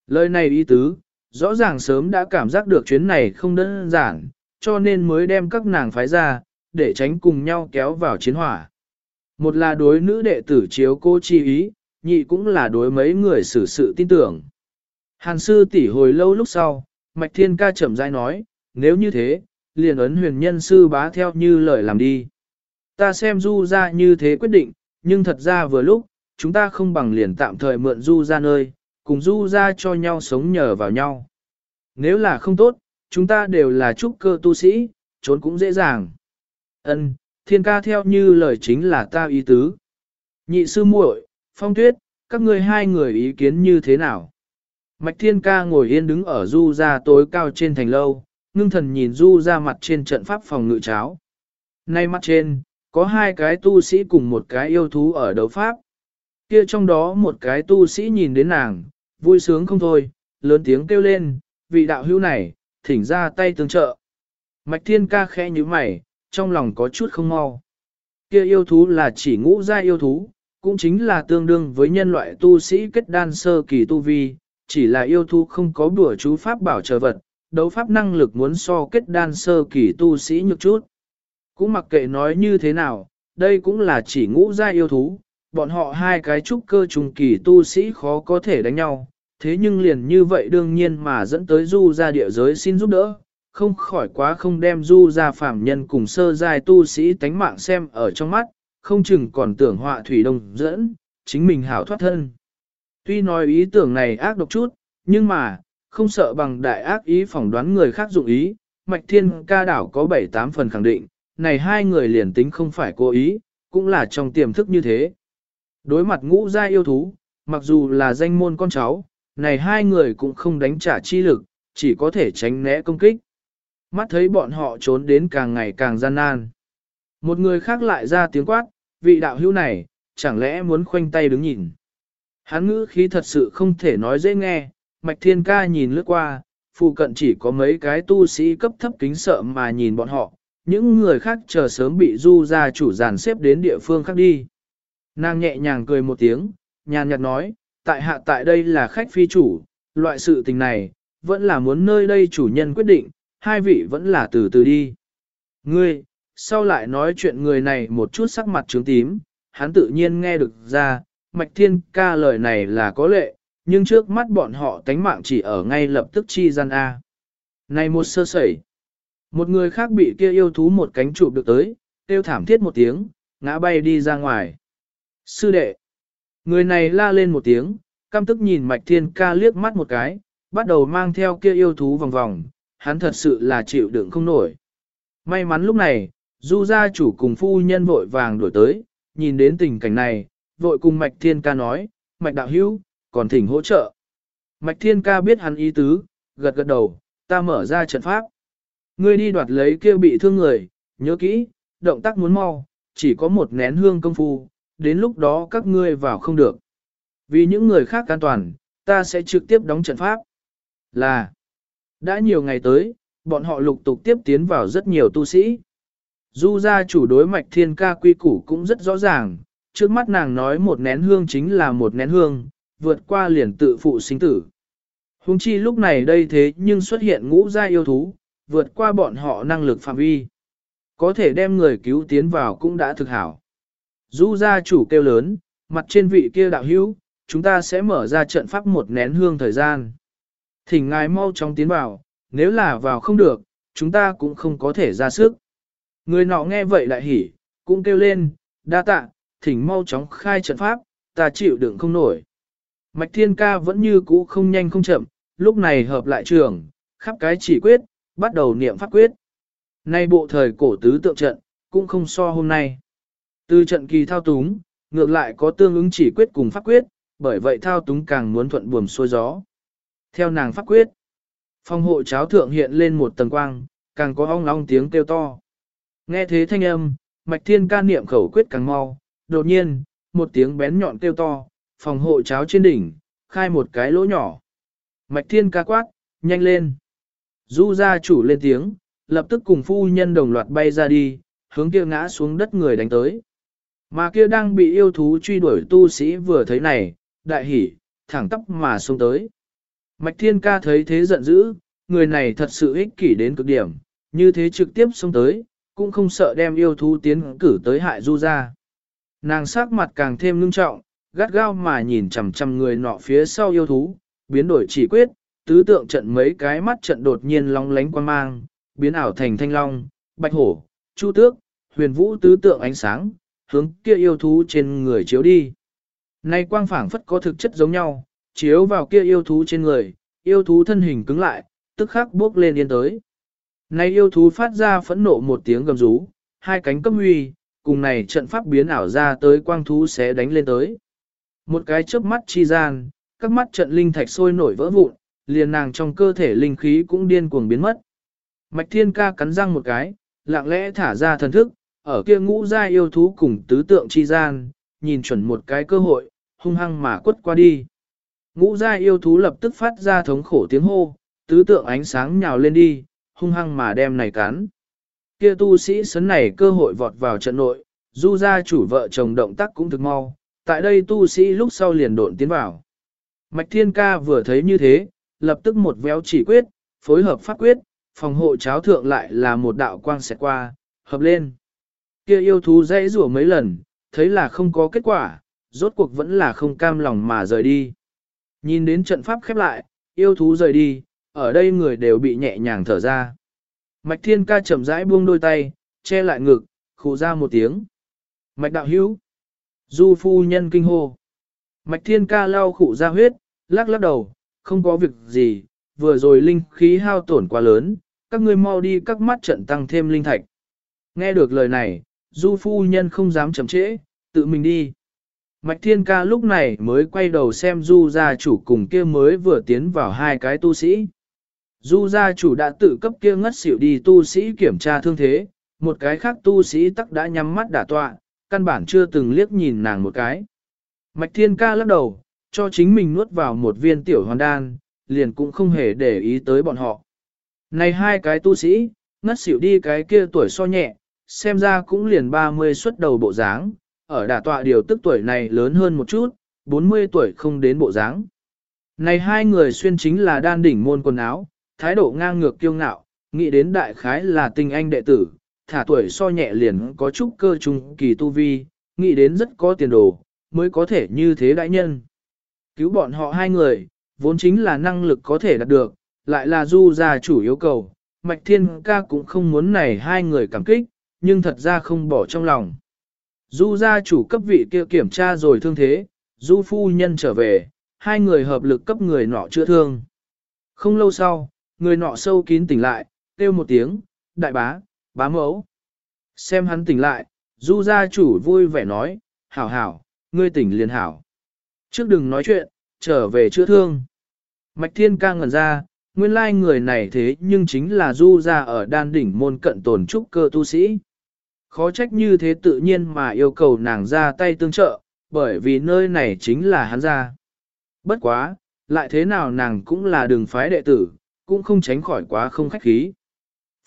Lời này ý tứ, rõ ràng sớm đã cảm giác được chuyến này không đơn giản, cho nên mới đem các nàng phái ra, để tránh cùng nhau kéo vào chiến hỏa. Một là đối nữ đệ tử chiếu cô chi ý, nhị cũng là đối mấy người xử sự tin tưởng. Hàn sư tỷ hồi lâu lúc sau, Mạch Thiên ca chậm rãi nói, nếu như thế, liền ấn huyền nhân sư bá theo như lời làm đi. Ta xem du ra như thế quyết định, nhưng thật ra vừa lúc, chúng ta không bằng liền tạm thời mượn du ra nơi, cùng du ra cho nhau sống nhờ vào nhau. Nếu là không tốt, chúng ta đều là trúc cơ tu sĩ, trốn cũng dễ dàng. Ân, thiên ca theo như lời chính là ta ý tứ. Nhị sư muội, phong tuyết, các ngươi hai người ý kiến như thế nào? Mạch thiên ca ngồi yên đứng ở du ra tối cao trên thành lâu, ngưng thần nhìn du ra mặt trên trận pháp phòng ngự cháo. Nay mặt trên, có hai cái tu sĩ cùng một cái yêu thú ở đấu pháp. Kia trong đó một cái tu sĩ nhìn đến nàng, vui sướng không thôi, lớn tiếng kêu lên, vị đạo hữu này, thỉnh ra tay tương trợ. Mạch thiên ca khẽ như mày, trong lòng có chút không mau. Kia yêu thú là chỉ ngũ gia yêu thú, cũng chính là tương đương với nhân loại tu sĩ kết đan sơ kỳ tu vi, chỉ là yêu thú không có đùa chú pháp bảo trợ vật, đấu pháp năng lực muốn so kết đan sơ kỳ tu sĩ nhược chút. Cũng mặc kệ nói như thế nào, đây cũng là chỉ ngũ gia yêu thú, bọn họ hai cái trúc cơ trùng kỳ tu sĩ khó có thể đánh nhau, thế nhưng liền như vậy đương nhiên mà dẫn tới du ra địa giới xin giúp đỡ, không khỏi quá không đem du ra phạm nhân cùng sơ giai tu sĩ tánh mạng xem ở trong mắt, không chừng còn tưởng họa thủy đông dẫn, chính mình hảo thoát thân. Tuy nói ý tưởng này ác độc chút, nhưng mà, không sợ bằng đại ác ý phỏng đoán người khác dụng ý, Mạch Thiên ca đảo có 7-8 phần khẳng định, này hai người liền tính không phải cố ý, cũng là trong tiềm thức như thế. Đối mặt ngũ gia yêu thú, mặc dù là danh môn con cháu, này hai người cũng không đánh trả chi lực, chỉ có thể tránh né công kích. Mắt thấy bọn họ trốn đến càng ngày càng gian nan. Một người khác lại ra tiếng quát, vị đạo hữu này, chẳng lẽ muốn khoanh tay đứng nhìn. Hắn ngữ khí thật sự không thể nói dễ nghe, Mạch Thiên Ca nhìn lướt qua, phụ cận chỉ có mấy cái tu sĩ cấp thấp kính sợ mà nhìn bọn họ, những người khác chờ sớm bị du ra chủ giàn xếp đến địa phương khác đi. Nàng nhẹ nhàng cười một tiếng, nhàn nhạt nói, tại hạ tại đây là khách phi chủ, loại sự tình này, vẫn là muốn nơi đây chủ nhân quyết định, hai vị vẫn là từ từ đi. Ngươi, sau lại nói chuyện người này một chút sắc mặt trướng tím, hắn tự nhiên nghe được ra, Mạch Thiên ca lời này là có lệ, nhưng trước mắt bọn họ tánh mạng chỉ ở ngay lập tức chi gian A. Này một sơ sẩy, một người khác bị kia yêu thú một cánh chụp được tới, tiêu thảm thiết một tiếng, ngã bay đi ra ngoài. Sư đệ, người này la lên một tiếng, căm tức nhìn Mạch Thiên ca liếc mắt một cái, bắt đầu mang theo kia yêu thú vòng vòng, hắn thật sự là chịu đựng không nổi. May mắn lúc này, du gia chủ cùng phu nhân vội vàng đổi tới, nhìn đến tình cảnh này, vội cùng Mạch Thiên ca nói, Mạch đạo hữu, còn thỉnh hỗ trợ. Mạch Thiên ca biết hắn ý tứ, gật gật đầu, ta mở ra trận pháp. Ngươi đi đoạt lấy kia bị thương người, nhớ kỹ, động tác muốn mau, chỉ có một nén hương công phu, đến lúc đó các ngươi vào không được. Vì những người khác an toàn, ta sẽ trực tiếp đóng trận pháp. Là, đã nhiều ngày tới, bọn họ lục tục tiếp tiến vào rất nhiều tu sĩ. Du gia chủ đối mạch thiên ca quy củ cũng rất rõ ràng, trước mắt nàng nói một nén hương chính là một nén hương, vượt qua liền tự phụ sinh tử. Hùng chi lúc này đây thế nhưng xuất hiện ngũ gia yêu thú, vượt qua bọn họ năng lực phạm vi. Có thể đem người cứu tiến vào cũng đã thực hảo. Du gia chủ kêu lớn, mặt trên vị kia đạo hữu, chúng ta sẽ mở ra trận pháp một nén hương thời gian. Thỉnh ngài mau chóng tiến vào, nếu là vào không được, chúng ta cũng không có thể ra sức. Người nọ nghe vậy lại hỉ, cũng kêu lên, đa tạ, thỉnh mau chóng khai trận pháp, ta chịu đựng không nổi. Mạch Thiên Ca vẫn như cũ không nhanh không chậm, lúc này hợp lại trường, khắp cái chỉ quyết, bắt đầu niệm pháp quyết. Nay bộ thời cổ tứ tượng trận, cũng không so hôm nay. Từ trận kỳ thao túng, ngược lại có tương ứng chỉ quyết cùng pháp quyết, bởi vậy thao túng càng muốn thuận buồm xuôi gió. Theo nàng pháp quyết, phong hộ cháo thượng hiện lên một tầng quang, càng có ong ong tiếng kêu to. Nghe thế thanh âm, mạch thiên ca niệm khẩu quyết càng mau, đột nhiên, một tiếng bén nhọn kêu to, phòng hộ cháo trên đỉnh, khai một cái lỗ nhỏ. Mạch thiên ca quát, nhanh lên. Du gia chủ lên tiếng, lập tức cùng phu nhân đồng loạt bay ra đi, hướng kia ngã xuống đất người đánh tới. Mà kia đang bị yêu thú truy đuổi tu sĩ vừa thấy này, đại hỉ, thẳng tóc mà xông tới. Mạch thiên ca thấy thế giận dữ, người này thật sự ích kỷ đến cực điểm, như thế trực tiếp xông tới, cũng không sợ đem yêu thú tiến cử tới hại du ra. Nàng sắc mặt càng thêm ngưng trọng, gắt gao mà nhìn chằm chằm người nọ phía sau yêu thú, biến đổi chỉ quyết, tứ tượng trận mấy cái mắt trận đột nhiên long lánh quan mang, biến ảo thành thanh long, bạch hổ, chu tước, huyền vũ tứ tượng ánh sáng, hướng kia yêu thú trên người chiếu đi. Nay quang phảng phất có thực chất giống nhau, chiếu vào kia yêu thú trên người, yêu thú thân hình cứng lại, tức khắc bước lên yên tới. Nay yêu thú phát ra phẫn nộ một tiếng gầm rú, hai cánh cấp huy, cùng này trận pháp biến ảo ra tới quang thú sẽ đánh lên tới. Một cái chớp mắt chi gian, các mắt trận linh thạch sôi nổi vỡ vụn, liền nàng trong cơ thể linh khí cũng điên cuồng biến mất. Mạch thiên ca cắn răng một cái, lặng lẽ thả ra thần thức, ở kia ngũ gia yêu thú cùng tứ tượng chi gian, nhìn chuẩn một cái cơ hội, hung hăng mà quất qua đi. Ngũ gia yêu thú lập tức phát ra thống khổ tiếng hô, tứ tượng ánh sáng nhào lên đi, hung hăng mà đem này cắn. Kia tu sĩ sấn này cơ hội vọt vào trận nội, du gia chủ vợ chồng động tác cũng thực mau, tại đây tu sĩ lúc sau liền độn tiến vào. Mạch Thiên Ca vừa thấy như thế, lập tức một véo chỉ quyết, phối hợp pháp quyết, phòng hộ cháo thượng lại là một đạo quang xẹt qua, hợp lên. Kia yêu thú dãy rủa mấy lần, thấy là không có kết quả, rốt cuộc vẫn là không cam lòng mà rời đi. Nhìn đến trận pháp khép lại, yêu thú rời đi, ở đây người đều bị nhẹ nhàng thở ra. Mạch Thiên Ca chậm rãi buông đôi tay, che lại ngực, khụ ra một tiếng. Mạch đạo hữu. Du phu nhân kinh hô. Mạch Thiên Ca lau khụ ra huyết, lắc lắc đầu, không có việc gì, vừa rồi linh khí hao tổn quá lớn, các ngươi mau đi các mắt trận tăng thêm linh thạch. Nghe được lời này, du phu nhân không dám chậm trễ, tự mình đi. Mạch Thiên Ca lúc này mới quay đầu xem du gia chủ cùng kia mới vừa tiến vào hai cái tu sĩ. Du gia chủ đã tự cấp kia ngất xỉu đi tu sĩ kiểm tra thương thế, một cái khác tu sĩ tắc đã nhắm mắt đả tọa, căn bản chưa từng liếc nhìn nàng một cái. Mạch Thiên Ca lắc đầu, cho chính mình nuốt vào một viên tiểu hoàn đan, liền cũng không hề để ý tới bọn họ. Này hai cái tu sĩ, ngất xỉu đi cái kia tuổi so nhẹ, xem ra cũng liền 30 xuất đầu bộ dáng, ở đả tọa điều tức tuổi này lớn hơn một chút, 40 tuổi không đến bộ dáng. Này hai người xuyên chính là đan đỉnh môn quần áo, thái độ ngang ngược kiêu ngạo, nghĩ đến đại khái là tình anh đệ tử, thả tuổi so nhẹ liền có chút cơ trung kỳ tu vi, nghĩ đến rất có tiền đồ, mới có thể như thế đại nhân. Cứu bọn họ hai người, vốn chính là năng lực có thể đạt được, lại là du gia chủ yêu cầu, Mạch Thiên Ca cũng không muốn này hai người cảm kích, nhưng thật ra không bỏ trong lòng. Du gia chủ cấp vị kia kiểm tra rồi thương thế, du phu nhân trở về, hai người hợp lực cấp người nọ chữa thương. Không lâu sau, người nọ sâu kín tỉnh lại, kêu một tiếng, đại bá, bá mẫu. Xem hắn tỉnh lại, du gia chủ vui vẻ nói, hảo hảo, ngươi tỉnh liền hảo. Trước đừng nói chuyện, trở về chữa thương. Mạch thiên ca ngẩn ra, nguyên lai người này thế nhưng chính là du gia ở đan đỉnh môn cận tồn trúc cơ tu sĩ. Khó trách như thế tự nhiên mà yêu cầu nàng ra tay tương trợ, bởi vì nơi này chính là hắn ra. Bất quá, lại thế nào nàng cũng là đường phái đệ tử, cũng không tránh khỏi quá không khách khí.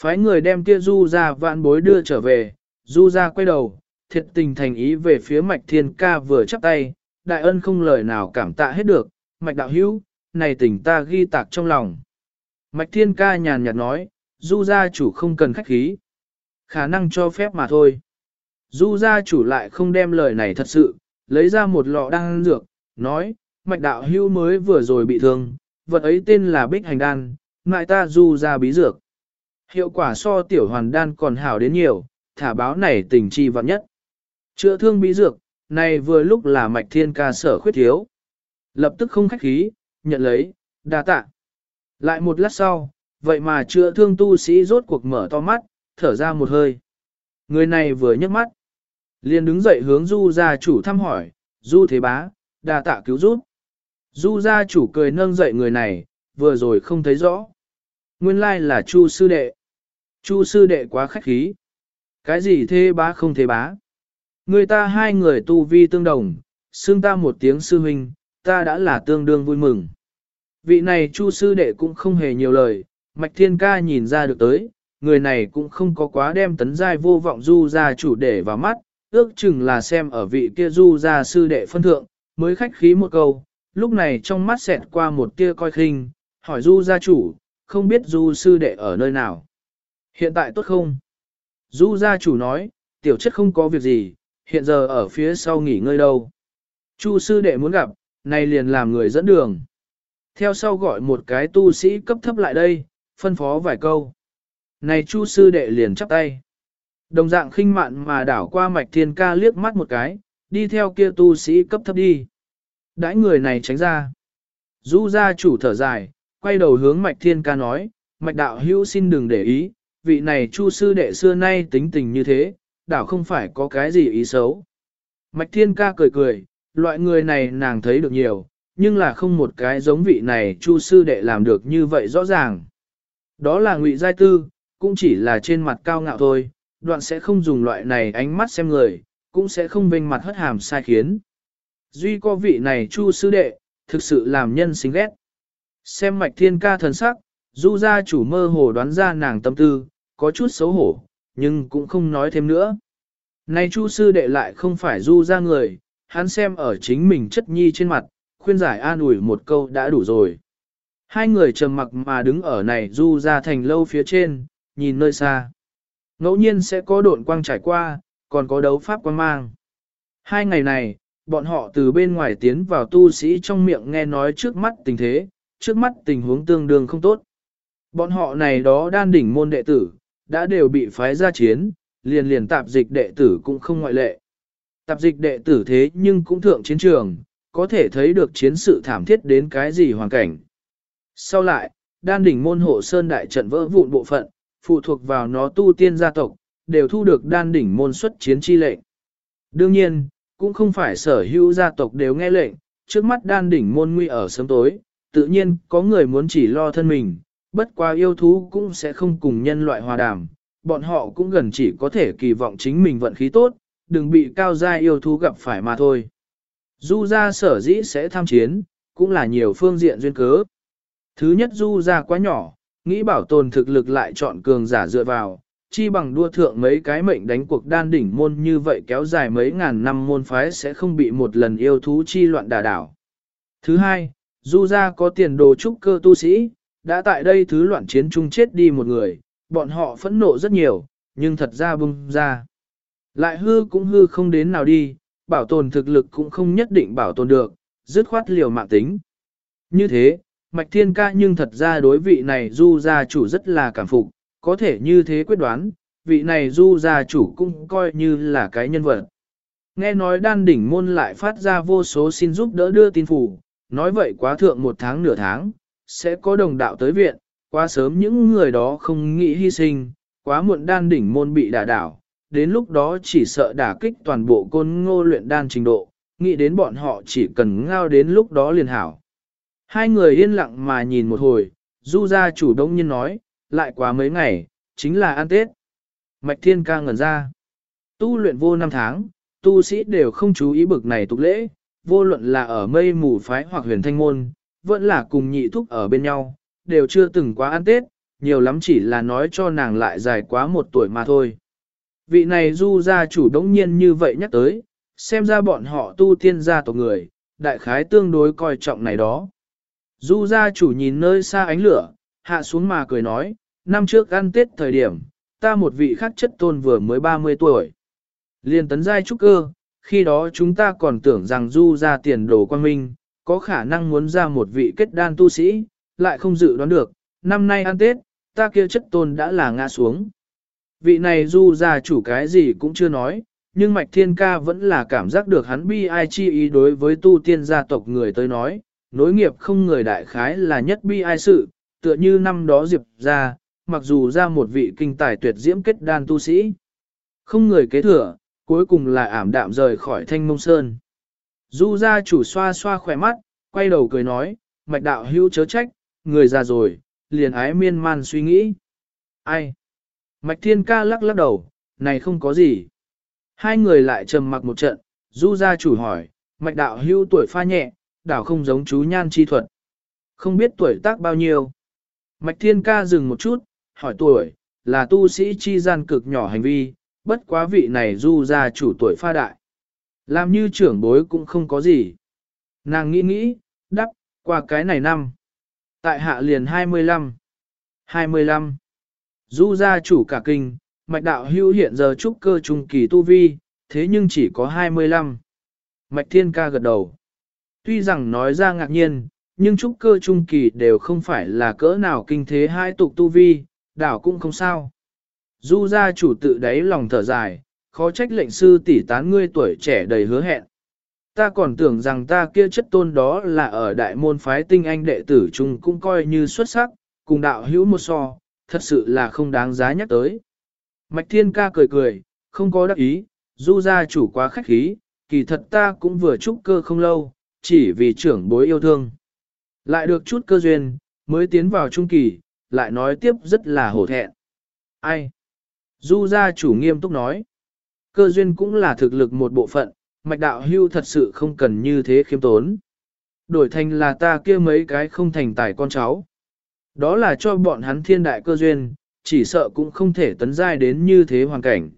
Phái người đem kia du ra vạn bối đưa trở về, du ra quay đầu, thiệt tình thành ý về phía mạch thiên ca vừa chắp tay, đại ân không lời nào cảm tạ hết được, mạch đạo hữu, này tình ta ghi tạc trong lòng. Mạch thiên ca nhàn nhạt nói, du gia chủ không cần khách khí. Khả năng cho phép mà thôi. Du gia chủ lại không đem lời này thật sự, lấy ra một lọ đan dược, nói, mạch đạo hưu mới vừa rồi bị thương, vật ấy tên là bích hành đan, ngại ta du ra bí dược. Hiệu quả so tiểu hoàn đan còn hảo đến nhiều, thả báo này tình chi vạn nhất. Chữa thương bí dược, này vừa lúc là mạch thiên ca sở khuyết thiếu. Lập tức không khách khí, nhận lấy, đa tạ. Lại một lát sau, vậy mà chữa thương tu sĩ rốt cuộc mở to mắt, thở ra một hơi. Người này vừa nhấc mắt, liền đứng dậy hướng du gia chủ thăm hỏi, du thế bá, đa tạ cứu giúp. Du gia chủ cười nâng dậy người này, vừa rồi không thấy rõ. Nguyên lai là Chu sư đệ. Chu sư đệ quá khách khí. Cái gì thế bá không thế bá? Người ta hai người tu vi tương đồng, xưng ta một tiếng sư huynh, ta đã là tương đương vui mừng. Vị này Chu sư đệ cũng không hề nhiều lời, Mạch Thiên Ca nhìn ra được tới, người này cũng không có quá đem tấn giai vô vọng du gia chủ để vào mắt, ước chừng là xem ở vị kia du gia sư đệ phân thượng, mới khách khí một câu, lúc này trong mắt xẹt qua một tia coi khinh, hỏi du gia chủ, không biết du sư đệ ở nơi nào. Hiện tại tốt không? Du gia chủ nói, tiểu chất không có việc gì, hiện giờ ở phía sau nghỉ ngơi đâu. Chu sư đệ muốn gặp, nay liền làm người dẫn đường. Theo sau gọi một cái tu sĩ cấp thấp lại đây, phân phó vài câu. Này chu sư đệ liền chắp tay. Đồng dạng khinh mạn mà đảo qua mạch thiên ca liếc mắt một cái, đi theo kia tu sĩ cấp thấp đi. Đãi người này tránh ra. Du gia chủ thở dài, quay đầu hướng mạch thiên ca nói, mạch đạo hữu xin đừng để ý, vị này chu sư đệ xưa nay tính tình như thế, đảo không phải có cái gì ý xấu. Mạch thiên ca cười cười, loại người này nàng thấy được nhiều, nhưng là không một cái giống vị này chu sư đệ làm được như vậy rõ ràng. Đó là ngụy giai tư, cũng chỉ là trên mặt cao ngạo thôi, đoạn sẽ không dùng loại này ánh mắt xem người, cũng sẽ không vênh mặt hất hàm sai khiến. Duy có vị này chu sư đệ, thực sự làm nhân xinh ghét. Xem mạch thiên ca thần sắc, du gia chủ mơ hồ đoán ra nàng tâm tư, có chút xấu hổ, nhưng cũng không nói thêm nữa. Này chu sư đệ lại không phải du gia người, hắn xem ở chính mình chất nhi trên mặt, khuyên giải an ủi một câu đã đủ rồi. Hai người trầm mặc mà đứng ở này du ra thành lâu phía trên, nhìn nơi xa. Ngẫu nhiên sẽ có độn quang trải qua, còn có đấu pháp quang mang. Hai ngày này, bọn họ từ bên ngoài tiến vào tu sĩ trong miệng nghe nói trước mắt tình thế, trước mắt tình huống tương đương không tốt. Bọn họ này đó đan đỉnh môn đệ tử, đã đều bị phái ra chiến, liền liền tạp dịch đệ tử cũng không ngoại lệ. Tạp dịch đệ tử thế nhưng cũng thượng chiến trường, có thể thấy được chiến sự thảm thiết đến cái gì hoàn cảnh. Sau lại, đan đỉnh môn hộ sơn đại trận vỡ vụn bộ phận, phụ thuộc vào nó tu tiên gia tộc, đều thu được đan đỉnh môn xuất chiến chi lệnh. Đương nhiên, cũng không phải sở hữu gia tộc đều nghe lệnh, trước mắt đan đỉnh môn nguy ở sớm tối, tự nhiên có người muốn chỉ lo thân mình, bất qua yêu thú cũng sẽ không cùng nhân loại hòa đàm, bọn họ cũng gần chỉ có thể kỳ vọng chính mình vận khí tốt, đừng bị cao gia yêu thú gặp phải mà thôi. Du gia sở dĩ sẽ tham chiến, cũng là nhiều phương diện duyên cớ. Thứ nhất du gia quá nhỏ, nghĩ bảo tồn thực lực lại chọn cường giả dựa vào, chi bằng đua thượng mấy cái mệnh đánh cuộc đan đỉnh môn như vậy kéo dài mấy ngàn năm môn phái sẽ không bị một lần yêu thú chi loạn đà đảo. Thứ hai, du gia có tiền đồ trúc cơ tu sĩ, đã tại đây thứ loạn chiến chung chết đi một người, bọn họ phẫn nộ rất nhiều, nhưng thật ra bung ra. Lại hư cũng hư không đến nào đi, bảo tồn thực lực cũng không nhất định bảo tồn được, dứt khoát liều mạng tính. Như thế, Mạch Thiên Ca nhưng thật ra đối vị này du gia chủ rất là cảm phục, có thể như thế quyết đoán, vị này du gia chủ cũng coi như là cái nhân vật. Nghe nói đan đỉnh môn lại phát ra vô số xin giúp đỡ đưa tin phủ, nói vậy quá thượng một tháng nửa tháng, sẽ có đồng đạo tới viện, quá sớm những người đó không nghĩ hy sinh, quá muộn đan đỉnh môn bị đả đảo, đến lúc đó chỉ sợ đả kích toàn bộ côn ngô luyện đan trình độ, nghĩ đến bọn họ chỉ cần ngao đến lúc đó liền hảo. Hai người yên lặng mà nhìn một hồi, du gia chủ đông nhiên nói, lại quá mấy ngày, chính là ăn Tết. Mạch thiên ca ngẩn ra. Tu luyện vô năm tháng, tu sĩ đều không chú ý bực này tục lễ, vô luận là ở mây mù phái hoặc huyền thanh môn, vẫn là cùng nhị thúc ở bên nhau, đều chưa từng quá ăn Tết, nhiều lắm chỉ là nói cho nàng lại dài quá một tuổi mà thôi. Vị này du gia chủ đống nhiên như vậy nhắc tới, xem ra bọn họ tu tiên gia tộc người, đại khái tương đối coi trọng này đó. Du gia chủ nhìn nơi xa ánh lửa, hạ xuống mà cười nói, năm trước ăn Tết thời điểm, ta một vị khác chất tôn vừa mới 30 tuổi. Liên tấn giai trúc cơ, khi đó chúng ta còn tưởng rằng du ra tiền đồ quan minh, có khả năng muốn ra một vị kết đan tu sĩ, lại không dự đoán được, năm nay ăn Tết, ta kia chất tôn đã là ngã xuống. Vị này du ra chủ cái gì cũng chưa nói, nhưng Mạch Thiên Ca vẫn là cảm giác được hắn bi ai chi ý đối với tu tiên gia tộc người tới nói, nối nghiệp không người đại khái là nhất bi ai sự, tựa như năm đó Diệp ra, mặc dù ra một vị kinh tài tuyệt diễm kết đan tu sĩ. Không người kế thừa, cuối cùng là ảm đạm rời khỏi thanh mông sơn. Du gia chủ xoa xoa khỏe mắt, quay đầu cười nói, mạch đạo hữu chớ trách, người già rồi, liền ái miên man suy nghĩ. Ai? Mạch thiên ca lắc lắc đầu, này không có gì. Hai người lại trầm mặc một trận, du gia chủ hỏi, mạch đạo hưu tuổi pha nhẹ, đảo không giống chú nhan chi thuật. Không biết tuổi tác bao nhiêu. Mạch thiên ca dừng một chút, hỏi tuổi, là tu sĩ chi gian cực nhỏ hành vi, bất quá vị này du gia chủ tuổi pha đại. Làm như trưởng bối cũng không có gì. Nàng nghĩ nghĩ, đắp, qua cái này năm. Tại hạ liền 25. 25. Du gia chủ cả kinh, mạch đạo hưu hiện giờ trúc cơ trung kỳ tu vi, thế nhưng chỉ có 25. Mạch thiên ca gật đầu. Tuy rằng nói ra ngạc nhiên, nhưng trúc cơ trung kỳ đều không phải là cỡ nào kinh thế hai tục tu vi, đảo cũng không sao. Du gia chủ tự đáy lòng thở dài, khó trách lệnh sư tỷ tán ngươi tuổi trẻ đầy hứa hẹn. Ta còn tưởng rằng ta kia chất tôn đó là ở đại môn phái tinh anh đệ tử chung cũng coi như xuất sắc, cùng đạo hữu một so, thật sự là không đáng giá nhắc tới. Mạch thiên ca cười cười, không có đắc ý, du gia chủ quá khách khí, kỳ thật ta cũng vừa trúc cơ không lâu, chỉ vì trưởng bối yêu thương. Lại được chút cơ duyên, mới tiến vào trung kỳ, lại nói tiếp rất là hổ thẹn. Ai? Du gia chủ nghiêm túc nói. Cơ duyên cũng là thực lực một bộ phận, mạch đạo hưu thật sự không cần như thế khiêm tốn. Đổi thành là ta kia mấy cái không thành tài con cháu. Đó là cho bọn hắn thiên đại cơ duyên, chỉ sợ cũng không thể tấn giai đến như thế hoàn cảnh.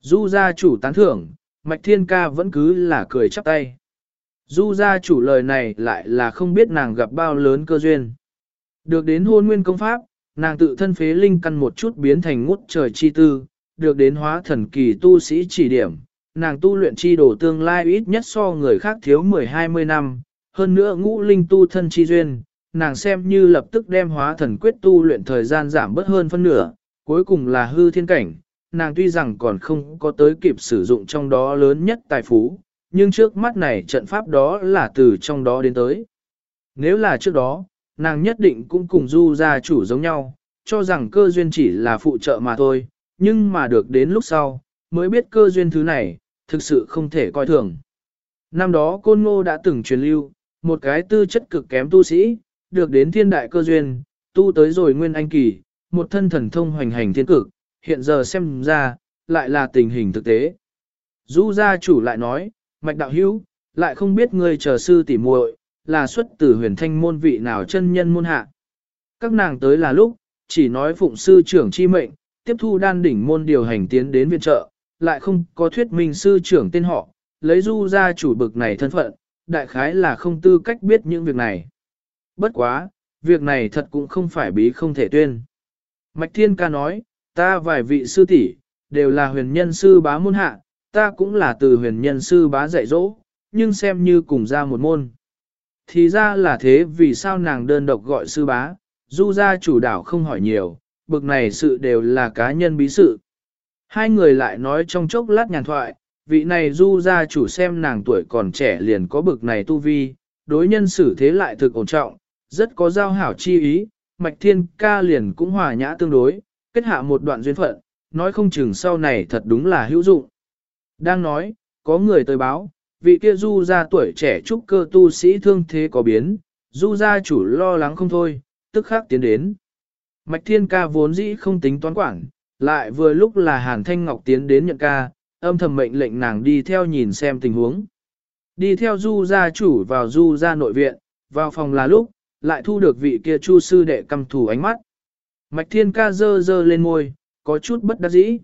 Du gia chủ tán thưởng, mạch thiên ca vẫn cứ là cười chắp tay. Du gia chủ lời này lại là không biết nàng gặp bao lớn cơ duyên. Được đến hôn nguyên công pháp, nàng tự thân phế linh căn một chút biến thành ngút trời chi tư, được đến hóa thần kỳ tu sĩ chỉ điểm, nàng tu luyện chi đổ tương lai ít nhất so người khác thiếu 10-20 năm, hơn nữa ngũ linh tu thân chi duyên, nàng xem như lập tức đem hóa thần quyết tu luyện thời gian giảm bớt hơn phân nửa, cuối cùng là hư thiên cảnh, nàng tuy rằng còn không có tới kịp sử dụng trong đó lớn nhất tài phú, nhưng trước mắt này trận pháp đó là từ trong đó đến tới. Nếu là trước đó, nàng nhất định cũng cùng du gia chủ giống nhau, cho rằng cơ duyên chỉ là phụ trợ mà thôi, nhưng mà được đến lúc sau, mới biết cơ duyên thứ này, thực sự không thể coi thường. Năm đó Côn Ngô đã từng truyền lưu, một cái tư chất cực kém tu sĩ, được đến thiên đại cơ duyên, tu tới rồi nguyên anh kỳ, một thân thần thông hoành hành thiên cực, hiện giờ xem ra, lại là tình hình thực tế. Du gia chủ lại nói, mạch đạo hữu, lại không biết người chờ sư tỉ muội là xuất từ huyền thanh môn vị nào chân nhân môn hạ. Các nàng tới là lúc, chỉ nói phụng sư trưởng chi mệnh, tiếp thu đan đỉnh môn điều hành tiến đến viện trợ, lại không có thuyết minh sư trưởng tên họ, lấy du ra chủ bực này thân phận, đại khái là không tư cách biết những việc này. Bất quá, việc này thật cũng không phải bí không thể tuyên. Mạch Thiên Ca nói, ta vài vị sư tỷ đều là huyền nhân sư bá môn hạ, ta cũng là từ huyền nhân sư bá dạy dỗ, nhưng xem như cùng ra một môn. Thì ra là thế vì sao nàng đơn độc gọi sư bá, du ra chủ đảo không hỏi nhiều, bực này sự đều là cá nhân bí sự. Hai người lại nói trong chốc lát nhàn thoại, vị này du ra chủ xem nàng tuổi còn trẻ liền có bực này tu vi, đối nhân xử thế lại thực ổn trọng, rất có giao hảo chi ý, mạch thiên ca liền cũng hòa nhã tương đối, kết hạ một đoạn duyên phận, nói không chừng sau này thật đúng là hữu dụng. Đang nói, có người tới báo, vị kia du ra tuổi trẻ trúc cơ tu sĩ thương thế có biến, du gia chủ lo lắng không thôi, tức khắc tiến đến. Mạch thiên ca vốn dĩ không tính toán quản, lại vừa lúc là hàn thanh ngọc tiến đến nhận ca, âm thầm mệnh lệnh nàng đi theo nhìn xem tình huống. Đi theo du gia chủ vào du gia nội viện, vào phòng là lúc, lại thu được vị kia chu sư đệ cầm thủ ánh mắt. Mạch thiên ca dơ dơ lên môi, có chút bất đắc dĩ.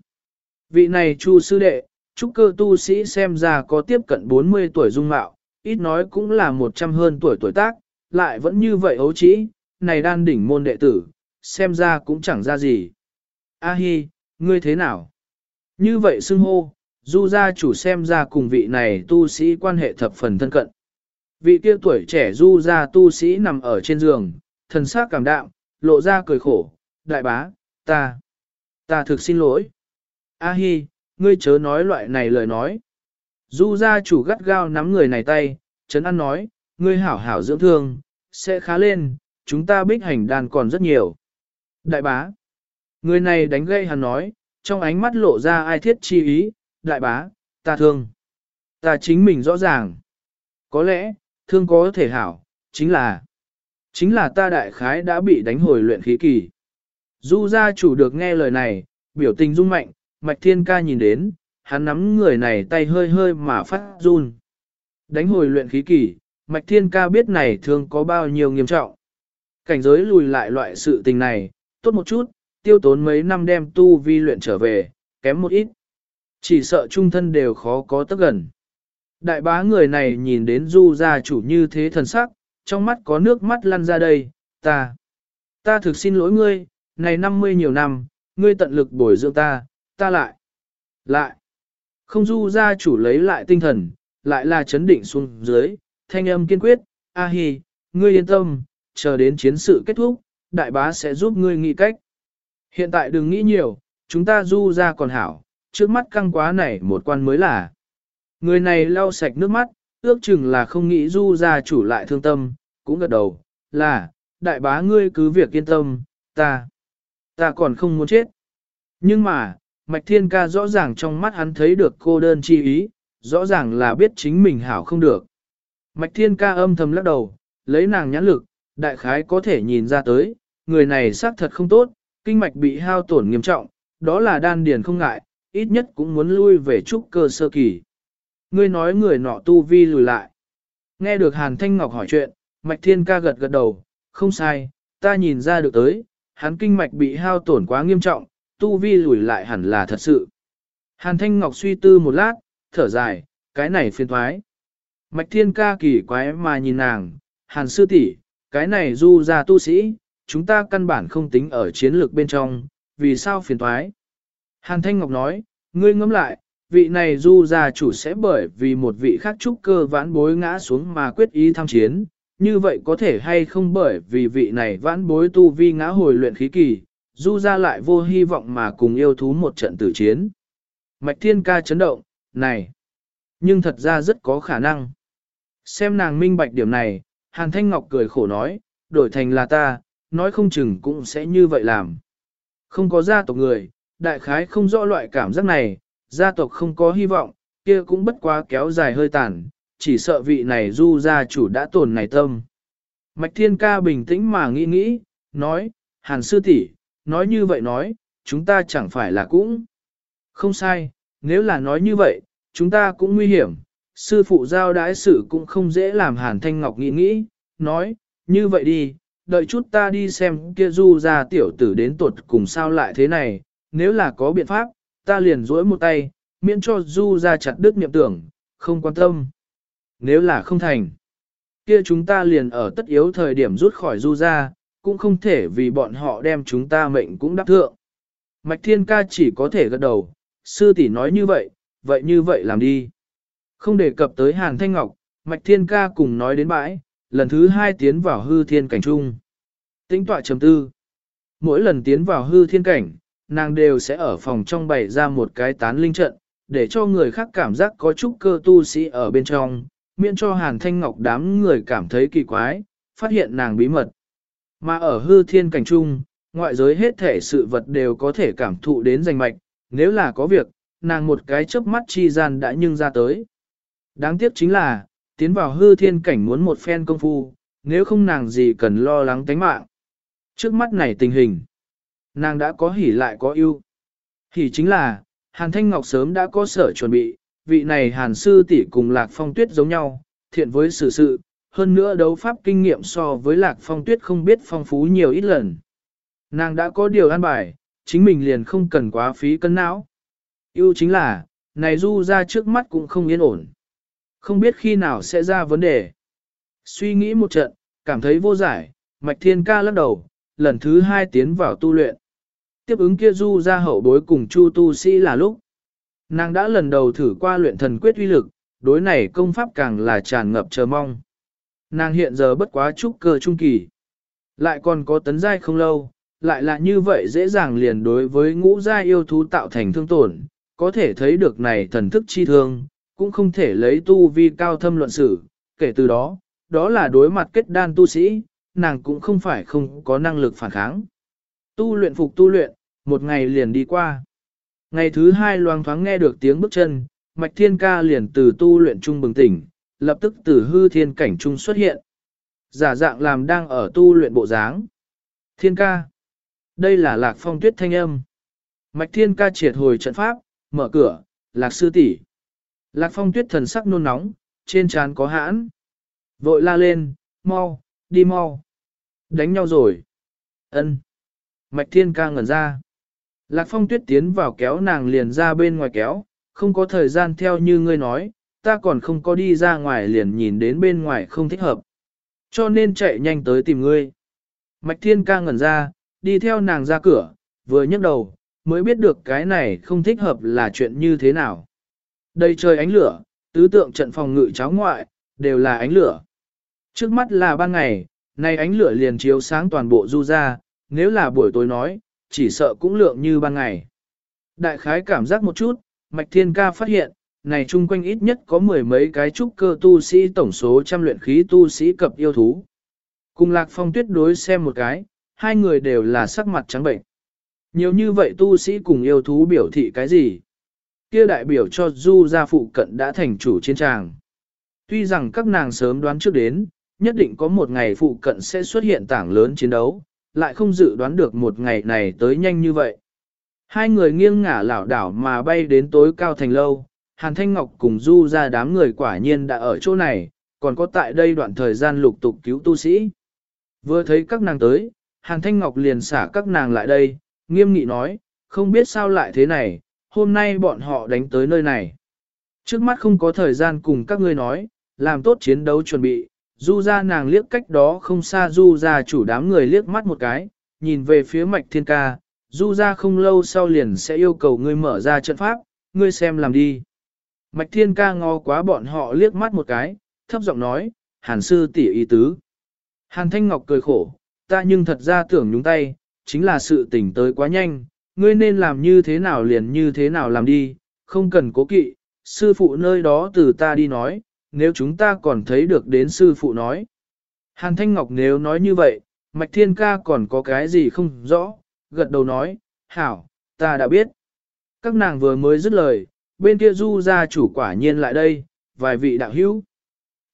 Vị này chu sư đệ, trúc cơ tu sĩ xem ra có tiếp cận 40 tuổi dung mạo, ít nói cũng là 100 hơn tuổi tuổi tác, lại vẫn như vậy ấu trĩ, này đan đỉnh môn đệ tử, xem ra cũng chẳng ra gì. A hi, ngươi thế nào? Như vậy xưng hô, du gia chủ xem ra cùng vị này tu sĩ quan hệ thập phần thân cận. Vị kia tuổi trẻ du gia tu sĩ nằm ở trên giường, thần sắc cảm đạm, lộ ra cười khổ, đại bá, ta, ta thực xin lỗi. A hi, ngươi chớ nói loại này lời nói. Du gia chủ gắt gao nắm người này tay, chấn an nói, ngươi hảo hảo dưỡng thương, sẽ khá lên, chúng ta bích hành đàn còn rất nhiều. Đại bá, người này đánh gây hắn nói, trong ánh mắt lộ ra ai thiết chi ý, đại bá, ta thương. Ta chính mình rõ ràng. Có lẽ, thương có thể hảo, chính là, chính là ta đại khái đã bị đánh hồi luyện khí kỳ. Du gia chủ được nghe lời này, biểu tình rung mạnh, mạch thiên ca nhìn đến, hắn nắm người này tay hơi hơi mà phát run. Đánh hồi luyện khí kỳ, mạch thiên ca biết này thường có bao nhiêu nghiêm trọng. Cảnh giới lùi lại loại sự tình này, tốt một chút, tiêu tốn mấy năm đem tu vi luyện trở về, kém một ít. Chỉ sợ trung thân đều khó có tất gần. Đại bá người này nhìn đến du gia chủ như thế thần sắc, trong mắt có nước mắt lăn ra đây, ta, ta thực xin lỗi ngươi, này 50 nhiều năm, ngươi tận lực bồi dưỡng ta, ta lại, lại, không du gia chủ lấy lại tinh thần, lại là chấn định xuống dưới, thanh âm kiên quyết, a hi, ngươi yên tâm, chờ đến chiến sự kết thúc, đại bá sẽ giúp ngươi nghĩ cách. Hiện tại đừng nghĩ nhiều, chúng ta du ra còn hảo, trước mắt căng quá này một quan mới là. Người này lau sạch nước mắt, ước chừng là không nghĩ du ra chủ lại thương tâm, cũng gật đầu, là, đại bá ngươi cứ việc yên tâm, ta, ta còn không muốn chết. Nhưng mà, Mạch Thiên Ca rõ ràng trong mắt hắn thấy được cô đơn chi ý, rõ ràng là biết chính mình hảo không được. Mạch Thiên Ca âm thầm lắc đầu, lấy nàng nhãn lực, đại khái có thể nhìn ra tới, người này xác thật không tốt, kinh mạch bị hao tổn nghiêm trọng, đó là đan điền không ngại, ít nhất cũng muốn lui về trúc cơ sơ kỳ. Ngươi nói người nọ tu vi lùi lại. Nghe được Hàn Thanh Ngọc hỏi chuyện, Mạch Thiên ca gật gật đầu, không sai, ta nhìn ra được tới, hắn kinh mạch bị hao tổn quá nghiêm trọng, tu vi lùi lại hẳn là thật sự. Hàn Thanh Ngọc suy tư một lát, thở dài, cái này phiền thoái. Mạch Thiên ca kỳ quái mà nhìn nàng, Hàn sư tỷ, cái này du ra tu sĩ, chúng ta căn bản không tính ở chiến lược bên trong, vì sao phiền thoái. Hàn Thanh Ngọc nói, ngươi ngẫm lại, vị này du gia chủ sẽ bởi vì một vị khác trúc cơ vãn bối ngã xuống mà quyết ý tham chiến, như vậy có thể hay không bởi vì vị này vãn bối tu vi ngã hồi luyện khí kỳ, du gia lại vô hy vọng mà cùng yêu thú một trận tử chiến. Mạch Thiên ca chấn động, này, nhưng thật ra rất có khả năng. Xem nàng minh bạch điểm này, Hàn Thanh Ngọc cười khổ nói, đổi thành là ta, nói không chừng cũng sẽ như vậy làm. Không có gia tộc người, đại khái không rõ loại cảm giác này, gia tộc không có hy vọng, kia cũng bất quá kéo dài hơi tàn, chỉ sợ vị này du gia chủ đã tổn này tâm. Mạch Thiên Ca bình tĩnh mà nghĩ nghĩ, nói, Hàn Sư tỷ, nói như vậy nói, chúng ta chẳng phải là cũng. Không sai, nếu là nói như vậy, chúng ta cũng nguy hiểm. Sư phụ giao đái sự cũng không dễ làm Hàn Thanh Ngọc nghĩ nghĩ, nói, như vậy đi, đợi chút ta đi xem kia du ra tiểu tử đến tuột cùng sao lại thế này, nếu là có biện pháp, ta liền duỗi một tay, miễn cho du ra chặt đứt niệm tưởng, không quan tâm. Nếu là không thành, kia chúng ta liền ở tất yếu thời điểm rút khỏi du ra, cũng không thể vì bọn họ đem chúng ta mệnh cũng đáp thượng. Mạch Thiên Ca chỉ có thể gật đầu, sư tỷ nói như vậy, vậy như vậy làm đi. Không đề cập tới Hàn Thanh Ngọc, Mạch Thiên Ca cùng nói đến bãi, lần thứ hai tiến vào hư thiên cảnh trung. Tính tọa chấm tư. Mỗi lần tiến vào hư thiên cảnh, nàng đều sẽ ở phòng trong bày ra một cái tán linh trận, để cho người khác cảm giác có chút cơ tu sĩ ở bên trong, miễn cho hàn thanh ngọc đám người cảm thấy kỳ quái, phát hiện nàng bí mật. Mà ở hư thiên cảnh trung, ngoại giới hết thể sự vật đều có thể cảm thụ đến danh mạch, nếu là có việc, nàng một cái chớp mắt chi gian đã nhưng ra tới. Đáng tiếc chính là, tiến vào hư thiên cảnh muốn một phen công phu, nếu không nàng gì cần lo lắng tánh mạng. Trước mắt này tình hình, nàng đã có hỉ lại có ưu. Hỉ chính là, Hàn Thanh Ngọc sớm đã có sở chuẩn bị, vị này Hàn Sư tỷ cùng Lạc Phong Tuyết giống nhau, thiện với sự sự, hơn nữa đấu pháp kinh nghiệm so với Lạc Phong Tuyết không biết phong phú nhiều ít lần. Nàng đã có điều an bài, chính mình liền không cần quá phí cân não. yêu chính là, này du ra trước mắt cũng không yên ổn. Không biết khi nào sẽ ra vấn đề. Suy nghĩ một trận, cảm thấy vô giải, Mạch Thiên Ca lắc đầu, lần thứ hai tiến vào tu luyện. Tiếp ứng kia du ra hậu bối cùng Chu tu sĩ là lúc. Nàng đã lần đầu thử qua luyện thần quyết uy lực, đối này công pháp càng là tràn ngập chờ mong. Nàng hiện giờ bất quá trúc cơ trung kỳ. Lại còn có tấn giai không lâu, lại là như vậy dễ dàng liền đối với ngũ giai yêu thú tạo thành thương tổn, có thể thấy được này thần thức chi thương, cũng không thể lấy tu vi cao thâm luận xử, kể từ đó, đó là đối mặt kết đan tu sĩ, nàng cũng không phải không có năng lực phản kháng. Tu luyện phục tu luyện, một ngày liền đi qua. Ngày thứ hai loang thoáng nghe được tiếng bước chân, Mạch Thiên Ca liền từ tu luyện trung bừng tỉnh, lập tức từ hư thiên cảnh trung xuất hiện. Giả dạng làm đang ở tu luyện bộ dáng. Thiên Ca. Đây là Lạc Phong Tuyết thanh âm. Mạch Thiên Ca triệt hồi trận pháp, mở cửa, Lạc Sư tỷ. Lạc Phong Tuyết thần sắc nôn nóng, trên trán có hãn. Vội la lên, mau, đi mau. Đánh nhau rồi. Ân. Mạch Thiên Ca ngẩn ra. Lạc Phong Tuyết tiến vào kéo nàng liền ra bên ngoài kéo, không có thời gian theo như ngươi nói, ta còn không có đi ra ngoài liền nhìn đến bên ngoài không thích hợp. Cho nên chạy nhanh tới tìm ngươi. Mạch Thiên ca ngẩn ra, đi theo nàng ra cửa, vừa nhấc đầu, mới biết được cái này không thích hợp là chuyện như thế nào. Đây trời ánh lửa, tứ tượng trận phòng ngự cháo ngoại, đều là ánh lửa. Trước mắt là ban ngày, nay ánh lửa liền chiếu sáng toàn bộ du ra, nếu là buổi tối nói, chỉ sợ cũng lượng như ban ngày. Đại khái cảm giác một chút, Mạch Thiên Ca phát hiện, này chung quanh ít nhất có mười mấy cái trúc cơ tu sĩ tổng số trăm luyện khí tu sĩ cập yêu thú. Cùng Lạc Phong tuyết đối xem một cái, hai người đều là sắc mặt trắng bệnh. Nhiều như vậy tu sĩ cùng yêu thú biểu thị cái gì? kia đại biểu cho du gia phụ cận đã thành chủ chiến tràng. Tuy rằng các nàng sớm đoán trước đến, nhất định có một ngày phụ cận sẽ xuất hiện tảng lớn chiến đấu, lại không dự đoán được một ngày này tới nhanh như vậy. Hai người nghiêng ngả lảo đảo mà bay đến tối cao thành lâu, Hàn Thanh Ngọc cùng Du ra đám người quả nhiên đã ở chỗ này, còn có tại đây đoạn thời gian lục tục cứu tu sĩ. Vừa thấy các nàng tới, Hàn Thanh Ngọc liền xả các nàng lại đây, nghiêm nghị nói, không biết sao lại thế này, hôm nay bọn họ đánh tới nơi này. Trước mắt không có thời gian cùng các ngươi nói, làm tốt chiến đấu chuẩn bị, Du ra nàng liếc cách đó không xa Du ra chủ đám người liếc mắt một cái, nhìn về phía mạch thiên ca, Du ra không lâu sau liền sẽ yêu cầu ngươi mở ra trận pháp, ngươi xem làm đi. Mạch thiên ca ngó quá bọn họ liếc mắt một cái, thấp giọng nói, hàn sư tỷ ý tứ. Hàn thanh ngọc cười khổ, ta nhưng thật ra tưởng nhúng tay, chính là sự tỉnh tới quá nhanh, ngươi nên làm như thế nào liền như thế nào làm đi, không cần cố kỵ, sư phụ nơi đó từ ta đi nói, nếu chúng ta còn thấy được đến sư phụ nói. Hàn Thanh Ngọc nếu nói như vậy, Mạch Thiên Ca còn có cái gì không rõ, gật đầu nói, hảo, ta đã biết. Các nàng vừa mới dứt lời, bên kia du gia chủ quả nhiên lại đây, vài vị đạo hữu.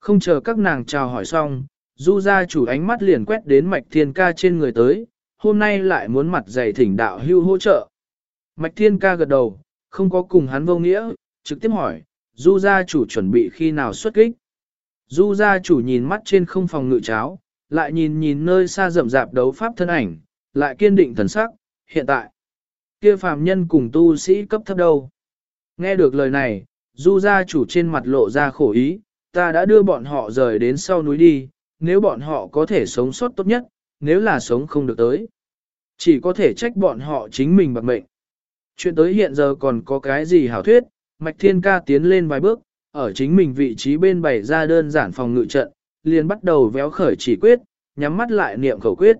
Không chờ các nàng chào hỏi xong, du gia chủ ánh mắt liền quét đến Mạch Thiên Ca trên người tới, hôm nay lại muốn mặt dày thỉnh đạo hữu hỗ trợ. Mạch Thiên Ca gật đầu, không có cùng hắn vô nghĩa, trực tiếp hỏi, du gia chủ chuẩn bị khi nào xuất kích. Du gia chủ nhìn mắt trên không phòng ngự cháo, lại nhìn nhìn nơi xa rậm rạp đấu pháp thân ảnh, lại kiên định thần sắc, hiện tại. kia phàm nhân cùng tu sĩ cấp thấp đâu. Nghe được lời này, du gia chủ trên mặt lộ ra khổ ý, ta đã đưa bọn họ rời đến sau núi đi, nếu bọn họ có thể sống sót tốt nhất, nếu là sống không được tới. Chỉ có thể trách bọn họ chính mình bạc mệnh. Chuyện tới hiện giờ còn có cái gì hảo thuyết, Mạch Thiên Ca tiến lên vài bước, ở chính mình vị trí bên bày ra đơn giản phòng ngự trận, liền bắt đầu véo khởi chỉ quyết, nhắm mắt lại niệm khẩu quyết.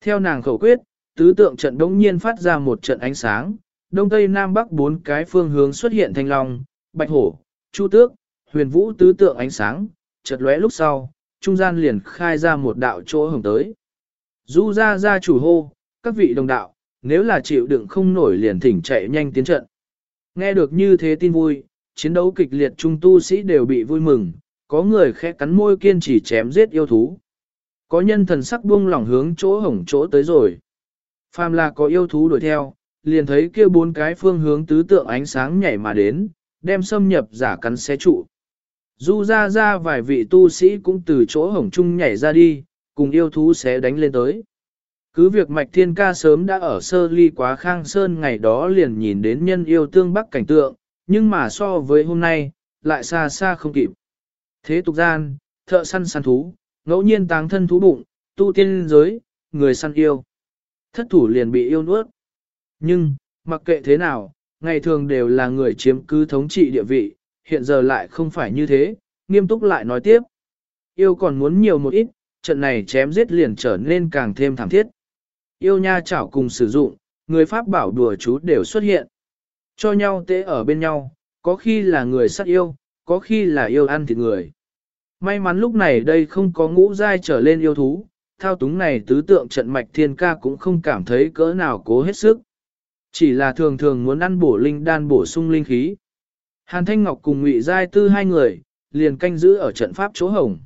Theo nàng khẩu quyết, tứ tượng trận đống nhiên phát ra một trận ánh sáng, đông tây nam bắc bốn cái phương hướng xuất hiện thanh long, bạch hổ, chu tước, huyền vũ tứ tượng ánh sáng, chợt lóe lúc sau, trung gian liền khai ra một đạo chỗ hồng tới. Du ra ra chủ hô, các vị đồng đạo, nếu là chịu đựng không nổi liền thỉnh chạy nhanh tiến trận. Nghe được như thế tin vui, chiến đấu kịch liệt trung tu sĩ đều bị vui mừng, có người khẽ cắn môi kiên trì chém giết yêu thú. Có nhân thần sắc buông lỏng hướng chỗ hổng chỗ tới rồi. Phàm là có yêu thú đuổi theo, liền thấy kia bốn cái phương hướng tứ tượng ánh sáng nhảy mà đến, đem xâm nhập giả cắn xé trụ. Du ra ra vài vị tu sĩ cũng từ chỗ hổng chung nhảy ra đi, cùng yêu thú xé đánh lên tới. Cứ việc Mạch Thiên Ca sớm đã ở sơ ly quá khang sơn ngày đó liền nhìn đến nhân yêu tương bắc cảnh tượng, nhưng mà so với hôm nay, lại xa xa không kịp. Thế tục gian, thợ săn săn thú, ngẫu nhiên táng thân thú bụng, tu tiên giới, người săn yêu. Thất thủ liền bị yêu nuốt. Nhưng, mặc kệ thế nào, ngày thường đều là người chiếm cứ thống trị địa vị, hiện giờ lại không phải như thế, nghiêm túc lại nói tiếp. yêu còn muốn nhiều một ít, trận này chém giết liền trở nên càng thêm thảm thiết. Yêu nha chảo cùng sử dụng, người Pháp bảo đùa chú đều xuất hiện. Cho nhau tế ở bên nhau, có khi là người sát yêu, có khi là yêu ăn thịt người. May mắn lúc này đây không có ngũ giai trở lên yêu thú, thao túng này tứ tượng trận mạch thiên ca cũng không cảm thấy cỡ nào cố hết sức. Chỉ là thường thường muốn ăn bổ linh đan bổ sung linh khí. Hàn Thanh Ngọc cùng Ngụy Giai Tư hai người, liền canh giữ ở trận pháp chỗ hồng.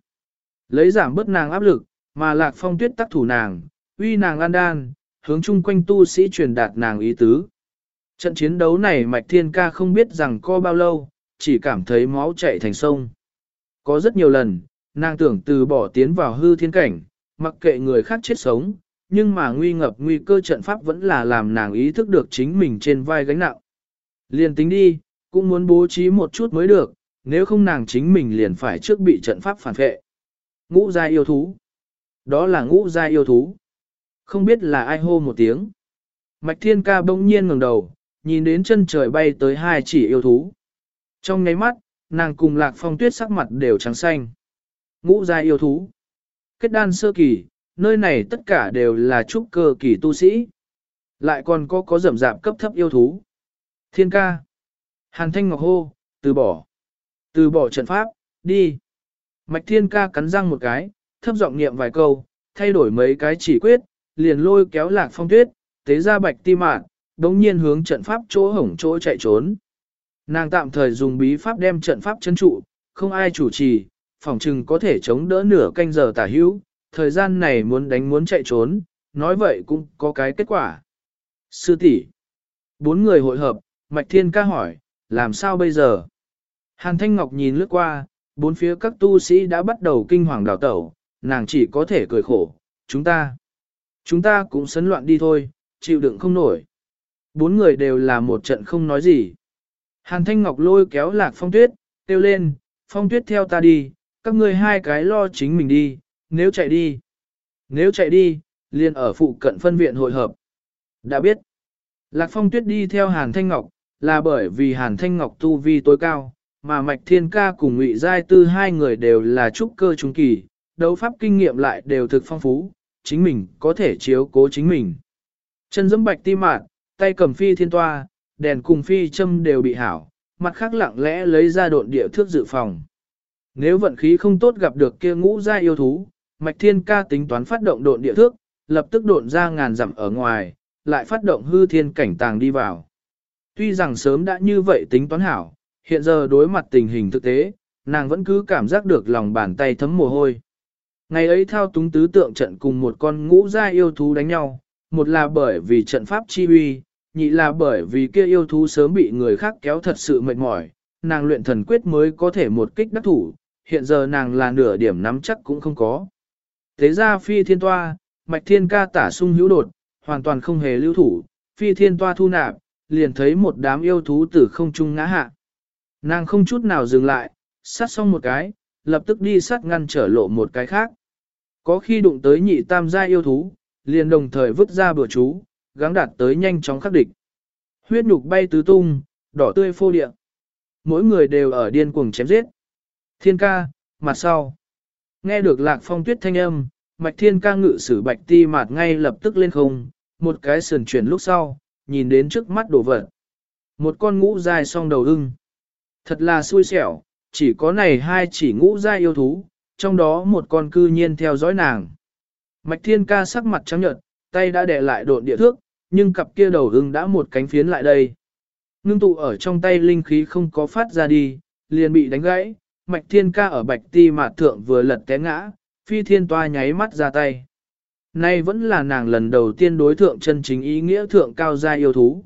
Lấy giảm bớt nàng áp lực, mà Lạc Phong Tuyết tác thủ nàng, uy nàng an đan, hướng chung quanh tu sĩ truyền đạt nàng ý tứ. Trận chiến đấu này Mạch Thiên Ca không biết rằng co bao lâu, chỉ cảm thấy máu chạy thành sông. Có rất nhiều lần, nàng tưởng từ bỏ tiến vào hư thiên cảnh, mặc kệ người khác chết sống, nhưng mà nguy ngập nguy cơ trận pháp vẫn là làm nàng ý thức được chính mình trên vai gánh nặng. Liền tính đi, cũng muốn bố trí một chút mới được, nếu không nàng chính mình liền phải trước bị trận pháp phản vệ. Ngũ gia yêu thú. Đó là ngũ gia yêu thú. Không biết là ai hô một tiếng. Mạch thiên ca bỗng nhiên ngẩng đầu, nhìn đến chân trời bay tới hai chỉ yêu thú. Trong nháy mắt, nàng cùng lạc phong tuyết sắc mặt đều trắng xanh. Ngũ gia yêu thú. Kết đan sơ kỳ, nơi này tất cả đều là trúc cơ kỳ tu sĩ. Lại còn có có rầm rạp cấp thấp yêu thú. Thiên ca. Hàn thanh ngọc hô, từ bỏ. Từ bỏ trận pháp, đi. Mạch thiên ca cắn răng một cái, thấp giọng niệm vài câu, thay đổi mấy cái chỉ quyết, liền lôi kéo lạc phong tuyết, tế ra bạch ti mạn, đống nhiên hướng trận pháp chỗ hổng chỗ chạy trốn. Nàng tạm thời dùng bí pháp đem trận pháp chân trụ, không ai chủ trì, phòng trừng có thể chống đỡ nửa canh giờ tả hữu, thời gian này muốn đánh muốn chạy trốn, nói vậy cũng có cái kết quả. Sư tỷ, Bốn người hội hợp, Mạch Thiên ca hỏi, làm sao bây giờ? Hàn Thanh Ngọc nhìn lướt qua, bốn phía các tu sĩ đã bắt đầu kinh hoàng đào tẩu, nàng chỉ có thể cười khổ, chúng ta, chúng ta cũng sấn loạn đi thôi, chịu đựng không nổi. Bốn người đều là một trận không nói gì. Hàn Thanh Ngọc lôi kéo lạc phong tuyết, kêu lên, phong tuyết theo ta đi, các ngươi hai cái lo chính mình đi, nếu chạy đi. Nếu chạy đi, liền ở phụ cận phân viện hội hợp. Đã biết, Lạc Phong Tuyết đi theo Hàn Thanh Ngọc, là bởi vì Hàn Thanh Ngọc tu vi tối cao, mà Mạch Thiên Ca cùng Ngụy Giai Tư hai người đều là trúc cơ trung kỳ, đấu pháp kinh nghiệm lại đều thực phong phú, chính mình có thể chiếu cố chính mình. Chân dẫm bạch ti mạn, tay cầm phi thiên toa, đèn cùng phi châm đều bị hảo, mặt khác lặng lẽ lấy ra độn địa thước dự phòng. Nếu vận khí không tốt gặp được kia ngũ gia yêu thú, Mạch Thiên Ca tính toán phát động độn địa thước, lập tức độn ra ngàn dặm ở ngoài, lại phát động hư thiên cảnh tàng đi vào. Tuy rằng sớm đã như vậy tính toán hảo, hiện giờ đối mặt tình hình thực tế, nàng vẫn cứ cảm giác được lòng bàn tay thấm mồ hôi. Ngày ấy thao túng tứ tượng trận cùng một con ngũ gia yêu thú đánh nhau, một là bởi vì trận pháp chi uy, nhị là bởi vì kia yêu thú sớm bị người khác kéo thật sự mệt mỏi, nàng luyện thần quyết mới có thể một kích đắc thủ, hiện giờ nàng là nửa điểm nắm chắc cũng không có. Thế ra phi thiên toa, mạch thiên ca tả sung hữu đột, hoàn toàn không hề lưu thủ, phi thiên toa thu nạp, liền thấy một đám yêu thú từ không trung ngã hạ. Nàng không chút nào dừng lại, sát xong một cái, lập tức đi sát ngăn trở lộ một cái khác. Có khi đụng tới nhị tam gia yêu thú, liền đồng thời vứt ra bừa chú, gắng đạt tới nhanh chóng khắc địch. Huyết nhục bay tứ tung, đỏ tươi phô địa. Mỗi người đều ở điên cuồng chém giết. Thiên ca, mặt sau. Nghe được lạc phong tuyết thanh âm, mạch thiên ca ngự sử bạch ti mạt ngay lập tức lên không, một cái sườn chuyển lúc sau, nhìn đến trước mắt đổ vật. Một con ngũ dài song đầu ưng. Thật là xui xẻo, chỉ có này hai chỉ ngũ dài yêu thú, trong đó một con cư nhiên theo dõi nàng. Mạch thiên ca sắc mặt trắng nhợt, tay đã đè lại độn địa thước, nhưng cặp kia đầu ưng đã một cánh phiến lại đây. Ngưng tụ ở trong tay linh khí không có phát ra đi, liền bị đánh gãy, mạch thiên ca ở bạch ti mạt thượng vừa lật té ngã, phi thiên toa nháy mắt ra tay. Nay vẫn là nàng lần đầu tiên đối thượng chân chính ý nghĩa thượng cao gia yêu thú.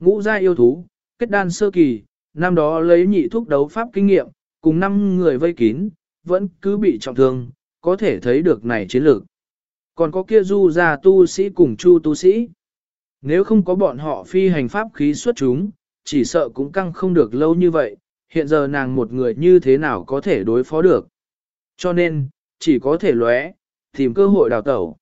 Ngũ gia yêu thú, kết đan sơ kỳ, năm đó lấy nhị thuốc đấu pháp kinh nghiệm, cùng năm người vây kín, vẫn cứ bị trọng thương, có thể thấy được này chiến lược. Còn có kia du gia tu sĩ cùng chu tu sĩ. Nếu không có bọn họ phi hành pháp khí xuất chúng, chỉ sợ cũng căng không được lâu như vậy, hiện giờ nàng một người như thế nào có thể đối phó được. Cho nên, chỉ có thể lóe, tìm cơ hội đào tẩu.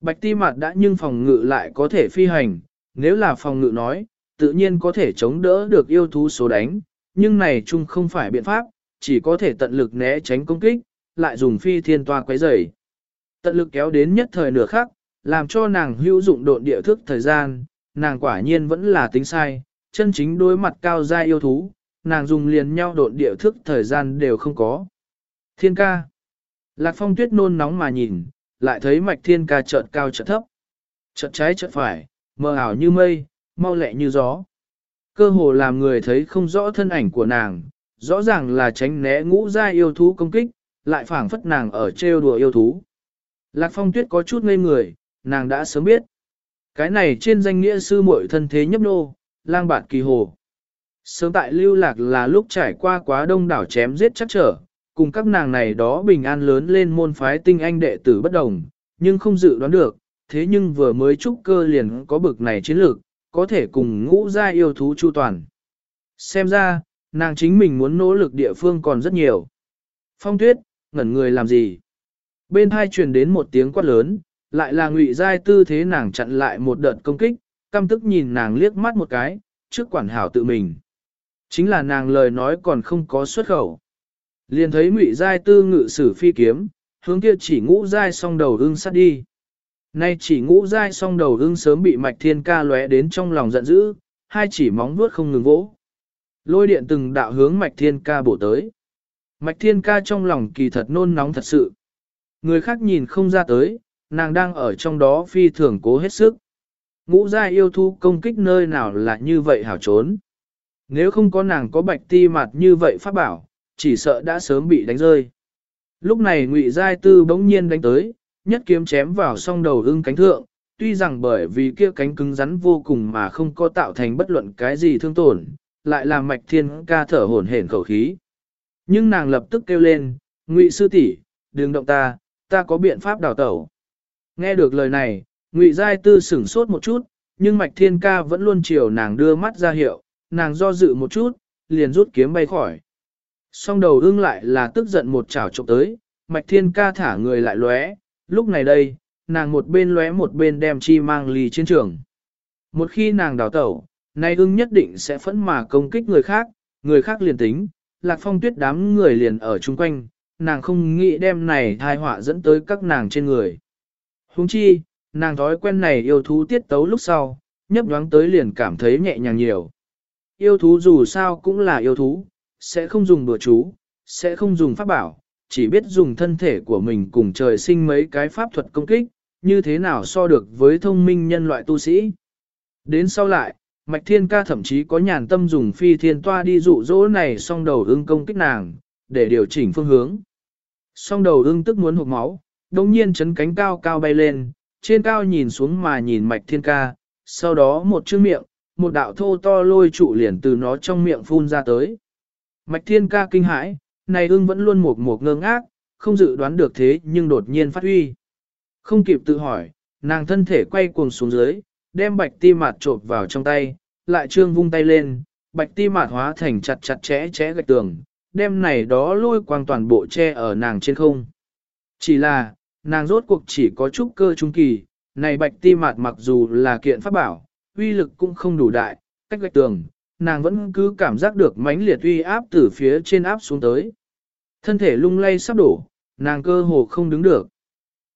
Bạch ti mặt đã nhưng phòng ngự lại có thể phi hành, nếu là phòng ngự nói, tự nhiên có thể chống đỡ được yêu thú số đánh, nhưng này chung không phải biện pháp, chỉ có thể tận lực né tránh công kích, lại dùng phi thiên toa quấy rầy. Tận lực kéo đến nhất thời nửa khắc, làm cho nàng hữu dụng độn địa thức thời gian, nàng quả nhiên vẫn là tính sai, chân chính đối mặt cao gia yêu thú, nàng dùng liền nhau độn địa thức thời gian đều không có. Thiên ca. Lạc phong tuyết nôn nóng mà nhìn, lại thấy mạch thiên ca chợt cao chợt thấp. Chợt trái chợt phải, mờ ảo như mây, mau lẹ như gió. Cơ hồ làm người thấy không rõ thân ảnh của nàng, rõ ràng là tránh né ngũ gia yêu thú công kích, lại phảng phất nàng ở trêu đùa yêu thú. Lạc phong tuyết có chút ngây người, nàng đã sớm biết. Cái này trên danh nghĩa sư muội thân thế nhấp nô, lang bạt kỳ hồ. Sớm tại lưu lạc là lúc trải qua quá đông đảo chém giết chắc trở, cùng các nàng này đó bình an lớn lên môn phái tinh anh đệ tử bất đồng, nhưng không dự đoán được, thế nhưng vừa mới trúc cơ liền có bực này chiến lược, có thể cùng ngũ gia yêu thú chu toàn. Xem ra, nàng chính mình muốn nỗ lực địa phương còn rất nhiều. Phong tuyết, ngẩn người làm gì? Bên hai truyền đến một tiếng quát lớn, lại là ngụy giai tư thế nàng chặn lại một đợt công kích, căm tức nhìn nàng liếc mắt một cái, trước quản hảo tự mình. Chính là nàng lời nói còn không có xuất khẩu. Liền thấy ngụy giai tư ngự sử phi kiếm, hướng kia chỉ ngũ giai song đầu ưng sát đi. Nay chỉ ngũ giai song đầu ưng sớm bị mạch thiên ca lóe đến trong lòng giận dữ, hai chỉ móng vuốt không ngừng vỗ. Lôi điện từng đạo hướng mạch thiên ca bổ tới. Mạch thiên ca trong lòng kỳ thật nôn nóng thật sự. Người khác nhìn không ra tới, nàng đang ở trong đó phi thường cố hết sức. Ngũ giai yêu thu công kích nơi nào là như vậy hảo trốn. Nếu không có nàng có bạch ti mặt như vậy pháp bảo, chỉ sợ đã sớm bị đánh rơi. Lúc này ngụy giai tư bỗng nhiên đánh tới, nhất kiếm chém vào song đầu ưng cánh thượng, tuy rằng bởi vì kia cánh cứng rắn vô cùng mà không có tạo thành bất luận cái gì thương tổn, lại làm mạch thiên ca thở hổn hển khẩu khí. Nhưng nàng lập tức kêu lên, ngụy sư tỷ, đừng động ta, ta có biện pháp đào tẩu. Nghe được lời này, ngụy giai tư sửng sốt một chút, nhưng mạch thiên ca vẫn luôn chiều nàng đưa mắt ra hiệu, nàng do dự một chút, liền rút kiếm bay khỏi. Song đầu ưng lại là tức giận một chảo trộm tới, mạch thiên ca thả người lại lóe, lúc này đây, nàng một bên lóe một bên đem chi mang lì chiến trường. Một khi nàng đào tẩu, nay ưng nhất định sẽ phẫn mà công kích người khác, người khác liền tính, lạc phong tuyết đám người liền ở chung quanh, nàng không nghĩ đem này thai họa dẫn tới các nàng trên người. Huống chi, nàng thói quen này yêu thú tiết tấu lúc sau, nhấp nhoáng tới liền cảm thấy nhẹ nhàng nhiều. Yêu thú dù sao cũng là yêu thú, sẽ không dùng đùa chú, sẽ không dùng pháp bảo, chỉ biết dùng thân thể của mình cùng trời sinh mấy cái pháp thuật công kích, như thế nào so được với thông minh nhân loại tu sĩ. Đến sau lại, Mạch Thiên Ca thậm chí có nhàn tâm dùng phi thiên toa đi dụ dỗ này song đầu ưng công kích nàng, để điều chỉnh phương hướng. Song đầu ưng tức muốn hụt máu, đồng nhiên chấn cánh cao cao bay lên, trên cao nhìn xuống mà nhìn Mạch Thiên Ca, sau đó một chữ miệng, một đạo thô to lôi trụ liền từ nó trong miệng phun ra tới. Mạch Thiên Ca kinh hãi, này ưng vẫn luôn một một ngơ ngác, không dự đoán được thế nhưng đột nhiên phát huy. Không kịp tự hỏi, nàng thân thể quay cuồng xuống dưới, đem bạch ti mạt trộp vào trong tay, lại trương vung tay lên, bạch ti mạt hóa thành chặt chặt chẽ chẽ gạch tường, đem này đó lôi quang toàn bộ che ở nàng trên không. Chỉ là, nàng rốt cuộc chỉ có chút cơ trung kỳ, này bạch ti mạt mặc dù là kiện pháp bảo, uy lực cũng không đủ đại, cách gạch tường, nàng vẫn cứ cảm giác được mãnh liệt uy áp từ phía trên áp xuống tới. Thân thể lung lay sắp đổ, nàng cơ hồ không đứng được.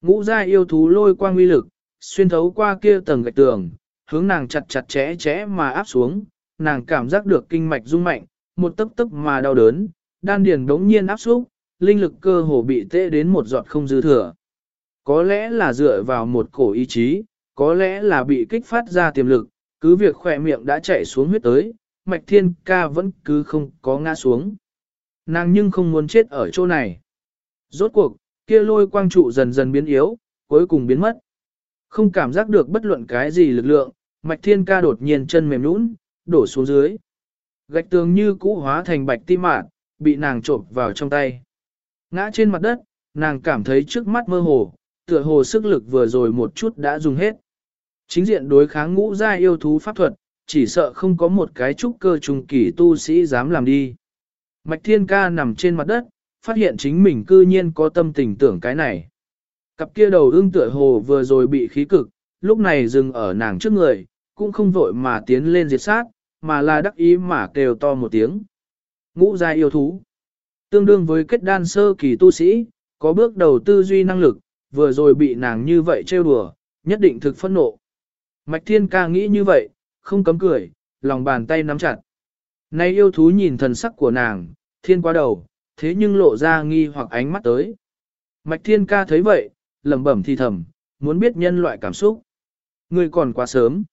Ngũ gia yêu thú lôi quang uy lực, xuyên thấu qua kia tầng gạch tường, hướng nàng chặt chặt chẽ chẽ mà áp xuống, nàng cảm giác được kinh mạch rung mạnh, một tấc tấc mà đau đớn, đan điền đống nhiên áp xúc, linh lực cơ hồ bị tê đến một giọt không dư thừa. Có lẽ là dựa vào một cổ ý chí, có lẽ là bị kích phát ra tiềm lực, cứ việc khỏe miệng đã chảy xuống huyết tới, mạch thiên ca vẫn cứ không có ngã xuống. Nàng nhưng không muốn chết ở chỗ này. Rốt cuộc, kia lôi quang trụ dần dần biến yếu, cuối cùng biến mất. Không cảm giác được bất luận cái gì lực lượng, mạch thiên ca đột nhiên chân mềm nũng, đổ xuống dưới. Gạch tường như cũ hóa thành bạch ti mạn, bị nàng trộm vào trong tay. Ngã trên mặt đất, nàng cảm thấy trước mắt mơ hồ, tựa hồ sức lực vừa rồi một chút đã dùng hết. Chính diện đối kháng ngũ gia yêu thú pháp thuật, chỉ sợ không có một cái trúc cơ trùng kỳ tu sĩ dám làm đi. Mạch Thiên Ca nằm trên mặt đất, phát hiện chính mình cư nhiên có tâm tình tưởng cái này. Cặp kia đầu ưng tựa hồ vừa rồi bị khí cực, lúc này dừng ở nàng trước người, cũng không vội mà tiến lên diệt sát, mà là đắc ý mà kêu to một tiếng. Ngũ gia yêu thú. Tương đương với kết đan sơ kỳ tu sĩ, có bước đầu tư duy năng lực, vừa rồi bị nàng như vậy trêu đùa, nhất định thực phẫn nộ. Mạch Thiên ca nghĩ như vậy, không cấm cười, lòng bàn tay nắm chặt. Nay yêu thú nhìn thần sắc của nàng, thiên qua đầu, thế nhưng lộ ra nghi hoặc ánh mắt tới. Mạch Thiên ca thấy vậy, lẩm bẩm thì thầm, muốn biết nhân loại cảm xúc. Người còn quá sớm.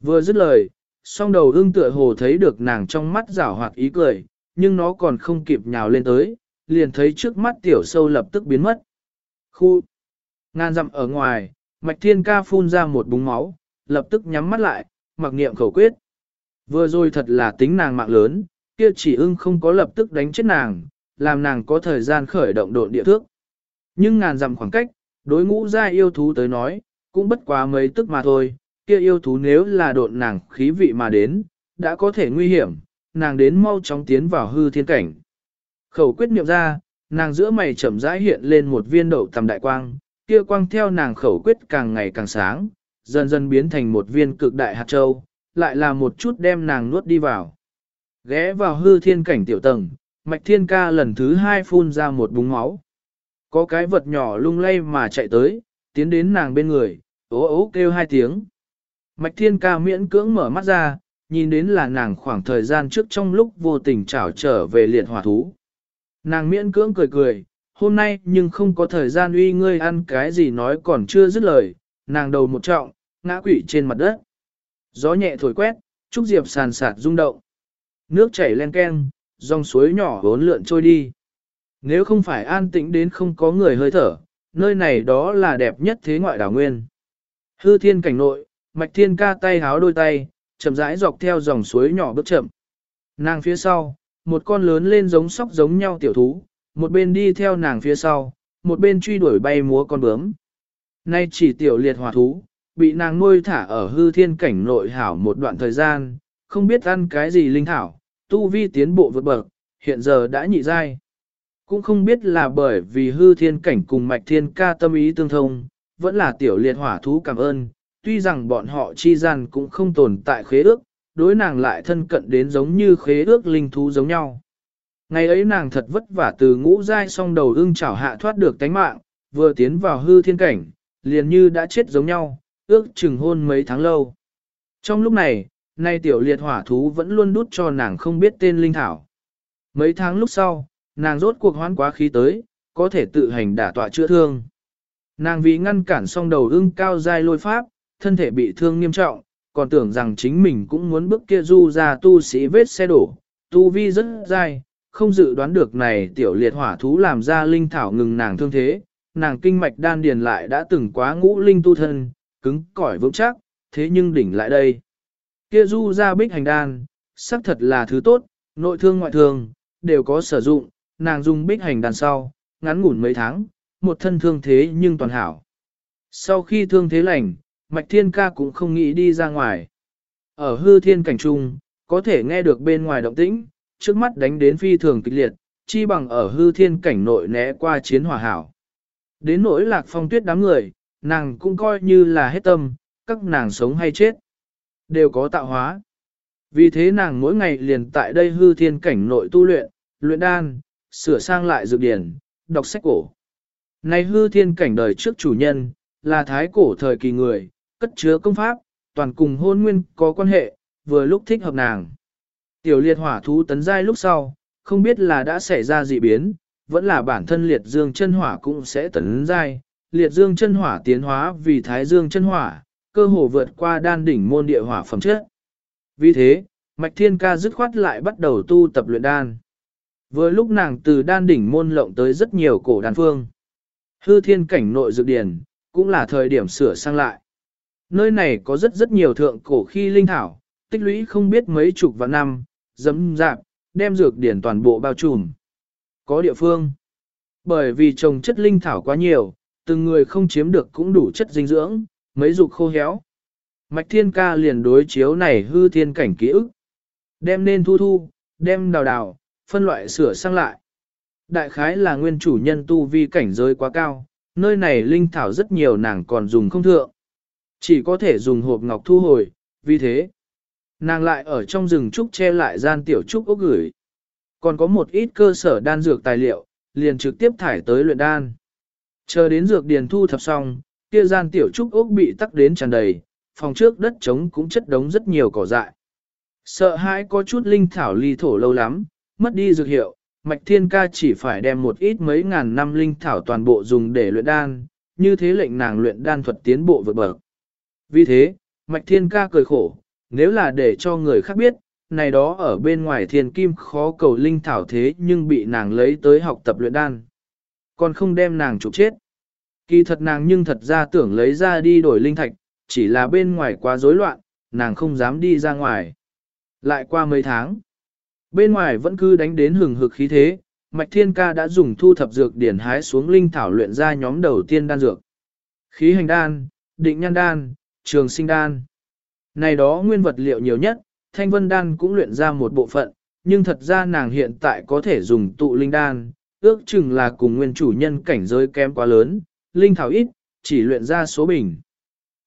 Vừa dứt lời, song đầu ưng tựa hồ thấy được nàng trong mắt rảo hoạt ý cười, nhưng nó còn không kịp nhào lên tới, liền thấy trước mắt tiểu sâu lập tức biến mất. Khu! Ngan dặm ở ngoài, mạch thiên ca phun ra một búng máu, lập tức nhắm mắt lại, mặc niệm khẩu quyết. Vừa rồi thật là tính nàng mạng lớn, kia chỉ ưng không có lập tức đánh chết nàng, làm nàng có thời gian khởi động độn địa thước. Nhưng ngàn dặm khoảng cách, đối ngũ gia yêu thú tới nói, cũng bất quá mấy tức mà thôi, kia yêu thú nếu là độn nàng khí vị mà đến, đã có thể nguy hiểm, nàng đến mau chóng tiến vào hư thiên cảnh. Khẩu quyết niệm ra, nàng giữa mày chậm rãi hiện lên một viên đậu tầm đại quang, kia quang theo nàng khẩu quyết càng ngày càng sáng, dần dần biến thành một viên cực đại hạt châu, lại là một chút đem nàng nuốt đi vào. Ghé vào hư thiên cảnh tiểu tầng, mạch thiên ca lần thứ hai phun ra một búng máu. Có cái vật nhỏ lung lay mà chạy tới, tiến đến nàng bên người, ố ố kêu hai tiếng. Mạch thiên ca miễn cưỡng mở mắt ra, nhìn đến là nàng khoảng thời gian trước trong lúc vô tình trảo trở về liệt hỏa thú. Nàng miễn cưỡng cười cười, hôm nay nhưng không có thời gian uy ngươi ăn cái gì nói còn chưa dứt lời, nàng đầu một trọng, ngã quỵ trên mặt đất. Gió nhẹ thổi quét, trúc diệp sàn sạt rung động. Nước chảy len ken, dòng suối nhỏ vốn lượn trôi đi. Nếu không phải an tĩnh đến không có người hơi thở, nơi này đó là đẹp nhất thế ngoại đảo nguyên. Hư thiên cảnh nội, mạch thiên ca tay háo đôi tay, chậm rãi dọc theo dòng suối nhỏ bước chậm. Nàng phía sau, một con lớn lên giống sóc giống nhau tiểu thú, một bên đi theo nàng phía sau, một bên truy đuổi bay múa con bướm. Nay chỉ tiểu liệt hỏa thú, bị nàng nuôi thả ở hư thiên cảnh nội hảo một đoạn thời gian, không biết ăn cái gì linh thảo, tu vi tiến bộ vượt bậc, hiện giờ đã nhị giai. Cũng không biết là bởi vì hư thiên cảnh cùng mạch thiên ca tâm ý tương thông, vẫn là tiểu liệt hỏa thú cảm ơn, tuy rằng bọn họ chi gian cũng không tồn tại khế ước, đối nàng lại thân cận đến giống như khế ước linh thú giống nhau. Ngày ấy nàng thật vất vả từ ngũ giai song đầu ưng chảo hạ thoát được tánh mạng, vừa tiến vào hư thiên cảnh, liền như đã chết giống nhau, ước chừng hôn mấy tháng lâu. Trong lúc này, nay tiểu liệt hỏa thú vẫn luôn đút cho nàng không biết tên linh thảo. Mấy tháng lúc sau, nàng rốt cuộc hoán quá khí tới, có thể tự hành đả tọa chữa thương. Nàng vì ngăn cản song đầu ưng cao dai lôi pháp, thân thể bị thương nghiêm trọng, còn tưởng rằng chính mình cũng muốn bước kia du ra tu sĩ vết xe đổ, tu vi rất dai, không dự đoán được này tiểu liệt hỏa thú làm ra linh thảo ngừng nàng thương thế, nàng kinh mạch đan điền lại đã từng quá ngũ linh tu thân, cứng cỏi vững chắc, thế nhưng đỉnh lại đây. Kia du ra bích hành đan, xác thật là thứ tốt, nội thương ngoại thương, đều có sử dụng, nàng dùng bích hành đan sau, ngắn ngủn mấy tháng, một thân thương thế nhưng toàn hảo. Sau khi thương thế lành, Mạch Thiên Ca cũng không nghĩ đi ra ngoài. Ở hư thiên cảnh trung, có thể nghe được bên ngoài động tĩnh, trước mắt đánh đến phi thường kịch liệt, chi bằng ở hư thiên cảnh nội né qua chiến hỏa hảo. Đến nỗi lạc phong tuyết đám người, nàng cũng coi như là hết tâm, các nàng sống hay chết, đều có tạo hóa. Vì thế nàng mỗi ngày liền tại đây hư thiên cảnh nội tu luyện, luyện đan, sửa sang lại dược điển, đọc sách cổ. Này hư thiên cảnh đời trước chủ nhân, là thái cổ thời kỳ người, cất chứa công pháp, toàn cùng hôn nguyên có quan hệ, vừa lúc thích hợp nàng. Tiểu liệt hỏa thú tấn giai lúc sau, không biết là đã xảy ra dị biến, vẫn là bản thân liệt dương chân hỏa cũng sẽ tấn giai, liệt dương chân hỏa tiến hóa vì thái dương chân hỏa, cơ hồ vượt qua đan đỉnh môn địa hỏa phẩm chất. Vì thế, Mạch Thiên Ca dứt khoát lại bắt đầu tu tập luyện đan. Vừa lúc nàng từ đan đỉnh môn lộng tới rất nhiều cổ đan phương. Hư thiên cảnh nội dược điển, cũng là thời điểm sửa sang lại. Nơi này có rất rất nhiều thượng cổ khi linh thảo, tích lũy không biết mấy chục vạn năm, dấm dạp, đem dược điển toàn bộ bao trùm. Có địa phương. Bởi vì trồng chất linh thảo quá nhiều, từng người không chiếm được cũng đủ chất dinh dưỡng, mấy dục khô héo. Mạch thiên ca liền đối chiếu này hư thiên cảnh ký ức. Đem nên thu thu, đem đào đào, phân loại sửa sang lại. Đại khái là nguyên chủ nhân tu vi cảnh giới quá cao, nơi này linh thảo rất nhiều nàng còn dùng không thượng. Chỉ có thể dùng hộp ngọc thu hồi, vì thế, nàng lại ở trong rừng trúc che lại gian tiểu trúc ốc gửi. Còn có một ít cơ sở đan dược tài liệu, liền trực tiếp thải tới luyện đan. Chờ đến dược điền thu thập xong, kia gian tiểu trúc ốc bị tắc đến tràn đầy, phòng trước đất trống cũng chất đống rất nhiều cỏ dại. Sợ hãi có chút linh thảo ly thổ lâu lắm, mất đi dược hiệu, Mạch Thiên Ca chỉ phải đem một ít mấy ngàn năm linh thảo toàn bộ dùng để luyện đan, như thế lệnh nàng luyện đan thuật tiến bộ vượt bậc. Vì thế, Mạch Thiên Ca cười khổ, nếu là để cho người khác biết, này đó ở bên ngoài thiên kim khó cầu linh thảo thế nhưng bị nàng lấy tới học tập luyện đan. Còn không đem nàng chụp chết. Kỳ thật nàng nhưng thật ra tưởng lấy ra đi đổi linh thạch, chỉ là bên ngoài quá rối loạn, nàng không dám đi ra ngoài. Lại qua mấy tháng, bên ngoài vẫn cứ đánh đến hừng hực khí thế, Mạch Thiên Ca đã dùng thu thập dược điển hái xuống linh thảo luyện ra nhóm đầu tiên đan dược. Khí hành đan, định nhan đan, trường sinh đan. Này đó nguyên vật liệu nhiều nhất, thanh vân đan cũng luyện ra một bộ phận, nhưng thật ra nàng hiện tại có thể dùng tụ linh đan, ước chừng là cùng nguyên chủ nhân cảnh giới kém quá lớn, linh thảo ít, chỉ luyện ra số bình.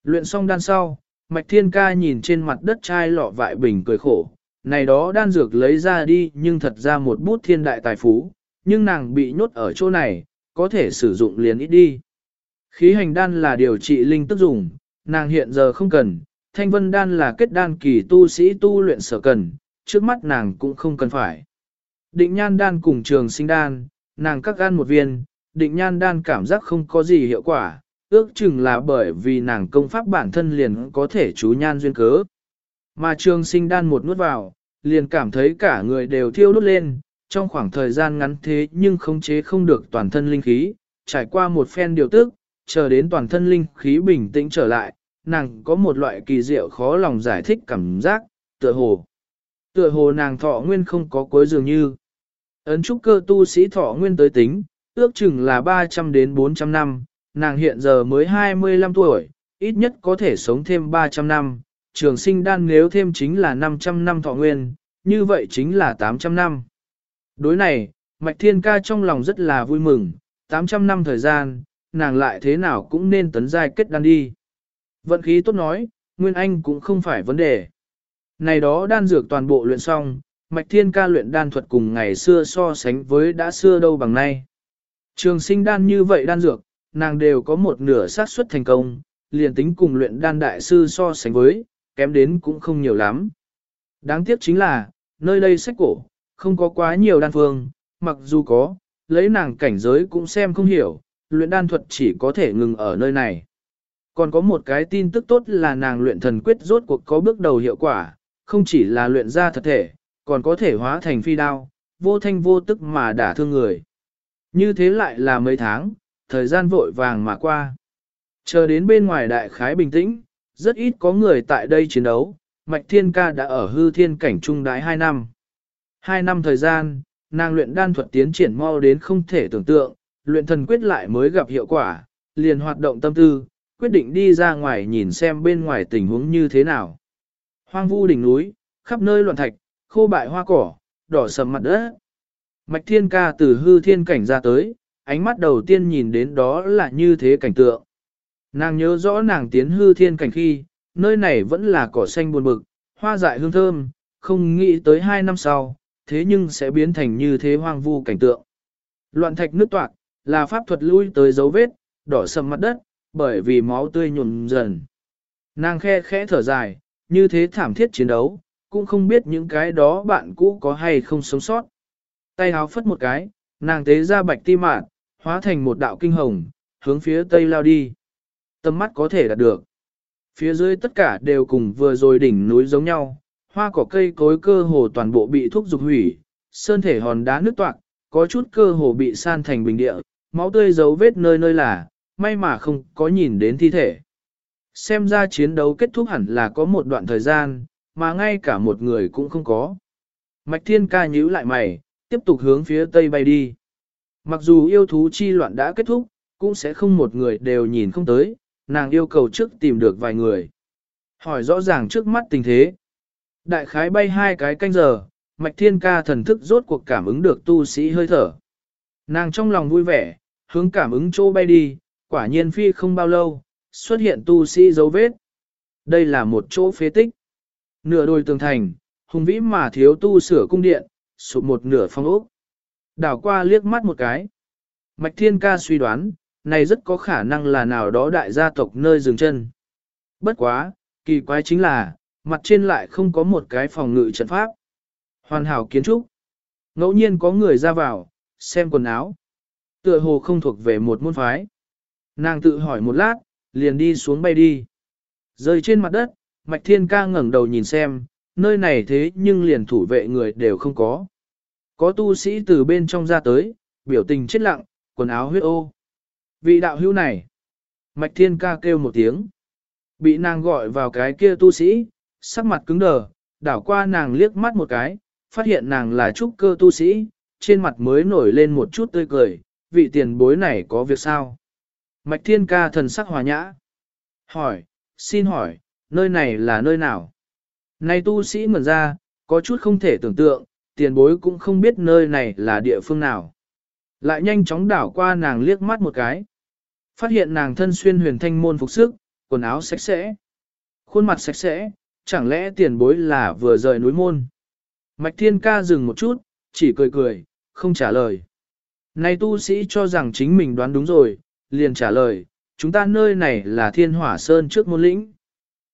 Luyện xong đan sau, Mạch Thiên Ca nhìn trên mặt đất chai lọ vại bình cười khổ, này đó đan dược lấy ra đi nhưng thật ra một bút thiên đại tài phú, nhưng nàng bị nhốt ở chỗ này, có thể sử dụng liền ít đi. Khí hành đan là điều trị linh tức dùng, nàng hiện giờ không cần, thanh vân đan là kết đan kỳ tu sĩ tu luyện sở cần, trước mắt nàng cũng không cần phải. Định nhan đan cùng trường sinh đan, nàng cắt gan một viên, định nhan đan cảm giác không có gì hiệu quả, ước chừng là bởi vì nàng công pháp bản thân liền có thể chú nhan duyên cớ. Mà trường sinh đan một nuốt vào, liền cảm thấy cả người đều thiêu đốt lên, trong khoảng thời gian ngắn thế nhưng khống chế không được toàn thân linh khí, trải qua một phen điều tức, chờ đến toàn thân linh khí bình tĩnh trở lại, nàng có một loại kỳ diệu khó lòng giải thích cảm giác, tựa hồ. Tựa hồ nàng thọ nguyên không có cuối dường như. Ấn trúc cơ tu sĩ thọ nguyên tới tính, ước chừng là 300 đến 400 năm, nàng hiện giờ mới 25 tuổi, ít nhất có thể sống thêm 300 năm, trường sinh đan nếu thêm chính là 500 năm thọ nguyên, như vậy chính là 800 năm. Đối này, Mạch Thiên Ca trong lòng rất là vui mừng, 800 năm thời gian, nàng lại thế nào cũng nên tấn giai kết đan đi. Vận khí tốt nói, Nguyên Anh cũng không phải vấn đề. Này đó đan dược toàn bộ luyện xong, Mạch Thiên Ca luyện đan thuật cùng ngày xưa so sánh với đã xưa đâu bằng nay. Trường sinh đan như vậy đan dược, nàng đều có một nửa xác suất thành công, liền tính cùng luyện đan đại sư so sánh với, kém đến cũng không nhiều lắm. Đáng tiếc chính là, nơi đây sách cổ, không có quá nhiều đan phương, mặc dù có, lấy nàng cảnh giới cũng xem không hiểu, luyện đan thuật chỉ có thể ngừng ở nơi này. Còn có một cái tin tức tốt là nàng luyện thần quyết rốt cuộc có bước đầu hiệu quả, không chỉ là luyện ra thật thể, còn có thể hóa thành phi đao, vô thanh vô tức mà đả thương người. Như thế lại là mấy tháng, thời gian vội vàng mà qua. Chờ đến bên ngoài đại khái bình tĩnh, rất ít có người tại đây chiến đấu, Mạch Thiên Ca đã ở hư thiên cảnh trung đái 2 năm. 2 năm thời gian, nàng luyện đan thuật tiến triển mau đến không thể tưởng tượng, luyện thần quyết lại mới gặp hiệu quả, liền hoạt động tâm tư, quyết định đi ra ngoài nhìn xem bên ngoài tình huống như thế nào. Hoang vu đỉnh núi, khắp nơi loạn thạch, khô bại hoa cỏ, đỏ sầm mặt đất. Mạch Thiên Ca từ hư thiên cảnh ra tới, ánh mắt đầu tiên nhìn đến đó là như thế cảnh tượng. Nàng nhớ rõ nàng tiến hư thiên cảnh khi, nơi này vẫn là cỏ xanh buồn bực, hoa dại hương thơm, không nghĩ tới hai năm sau, thế nhưng sẽ biến thành như thế hoang vu cảnh tượng. Loạn thạch nước toạc, là pháp thuật lui tới dấu vết, đỏ sầm mặt đất, bởi vì máu tươi nhuộm dần. Nàng khe khẽ thở dài, như thế thảm thiết chiến đấu, cũng không biết những cái đó bạn cũ có hay không sống sót. Tay háo phất một cái, nàng tế ra bạch ti mạn, hóa thành một đạo kinh hồng, hướng phía tây lao đi. Tầm mắt có thể đạt được. Phía dưới tất cả đều cùng vừa rồi đỉnh núi giống nhau, hoa cỏ cây cối cơ hồ toàn bộ bị thuốc dục hủy, sơn thể hòn đá nứt toạc, có chút cơ hồ bị san thành bình địa, máu tươi dấu vết nơi nơi là, may mà không có nhìn đến thi thể. Xem ra chiến đấu kết thúc hẳn là có một đoạn thời gian, mà ngay cả một người cũng không có. Mạch Thiên ca nhíu lại mày, tiếp tục hướng phía tây bay đi. Mặc dù yêu thú chi loạn đã kết thúc, cũng sẽ không một người đều nhìn không tới, nàng yêu cầu trước tìm được vài người. Hỏi rõ ràng trước mắt tình thế. Đại khái bay hai cái canh giờ, mạch thiên ca thần thức rốt cuộc cảm ứng được tu sĩ hơi thở. Nàng trong lòng vui vẻ, hướng cảm ứng chỗ bay đi, quả nhiên phi không bao lâu, xuất hiện tu sĩ dấu vết. Đây là một chỗ phế tích. Nửa đôi tường thành, hùng vĩ mà thiếu tu sửa cung điện, sụp một nửa phong ốc. Đảo qua liếc mắt một cái, Mạch Thiên Ca suy đoán, này rất có khả năng là nào đó đại gia tộc nơi dừng chân. Bất quá, kỳ quái chính là, mặt trên lại không có một cái phòng ngự trận pháp. Hoàn hảo kiến trúc. Ngẫu nhiên có người ra vào, xem quần áo. Tựa hồ không thuộc về một môn phái. Nàng tự hỏi một lát, liền đi xuống bay đi. Rơi trên mặt đất, Mạch Thiên Ca ngẩng đầu nhìn xem, nơi này thế nhưng liền thủ vệ người đều không có. Có tu sĩ từ bên trong ra tới, biểu tình chết lặng, quần áo huyết ô. Vị đạo hữu này. Mạch Thiên Ca kêu một tiếng. Bị nàng gọi vào cái kia tu sĩ, sắc mặt cứng đờ, đảo qua nàng liếc mắt một cái, phát hiện nàng là trúc cơ tu sĩ, trên mặt mới nổi lên một chút tươi cười, vị tiền bối này có việc sao? Mạch Thiên Ca thần sắc hòa nhã. Hỏi, xin hỏi, nơi này là nơi nào? Này tu sĩ ngẩn ra, có chút không thể tưởng tượng, tiền bối cũng không biết nơi này là địa phương nào. Lại nhanh chóng đảo qua nàng liếc mắt một cái. Phát hiện nàng thân xuyên huyền thanh môn phục sức, quần áo sạch sẽ. Khuôn mặt sạch sẽ, chẳng lẽ tiền bối là vừa rời núi môn. Mạch thiên ca dừng một chút, chỉ cười cười, không trả lời. Này tu sĩ cho rằng chính mình đoán đúng rồi, liền trả lời, chúng ta nơi này là thiên hỏa sơn trước môn lĩnh.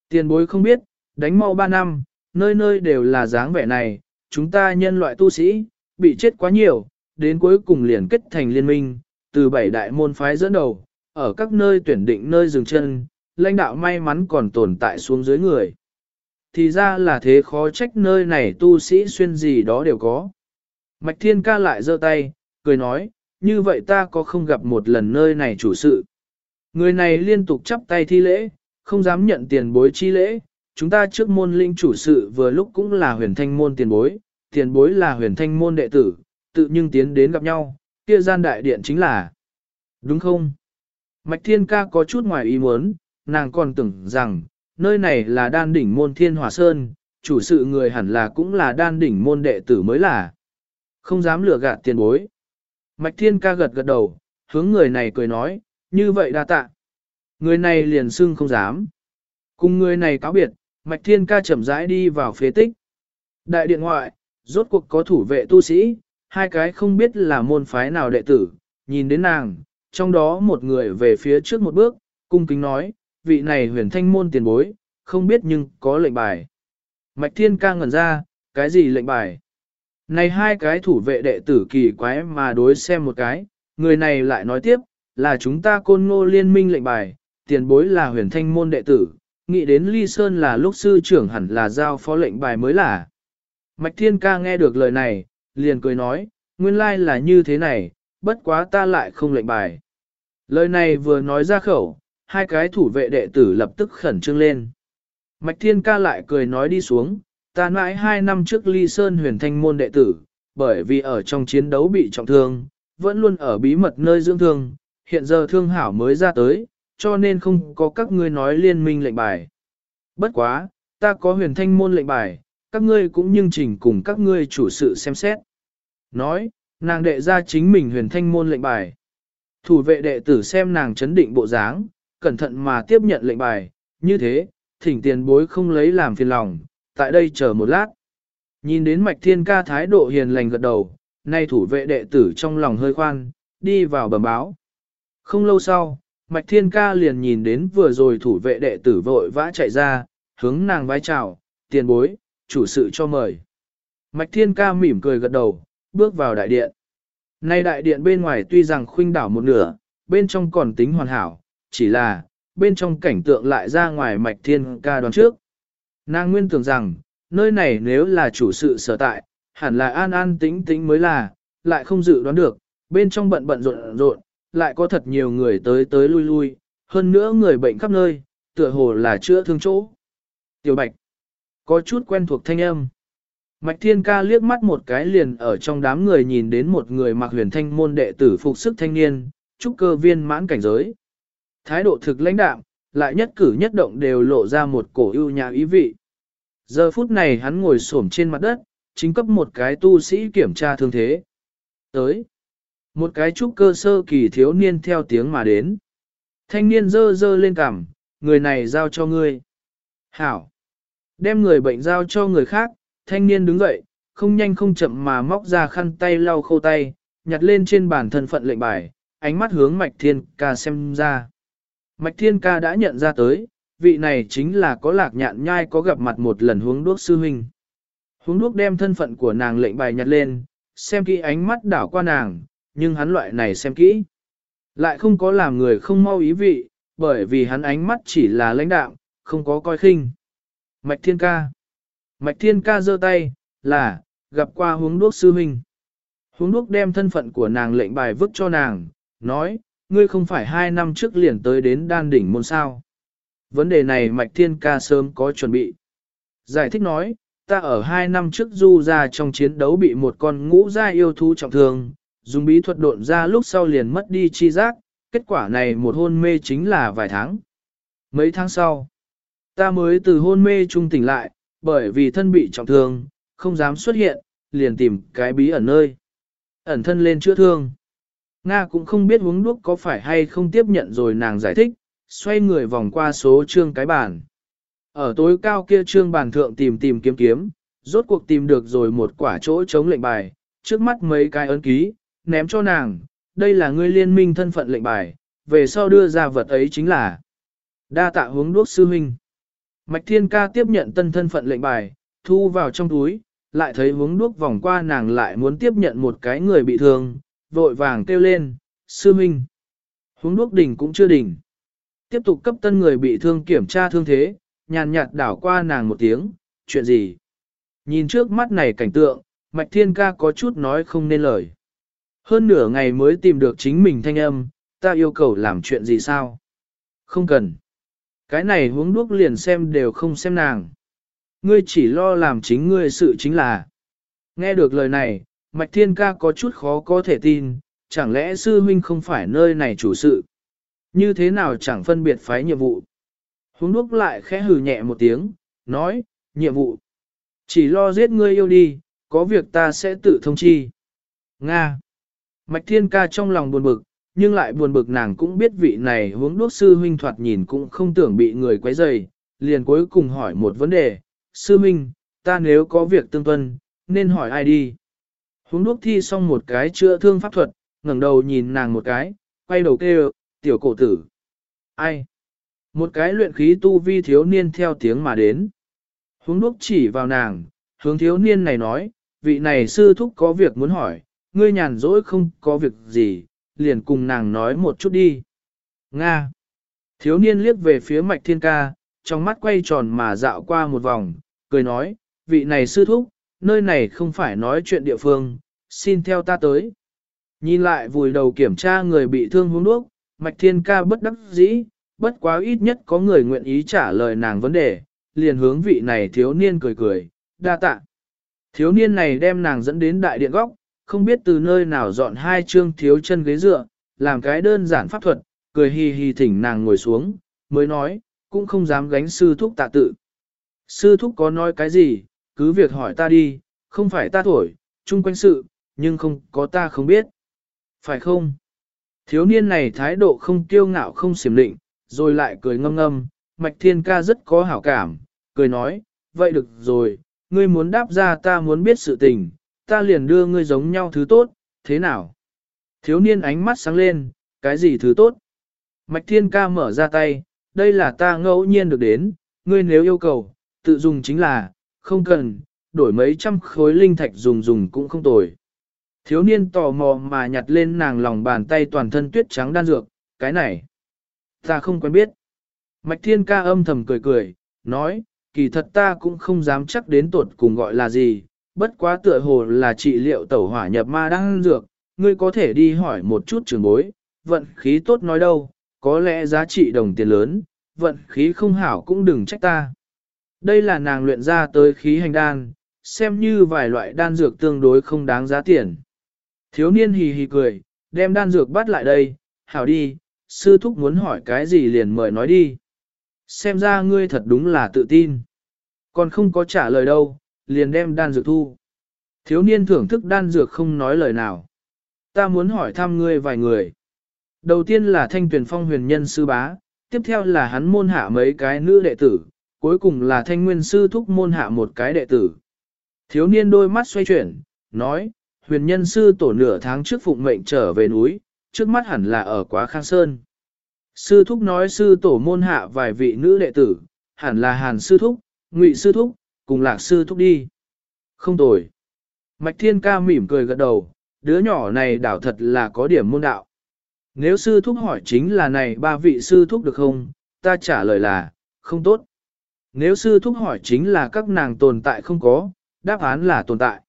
Tiền bối không biết, đánh mau ba năm, nơi nơi đều là dáng vẻ này, chúng ta nhân loại tu sĩ, bị chết quá nhiều, đến cuối cùng liền kết thành liên minh, từ bảy đại môn phái dẫn đầu, ở các nơi tuyển định nơi dừng chân, lãnh đạo may mắn còn tồn tại xuống dưới người. Thì ra là thế khó trách nơi này tu sĩ xuyên gì đó đều có. Mạch Thiên ca lại giơ tay, cười nói, như vậy ta có không gặp một lần nơi này chủ sự. Người này liên tục chắp tay thi lễ, không dám nhận tiền bối chi lễ, chúng ta trước môn linh chủ sự vừa lúc cũng là huyền thanh môn tiền bối, tiền bối là huyền thanh môn đệ tử, tự nhưng tiến đến gặp nhau, kia gian đại điện chính là. Đúng không? Mạch Thiên ca có chút ngoài ý muốn, nàng còn tưởng rằng, nơi này là đan đỉnh môn Thiên Hòa Sơn, chủ sự người hẳn là cũng là đan đỉnh môn đệ tử mới là. Không dám lừa gạt tiền bối. Mạch Thiên ca gật gật đầu, hướng người này cười nói, như vậy đa tạ. Người này liền xưng không dám. Cùng người này cáo biệt, Mạch Thiên ca chậm rãi đi vào phế tích. Đại điện ngoại, rốt cuộc có thủ vệ tu sĩ, hai cái không biết là môn phái nào đệ tử, nhìn đến nàng, trong đó một người về phía trước một bước, cung kính nói, vị này huyền thanh môn tiền bối, không biết nhưng có lệnh bài. Mạch Thiên ca ngẩn ra, cái gì lệnh bài? Này hai cái thủ vệ đệ tử kỳ quái mà đối xem một cái, người này lại nói tiếp, là chúng ta côn ngô liên minh lệnh bài, tiền bối là huyền thanh môn đệ tử, nghĩ đến Ly Sơn là lúc sư trưởng hẳn là giao phó lệnh bài mới là. Mạch Thiên ca nghe được lời này, liền cười nói, nguyên lai là như thế này, bất quá ta lại không lệnh bài. Lời này vừa nói ra khẩu, hai cái thủ vệ đệ tử lập tức khẩn trương lên. Mạch Thiên ca lại cười nói đi xuống, ta mãi hai năm trước ly sơn huyền thanh môn đệ tử, bởi vì ở trong chiến đấu bị trọng thương, vẫn luôn ở bí mật nơi dưỡng thương, hiện giờ thương hảo mới ra tới, cho nên không có các ngươi nói liên minh lệnh bài. Bất quá, ta có huyền thanh môn lệnh bài, các ngươi cũng nhưng trình cùng các ngươi chủ sự xem xét. Nói, nàng đệ ra chính mình huyền thanh môn lệnh bài. Thủ vệ đệ tử xem nàng chấn định bộ dáng, cẩn thận mà tiếp nhận lệnh bài, như thế, thỉnh tiền bối không lấy làm phiền lòng, tại đây chờ một lát. Nhìn đến mạch thiên ca thái độ hiền lành gật đầu, nay thủ vệ đệ tử trong lòng hơi khoan, đi vào bẩm báo. Không lâu sau, mạch thiên ca liền nhìn đến vừa rồi thủ vệ đệ tử vội vã chạy ra, hướng nàng vái chào, tiền bối, chủ sự cho mời. Mạch thiên ca mỉm cười gật đầu, bước vào đại điện. Nay đại điện bên ngoài tuy rằng khuynh đảo một nửa, bên trong còn tính hoàn hảo, chỉ là, bên trong cảnh tượng lại ra ngoài mạch thiên ca đoán trước. Nàng nguyên tưởng rằng, nơi này nếu là chủ sự sở tại, hẳn là an an tĩnh tĩnh mới là, lại không dự đoán được, bên trong bận bận rộn rộn, lại có thật nhiều người tới tới lui lui, hơn nữa người bệnh khắp nơi, tựa hồ là chữa thương chỗ. Tiểu Bạch, có chút quen thuộc thanh âm. Mạch Thiên Ca liếc mắt một cái liền ở trong đám người nhìn đến một người mặc huyền thanh môn đệ tử phục sức thanh niên, trúc cơ viên mãn cảnh giới. Thái độ thực lãnh đạm, lại nhất cử nhất động đều lộ ra một cổ ưu nhã ý vị. Giờ phút này hắn ngồi xổm trên mặt đất, chính cấp một cái tu sĩ kiểm tra thương thế. Tới, một cái trúc cơ sơ kỳ thiếu niên theo tiếng mà đến. Thanh niên dơ dơ lên cằm, người này giao cho ngươi. Hảo, đem người bệnh giao cho người khác, thanh niên đứng dậy, không nhanh không chậm mà móc ra khăn tay lau khô tay, nhặt lên trên bàn thân phận lệnh bài, ánh mắt hướng Mạch Thiên Ca xem ra. Mạch Thiên Ca đã nhận ra tới, vị này chính là có lạc nhạn nhai có gặp mặt một lần hướng đuốc sư huynh. Hướng đuốc đem thân phận của nàng lệnh bài nhặt lên, xem kỹ ánh mắt đảo qua nàng, nhưng hắn loại này xem kỹ. Lại không có làm người không mau ý vị, bởi vì hắn ánh mắt chỉ là lãnh đạo, không có coi khinh. Mạch Thiên Ca Mạch Thiên Ca giơ tay, là, gặp qua Huống đuốc sư huynh. Huống đuốc đem thân phận của nàng lệnh bài vứt cho nàng, nói, ngươi không phải hai năm trước liền tới đến đan đỉnh môn sao. Vấn đề này Mạch Thiên Ca sớm có chuẩn bị. Giải thích nói, ta ở hai năm trước du ra trong chiến đấu bị một con ngũ gia yêu thú trọng thương, dùng bí thuật độn ra lúc sau liền mất đi chi giác, kết quả này một hôn mê chính là vài tháng. Mấy tháng sau, ta mới từ hôn mê trung tỉnh lại, bởi vì thân bị trọng thương, không dám xuất hiện, liền tìm cái bí ẩn nơi. Ẩn thân lên chữa thương. Nga cũng không biết uống đuốc có phải hay không tiếp nhận rồi nàng giải thích, xoay người vòng qua số trương cái bàn. Ở tối cao kia trương bàn thượng tìm tìm kiếm kiếm, rốt cuộc tìm được rồi một quả chỗ chống lệnh bài, trước mắt mấy cái ấn ký, ném cho nàng, đây là ngươi liên minh thân phận lệnh bài, về sau đưa ra vật ấy chính là đa tạ hướng đuốc sư huynh. Mạch Thiên Ca tiếp nhận tân thân phận lệnh bài, thu vào trong túi, lại thấy hướng đuốc vòng qua nàng lại muốn tiếp nhận một cái người bị thương, vội vàng kêu lên, sư huynh. Hướng đuốc đỉnh cũng chưa đỉnh. Tiếp tục cấp tân người bị thương kiểm tra thương thế, nhàn nhạt đảo qua nàng một tiếng, chuyện gì? Nhìn trước mắt này cảnh tượng, Mạch Thiên Ca có chút nói không nên lời. Hơn nửa ngày mới tìm được chính mình thanh âm, ta yêu cầu làm chuyện gì sao? Không cần. Cái này hướng đuốc liền xem đều không xem nàng. Ngươi chỉ lo làm chính ngươi sự chính là. Nghe được lời này, Mạch Thiên Ca có chút khó có thể tin, chẳng lẽ sư huynh không phải nơi này chủ sự? Như thế nào chẳng phân biệt phái nhiệm vụ? Hướng đuốc lại khẽ hừ nhẹ một tiếng, nói, nhiệm vụ. Chỉ lo giết ngươi yêu đi, có việc ta sẽ tự thông chi. Nga. Mạch Thiên Ca trong lòng buồn bực, nhưng lại buồn bực nàng cũng biết vị này hướng đuốc sư huynh thoạt nhìn cũng không tưởng bị người quấy rầy, liền cuối cùng hỏi một vấn đề, sư huynh, ta nếu có việc tương tuân, nên hỏi ai đi. Hướng đuốc thi xong một cái chữa thương pháp thuật, ngẩng đầu nhìn nàng một cái, quay đầu kêu, tiểu cổ tử. Ai? Một cái luyện khí tu vi thiếu niên theo tiếng mà đến. Hướng đuốc chỉ vào nàng, hướng thiếu niên này nói, vị này sư thúc có việc muốn hỏi, ngươi nhàn rỗi không có việc gì, liền cùng nàng nói một chút đi. Nga. Thiếu niên liếc về phía mạch thiên ca, trong mắt quay tròn mà dạo qua một vòng, cười nói, vị này sư thúc, nơi này không phải nói chuyện địa phương, xin theo ta tới. Nhìn lại vùi đầu kiểm tra người bị thương hướng đuốc, mạch thiên ca bất đắc dĩ, bất quá ít nhất có người nguyện ý trả lời nàng vấn đề, liền hướng vị này thiếu niên cười cười, đa tạ. Thiếu niên này đem nàng dẫn đến đại điện góc, không biết từ nơi nào dọn hai chương thiếu chân ghế dựa, làm cái đơn giản pháp thuật, cười hì hì thỉnh nàng ngồi xuống, mới nói, cũng không dám gánh sư thúc tạ tự. Sư thúc có nói cái gì, cứ việc hỏi ta đi, không phải ta thổi, chung quanh sự, nhưng không có ta không biết. Phải không? Thiếu niên này thái độ không kiêu ngạo không xiểm định, rồi lại cười ngâm ngâm, mạch thiên ca rất có hảo cảm, cười nói, vậy được rồi, ngươi muốn đáp ra ta muốn biết sự tình, ta liền đưa ngươi giống nhau thứ tốt, thế nào? Thiếu niên ánh mắt sáng lên, cái gì thứ tốt? Mạch thiên ca mở ra tay, đây là ta ngẫu nhiên được đến, ngươi nếu yêu cầu, tự dùng chính là, không cần, đổi mấy trăm khối linh thạch dùng dùng cũng không tồi. Thiếu niên tò mò mà nhặt lên nàng lòng bàn tay toàn thân tuyết trắng đan dược, cái này, ta không quen biết. Mạch thiên ca âm thầm cười cười, nói, kỳ thật ta cũng không dám chắc đến tuột cùng gọi là gì, bất quá tựa hồ là trị liệu tẩu hỏa nhập ma đang dược, ngươi có thể đi hỏi một chút trường bối, vận khí tốt nói đâu, có lẽ giá trị đồng tiền lớn, vận khí không hảo cũng đừng trách ta. Đây là nàng luyện ra tới khí hành đan, xem như vài loại đan dược tương đối không đáng giá tiền. Thiếu niên hì hì cười, đem đan dược bắt lại đây, hảo đi, sư thúc muốn hỏi cái gì liền mời nói đi. Xem ra ngươi thật đúng là tự tin. Còn không có trả lời đâu, liền đem đan dược thu. Thiếu niên thưởng thức đan dược không nói lời nào. Ta muốn hỏi thăm ngươi vài người. Đầu tiên là thanh tuyển phong huyền nhân sư bá, tiếp theo là hắn môn hạ mấy cái nữ đệ tử, cuối cùng là thanh nguyên sư thúc môn hạ một cái đệ tử. Thiếu niên đôi mắt xoay chuyển, nói, huyền nhân sư tổ nửa tháng trước phụng mệnh trở về núi, trước mắt hẳn là ở quá khang sơn. Sư thúc nói sư tổ môn hạ vài vị nữ đệ tử, hẳn là hàn sư thúc, ngụy sư thúc, cùng lạc sư thúc đi. Không tồi. Mạch thiên ca mỉm cười gật đầu, đứa nhỏ này đảo thật là có điểm môn đạo. Nếu sư thúc hỏi chính là này ba vị sư thúc được không, ta trả lời là, không tốt. Nếu sư thúc hỏi chính là các nàng tồn tại không có, đáp án là tồn tại.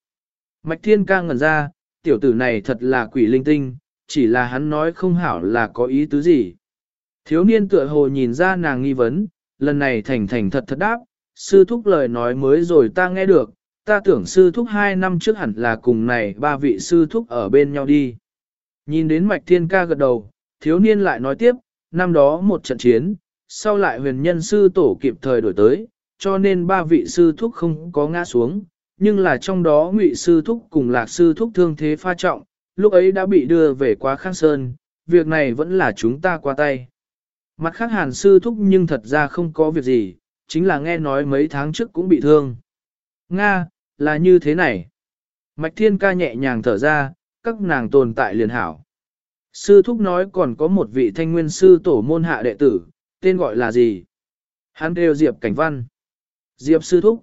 Mạch thiên ca ngẩn ra, tiểu tử này thật là quỷ linh tinh, chỉ là hắn nói không hảo là có ý tứ gì. Thiếu niên tựa hồ nhìn ra nàng nghi vấn, lần này thành thành thật thật đáp, sư thúc lời nói mới rồi ta nghe được, ta tưởng sư thúc hai năm trước hẳn là cùng này ba vị sư thúc ở bên nhau đi. Nhìn đến mạch thiên ca gật đầu, thiếu niên lại nói tiếp, năm đó một trận chiến, sau lại huyền nhân sư tổ kịp thời đổi tới, cho nên ba vị sư thúc không có ngã xuống, nhưng là trong đó ngụy sư thúc cùng lạc sư thúc thương thế pha trọng, lúc ấy đã bị đưa về quá khang sơn, việc này vẫn là chúng ta qua tay. Mặt khác hàn sư thúc nhưng thật ra không có việc gì, chính là nghe nói mấy tháng trước cũng bị thương. Nga, là như thế này. Mạch thiên ca nhẹ nhàng thở ra, các nàng tồn tại liền hảo. Sư thúc nói còn có một vị thanh nguyên sư tổ môn hạ đệ tử, tên gọi là gì? Hắn đều Diệp Cảnh Văn. Diệp sư thúc.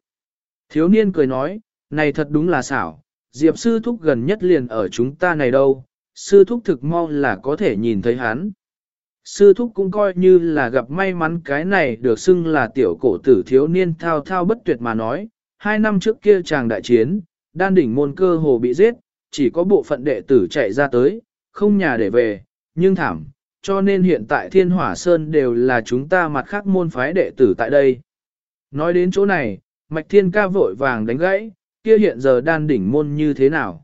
Thiếu niên cười nói, này thật đúng là xảo, Diệp sư thúc gần nhất liền ở chúng ta này đâu, sư thúc thực mau là có thể nhìn thấy hắn. Sư thúc cũng coi như là gặp may mắn cái này được xưng là tiểu cổ tử thiếu niên thao thao bất tuyệt mà nói, hai năm trước kia chàng đại chiến, đan đỉnh môn cơ hồ bị giết, chỉ có bộ phận đệ tử chạy ra tới, không nhà để về, nhưng thảm, cho nên hiện tại thiên hỏa sơn đều là chúng ta mặt khác môn phái đệ tử tại đây. Nói đến chỗ này, mạch thiên ca vội vàng đánh gãy, kia hiện giờ đan đỉnh môn như thế nào?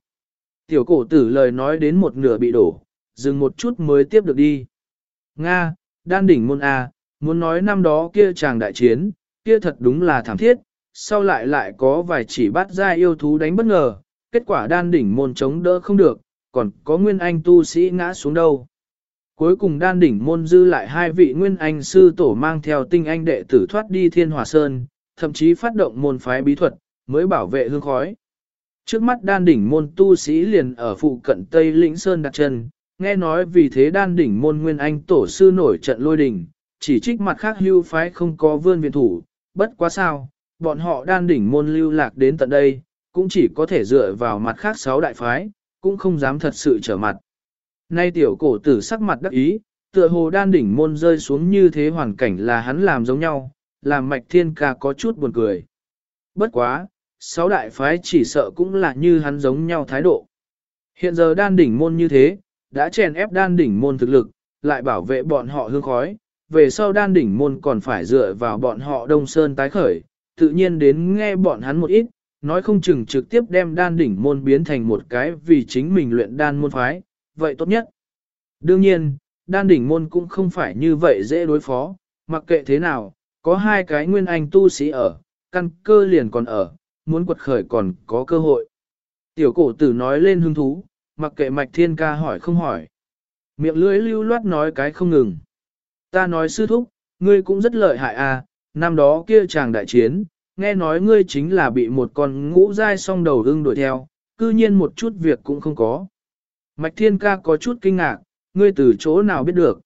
Tiểu cổ tử lời nói đến một nửa bị đổ, dừng một chút mới tiếp được đi. Nga, đan đỉnh môn A, muốn nói năm đó kia chàng đại chiến, kia thật đúng là thảm thiết, sau lại lại có vài chỉ bắt ra yêu thú đánh bất ngờ, kết quả đan đỉnh môn chống đỡ không được, còn có nguyên anh tu sĩ ngã xuống đâu. Cuối cùng đan đỉnh môn dư lại hai vị nguyên anh sư tổ mang theo tinh anh đệ tử thoát đi thiên hòa sơn, thậm chí phát động môn phái bí thuật, mới bảo vệ hương khói. Trước mắt đan đỉnh môn tu sĩ liền ở phụ cận Tây Lĩnh Sơn đặt chân, nghe nói vì thế đan đỉnh môn nguyên anh tổ sư nổi trận lôi đỉnh, chỉ trích mặt khác hưu phái không có vươn viện thủ, bất quá sao, bọn họ đan đỉnh môn lưu lạc đến tận đây, cũng chỉ có thể dựa vào mặt khác sáu đại phái, cũng không dám thật sự trở mặt. Nay tiểu cổ tử sắc mặt đắc ý, tựa hồ đan đỉnh môn rơi xuống như thế hoàn cảnh là hắn làm giống nhau, làm mạch thiên ca có chút buồn cười. Bất quá, sáu đại phái chỉ sợ cũng là như hắn giống nhau thái độ. Hiện giờ đan đỉnh môn như thế, đã chèn ép đan đỉnh môn thực lực, lại bảo vệ bọn họ hương khói, về sau đan đỉnh môn còn phải dựa vào bọn họ đông sơn tái khởi, tự nhiên đến nghe bọn hắn một ít, nói không chừng trực tiếp đem đan đỉnh môn biến thành một cái vì chính mình luyện đan môn phái, vậy tốt nhất. Đương nhiên, đan đỉnh môn cũng không phải như vậy dễ đối phó, mặc kệ thế nào, có hai cái nguyên anh tu sĩ ở, căn cơ liền còn ở, muốn quật khởi còn có cơ hội. Tiểu cổ tử nói lên hứng thú, mặc kệ mạch thiên ca hỏi không hỏi. Miệng lưỡi lưu loát nói cái không ngừng. Ta nói sư thúc, ngươi cũng rất lợi hại à, năm đó kia chàng đại chiến, nghe nói ngươi chính là bị một con ngũ dai song đầu ưng đuổi theo, cư nhiên một chút việc cũng không có. Mạch thiên ca có chút kinh ngạc, ngươi từ chỗ nào biết được.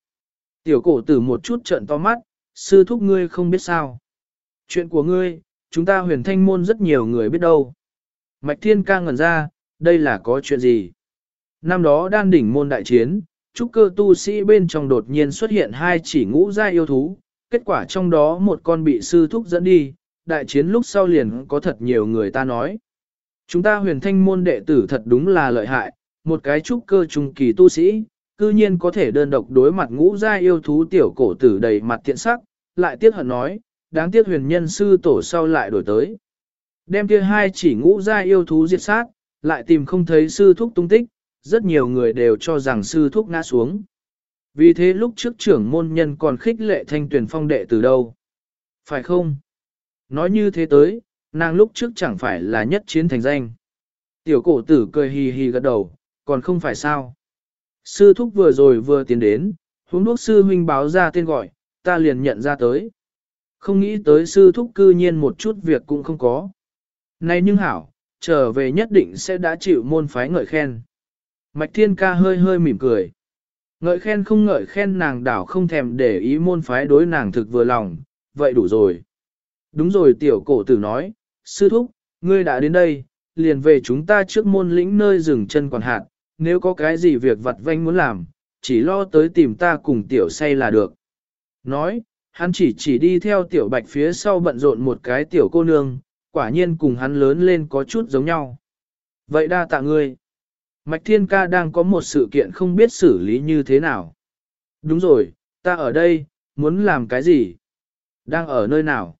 Tiểu cổ tử một chút trận to mắt, sư thúc ngươi không biết sao. Chuyện của ngươi, chúng ta huyền thanh môn rất nhiều người biết đâu. Mạch thiên ca ngẩn ra, đây là có chuyện gì? Năm đó đan đỉnh môn đại chiến, trúc cơ tu sĩ bên trong đột nhiên xuất hiện hai chỉ ngũ gia yêu thú, kết quả trong đó một con bị sư thúc dẫn đi, đại chiến lúc sau liền có thật nhiều người ta nói. Chúng ta huyền thanh môn đệ tử thật đúng là lợi hại, một cái trúc cơ trung kỳ tu sĩ, cư nhiên có thể đơn độc đối mặt ngũ gia yêu thú tiểu cổ tử đầy mặt thiện sắc, lại tiếc hận nói, đáng tiếc huyền nhân sư tổ sau lại đổi tới. Đem kia hai chỉ ngũ gia yêu thú diệt sát, lại tìm không thấy sư thúc tung tích, rất nhiều người đều cho rằng sư thúc ngã xuống. Vì thế lúc trước trưởng môn nhân còn khích lệ thanh tuyển phong đệ từ đâu. Phải không? Nói như thế tới, nàng lúc trước chẳng phải là nhất chiến thành danh. Tiểu cổ tử cười hì hì gật đầu, còn không phải sao. Sư thúc vừa rồi vừa tiến đến, huống đốc sư huynh báo ra tên gọi, ta liền nhận ra tới. Không nghĩ tới sư thúc cư nhiên một chút việc cũng không có. Này nhưng hảo, trở về nhất định sẽ đã chịu môn phái ngợi khen. Mạch thiên ca hơi hơi mỉm cười. Ngợi khen không ngợi khen nàng đảo không thèm để ý môn phái đối nàng thực vừa lòng, vậy đủ rồi. Đúng rồi tiểu cổ tử nói, sư thúc, ngươi đã đến đây, liền về chúng ta trước môn lĩnh nơi dừng chân quản hạt, nếu có cái gì việc vặt vanh muốn làm, chỉ lo tới tìm ta cùng tiểu say là được. Nói, hắn chỉ chỉ đi theo tiểu bạch phía sau bận rộn một cái tiểu cô nương, quả nhiên cùng hắn lớn lên có chút giống nhau. Vậy đa tạ ngươi. Mạch Thiên Ca đang có một sự kiện không biết xử lý như thế nào. Đúng rồi, ta ở đây, muốn làm cái gì? Đang ở nơi nào?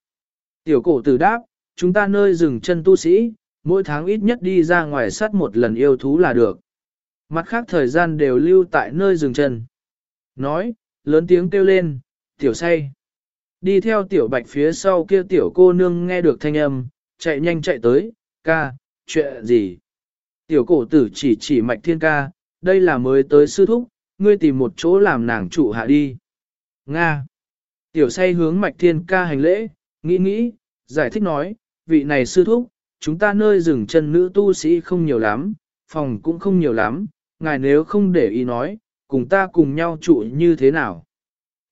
Tiểu cổ tử đáp, chúng ta nơi dừng chân tu sĩ, mỗi tháng ít nhất đi ra ngoài sát một lần yêu thú là được. Mặt khác thời gian đều lưu tại nơi dừng chân. Nói, lớn tiếng kêu lên, tiểu say. Đi theo tiểu bạch phía sau kia tiểu cô nương nghe được thanh âm, chạy nhanh chạy tới, ca, chuyện gì? Tiểu cổ tử chỉ chỉ mạch thiên ca, đây là mới tới sư thúc, ngươi tìm một chỗ làm nàng trụ hạ đi. Nga. Tiểu say hướng mạch thiên ca hành lễ, nghĩ nghĩ, giải thích nói, vị này sư thúc, chúng ta nơi dừng chân nữ tu sĩ không nhiều lắm, phòng cũng không nhiều lắm, ngài nếu không để ý nói, cùng ta cùng nhau trụ như thế nào.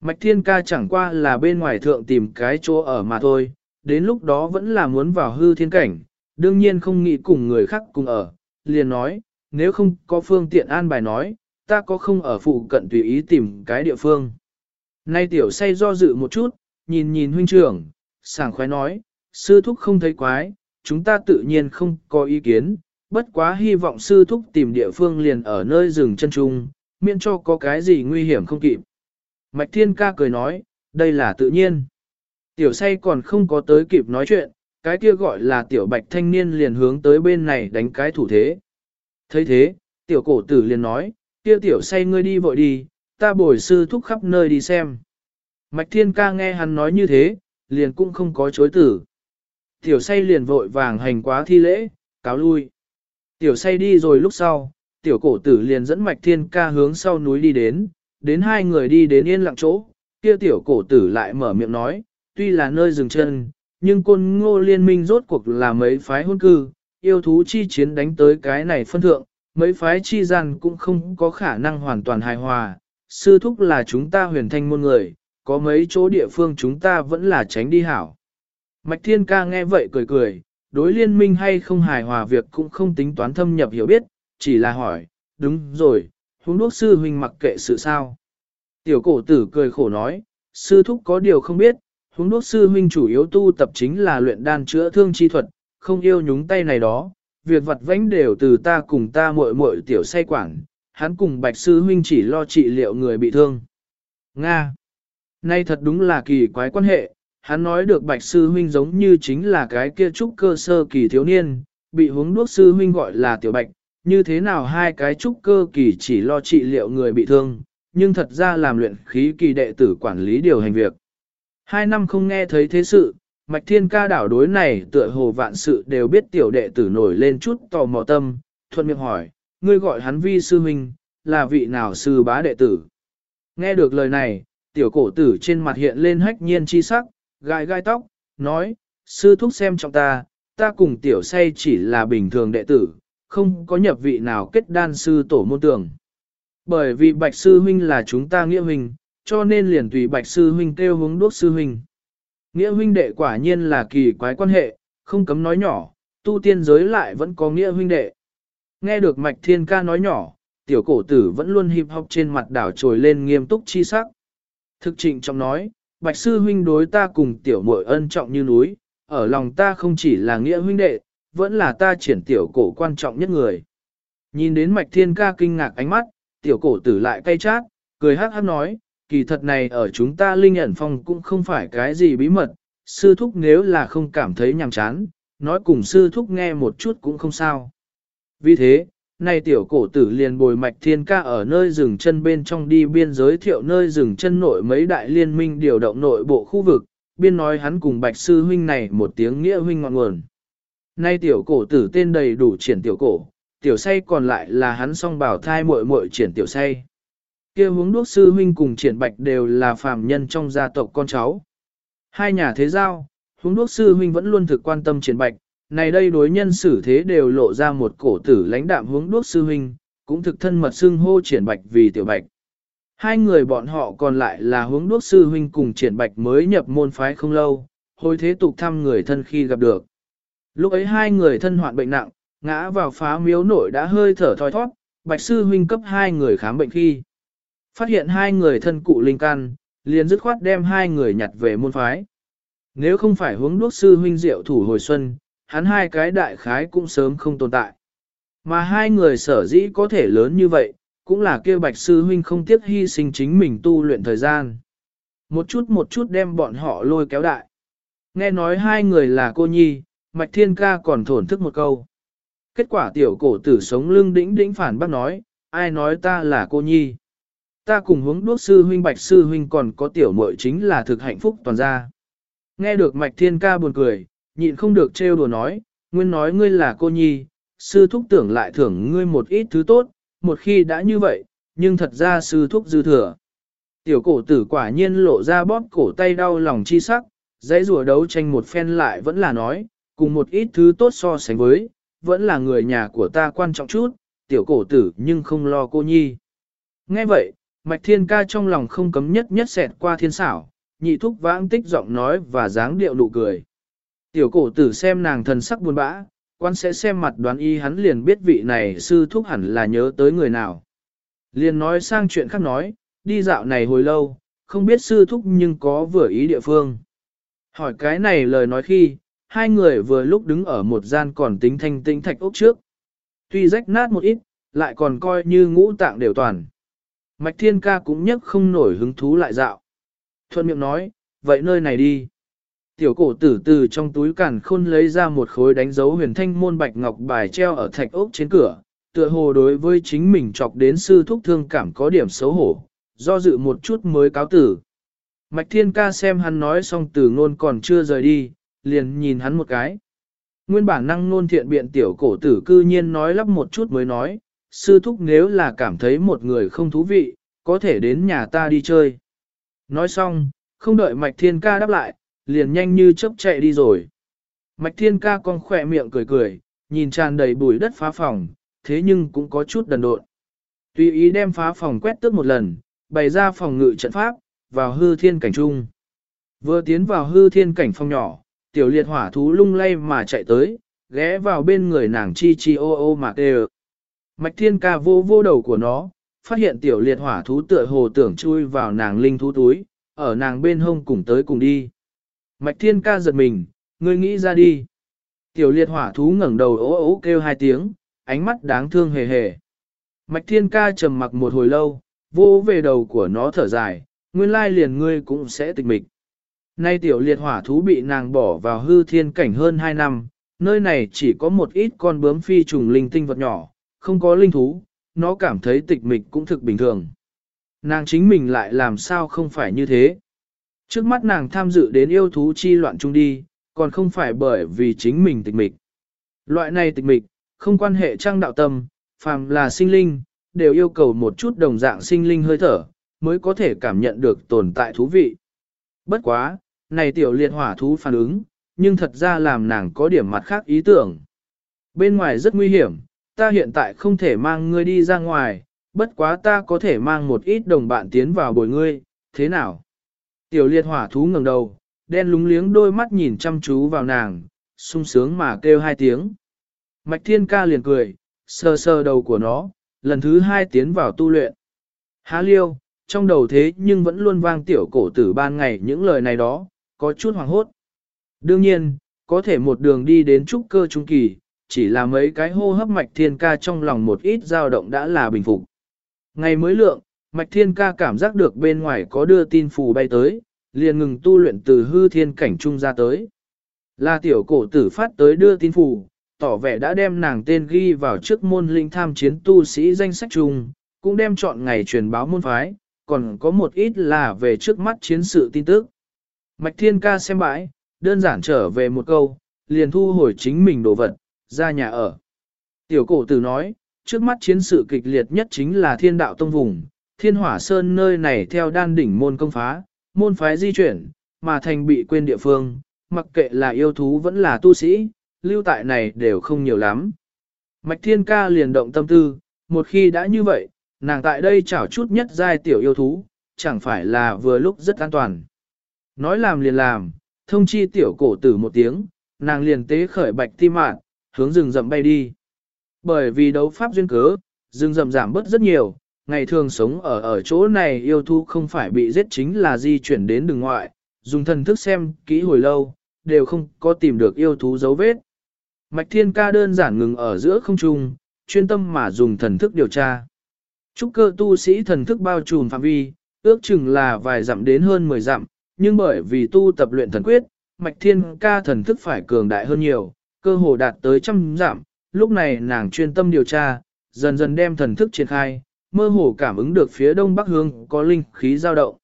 Mạch thiên ca chẳng qua là bên ngoài thượng tìm cái chỗ ở mà thôi, đến lúc đó vẫn là muốn vào hư thiên cảnh, đương nhiên không nghĩ cùng người khác cùng ở, liền nói, nếu không có phương tiện an bài nói, ta có không ở phụ cận tùy ý tìm cái địa phương. Nay tiểu say do dự một chút, nhìn nhìn huynh trưởng, sảng khoái nói, sư thúc không thấy quái, chúng ta tự nhiên không có ý kiến, bất quá hy vọng sư thúc tìm địa phương liền ở nơi rừng chân trung, miễn cho có cái gì nguy hiểm không kịp. Mạch Thiên ca cười nói, đây là tự nhiên. Tiểu say còn không có tới kịp nói chuyện, cái kia gọi là tiểu bạch thanh niên liền hướng tới bên này đánh cái thủ thế. thấy thế, tiểu cổ tử liền nói, kia tiểu say ngươi đi vội đi, ta bồi sư thúc khắp nơi đi xem. Mạch thiên ca nghe hắn nói như thế, liền cũng không có chối tử. Tiểu say liền vội vàng hành quá thi lễ, cáo lui. Tiểu say đi rồi lúc sau, tiểu cổ tử liền dẫn mạch thiên ca hướng sau núi đi đến, đến hai người đi đến yên lặng chỗ, kia tiểu cổ tử lại mở miệng nói, tuy là nơi dừng chân, nhưng côn ngô liên minh rốt cuộc là mấy phái hôn cư, yêu thú chi chiến đánh tới cái này phân thượng, mấy phái chi gian cũng không có khả năng hoàn toàn hài hòa. Sư thúc là chúng ta huyền thanh môn người, có mấy chỗ địa phương chúng ta vẫn là tránh đi hảo. Mạch Thiên Ca nghe vậy cười cười, đối liên minh hay không hài hòa việc cũng không tính toán thâm nhập hiểu biết, chỉ là hỏi, đúng rồi, huống đốc sư huynh mặc kệ sự sao. Tiểu cổ tử cười khổ nói, sư thúc có điều không biết, huống đốc sư huynh chủ yếu tu tập chính là luyện đan chữa thương chi thuật, không yêu nhúng tay này đó, việc vật vãnh đều từ ta cùng ta muội muội tiểu say quản, hắn cùng bạch sư huynh chỉ lo trị liệu người bị thương. Nga Nay thật đúng là kỳ quái quan hệ, hắn nói được bạch sư huynh giống như chính là cái kia trúc cơ sơ kỳ thiếu niên, bị huống đuốc sư huynh gọi là tiểu bạch, như thế nào hai cái trúc cơ kỳ chỉ lo trị liệu người bị thương, nhưng thật ra làm luyện khí kỳ đệ tử quản lý điều hành việc. Hai năm không nghe thấy thế sự, mạch thiên ca đảo đối này tựa hồ vạn sự đều biết tiểu đệ tử nổi lên chút tò mò tâm, thuận miệng hỏi, ngươi gọi hắn vi sư huynh, là vị nào sư bá đệ tử. Nghe được lời này, tiểu cổ tử trên mặt hiện lên hách nhiên chi sắc, gai gai tóc, nói, sư thúc xem trong ta, ta cùng tiểu say chỉ là bình thường đệ tử, không có nhập vị nào kết đan sư tổ môn tưởng. Bởi vì bạch sư huynh là chúng ta nghĩa huynh, cho nên liền tùy bạch sư huynh kêu hướng đuốc sư huynh. Nghĩa huynh đệ quả nhiên là kỳ quái quan hệ, không cấm nói nhỏ, tu tiên giới lại vẫn có nghĩa huynh đệ. Nghe được mạch thiên ca nói nhỏ, tiểu cổ tử vẫn luôn hiệp học trên mặt đảo trồi lên nghiêm túc chi sắc. Thực trịnh trong nói, bạch sư huynh đối ta cùng tiểu muội ân trọng như núi, ở lòng ta không chỉ là nghĩa huynh đệ, vẫn là ta triển tiểu cổ quan trọng nhất người. Nhìn đến mạch thiên ca kinh ngạc ánh mắt, tiểu cổ tử lại cay chát, cười hát hát nói, kỳ thật này ở chúng ta linh ẩn phong cũng không phải cái gì bí mật, sư thúc nếu là không cảm thấy nhàm chán, nói cùng sư thúc nghe một chút cũng không sao. Vì thế, nay tiểu cổ tử liền bồi mạch thiên ca ở nơi rừng chân bên trong đi biên giới thiệu nơi rừng chân nội mấy đại liên minh điều động nội bộ khu vực, biên nói hắn cùng bạch sư huynh này một tiếng nghĩa huynh ngọn nguồn. Nay tiểu cổ tử tên đầy đủ triển tiểu cổ, tiểu say còn lại là hắn song bảo thai muội muội triển tiểu say kia hướng đuốc sư huynh cùng triển bạch đều là phàm nhân trong gia tộc con cháu. Hai nhà thế giao, hướng đuốc sư huynh vẫn luôn thực quan tâm triển bạch, này đây đối nhân xử thế đều lộ ra một cổ tử lãnh đạm hướng đuốc sư huynh, cũng thực thân mật xưng hô triển bạch vì tiểu bạch. Hai người bọn họ còn lại là hướng đuốc sư huynh cùng triển bạch mới nhập môn phái không lâu, hồi thế tục thăm người thân khi gặp được. Lúc ấy hai người thân hoạn bệnh nặng, ngã vào phá miếu nội đã hơi thở thoi thoát, bạch sư huynh cấp hai người khám bệnh khi. Phát hiện hai người thân cụ linh căn, liền dứt khoát đem hai người nhặt về môn phái. Nếu không phải hướng đuốc sư huynh diệu thủ hồi xuân, hắn hai cái đại khái cũng sớm không tồn tại. Mà hai người sở dĩ có thể lớn như vậy, cũng là kia bạch sư huynh không tiếc hy sinh chính mình tu luyện thời gian. Một chút một chút đem bọn họ lôi kéo đại. Nghe nói hai người là cô nhi, mạch thiên ca còn thổn thức một câu. Kết quả tiểu cổ tử sống lưng đĩnh đĩnh phản bác nói, ai nói ta là cô nhi. Ta cùng hướng đuốc sư huynh bạch sư huynh còn có tiểu muội chính là thực hạnh phúc toàn gia. Nghe được mạch thiên ca buồn cười, nhịn không được trêu đùa nói, nguyên nói ngươi là cô nhi, sư thúc tưởng lại thưởng ngươi một ít thứ tốt, một khi đã như vậy, nhưng thật ra sư thúc dư thừa. Tiểu cổ tử quả nhiên lộ ra bóp cổ tay đau lòng chi sắc, dãy rùa đấu tranh một phen lại vẫn là nói, cùng một ít thứ tốt so sánh với, vẫn là người nhà của ta quan trọng chút, tiểu cổ tử nhưng không lo cô nhi. Nghe vậy, mạch thiên ca trong lòng không cấm nhất nhất xẹt qua thiên xảo, nhị thúc vãng tích giọng nói và dáng điệu nụ cười. Tiểu cổ tử xem nàng thần sắc buồn bã, quan sẽ xem mặt đoán y hắn liền biết vị này sư thúc hẳn là nhớ tới người nào. Liền nói sang chuyện khác nói, đi dạo này hồi lâu, không biết sư thúc nhưng có vừa ý địa phương. Hỏi cái này lời nói khi, hai người vừa lúc đứng ở một gian còn tính thanh tinh thạch ốc trước. Tuy rách nát một ít, lại còn coi như ngũ tạng đều toàn. Mạch thiên ca cũng nhất không nổi hứng thú lại dạo. Thuận miệng nói, vậy nơi này đi. Tiểu cổ tử từ trong túi càn khôn lấy ra một khối đánh dấu huyền thanh môn bạch ngọc bài treo ở thạch ốc trên cửa, tựa hồ đối với chính mình chọc đến sư thúc thương cảm có điểm xấu hổ, do dự một chút mới cáo tử. Mạch thiên ca xem hắn nói xong từ ngôn còn chưa rời đi, liền nhìn hắn một cái. Nguyên bản năng nôn thiện biện tiểu cổ tử cư nhiên nói lắp một chút mới nói, sư thúc nếu là cảm thấy một người không thú vị, có thể đến nhà ta đi chơi. Nói xong, không đợi mạch thiên ca đáp lại, liền nhanh như chớp chạy đi rồi. Mạch thiên ca con khỏe miệng cười cười, nhìn tràn đầy bụi đất phá phòng, thế nhưng cũng có chút đần độn. Tùy ý đem phá phòng quét tước một lần, bày ra phòng ngự trận pháp, vào hư thiên cảnh trung. Vừa tiến vào hư thiên cảnh phòng nhỏ, tiểu liệt hỏa thú lung lay mà chạy tới, ghé vào bên người nàng chi chi ô ô mà kêu. Mạch thiên ca vô vô đầu của nó, phát hiện tiểu liệt hỏa thú tựa hồ tưởng chui vào nàng linh thú túi, ở nàng bên hông cùng tới cùng đi. Mạch thiên ca giật mình, ngươi nghĩ ra đi. Tiểu liệt hỏa thú ngẩng đầu ố ố kêu hai tiếng, ánh mắt đáng thương hề hề. Mạch thiên ca trầm mặc một hồi lâu, vô về đầu của nó thở dài, nguyên lai liền ngươi cũng sẽ tịch mịch. Nay tiểu liệt hỏa thú bị nàng bỏ vào hư thiên cảnh hơn 2 năm, nơi này chỉ có một ít con bướm phi trùng linh tinh vật nhỏ, không có linh thú, nó cảm thấy tịch mịch cũng thực bình thường. Nàng chính mình lại làm sao không phải như thế. Trước mắt nàng tham dự đến yêu thú chi loạn chung đi, còn không phải bởi vì chính mình tịch mịch. Loại này tịch mịch, không quan hệ trang đạo tâm, phàm là sinh linh, đều yêu cầu một chút đồng dạng sinh linh hơi thở, mới có thể cảm nhận được tồn tại thú vị. Bất quá, này tiểu liệt hỏa thú phản ứng, nhưng thật ra làm nàng có điểm mặt khác ý tưởng. Bên ngoài rất nguy hiểm, ta hiện tại không thể mang ngươi đi ra ngoài, bất quá ta có thể mang một ít đồng bạn tiến vào bồi ngươi, thế nào? Tiểu liệt hỏa thú ngẩng đầu, đen lúng liếng đôi mắt nhìn chăm chú vào nàng, sung sướng mà kêu hai tiếng. Mạch thiên ca liền cười, sờ sờ đầu của nó, lần thứ hai tiến vào tu luyện. Há liêu, trong đầu thế nhưng vẫn luôn vang tiểu cổ tử ban ngày những lời này đó, có chút hoàng hốt. Đương nhiên, có thể một đường đi đến trúc cơ trung kỳ, chỉ là mấy cái hô hấp mạch thiên ca trong lòng một ít dao động đã là bình phục. Ngày mới lượng, mạch thiên ca cảm giác được bên ngoài có đưa tin phù bay tới, liền ngừng tu luyện từ hư thiên cảnh trung ra tới. Là tiểu cổ tử phát tới đưa tin phù, tỏ vẻ đã đem nàng tên ghi vào trước môn linh tham chiến tu sĩ danh sách chung, cũng đem chọn ngày truyền báo môn phái, còn có một ít là về trước mắt chiến sự tin tức. Mạch thiên ca xem bãi, đơn giản trở về một câu, liền thu hồi chính mình đồ vật, ra nhà ở. Tiểu cổ tử nói, trước mắt chiến sự kịch liệt nhất chính là thiên đạo tông vùng, thiên hỏa sơn nơi này theo đan đỉnh môn công phá, môn phái di chuyển, mà thành bị quên địa phương, mặc kệ là yêu thú vẫn là tu sĩ, lưu tại này đều không nhiều lắm. Mạch thiên ca liền động tâm tư, một khi đã như vậy, nàng tại đây chảo chút nhất giai tiểu yêu thú, chẳng phải là vừa lúc rất an toàn. Nói làm liền làm, thông chi tiểu cổ tử một tiếng, nàng liền tế khởi bạch ti mạn, hướng rừng rậm bay đi. Bởi vì đấu pháp duyên cớ, rừng rậm giảm bớt rất nhiều, ngày thường sống ở ở chỗ này yêu thú không phải bị giết chính là di chuyển đến đường ngoại, dùng thần thức xem kỹ hồi lâu, đều không có tìm được yêu thú dấu vết. Mạch thiên ca đơn giản ngừng ở giữa không trung, chuyên tâm mà dùng thần thức điều tra. Trúc cơ tu sĩ thần thức bao trùm phạm vi, ước chừng là vài dặm đến hơn 10 dặm, nhưng bởi vì tu tập luyện thần quyết, mạch thiên ca thần thức phải cường đại hơn nhiều, cơ hồ đạt tới trăm giảm lúc này nàng chuyên tâm điều tra, dần dần đem thần thức triển khai, mơ hồ cảm ứng được phía đông bắc hướng có linh khí dao động.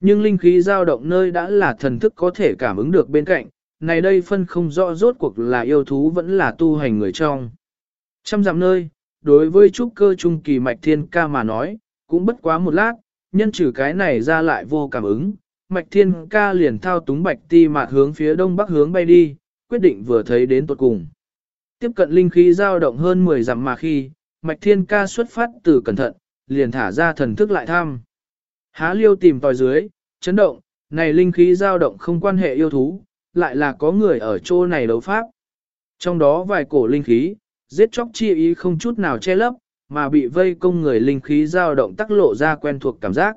Nhưng linh khí dao động nơi đã là thần thức có thể cảm ứng được bên cạnh, này đây phân không rõ rốt cuộc là yêu thú vẫn là tu hành người trong. Trăm dặm nơi, đối với trúc cơ trung kỳ mạch thiên ca mà nói, cũng bất quá một lát, nhân trừ cái này ra lại vô cảm ứng, mạch thiên ca liền thao túng bạch ti mạt hướng phía đông bắc hướng bay đi, quyết định vừa thấy đến tuột cùng. Tiếp cận linh khí dao động hơn 10 dặm mà khi, mạch thiên ca xuất phát từ cẩn thận, liền thả ra thần thức lại thăm. Há liêu tìm tòi dưới, chấn động, này linh khí dao động không quan hệ yêu thú, lại là có người ở chỗ này đấu pháp. Trong đó vài cổ linh khí, giết chóc chi ý không chút nào che lấp, mà bị vây công người linh khí dao động tắc lộ ra quen thuộc cảm giác.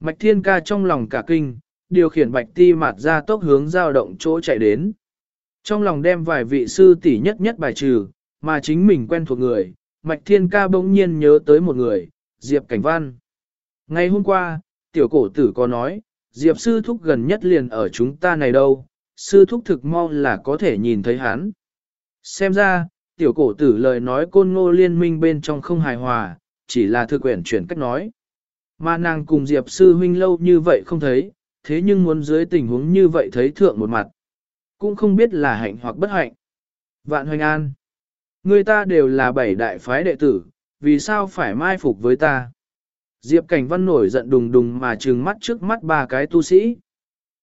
Mạch thiên ca trong lòng cả kinh, điều khiển bạch ti mạt ra tốc hướng dao động chỗ chạy đến. Trong lòng đem vài vị sư tỷ nhất nhất bài trừ, mà chính mình quen thuộc người, mạch thiên ca bỗng nhiên nhớ tới một người, Diệp Cảnh Văn. Ngày hôm qua, tiểu cổ tử có nói, Diệp sư thúc gần nhất liền ở chúng ta này đâu, sư thúc thực mau là có thể nhìn thấy hắn. Xem ra, tiểu cổ tử lời nói côn ngô liên minh bên trong không hài hòa, chỉ là thư quyển chuyển cách nói. Mà nàng cùng Diệp sư huynh lâu như vậy không thấy, thế nhưng muốn dưới tình huống như vậy thấy thượng một mặt. Cũng không biết là hạnh hoặc bất hạnh. Vạn hoành an. Người ta đều là bảy đại phái đệ tử, vì sao phải mai phục với ta? Diệp Cảnh Văn nổi giận đùng đùng mà trừng mắt trước mắt ba cái tu sĩ.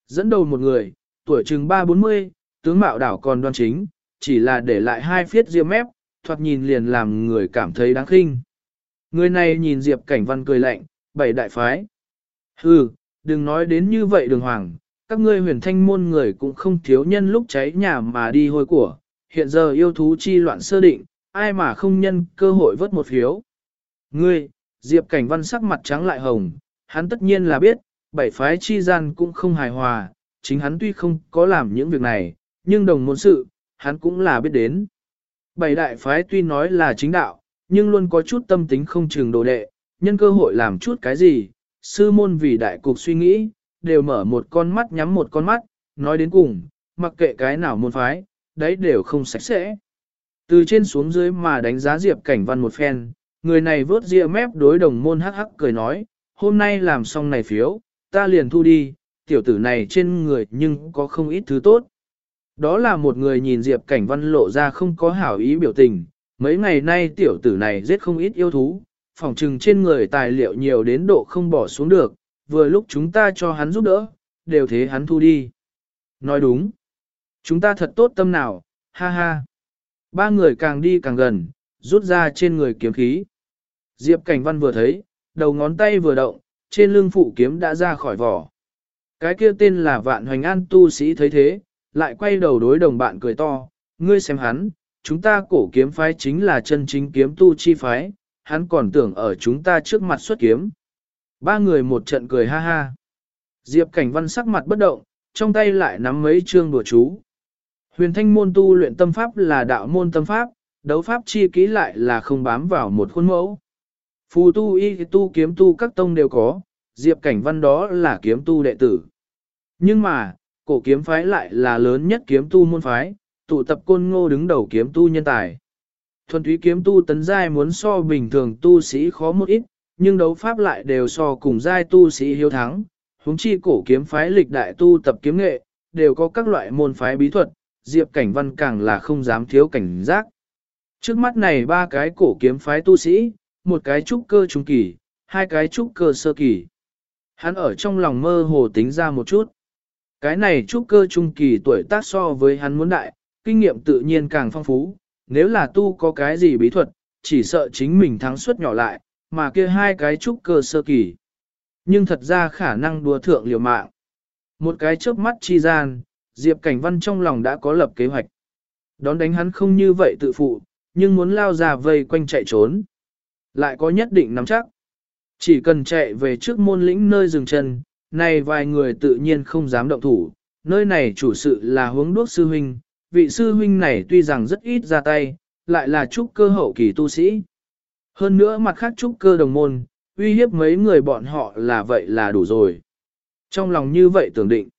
Dẫn đầu một người, tuổi chừng ba bốn mươi, tướng mạo đảo còn đoan chính, chỉ là để lại hai phiết riêng mép, thoạt nhìn liền làm người cảm thấy đáng khinh. Người này nhìn Diệp Cảnh Văn cười lạnh, bảy đại phái. Hừ, đừng nói đến như vậy đường hoàng, các ngươi huyền thanh môn người cũng không thiếu nhân lúc cháy nhà mà đi hôi của, hiện giờ yêu thú chi loạn sơ định, ai mà không nhân cơ hội vớt một phiếu. Ngươi, Diệp Cảnh Văn sắc mặt trắng lại hồng, hắn tất nhiên là biết, bảy phái chi gian cũng không hài hòa, chính hắn tuy không có làm những việc này, nhưng đồng môn sự, hắn cũng là biết đến. Bảy đại phái tuy nói là chính đạo, nhưng luôn có chút tâm tính không chừng đồ đệ, nhân cơ hội làm chút cái gì, sư môn vì đại cục suy nghĩ, đều mở một con mắt nhắm một con mắt, nói đến cùng, mặc kệ cái nào môn phái, đấy đều không sạch sẽ. Từ trên xuống dưới mà đánh giá Diệp Cảnh Văn một phen, người này vớt ria mép đối đồng môn hắc hắc cười nói, hôm nay làm xong này phiếu, ta liền thu đi, tiểu tử này trên người nhưng có không ít thứ tốt. Đó là một người nhìn Diệp Cảnh Văn lộ ra không có hảo ý biểu tình, mấy ngày nay tiểu tử này giết không ít yêu thú, phòng trừng trên người tài liệu nhiều đến độ không bỏ xuống được, vừa lúc chúng ta cho hắn giúp đỡ, đều thế hắn thu đi. Nói đúng. Chúng ta thật tốt tâm nào, ha ha. Ba người càng đi càng gần, rút ra trên người kiếm khí. Diệp Cảnh Văn vừa thấy, đầu ngón tay vừa động, trên lưng phụ kiếm đã ra khỏi vỏ. Cái kia tên là Vạn Hoành An tu sĩ thấy thế, lại quay đầu đối đồng bạn cười to, ngươi xem hắn, chúng ta cổ kiếm phái chính là chân chính kiếm tu chi phái, hắn còn tưởng ở chúng ta trước mặt xuất kiếm. Ba người một trận cười ha ha. Diệp Cảnh Văn sắc mặt bất động, trong tay lại nắm mấy chương đùa chú. Huyền thanh môn tu luyện tâm pháp là đạo môn tâm pháp, đấu pháp chi kỹ lại là không bám vào một khuôn mẫu. Phù tu y tu kiếm tu các tông đều có, Diệp Cảnh Văn đó là kiếm tu đệ tử. Nhưng mà, cổ kiếm phái lại là lớn nhất kiếm tu môn phái, tụ tập côn ngô đứng đầu kiếm tu nhân tài. Thuần túy kiếm tu tấn giai muốn so bình thường tu sĩ khó một ít, nhưng đấu pháp lại đều so cùng giai tu sĩ hiếu thắng. Húng chi cổ kiếm phái lịch đại tu tập kiếm nghệ, đều có các loại môn phái bí thuật, Diệp Cảnh Văn càng là không dám thiếu cảnh giác. Trước mắt này ba cái cổ kiếm phái tu sĩ, một cái trúc cơ trung kỳ, hai cái trúc cơ sơ kỳ. Hắn ở trong lòng mơ hồ tính ra một chút. Cái này trúc cơ trung kỳ tuổi tác so với hắn muốn đại, kinh nghiệm tự nhiên càng phong phú, nếu là tu có cái gì bí thuật, chỉ sợ chính mình thắng suất nhỏ lại, mà kia hai cái trúc cơ sơ kỳ. Nhưng thật ra khả năng đùa thượng liều mạng. Một cái chớp mắt chi gian, Diệp Cảnh Văn trong lòng đã có lập kế hoạch. Đón đánh hắn không như vậy tự phụ, nhưng muốn lao ra vây quanh chạy trốn. Lại có nhất định nắm chắc. Chỉ cần chạy về trước môn lĩnh nơi dừng chân, này vài người tự nhiên không dám động thủ. Nơi này chủ sự là hướng đuốc sư huynh, vị sư huynh này tuy rằng rất ít ra tay, lại là trúc cơ hậu kỳ tu sĩ. Hơn nữa mặt khác trúc cơ đồng môn, uy hiếp mấy người bọn họ là vậy là đủ rồi. Trong lòng như vậy tưởng định,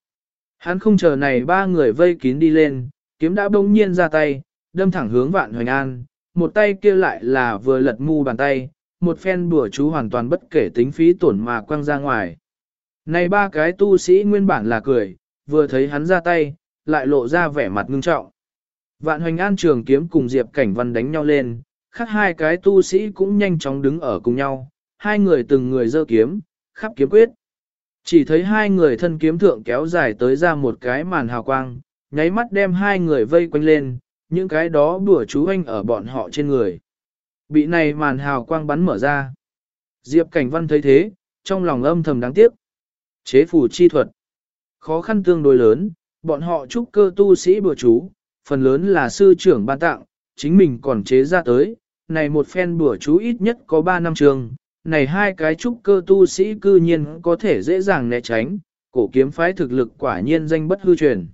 hắn không chờ này ba người vây kín đi lên, kiếm đã bỗng nhiên ra tay, đâm thẳng hướng vạn hoành an, một tay kia lại là vừa lật mu bàn tay, một phen bùa chú hoàn toàn bất kể tính phí tổn mà quăng ra ngoài. Này ba cái tu sĩ nguyên bản là cười, vừa thấy hắn ra tay, lại lộ ra vẻ mặt ngưng trọng. Vạn hoành an trường kiếm cùng Diệp Cảnh Văn đánh nhau lên, khác hai cái tu sĩ cũng nhanh chóng đứng ở cùng nhau, hai người từng người giơ kiếm, khắp kiếm quyết. Chỉ thấy hai người thân kiếm thượng kéo dài tới ra một cái màn hào quang, nháy mắt đem hai người vây quanh lên, những cái đó đùa chú anh ở bọn họ trên người. Bị này màn hào quang bắn mở ra. Diệp Cảnh Văn thấy thế, trong lòng âm thầm đáng tiếc. Chế phủ chi thuật. Khó khăn tương đối lớn, bọn họ trúc cơ tu sĩ bùa chú, phần lớn là sư trưởng ban tặng, chính mình còn chế ra tới. Này một phen bùa chú ít nhất có 3 năm trường, này hai cái trúc cơ tu sĩ cư nhiên có thể dễ dàng né tránh, cổ kiếm phái thực lực quả nhiên danh bất hư truyền.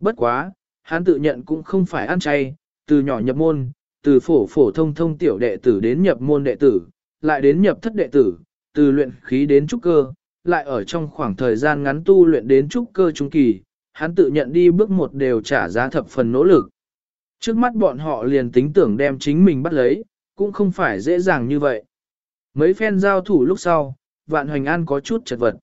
Bất quá, hắn tự nhận cũng không phải ăn chay, từ nhỏ nhập môn, từ phổ phổ thông thông tiểu đệ tử đến nhập môn đệ tử, lại đến nhập thất đệ tử, từ luyện khí đến trúc cơ, lại ở trong khoảng thời gian ngắn tu luyện đến trúc cơ trung kỳ, hắn tự nhận đi bước một đều trả giá thập phần nỗ lực. Trước mắt bọn họ liền tính tưởng đem chính mình bắt lấy, cũng không phải dễ dàng như vậy. Mấy phen giao thủ lúc sau, vạn hoành an có chút chật vật.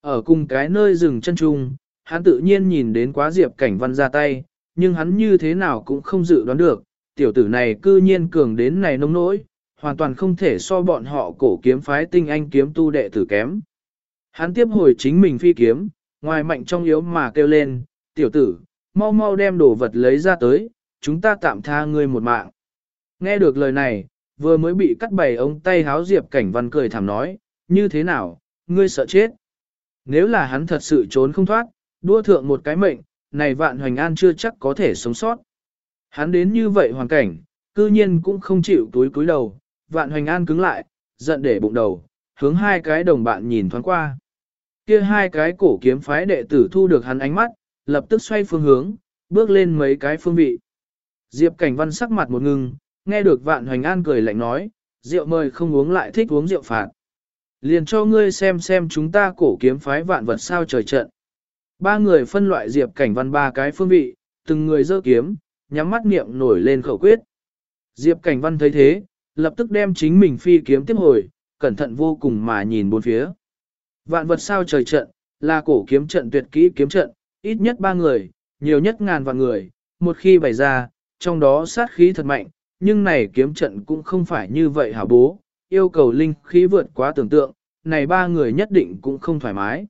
Ở cùng cái nơi rừng chân trung, hắn tự nhiên nhìn đến quá diệp cảnh văn ra tay, nhưng hắn như thế nào cũng không dự đoán được, tiểu tử này cư nhiên cường đến này nông nỗi, hoàn toàn không thể so bọn họ cổ kiếm phái tinh anh kiếm tu đệ tử kém. Hắn tiếp hồi chính mình phi kiếm, ngoài mạnh trong yếu mà kêu lên, tiểu tử, mau mau đem đồ vật lấy ra tới, chúng ta tạm tha ngươi một mạng. Nghe được lời này, vừa mới bị cắt bày ông tay háo diệp cảnh văn cười thảm nói, như thế nào, ngươi sợ chết. Nếu là hắn thật sự trốn không thoát, đua thượng một cái mệnh, này vạn hoành an chưa chắc có thể sống sót. Hắn đến như vậy hoàn cảnh, cư nhiên cũng không chịu túi cúi đầu, vạn hoành an cứng lại, giận để bụng đầu, hướng hai cái đồng bạn nhìn thoáng qua. Kia hai cái cổ kiếm phái đệ tử thu được hắn ánh mắt, lập tức xoay phương hướng, bước lên mấy cái phương vị. Diệp cảnh văn sắc mặt một ngưng, nghe được vạn hoành an cười lạnh nói, rượu mời không uống lại thích uống rượu phạt. Liền cho ngươi xem xem chúng ta cổ kiếm phái vạn vật sao trời trận. Ba người phân loại diệp cảnh văn ba cái phương vị, từng người giơ kiếm, nhắm mắt niệm nổi lên khẩu quyết. Diệp cảnh văn thấy thế, lập tức đem chính mình phi kiếm tiếp hồi, cẩn thận vô cùng mà nhìn bốn phía. Vạn vật sao trời trận, là cổ kiếm trận tuyệt kỹ kiếm trận, ít nhất ba người, nhiều nhất ngàn vạn người, một khi bày ra, trong đó sát khí thật mạnh, nhưng này kiếm trận cũng không phải như vậy hả bố, yêu cầu linh khí vượt quá tưởng tượng, này ba người nhất định cũng không thoải mái.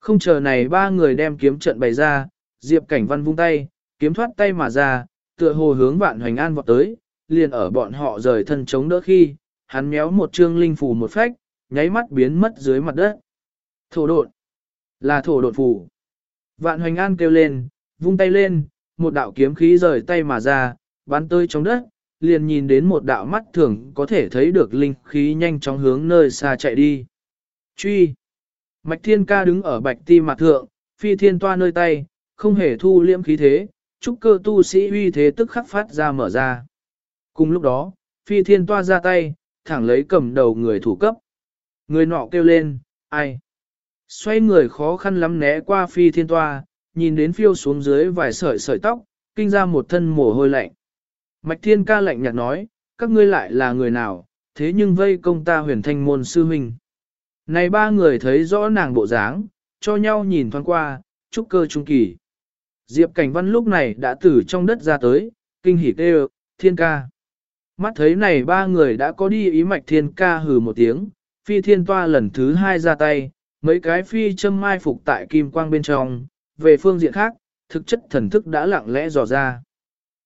Không chờ này ba người đem kiếm trận bày ra, Diệp Cảnh Văn vung tay, kiếm thoát tay mà ra, tựa hồ hướng vạn hoành an vọt tới, liền ở bọn họ rời thân chống đỡ khi, hắn méo một trương linh phù một phách, nháy mắt biến mất dưới mặt đất. Thổ độn, là thổ độn phù. Vạn hoành an kêu lên, vung tay lên, một đạo kiếm khí rời tay mà ra, bắn tới trong đất, liền nhìn đến một đạo mắt thường có thể thấy được linh khí nhanh chóng hướng nơi xa chạy đi. Truy! Mạch thiên ca đứng ở bạch ti mặt thượng, phi thiên toa nơi tay, không hề thu liễm khí thế, trúc cơ tu sĩ uy thế tức khắc phát ra mở ra. Cùng lúc đó, phi thiên toa ra tay, thẳng lấy cầm đầu người thủ cấp. Người nọ kêu lên, ai? Xoay người khó khăn lắm né qua phi thiên toa, nhìn đến phiêu xuống dưới vài sợi sợi tóc, kinh ra một thân mồ hôi lạnh. Mạch thiên ca lạnh nhạt nói, các ngươi lại là người nào, thế nhưng vây công ta huyền thanh môn sư huynh. Này ba người thấy rõ nàng bộ dáng, cho nhau nhìn thoáng qua, trúc cơ trung kỳ. Diệp Cảnh Văn lúc này đã từ trong đất ra tới, kinh hỉ kêu, thiên ca. Mắt thấy này ba người đã có đi ý mạch thiên ca hừ một tiếng, phi thiên toa lần thứ hai ra tay, mấy cái phi châm mai phục tại kim quang bên trong, về phương diện khác, thực chất thần thức đã lặng lẽ dò ra.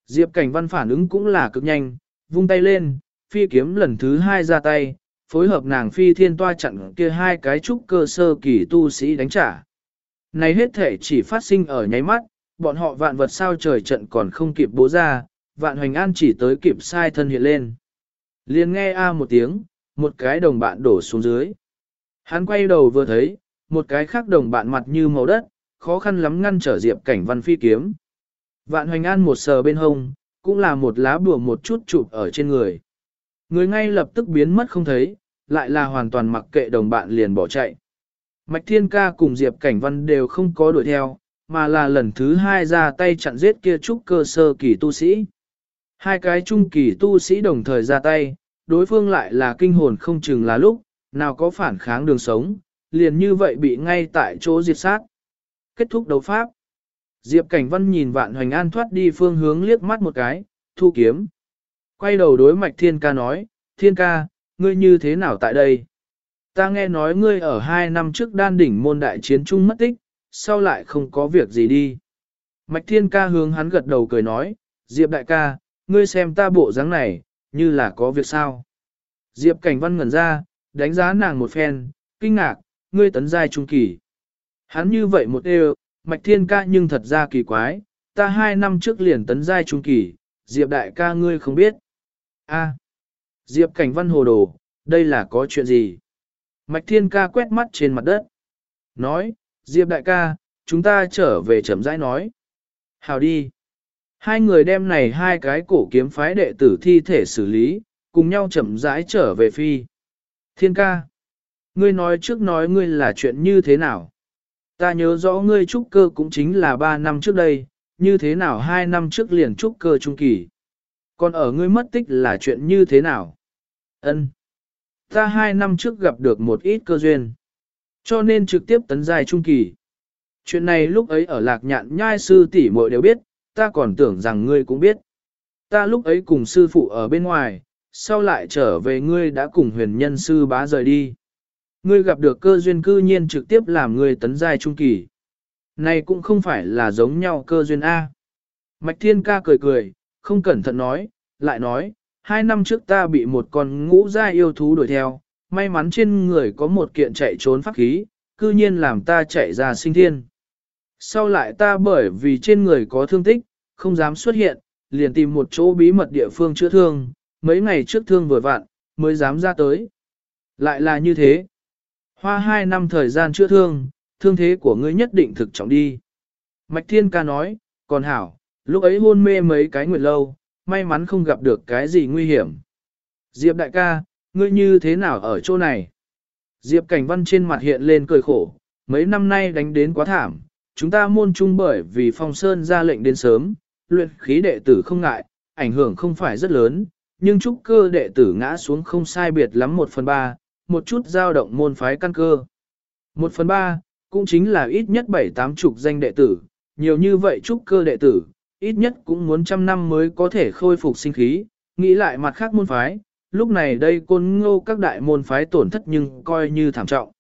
Diệp Cảnh Văn phản ứng cũng là cực nhanh, vung tay lên, phi kiếm lần thứ hai ra tay, phối hợp nàng phi thiên toa chặn kia hai cái trúc cơ sơ kỳ tu sĩ đánh trả. Này hết thể chỉ phát sinh ở nháy mắt, bọn họ vạn vật sao trời trận còn không kịp bố ra, vạn hoành an chỉ tới kịp sai thân hiện lên. liền nghe a một tiếng, một cái đồng bạn đổ xuống dưới. Hắn quay đầu vừa thấy, một cái khác đồng bạn mặt như màu đất, khó khăn lắm ngăn trở Diệp Cảnh Văn phi kiếm. Vạn Hoành An một sờ bên hông, cũng là một lá bùa một chút chụp ở trên người. Người ngay lập tức biến mất không thấy, lại là hoàn toàn mặc kệ đồng bạn liền bỏ chạy. Mạch Thiên Ca cùng Diệp Cảnh Văn đều không có đuổi theo, mà là lần thứ hai ra tay chặn giết kia trúc cơ sơ kỳ tu sĩ. Hai cái trung kỳ tu sĩ đồng thời ra tay, đối phương lại là kinh hồn không chừng là lúc, nào có phản kháng đường sống, liền như vậy bị ngay tại chỗ diệt sát. Kết thúc đấu pháp. Diệp Cảnh Văn nhìn Vạn Hoành An thoát đi phương hướng liếc mắt một cái, thu kiếm. Quay đầu đối Mạch Thiên Ca nói, Thiên Ca, ngươi như thế nào tại đây? Ta nghe nói ngươi ở hai năm trước đan đỉnh môn đại chiến trung mất tích, sau lại không có việc gì đi. Mạch Thiên Ca hướng hắn gật đầu cười nói, Diệp Đại ca, ngươi xem ta bộ dáng này, như là có việc sao. Diệp Cảnh Văn ngẩn ra, đánh giá nàng một phen, kinh ngạc, ngươi tấn giai trung kỳ. Hắn như vậy một đều, Mạch Thiên ca nhưng thật ra kỳ quái, ta hai năm trước liền tấn giai trung kỳ, Diệp đại ca ngươi không biết. A, Diệp cảnh văn hồ đồ, đây là có chuyện gì? Mạch Thiên ca quét mắt trên mặt đất. Nói, Diệp đại ca, chúng ta trở về chậm rãi nói. Hào đi. Hai người đem này hai cái cổ kiếm phái đệ tử thi thể xử lý, cùng nhau chậm rãi trở về phi. Thiên ca. Ngươi nói trước nói ngươi là chuyện như thế nào? Ta nhớ rõ ngươi trúc cơ cũng chính là ba năm trước đây, như thế nào hai năm trước liền trúc cơ trung kỳ. Còn ở ngươi mất tích là chuyện như thế nào? Ân, Ta hai năm trước gặp được một ít cơ duyên. Cho nên trực tiếp tấn dài trung kỳ. Chuyện này lúc ấy ở lạc nhạn nhai sư tỷ muội đều biết, ta còn tưởng rằng ngươi cũng biết. Ta lúc ấy cùng sư phụ ở bên ngoài, sau lại trở về ngươi đã cùng huyền nhân sư bá rời đi. Ngươi gặp được cơ duyên cư nhiên trực tiếp làm ngươi tấn giai trung kỳ. Này cũng không phải là giống nhau cơ duyên A. Mạch Thiên ca cười cười, không cẩn thận nói, lại nói, hai năm trước ta bị một con ngũ gia yêu thú đuổi theo, may mắn trên người có một kiện chạy trốn pháp khí, cư nhiên làm ta chạy ra sinh thiên. Sau lại ta bởi vì trên người có thương tích, không dám xuất hiện, liền tìm một chỗ bí mật địa phương chữa thương, mấy ngày trước thương vừa vặn, mới dám ra tới. Lại là như thế. Hoa hai năm thời gian chữa thương, thương thế của ngươi nhất định thực trọng đi. Mạch Thiên ca nói, còn hảo, lúc ấy hôn mê mấy cái nguyệt lâu, may mắn không gặp được cái gì nguy hiểm. Diệp đại ca, ngươi như thế nào ở chỗ này? Diệp cảnh văn trên mặt hiện lên cười khổ, mấy năm nay đánh đến quá thảm, chúng ta môn trung bởi vì phong sơn ra lệnh đến sớm, luyện khí đệ tử không ngại, ảnh hưởng không phải rất lớn, nhưng trúc cơ đệ tử ngã xuống không sai biệt lắm một phần ba, một chút dao động môn phái căn cơ. Một phần ba, cũng chính là ít nhất bảy tám chục danh đệ tử, nhiều như vậy trúc cơ đệ tử, ít nhất cũng muốn trăm năm mới có thể khôi phục sinh khí, nghĩ lại mặt khác môn phái, lúc này đây côn ngô các đại môn phái tổn thất nhưng coi như thảm trọng.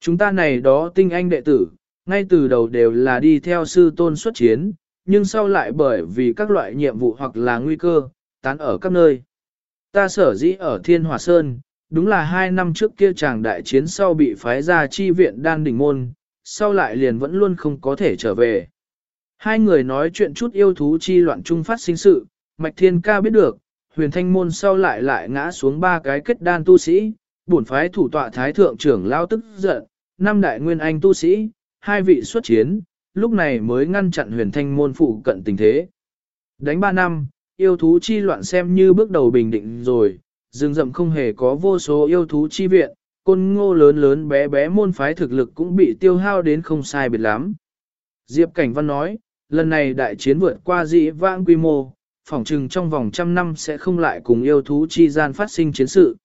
Chúng ta này đó tinh anh đệ tử, ngay từ đầu đều là đi theo sư tôn xuất chiến, nhưng sau lại bởi vì các loại nhiệm vụ hoặc là nguy cơ, tán ở các nơi. Ta sở dĩ ở Thiên Hòa Sơn, đúng là hai năm trước kia chàng đại chiến sau bị phái ra chi viện đan đỉnh môn, sau lại liền vẫn luôn không có thể trở về. Hai người nói chuyện chút yêu thú chi loạn trung phát sinh sự, Mạch Thiên Ca biết được, huyền thanh môn sau lại lại ngã xuống ba cái kết đan tu sĩ, bổn phái thủ tọa thái thượng trưởng lao tức giận, năm đại nguyên anh tu sĩ, hai vị xuất chiến, lúc này mới ngăn chặn huyền thanh môn phụ cận tình thế. Đánh ba năm, yêu thú chi loạn xem như bước đầu bình định rồi, rừng rậm không hề có vô số yêu thú chi viện, côn ngô lớn lớn bé bé môn phái thực lực cũng bị tiêu hao đến không sai biệt lắm. Diệp Cảnh Văn nói, lần này đại chiến vượt qua dị vãng quy mô, phỏng chừng trong vòng trăm năm sẽ không lại cùng yêu thú chi gian phát sinh chiến sự.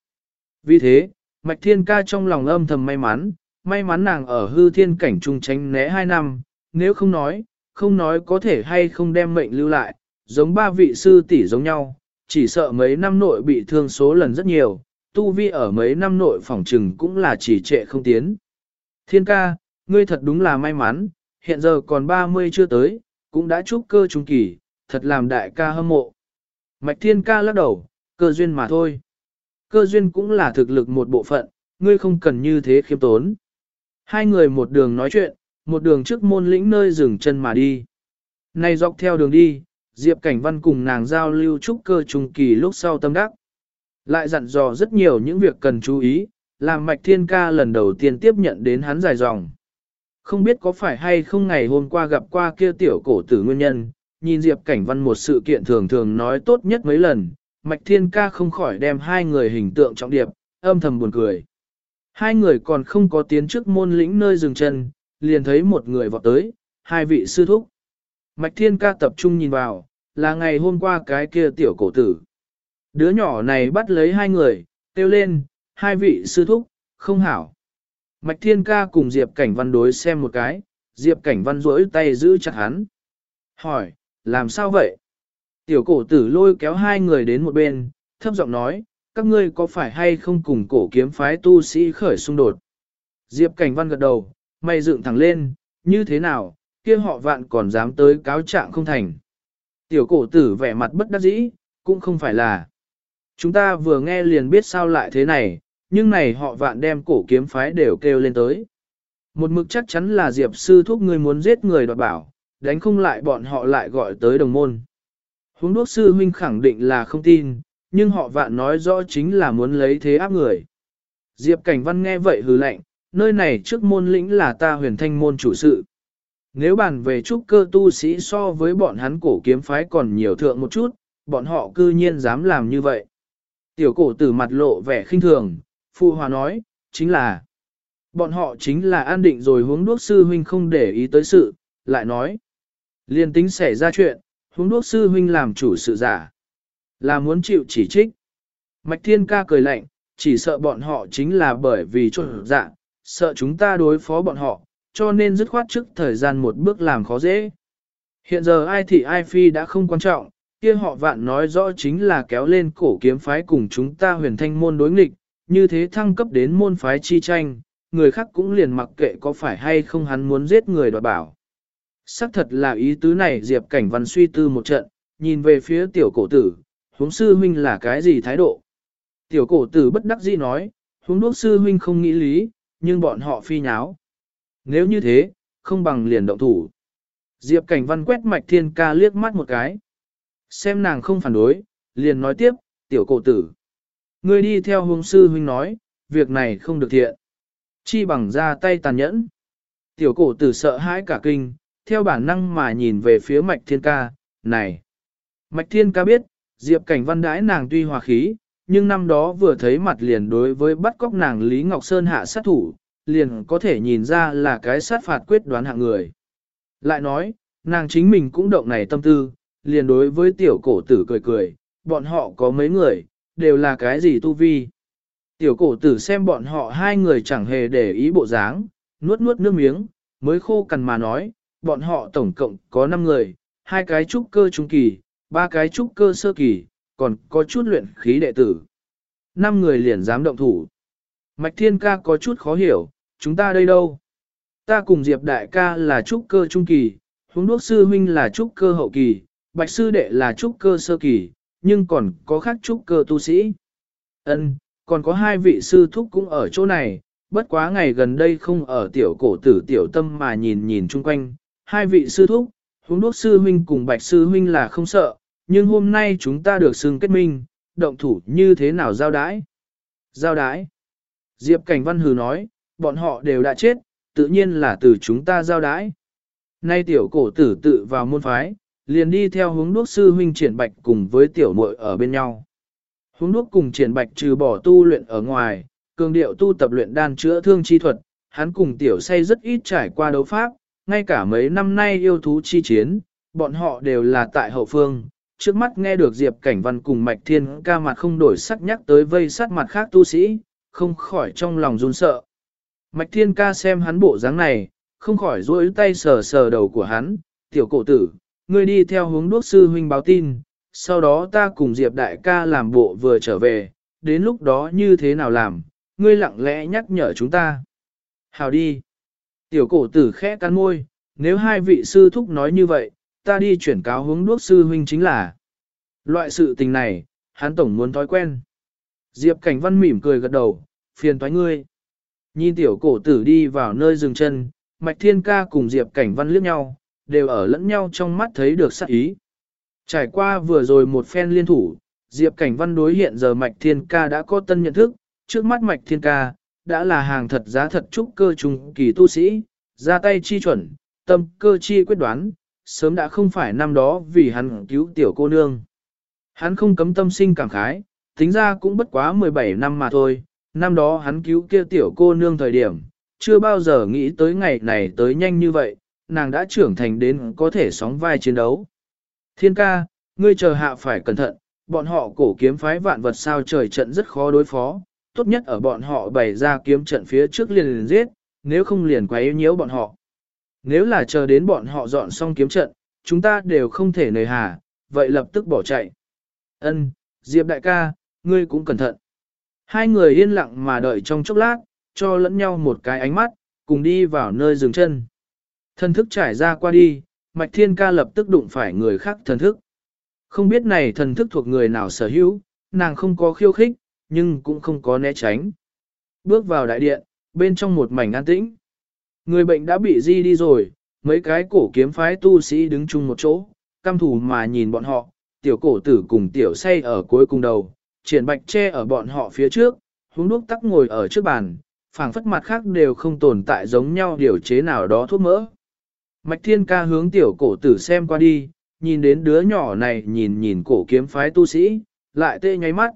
Vì thế, Mạch Thiên Ca trong lòng âm thầm may mắn, may mắn nàng ở hư thiên cảnh trung tránh né hai năm, nếu không nói, không nói có thể hay không đem mệnh lưu lại, giống ba vị sư tỷ giống nhau, chỉ sợ mấy năm nội bị thương số lần rất nhiều, tu vi ở mấy năm nội phỏng trừng cũng là chỉ trệ không tiến. Thiên ca, ngươi thật đúng là may mắn, hiện giờ còn 30 chưa tới, cũng đã chúc cơ trung kỳ, thật làm đại ca hâm mộ. Mạch thiên ca lắc đầu, cơ duyên mà thôi. cơ duyên cũng là thực lực một bộ phận, ngươi không cần như thế khiêm tốn. Hai người một đường nói chuyện, một đường trước môn lĩnh nơi dừng chân mà đi. Này dọc theo đường đi, Diệp Cảnh Văn cùng nàng giao lưu trúc cơ trung kỳ lúc sau tâm đắc. Lại dặn dò rất nhiều những việc cần chú ý, làm Mạch Thiên Ca lần đầu tiên tiếp nhận đến hắn dài dòng. Không biết có phải hay không ngày hôm qua gặp qua kia tiểu cổ tử nguyên nhân, nhìn Diệp Cảnh Văn một sự kiện thường thường nói tốt nhất mấy lần, Mạch Thiên Ca không khỏi đem hai người hình tượng trọng điệp, âm thầm buồn cười. Hai người còn không có tiến trước môn lĩnh nơi dừng chân, liền thấy một người vọt tới, hai vị sư thúc. Mạch Thiên Ca tập trung nhìn vào, là ngày hôm qua cái kia tiểu cổ tử. Đứa nhỏ này bắt lấy hai người, kêu lên, hai vị sư thúc, không hảo. Mạch Thiên Ca cùng Diệp Cảnh Văn đối xem một cái, Diệp Cảnh Văn rỗi tay giữ chặt hắn. Hỏi, làm sao vậy? Tiểu cổ tử lôi kéo hai người đến một bên, thấp giọng nói, các ngươi có phải hay không cùng cổ kiếm phái tu sĩ khởi xung đột? Diệp Cảnh Văn gật đầu, mày dựng thẳng lên, như thế nào, kia họ vạn còn dám tới cáo trạng không thành. Tiểu cổ tử vẻ mặt bất đắc dĩ, cũng không phải là. Chúng ta vừa nghe liền biết sao lại thế này, nhưng này họ vạn đem cổ kiếm phái đều kêu lên tới. Một mực chắc chắn là Diệp sư thúc người muốn giết người đoạt bảo, đánh không lại bọn họ lại gọi tới đồng môn. Huống đốc sư huynh khẳng định là không tin, nhưng họ vạn nói rõ chính là muốn lấy thế áp người. Diệp Cảnh Văn nghe vậy hừ lạnh, nơi này trước môn lĩnh là ta huyền thanh môn chủ sự. Nếu bàn về trúc cơ tu sĩ so với bọn hắn cổ kiếm phái còn nhiều thượng một chút, bọn họ cư nhiên dám làm như vậy. Tiểu cổ tử mặt lộ vẻ khinh thường, phụ Hòa nói, chính là, bọn họ chính là an định rồi hướng đuốc sư huynh không để ý tới sự, lại nói, liên tính xảy ra chuyện, hướng đuốc sư huynh làm chủ sự giả, là muốn chịu chỉ trích. Mạch Thiên Ca cười lạnh, chỉ sợ bọn họ chính là bởi vì trộn dạ, sợ chúng ta đối phó bọn họ, cho nên dứt khoát trước thời gian một bước làm khó dễ. Hiện giờ ai thị ai phi đã không quan trọng, kia họ vạn nói rõ chính là kéo lên cổ kiếm phái cùng chúng ta huyền thanh môn đối nghịch, như thế thăng cấp đến môn phái chi tranh, người khác cũng liền mặc kệ có phải hay không hắn muốn giết người đoạt bảo. Sắc thật là ý tứ này Diệp Cảnh Văn suy tư một trận, nhìn về phía tiểu cổ tử, huống sư huynh là cái gì thái độ. Tiểu cổ tử bất đắc dĩ nói, huống đuốc sư huynh không nghĩ lý, nhưng bọn họ phi nháo. Nếu như thế, không bằng liền động thủ. Diệp Cảnh Văn quét mạch thiên ca liếc mắt một cái. Xem nàng không phản đối, liền nói tiếp, tiểu cổ tử. Ngươi đi theo hương sư huynh nói, việc này không được thiện. Chi bằng ra tay tàn nhẫn. Tiểu cổ tử sợ hãi cả kinh, theo bản năng mà nhìn về phía mạch thiên ca, này. Mạch thiên ca biết, Diệp Cảnh Văn đãi nàng tuy hòa khí, nhưng năm đó vừa thấy mặt liền đối với bắt cóc nàng Lý Ngọc Sơn hạ sát thủ, liền có thể nhìn ra là cái sát phạt quyết đoán hạng người. Lại nói, nàng chính mình cũng động này tâm tư, liền đối với tiểu cổ tử cười cười, bọn họ có mấy người, đều là cái gì tu vi. Tiểu cổ tử xem bọn họ hai người chẳng hề để ý bộ dáng, nuốt nuốt nước miếng, mới khô cằn mà nói, bọn họ tổng cộng có 5 người, hai cái trúc cơ trung kỳ, ba cái trúc cơ sơ kỳ, còn có chút luyện khí đệ tử. Năm người liền dám động thủ. Mạch Thiên ca có chút khó hiểu, chúng ta đây đâu? Ta cùng Diệp đại ca là trúc cơ trung kỳ, huống đuốc sư huynh là trúc cơ hậu kỳ, bạch sư đệ là trúc cơ sơ kỳ, nhưng còn có khác trúc cơ tu sĩ. Ân, còn có hai vị sư thúc cũng ở chỗ này, bất quá ngày gần đây không ở tiểu cổ tử tiểu tâm mà nhìn nhìn chung quanh. Hai vị sư thúc, huống đuốc sư huynh cùng bạch sư huynh là không sợ, nhưng hôm nay chúng ta được xưng kết minh, động thủ như thế nào giao đái? Giao đái. Diệp Cảnh Văn Hừ nói, bọn họ đều đã chết, tự nhiên là từ chúng ta giao đái. Nay tiểu cổ tử tự vào môn phái, liền đi theo hướng đuốc sư huynh triển bạch cùng với tiểu muội ở bên nhau. Hướng đuốc cùng triển bạch trừ bỏ tu luyện ở ngoài, cường điệu tu tập luyện đan chữa thương chi thuật, hắn cùng tiểu say rất ít trải qua đấu pháp, ngay cả mấy năm nay yêu thú chi chiến, bọn họ đều là tại hậu phương. Trước mắt nghe được Diệp Cảnh Văn cùng Mạch Thiên ca mặt không đổi sắc nhắc tới vây sát mặt khác tu sĩ, không khỏi trong lòng run sợ. Mạch Thiên ca xem hắn bộ dáng này, không khỏi duỗi tay sờ sờ đầu của hắn, tiểu cổ tử, ngươi đi theo hướng đuốc sư huynh báo tin, sau đó ta cùng Diệp đại ca làm bộ vừa trở về, đến lúc đó như thế nào làm, ngươi lặng lẽ nhắc nhở chúng ta. Hào đi. Tiểu cổ tử khẽ cắn môi, nếu hai vị sư thúc nói như vậy, ta đi chuyển cáo hướng đuốc sư huynh chính là. Loại sự tình này, hắn tổng muốn thói quen. Diệp Cảnh Văn mỉm cười gật đầu, phiền toái ngươi. Nhìn tiểu cổ tử đi vào nơi dừng chân, Mạch Thiên Ca cùng Diệp Cảnh Văn liếc nhau, đều ở lẫn nhau trong mắt thấy được sắc ý. Trải qua vừa rồi một phen liên thủ, Diệp Cảnh Văn đối hiện giờ Mạch Thiên Ca đã có tân nhận thức, trước mắt Mạch Thiên Ca, đã là hàng thật giá thật trúc cơ trùng kỳ tu sĩ, ra tay chi chuẩn, tâm cơ chi quyết đoán, sớm đã không phải năm đó vì hắn cứu tiểu cô nương. Hắn không cấm tâm sinh cảm khái, tính ra cũng bất quá 17 năm mà thôi, năm đó hắn cứu kia tiểu cô nương thời điểm, chưa bao giờ nghĩ tới ngày này tới nhanh như vậy, nàng đã trưởng thành đến có thể sóng vai chiến đấu. Thiên ca, ngươi chờ hạ phải cẩn thận, bọn họ cổ kiếm phái vạn vật sao trời trận rất khó đối phó, tốt nhất ở bọn họ bày ra kiếm trận phía trước liền liền giết, nếu không liền quấy nhiễu bọn họ. Nếu là chờ đến bọn họ dọn xong kiếm trận, chúng ta đều không thể nề hà, vậy lập tức bỏ chạy. Ân, Diệp đại ca, ngươi cũng cẩn thận. Hai người yên lặng mà đợi trong chốc lát, cho lẫn nhau một cái ánh mắt, cùng đi vào nơi dừng chân. Thần thức trải ra qua đi, Mạch Thiên Ca lập tức đụng phải người khác thần thức. Không biết này thần thức thuộc người nào sở hữu, nàng không có khiêu khích, nhưng cũng không có né tránh. Bước vào đại điện, bên trong một mảnh an tĩnh. Người bệnh đã bị di đi rồi, mấy cái cổ kiếm phái tu sĩ đứng chung một chỗ, căm thủ mà nhìn bọn họ, tiểu cổ tử cùng tiểu say ở cuối cùng đầu, triển bạch che ở bọn họ phía trước, húng đúc tắc ngồi ở trước bàn, phảng phất mặt khác đều không tồn tại giống nhau điều chế nào đó thuốc mỡ. Mạch thiên ca hướng tiểu cổ tử xem qua đi, nhìn đến đứa nhỏ này nhìn nhìn cổ kiếm phái tu sĩ, lại tê nháy mắt.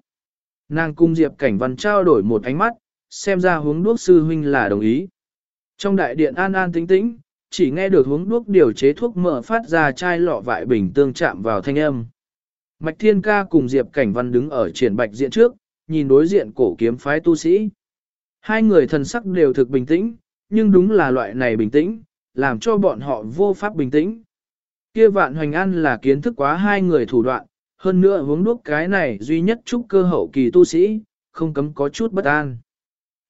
Nàng cung Diệp Cảnh Văn trao đổi một ánh mắt, xem ra hướng đuốc sư huynh là đồng ý. Trong đại điện an an tĩnh tĩnh, chỉ nghe được hướng đuốc điều chế thuốc mỡ phát ra chai lọ vại bình tương chạm vào thanh âm. Mạch Thiên Ca cùng Diệp Cảnh Văn đứng ở triển bạch diện trước, nhìn đối diện cổ kiếm phái tu sĩ. Hai người thần sắc đều thực bình tĩnh, nhưng đúng là loại này bình tĩnh, làm cho bọn họ vô pháp bình tĩnh. Kia vạn hoành an là kiến thức quá hai người thủ đoạn, hơn nữa hướng đuốc cái này duy nhất chúc cơ hậu kỳ tu sĩ, không cấm có chút bất an.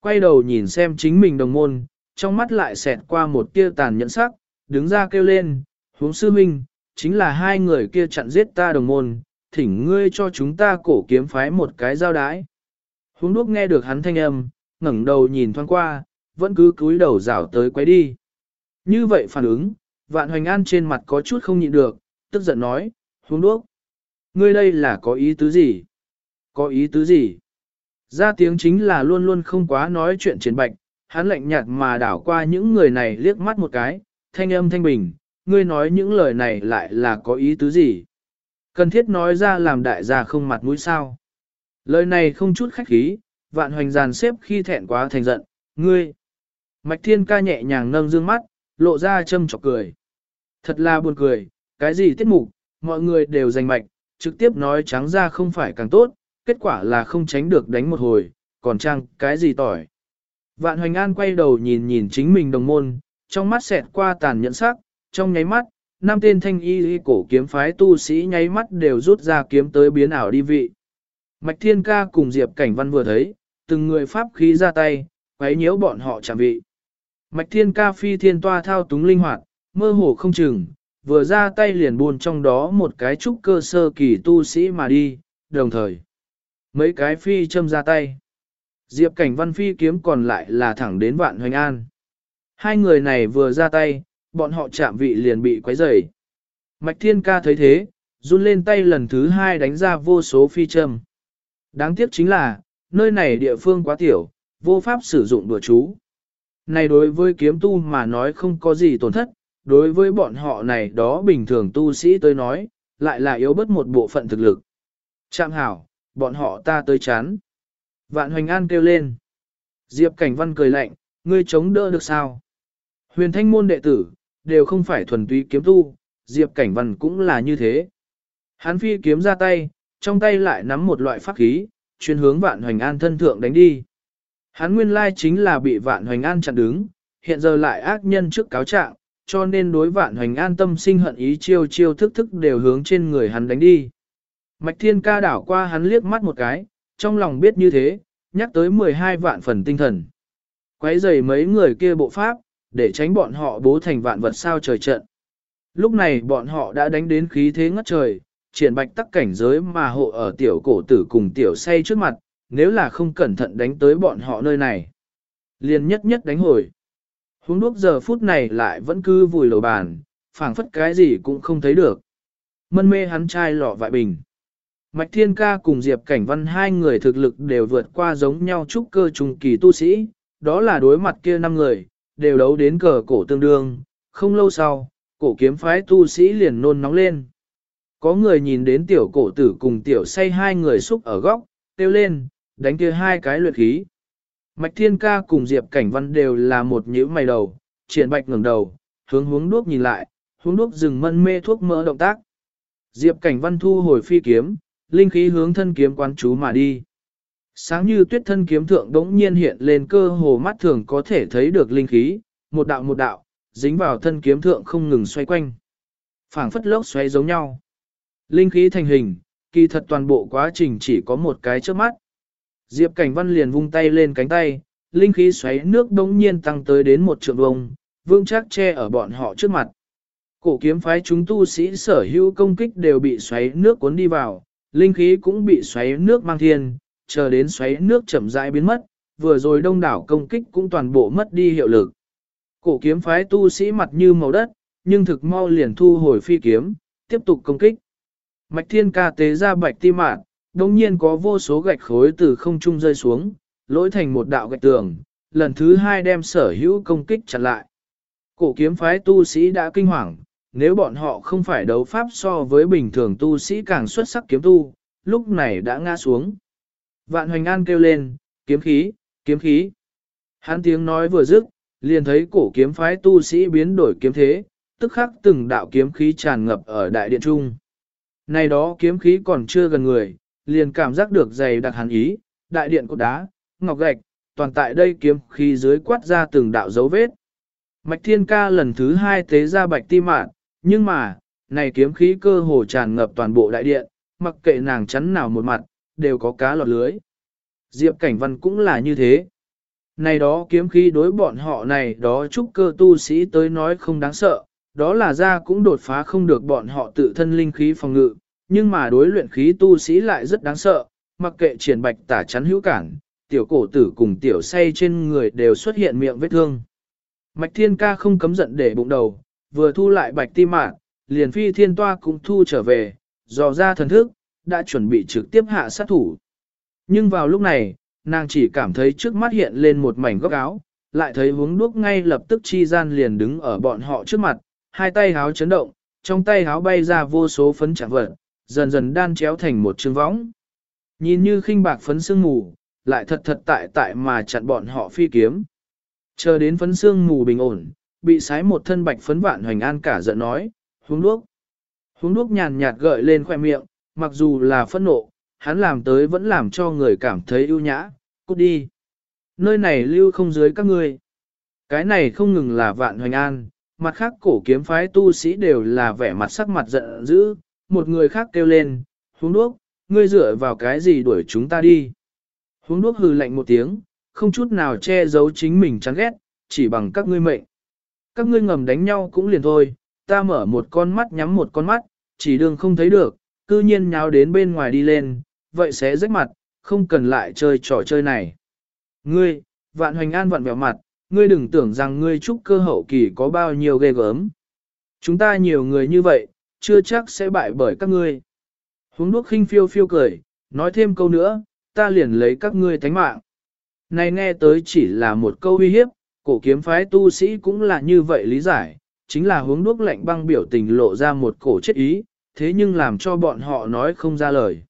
Quay đầu nhìn xem chính mình đồng môn, trong mắt lại xẹt qua một tia tàn nhẫn sắc, đứng ra kêu lên, hướng sư minh, chính là hai người kia chặn giết ta đồng môn, thỉnh ngươi cho chúng ta cổ kiếm phái một cái giao đái. Hướng đúc nghe được hắn thanh âm, ngẩng đầu nhìn thoáng qua, vẫn cứ cúi đầu rảo tới quay đi. Như vậy phản ứng, vạn hoành an trên mặt có chút không nhịn được, tức giận nói, hướng đúc. Ngươi đây là có ý tứ gì? Có ý tứ gì? Ra tiếng chính là luôn luôn không quá nói chuyện triển bạch, hắn lạnh nhạt mà đảo qua những người này liếc mắt một cái, thanh âm thanh bình, ngươi nói những lời này lại là có ý tứ gì? Cần thiết nói ra làm đại gia không mặt mũi sao? Lời này không chút khách khí, vạn hoành giàn xếp khi thẹn quá thành giận, ngươi. Mạch thiên ca nhẹ nhàng nâng dương mắt, lộ ra châm chọc cười. Thật là buồn cười, cái gì tiết mục, mọi người đều giành mạch, trực tiếp nói trắng ra không phải càng tốt, kết quả là không tránh được đánh một hồi, còn trang cái gì tỏi. Vạn hoành an quay đầu nhìn nhìn chính mình đồng môn, trong mắt xẹt qua tàn nhẫn sắc, trong nháy mắt, năm tên thanh y cổ kiếm phái tu sĩ nháy mắt đều rút ra kiếm tới biến ảo đi vị. Mạch Thiên Ca cùng Diệp Cảnh Văn vừa thấy, từng người pháp khí ra tay, quấy nhiễu bọn họ chạm vị. Mạch Thiên Ca phi thiên toa thao túng linh hoạt, mơ hồ không chừng, vừa ra tay liền buồn trong đó một cái trúc cơ sơ kỳ tu sĩ mà đi, đồng thời. Mấy cái phi châm ra tay. Diệp cảnh văn phi kiếm còn lại là thẳng đến vạn hoành an. Hai người này vừa ra tay, bọn họ chạm vị liền bị quấy rầy. Mạch thiên ca thấy thế, run lên tay lần thứ hai đánh ra vô số phi châm. Đáng tiếc chính là, nơi này địa phương quá tiểu, vô pháp sử dụng đùa chú. Này đối với kiếm tu mà nói không có gì tổn thất, đối với bọn họ này đó bình thường tu sĩ tới nói, lại là yếu bớt một bộ phận thực lực. Chạm hảo, bọn họ ta tới chán. Vạn hoành an kêu lên. Diệp cảnh văn cười lạnh, ngươi chống đỡ được sao? Huyền thanh môn đệ tử, đều không phải thuần túy kiếm tu, Diệp cảnh văn cũng là như thế. Hán phi kiếm ra tay, trong tay lại nắm một loại pháp khí, chuyên hướng vạn hoành an thân thượng đánh đi. Hắn nguyên lai chính là bị vạn hoành an chặn đứng, hiện giờ lại ác nhân trước cáo trạng, cho nên đối vạn hoành an tâm sinh hận ý chiêu chiêu thức thức đều hướng trên người hắn đánh đi. Mạch thiên ca đảo qua hắn liếc mắt một cái, trong lòng biết như thế, nhắc tới 12 vạn phần tinh thần. Quấy rầy mấy người kia bộ pháp, để tránh bọn họ bố thành vạn vật sao trời trận. Lúc này bọn họ đã đánh đến khí thế ngất trời, triển bạch tắc cảnh giới mà hộ ở tiểu cổ tử cùng tiểu say trước mặt, nếu là không cẩn thận đánh tới bọn họ nơi này. Liền nhất nhất đánh hồi. Huống đuốc giờ phút này lại vẫn cứ vùi lầu bàn, phảng phất cái gì cũng không thấy được. Mân mê hắn trai lọ vại bình. Mạch Thiên Ca cùng Diệp Cảnh Văn hai người thực lực đều vượt qua giống nhau trúc cơ trùng kỳ tu sĩ, đó là đối mặt kia năm người, đều đấu đến cờ cổ tương đương, không lâu sau, cổ kiếm phái tu sĩ liền nôn nóng lên. Có người nhìn đến tiểu cổ tử cùng tiểu say hai người xúc ở góc, tiêu lên, đánh kia hai cái luyện khí. Mạch Thiên Ca cùng Diệp Cảnh Văn đều là một nhíu mày đầu, triển bạch ngẩng đầu, hướng hướng đuốc nhìn lại, hướng đuốc dừng mân mê thuốc mỡ động tác. Diệp Cảnh Văn thu hồi phi kiếm, linh khí hướng thân kiếm quán chú mà đi. Sáng như tuyết thân kiếm thượng đống nhiên hiện lên cơ hồ mắt thường có thể thấy được linh khí, một đạo một đạo, dính vào thân kiếm thượng không ngừng xoay quanh. phảng phất lốc xoay giống nhau. Linh khí thành hình, kỳ thật toàn bộ quá trình chỉ có một cái trước mắt. Diệp Cảnh Văn liền vung tay lên cánh tay, linh khí xoáy nước đống nhiên tăng tới đến một trượng vông, vương chắc che ở bọn họ trước mặt. Cổ kiếm phái chúng tu sĩ sở hữu công kích đều bị xoáy nước cuốn đi vào, linh khí cũng bị xoáy nước mang thiên, chờ đến xoáy nước chậm rãi biến mất, vừa rồi đông đảo công kích cũng toàn bộ mất đi hiệu lực. Cổ kiếm phái tu sĩ mặt như màu đất, nhưng thực mau liền thu hồi phi kiếm, tiếp tục công kích. Mạch thiên ca tế ra bạch ti mạn, đồng nhiên có vô số gạch khối từ không trung rơi xuống, lỗi thành một đạo gạch tường, lần thứ hai đem sở hữu công kích chặn lại. Cổ kiếm phái tu sĩ đã kinh hoàng, nếu bọn họ không phải đấu pháp so với bình thường tu sĩ càng xuất sắc kiếm tu, lúc này đã ngã xuống. Vạn hoành an kêu lên, kiếm khí, kiếm khí. Hắn tiếng nói vừa dứt, liền thấy cổ kiếm phái tu sĩ biến đổi kiếm thế, tức khắc từng đạo kiếm khí tràn ngập ở đại điện trung. Này đó kiếm khí còn chưa gần người, liền cảm giác được dày đặc hàn ý, đại điện cột đá, ngọc gạch, toàn tại đây kiếm khí dưới quát ra từng đạo dấu vết. Mạch thiên ca lần thứ hai tế ra bạch ti mạn, nhưng mà, này kiếm khí cơ hồ tràn ngập toàn bộ đại điện, mặc kệ nàng chắn nào một mặt, đều có cá lọt lưới. Diệp Cảnh Văn cũng là như thế. Này đó kiếm khí đối bọn họ này đó trúc cơ tu sĩ tới nói không đáng sợ, đó là ra cũng đột phá không được bọn họ tự thân linh khí phòng ngự, nhưng mà đối luyện khí tu sĩ lại rất đáng sợ, mặc kệ triển bạch tả chắn hữu cản, tiểu cổ tử cùng tiểu say trên người đều xuất hiện miệng vết thương. Mạch thiên ca không cấm giận để bụng đầu, vừa thu lại bạch ti mạng, liền phi thiên toa cũng thu trở về, dò ra thần thức, đã chuẩn bị trực tiếp hạ sát thủ. Nhưng vào lúc này, nàng chỉ cảm thấy trước mắt hiện lên một mảnh góc áo, lại thấy hướng đuốc ngay lập tức chi gian liền đứng ở bọn họ trước mặt, hai tay háo chấn động, trong tay háo bay ra vô số phấn chạm vật, dần dần đan chéo thành một chương võng. Nhìn như khinh bạc phấn sương mù, lại thật thật tại tại mà chặn bọn họ phi kiếm. Chờ đến phấn sương mù bình ổn, bị sái một thân bạch phấn vạn hoành an cả giận nói, hướng đuốc. Hướng đuốc nhàn nhạt gợi lên khoẻ miệng, mặc dù là phẫn nộ, hắn làm tới vẫn làm cho người cảm thấy ưu nhã, cút đi. Nơi này lưu không dưới các ngươi. Cái này không ngừng là vạn hoành an, mặt khác cổ kiếm phái tu sĩ đều là vẻ mặt sắc mặt giận dữ, một người khác kêu lên, Huống đuốc, ngươi dựa vào cái gì đuổi chúng ta đi. Huống đuốc hừ lạnh một tiếng, không chút nào che giấu chính mình chán ghét, chỉ bằng các ngươi mệnh. Các ngươi ngầm đánh nhau cũng liền thôi, ta mở một con mắt nhắm một con mắt, chỉ đường không thấy được, cư nhiên nháo đến bên ngoài đi lên, vậy sẽ rách mặt, không cần lại chơi trò chơi này. Ngươi, vạn hoành an vạn vẹo mặt, ngươi đừng tưởng rằng ngươi trúc cơ hậu kỳ có bao nhiêu ghê gớm. Chúng ta nhiều người như vậy, chưa chắc sẽ bại bởi các ngươi. Huống đuốc khinh phiêu phiêu cười, nói thêm câu nữa, ta liền lấy các ngươi thánh mạng. Này nghe tới chỉ là một câu uy hiếp, cổ kiếm phái tu sĩ cũng là như vậy lý giải, chính là hướng đuốc lạnh băng biểu tình lộ ra một cổ chết ý, thế nhưng làm cho bọn họ nói không ra lời.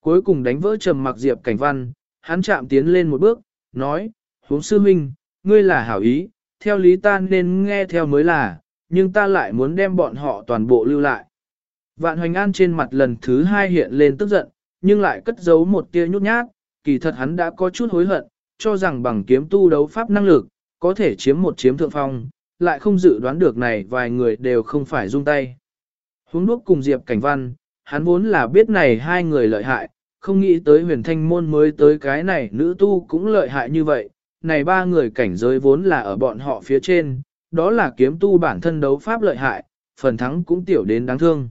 Cuối cùng đánh vỡ trầm mặc diệp cảnh văn, hắn chạm tiến lên một bước, nói, huống sư huynh, ngươi là hảo ý, theo lý ta nên nghe theo mới là, nhưng ta lại muốn đem bọn họ toàn bộ lưu lại. Vạn hoành an trên mặt lần thứ hai hiện lên tức giận, nhưng lại cất giấu một tia nhút nhát, kỳ thật hắn đã có chút hối hận, cho rằng bằng kiếm tu đấu pháp năng lực, có thể chiếm một chiếm thượng phong, lại không dự đoán được này vài người đều không phải dung tay. Huống đuốc cùng Diệp Cảnh Văn, hắn vốn là biết này hai người lợi hại, không nghĩ tới huyền thanh môn mới tới cái này nữ tu cũng lợi hại như vậy, này ba người cảnh giới vốn là ở bọn họ phía trên, đó là kiếm tu bản thân đấu pháp lợi hại, phần thắng cũng tiểu đến đáng thương.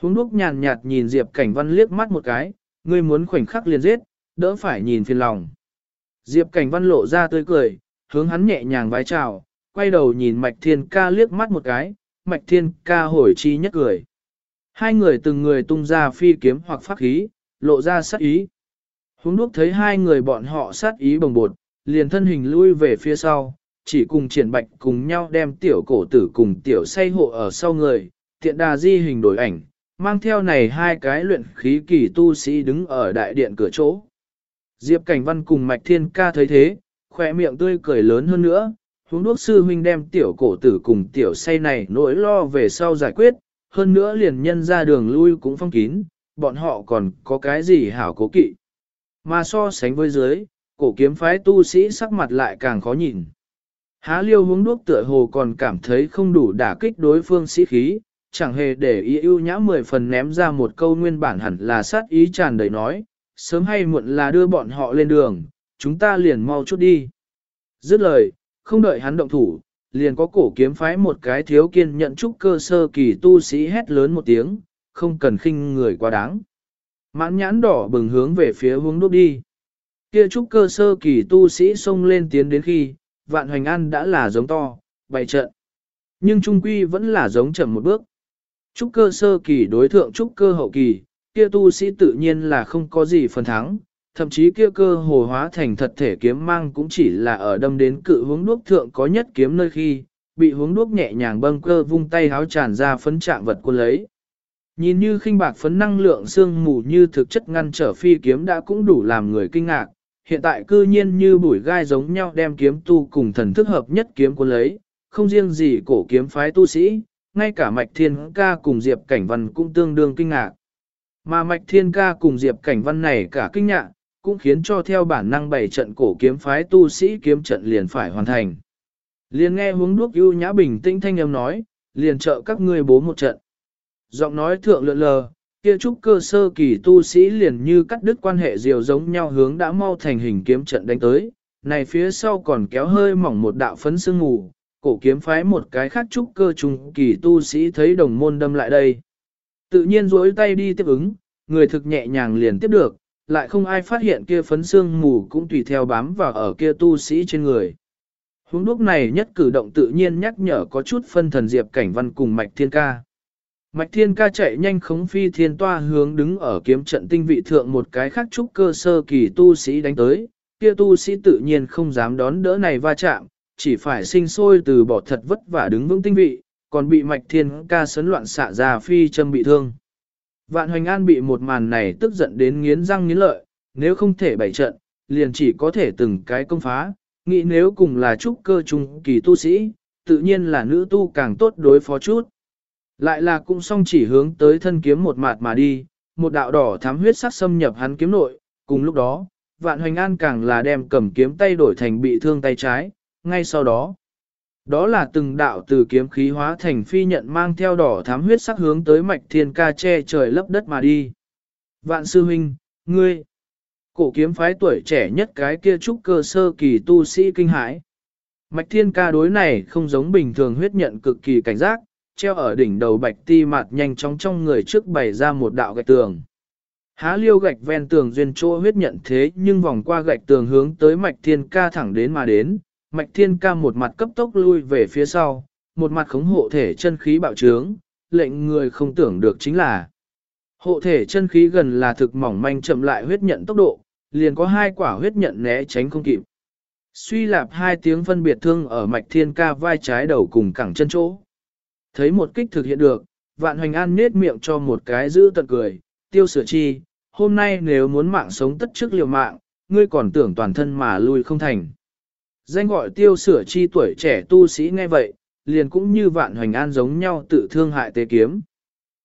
Huống đuốc nhàn nhạt nhìn Diệp Cảnh Văn liếc mắt một cái, ngươi muốn khoảnh khắc liền giết, đỡ phải nhìn phiền lòng. Diệp cảnh văn lộ ra tươi cười, hướng hắn nhẹ nhàng vái chào, quay đầu nhìn mạch thiên ca liếc mắt một cái, mạch thiên ca hồi chi nhất cười. Hai người từng người tung ra phi kiếm hoặc pháp khí, lộ ra sát ý. Húng đúc thấy hai người bọn họ sát ý bồng bột, liền thân hình lui về phía sau, chỉ cùng triển bạch cùng nhau đem tiểu cổ tử cùng tiểu say hộ ở sau người, tiện đà di hình đổi ảnh, mang theo này hai cái luyện khí kỳ tu sĩ đứng ở đại điện cửa chỗ. Diệp Cảnh Văn cùng Mạch Thiên Ca thấy thế, khỏe miệng tươi cười lớn hơn nữa, huống đuốc sư huynh đem tiểu cổ tử cùng tiểu say này nỗi lo về sau giải quyết, hơn nữa liền nhân ra đường lui cũng phong kín, bọn họ còn có cái gì hảo cố kỵ. Mà so sánh với dưới, cổ kiếm phái tu sĩ sắc mặt lại càng khó nhìn. Há liêu hướng đuốc tựa hồ còn cảm thấy không đủ đả kích đối phương sĩ khí, chẳng hề để ý ưu nhã mười phần ném ra một câu nguyên bản hẳn là sát ý tràn đầy nói, sớm hay muộn là đưa bọn họ lên đường, chúng ta liền mau chút đi. Dứt lời, không đợi hắn động thủ, liền có cổ kiếm phái một cái thiếu kiên nhận trúc cơ sơ kỳ tu sĩ hét lớn một tiếng, không cần khinh người quá đáng. Mãn nhãn đỏ bừng hướng về phía hướng đốt đi. Kia trúc cơ sơ kỳ tu sĩ xông lên tiến đến khi, vạn hoành an đã là giống to, bày trận. Nhưng trung quy vẫn là giống chậm một bước. Trúc cơ sơ kỳ đối thượng trúc cơ hậu kỳ, kia tu sĩ tự nhiên là không có gì phần thắng, thậm chí kia cơ hồ hóa thành thật thể kiếm mang cũng chỉ là ở đâm đến cự hướng đuốc thượng có nhất kiếm nơi khi, bị hướng đuốc nhẹ nhàng bâng cơ vung tay háo tràn ra phấn trạng vật quân lấy. Nhìn như khinh bạc phấn năng lượng xương mù như thực chất ngăn trở phi kiếm đã cũng đủ làm người kinh ngạc, hiện tại cư nhiên như bụi gai giống nhau đem kiếm tu cùng thần thức hợp nhất kiếm quân lấy, không riêng gì cổ kiếm phái tu sĩ, ngay cả mạch thiên ca cùng diệp cảnh văn cũng tương đương kinh ngạc. Mà mạch thiên ca cùng diệp cảnh văn này cả kinh ngạc, cũng khiến cho theo bản năng bảy trận cổ kiếm phái tu sĩ kiếm trận liền phải hoàn thành. Liền nghe hướng đuốc ưu nhã bình tĩnh thanh âm nói, liền trợ các ngươi bố một trận. Giọng nói thượng lượn lờ, kia trúc cơ sơ kỳ tu sĩ liền như cắt đứt quan hệ diều giống nhau hướng đã mau thành hình kiếm trận đánh tới, này phía sau còn kéo hơi mỏng một đạo phấn sương ngủ, cổ kiếm phái một cái khác trúc cơ trùng kỳ tu sĩ thấy đồng môn đâm lại đây. Tự nhiên duỗi tay đi tiếp ứng, người thực nhẹ nhàng liền tiếp được, lại không ai phát hiện kia phấn xương mù cũng tùy theo bám vào ở kia tu sĩ trên người. Hướng đúc này nhất cử động tự nhiên nhắc nhở có chút phân thần Diệp Cảnh Văn cùng Mạch Thiên Ca. Mạch Thiên Ca chạy nhanh khống phi thiên toa hướng đứng ở kiếm trận tinh vị thượng một cái khác trúc cơ sơ kỳ tu sĩ đánh tới, kia tu sĩ tự nhiên không dám đón đỡ này va chạm, chỉ phải sinh sôi từ bỏ thật vất vả đứng vững tinh vị, còn bị Mạch Thiên Ca sấn loạn xạ ra phi châm bị thương. Vạn Hoành An bị một màn này tức giận đến nghiến răng nghiến lợi, nếu không thể bày trận, liền chỉ có thể từng cái công phá, nghĩ nếu cùng là trúc cơ trung kỳ tu sĩ, tự nhiên là nữ tu càng tốt đối phó chút. Lại là cũng song chỉ hướng tới thân kiếm một mạt mà đi, một đạo đỏ thám huyết sắc xâm nhập hắn kiếm nội, cùng lúc đó, Vạn Hoành An càng là đem cầm kiếm tay đổi thành bị thương tay trái, ngay sau đó. Đó là từng đạo từ kiếm khí hóa thành phi nhận mang theo đỏ thám huyết sắc hướng tới mạch thiên ca che trời lấp đất mà đi. Vạn sư huynh, ngươi, cổ kiếm phái tuổi trẻ nhất cái kia trúc cơ sơ kỳ tu sĩ kinh hãi. Mạch thiên ca đối này không giống bình thường huyết nhận cực kỳ cảnh giác, treo ở đỉnh đầu bạch ti mặt nhanh chóng trong người trước bày ra một đạo gạch tường. Há liêu gạch ven tường duyên chỗ huyết nhận thế nhưng vòng qua gạch tường hướng tới mạch thiên ca thẳng đến mà đến, Mạch Thiên Ca một mặt cấp tốc lui về phía sau, một mặt khống hộ thể chân khí bạo trướng, lệnh người không tưởng được chính là hộ thể chân khí gần là thực mỏng manh chậm lại huyết nhận tốc độ, liền có hai quả huyết nhận né tránh không kịp. Suy lạp hai tiếng phân biệt thương ở Mạch Thiên Ca vai trái đầu cùng cẳng chân chỗ. Thấy một kích thực hiện được, Vạn Hoành An nết miệng cho một cái giữ tận cười, tiêu sửa chi, hôm nay nếu muốn mạng sống tất trước liều mạng, ngươi còn tưởng toàn thân mà lui không thành. Danh gọi tiêu sửa chi tuổi trẻ tu sĩ nghe vậy, liền cũng như vạn hoành an giống nhau tự thương hại tế kiếm.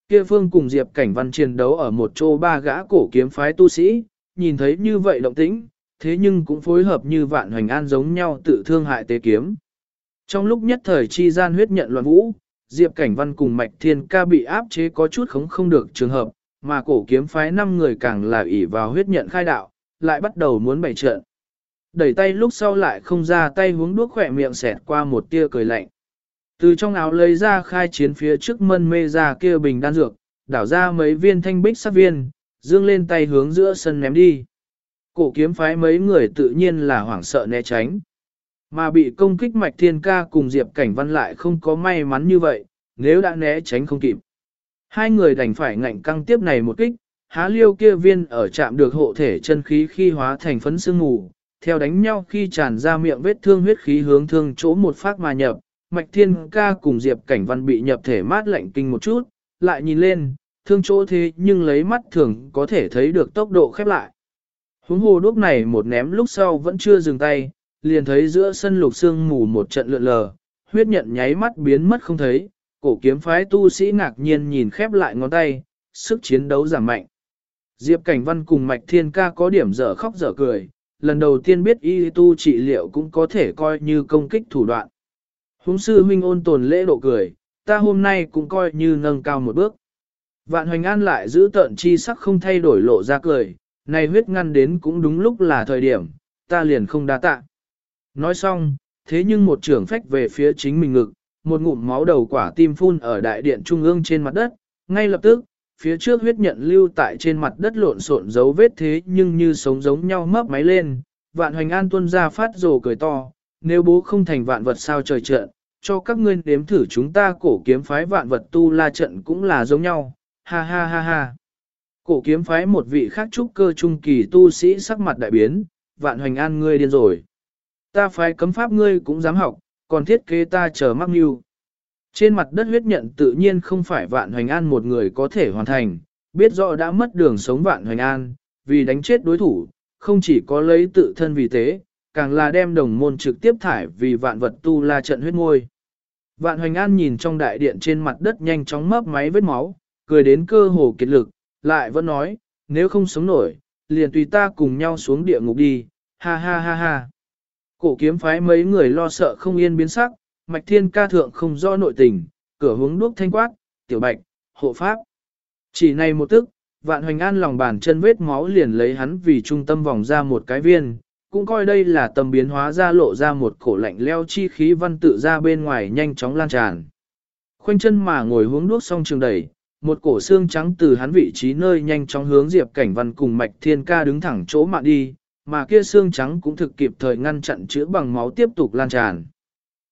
Kia phương cùng Diệp Cảnh Văn chiến đấu ở một chỗ ba gã cổ kiếm phái tu sĩ, nhìn thấy như vậy động tĩnh, thế nhưng cũng phối hợp như vạn hoành an giống nhau tự thương hại tế kiếm. Trong lúc nhất thời chi gian huyết nhận loạn vũ, Diệp Cảnh Văn cùng Mạch Thiên Ca bị áp chế có chút khống không được trường hợp, mà cổ kiếm phái năm người càng là ỷ vào huyết nhận khai đạo, lại bắt đầu muốn bày trận. Đẩy tay lúc sau lại không ra tay hướng đuốc khỏe miệng xẹt qua một tia cười lạnh. Từ trong áo lấy ra khai chiến phía trước mân mê ra kia bình đan dược, đảo ra mấy viên thanh bích sát viên, dương lên tay hướng giữa sân ném đi. Cổ kiếm phái mấy người tự nhiên là hoảng sợ né tránh. Mà bị công kích mạch thiên ca cùng Diệp Cảnh Văn lại không có may mắn như vậy, nếu đã né tránh không kịp. Hai người đành phải ngạnh căng tiếp này một kích, há liêu kia viên ở chạm được hộ thể chân khí khi hóa thành phấn sương ngủ theo đánh nhau khi tràn ra miệng vết thương huyết khí hướng thương chỗ một phát mà nhập, mạch thiên ca cùng Diệp Cảnh Văn bị nhập thể mát lạnh kinh một chút, lại nhìn lên, thương chỗ thế nhưng lấy mắt thường có thể thấy được tốc độ khép lại. Huống hồ đốc này một ném lúc sau vẫn chưa dừng tay, liền thấy giữa sân lục xương mù một trận lượn lờ, huyết nhận nháy mắt biến mất không thấy, cổ kiếm phái tu sĩ ngạc nhiên nhìn khép lại ngón tay, sức chiến đấu giảm mạnh. Diệp Cảnh Văn cùng Mạch Thiên Ca có điểm dở khóc dở cười, lần đầu tiên biết y tu trị liệu cũng có thể coi như công kích thủ đoạn. Húng sư huynh ôn tồn lễ độ cười, ta hôm nay cũng coi như nâng cao một bước. Vạn hoành an lại giữ tợn chi sắc không thay đổi lộ ra cười, này huyết ngăn đến cũng đúng lúc là thời điểm, ta liền không đa tạ. Nói xong, thế nhưng một trưởng phách về phía chính mình ngực, một ngụm máu đầu quả tim phun ở đại điện trung ương trên mặt đất, ngay lập tức, phía trước huyết nhận lưu tại trên mặt đất lộn xộn dấu vết thế nhưng như sống giống nhau mấp máy lên, vạn hoành an tuân ra phát rồ cười to, nếu bố không thành vạn vật sao trời trận, cho các ngươi đếm thử chúng ta cổ kiếm phái vạn vật tu la trận cũng là giống nhau, ha ha ha ha. Cổ kiếm phái một vị khác trúc cơ trung kỳ tu sĩ sắc mặt đại biến, vạn hoành an ngươi điên rồi. Ta phái cấm pháp ngươi cũng dám học, còn thiết kế ta chờ mắc mưu. Trên mặt đất huyết nhận tự nhiên không phải vạn hoành an một người có thể hoàn thành, biết rõ đã mất đường sống vạn hoành an, vì đánh chết đối thủ, không chỉ có lấy tự thân vì thế, càng là đem đồng môn trực tiếp thải vì vạn vật tu la trận huyết ngôi. Vạn hoành an nhìn trong đại điện trên mặt đất nhanh chóng mấp máy vết máu, cười đến cơ hồ kiệt lực, lại vẫn nói, nếu không sống nổi, liền tùy ta cùng nhau xuống địa ngục đi, ha ha ha ha. Cổ kiếm phái mấy người lo sợ không yên biến sắc, mạch thiên ca thượng không do nội tình, cửa hướng đuốc thanh quát, tiểu bạch, hộ pháp. Chỉ này một tức, vạn hoành an lòng bàn chân vết máu liền lấy hắn vì trung tâm vòng ra một cái viên, cũng coi đây là tầm biến hóa ra lộ ra một cổ lạnh leo chi khí văn tự ra bên ngoài nhanh chóng lan tràn. Khoanh chân mà ngồi hướng đuốc xong trường đẩy, một cổ xương trắng từ hắn vị trí nơi nhanh chóng hướng Diệp Cảnh Văn cùng Mạch Thiên Ca đứng thẳng chỗ mạng đi, mà kia xương trắng cũng thực kịp thời ngăn chặn chữa bằng máu tiếp tục lan tràn.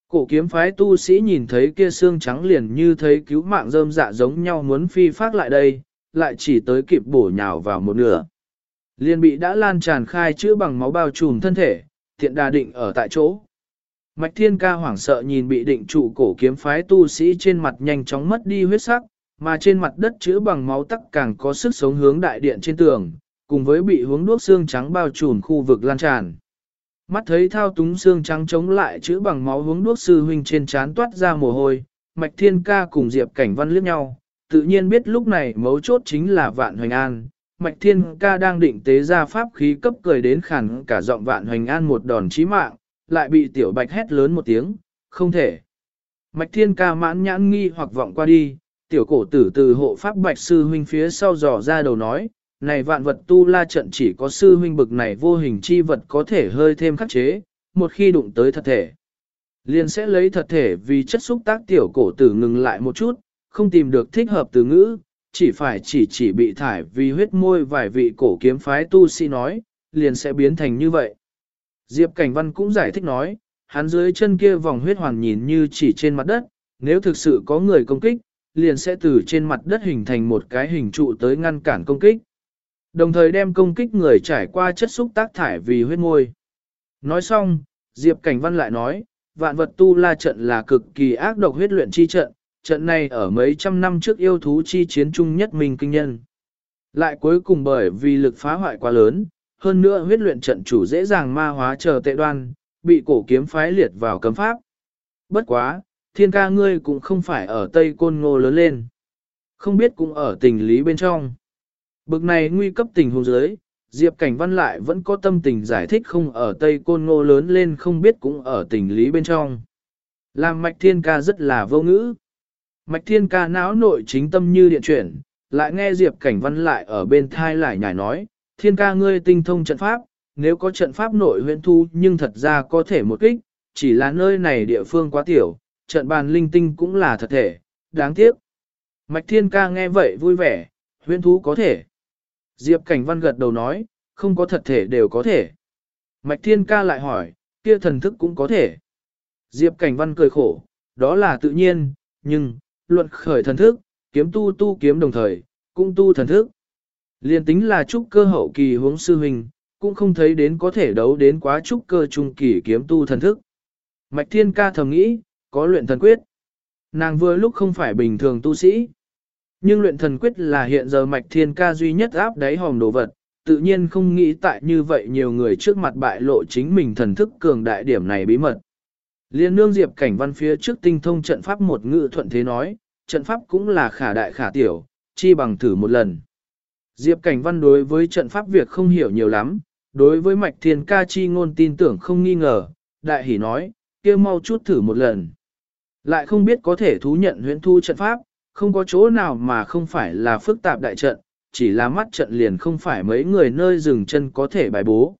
Cổ kiếm phái tu sĩ nhìn thấy kia xương trắng liền như thấy cứu mạng rơm dạ giống nhau muốn phi phát lại đây, lại chỉ tới kịp bổ nhào vào một nửa. Liền bị đã lan tràn khai chữa bằng máu bao trùm thân thể, thiện đà định ở tại chỗ. Mạch thiên ca hoảng sợ nhìn bị định trụ cổ kiếm phái tu sĩ trên mặt nhanh chóng mất đi huyết sắc, mà trên mặt đất chữa bằng máu tắc càng có sức sống hướng đại điện trên tường, cùng với bị hướng đuốc xương trắng bao trùm khu vực lan tràn. Mắt thấy thao túng xương trắng chống lại chữ bằng máu hướng đuốc sư huynh trên trán toát ra mồ hôi, Mạch Thiên Ca cùng Diệp Cảnh Văn liếc nhau, tự nhiên biết lúc này mấu chốt chính là Vạn Hoành An. Mạch Thiên Ca đang định tế ra pháp khí cấp cười đến khẳng cả giọng Vạn Hoành An một đòn chí mạng, lại bị Tiểu Bạch hét lớn một tiếng, không thể. Mạch Thiên Ca mãn nhãn nghi hoặc vọng qua đi, Tiểu cổ tử từ hộ pháp Bạch Sư huynh phía sau dò ra đầu nói, này vạn vật tu la trận chỉ có sư huynh bực này vô hình chi vật có thể hơi thêm khắc chế, một khi đụng tới thật thể. Liền sẽ lấy thật thể vì chất xúc tác tiểu cổ tử ngừng lại một chút, không tìm được thích hợp từ ngữ, chỉ phải chỉ chỉ bị thải vì huyết môi vài vị cổ kiếm phái tu sĩ nói, liền sẽ biến thành như vậy. Diệp Cảnh Văn cũng giải thích nói, hắn dưới chân kia vòng huyết hoàn nhìn như chỉ trên mặt đất, nếu thực sự có người công kích, liền sẽ từ trên mặt đất hình thành một cái hình trụ tới ngăn cản công kích. Đồng thời đem công kích người trải qua chất xúc tác thải vì huyết môi. Nói xong, Diệp Cảnh Văn lại nói, vạn vật tu la trận là cực kỳ ác độc huyết luyện chi trận, trận này ở mấy trăm năm trước yêu thú chi chiến chung nhất mình kinh nhân. Lại cuối cùng bởi vì lực phá hoại quá lớn, hơn nữa huyết luyện trận chủ dễ dàng ma hóa chờ tệ đoan, bị cổ kiếm phái liệt vào cấm pháp. Bất quá, thiên ca ngươi cũng không phải ở Tây Côn Ngô lớn lên. Không biết cũng ở tình lý bên trong. Bực này nguy cấp tình huống dưới, Diệp Cảnh Văn lại vẫn có tâm tình giải thích không ở Tây Côn Ngô lớn lên không biết cũng ở tình lý bên trong. Làm Mạch Thiên Ca rất là vô ngữ. Mạch Thiên Ca não nội chính tâm như điện chuyển, lại nghe Diệp Cảnh Văn lại ở bên thai lại nhảy nói, Thiên Ca ngươi tinh thông trận pháp, nếu có trận pháp nội huyện thu nhưng thật ra có thể một kích, chỉ là nơi này địa phương quá tiểu, trận bàn linh tinh cũng là thật thể, đáng tiếc. Mạch Thiên Ca nghe vậy vui vẻ, huyễn thú có thể. Diệp Cảnh Văn gật đầu nói, không có thật thể đều có thể. Mạch Thiên Ca lại hỏi, kia thần thức cũng có thể. Diệp Cảnh Văn cười khổ, đó là tự nhiên, nhưng, luận khởi thần thức, kiếm tu tu kiếm đồng thời, cũng tu thần thức. Liên tính là trúc cơ hậu kỳ hướng sư huynh, cũng không thấy đến có thể đấu đến quá trúc cơ trung kỳ kiếm tu thần thức. Mạch Thiên Ca thầm nghĩ, có luyện thần quyết. Nàng vừa lúc không phải bình thường tu sĩ. Nhưng luyện thần quyết là hiện giờ Mạch Thiên Ca duy nhất áp đáy hòm đồ vật, tự nhiên không nghĩ tại như vậy nhiều người trước mặt bại lộ chính mình thần thức cường đại điểm này bí mật. Liên nương Diệp Cảnh Văn phía trước tinh thông trận pháp một ngữ thuận thế nói, trận pháp cũng là khả đại khả tiểu, chi bằng thử một lần. Diệp Cảnh Văn đối với trận pháp việc không hiểu nhiều lắm, đối với Mạch Thiên Ca chi ngôn tin tưởng không nghi ngờ, đại hỉ nói, kia mau chút thử một lần. Lại không biết có thể thú nhận huyễn thu trận pháp, không có chỗ nào mà không phải là phức tạp đại trận, chỉ là mắt trận liền không phải mấy người nơi dừng chân có thể bài bố.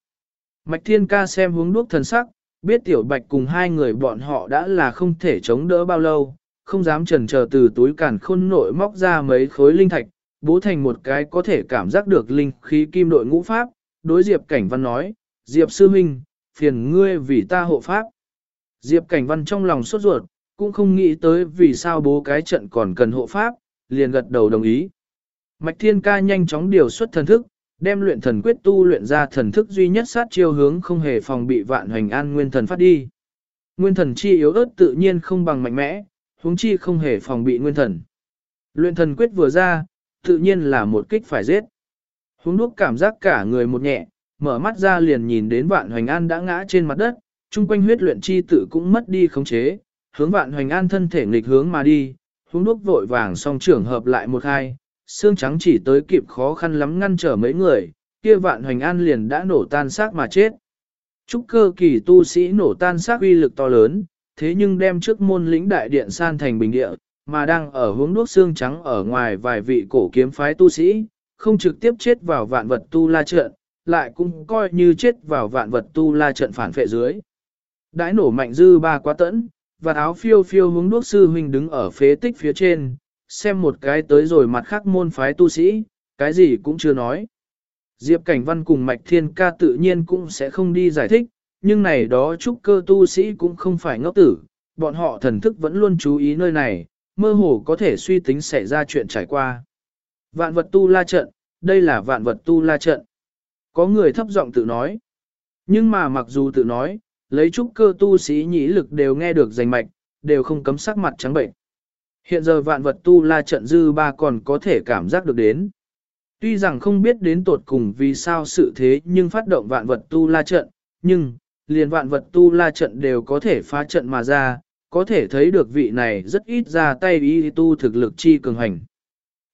Mạch Thiên Ca xem hướng đuốc thần sắc, biết Tiểu Bạch cùng hai người bọn họ đã là không thể chống đỡ bao lâu, không dám chần chờ từ túi càn khôn nội móc ra mấy khối linh thạch, bố thành một cái có thể cảm giác được linh khí kim đội ngũ pháp, đối Diệp Cảnh Văn nói, Diệp Sư Minh, phiền ngươi vì ta hộ pháp. Diệp Cảnh Văn trong lòng sốt ruột, cũng không nghĩ tới vì sao bố cái trận còn cần hộ pháp, liền gật đầu đồng ý. Mạch Thiên Ca nhanh chóng điều xuất thần thức, đem luyện thần quyết tu luyện ra thần thức duy nhất sát chiêu hướng không hề phòng bị vạn hoành an nguyên thần phát đi. Nguyên thần chi yếu ớt tự nhiên không bằng mạnh mẽ, huống chi không hề phòng bị nguyên thần. Luyện thần quyết vừa ra, tự nhiên là một kích phải giết. Huống đúc cảm giác cả người một nhẹ, mở mắt ra liền nhìn đến vạn hoành an đã ngã trên mặt đất, chung quanh huyết luyện chi tự cũng mất đi khống chế, hướng vạn hoành an thân thể nghịch hướng mà đi, hướng đúc vội vàng song trưởng hợp lại một hai, xương trắng chỉ tới kịp khó khăn lắm ngăn trở mấy người, kia vạn hoành an liền đã nổ tan xác mà chết. Trúc cơ kỳ tu sĩ nổ tan xác uy lực to lớn, thế nhưng đem trước môn lĩnh đại điện san thành bình địa, mà đang ở hướng đuốc xương trắng ở ngoài vài vị cổ kiếm phái tu sĩ, không trực tiếp chết vào vạn vật tu la trận, lại cũng coi như chết vào vạn vật tu la trận phản phệ dưới. Đãi nổ mạnh dư ba quá tẫn, và áo phiêu phiêu hướng đuốc sư huynh đứng ở phế tích phía trên, xem một cái tới rồi mặt khác môn phái tu sĩ, cái gì cũng chưa nói. Diệp Cảnh Văn cùng Mạch Thiên Ca tự nhiên cũng sẽ không đi giải thích, nhưng này đó trúc cơ tu sĩ cũng không phải ngốc tử, bọn họ thần thức vẫn luôn chú ý nơi này, mơ hồ có thể suy tính xảy ra chuyện trải qua. Vạn vật tu la trận, đây là vạn vật tu la trận. Có người thấp giọng tự nói. Nhưng mà mặc dù tự nói, lấy trúc cơ tu sĩ nhĩ lực đều nghe được danh mạch, đều không cấm sắc mặt trắng bệnh. Hiện giờ vạn vật tu la trận dư ba còn có thể cảm giác được đến. Tuy rằng không biết đến tột cùng vì sao sự thế nhưng phát động vạn vật tu la trận, nhưng, liền vạn vật tu la trận đều có thể phá trận mà ra, có thể thấy được vị này rất ít ra tay y tu thực lực chi cường hành.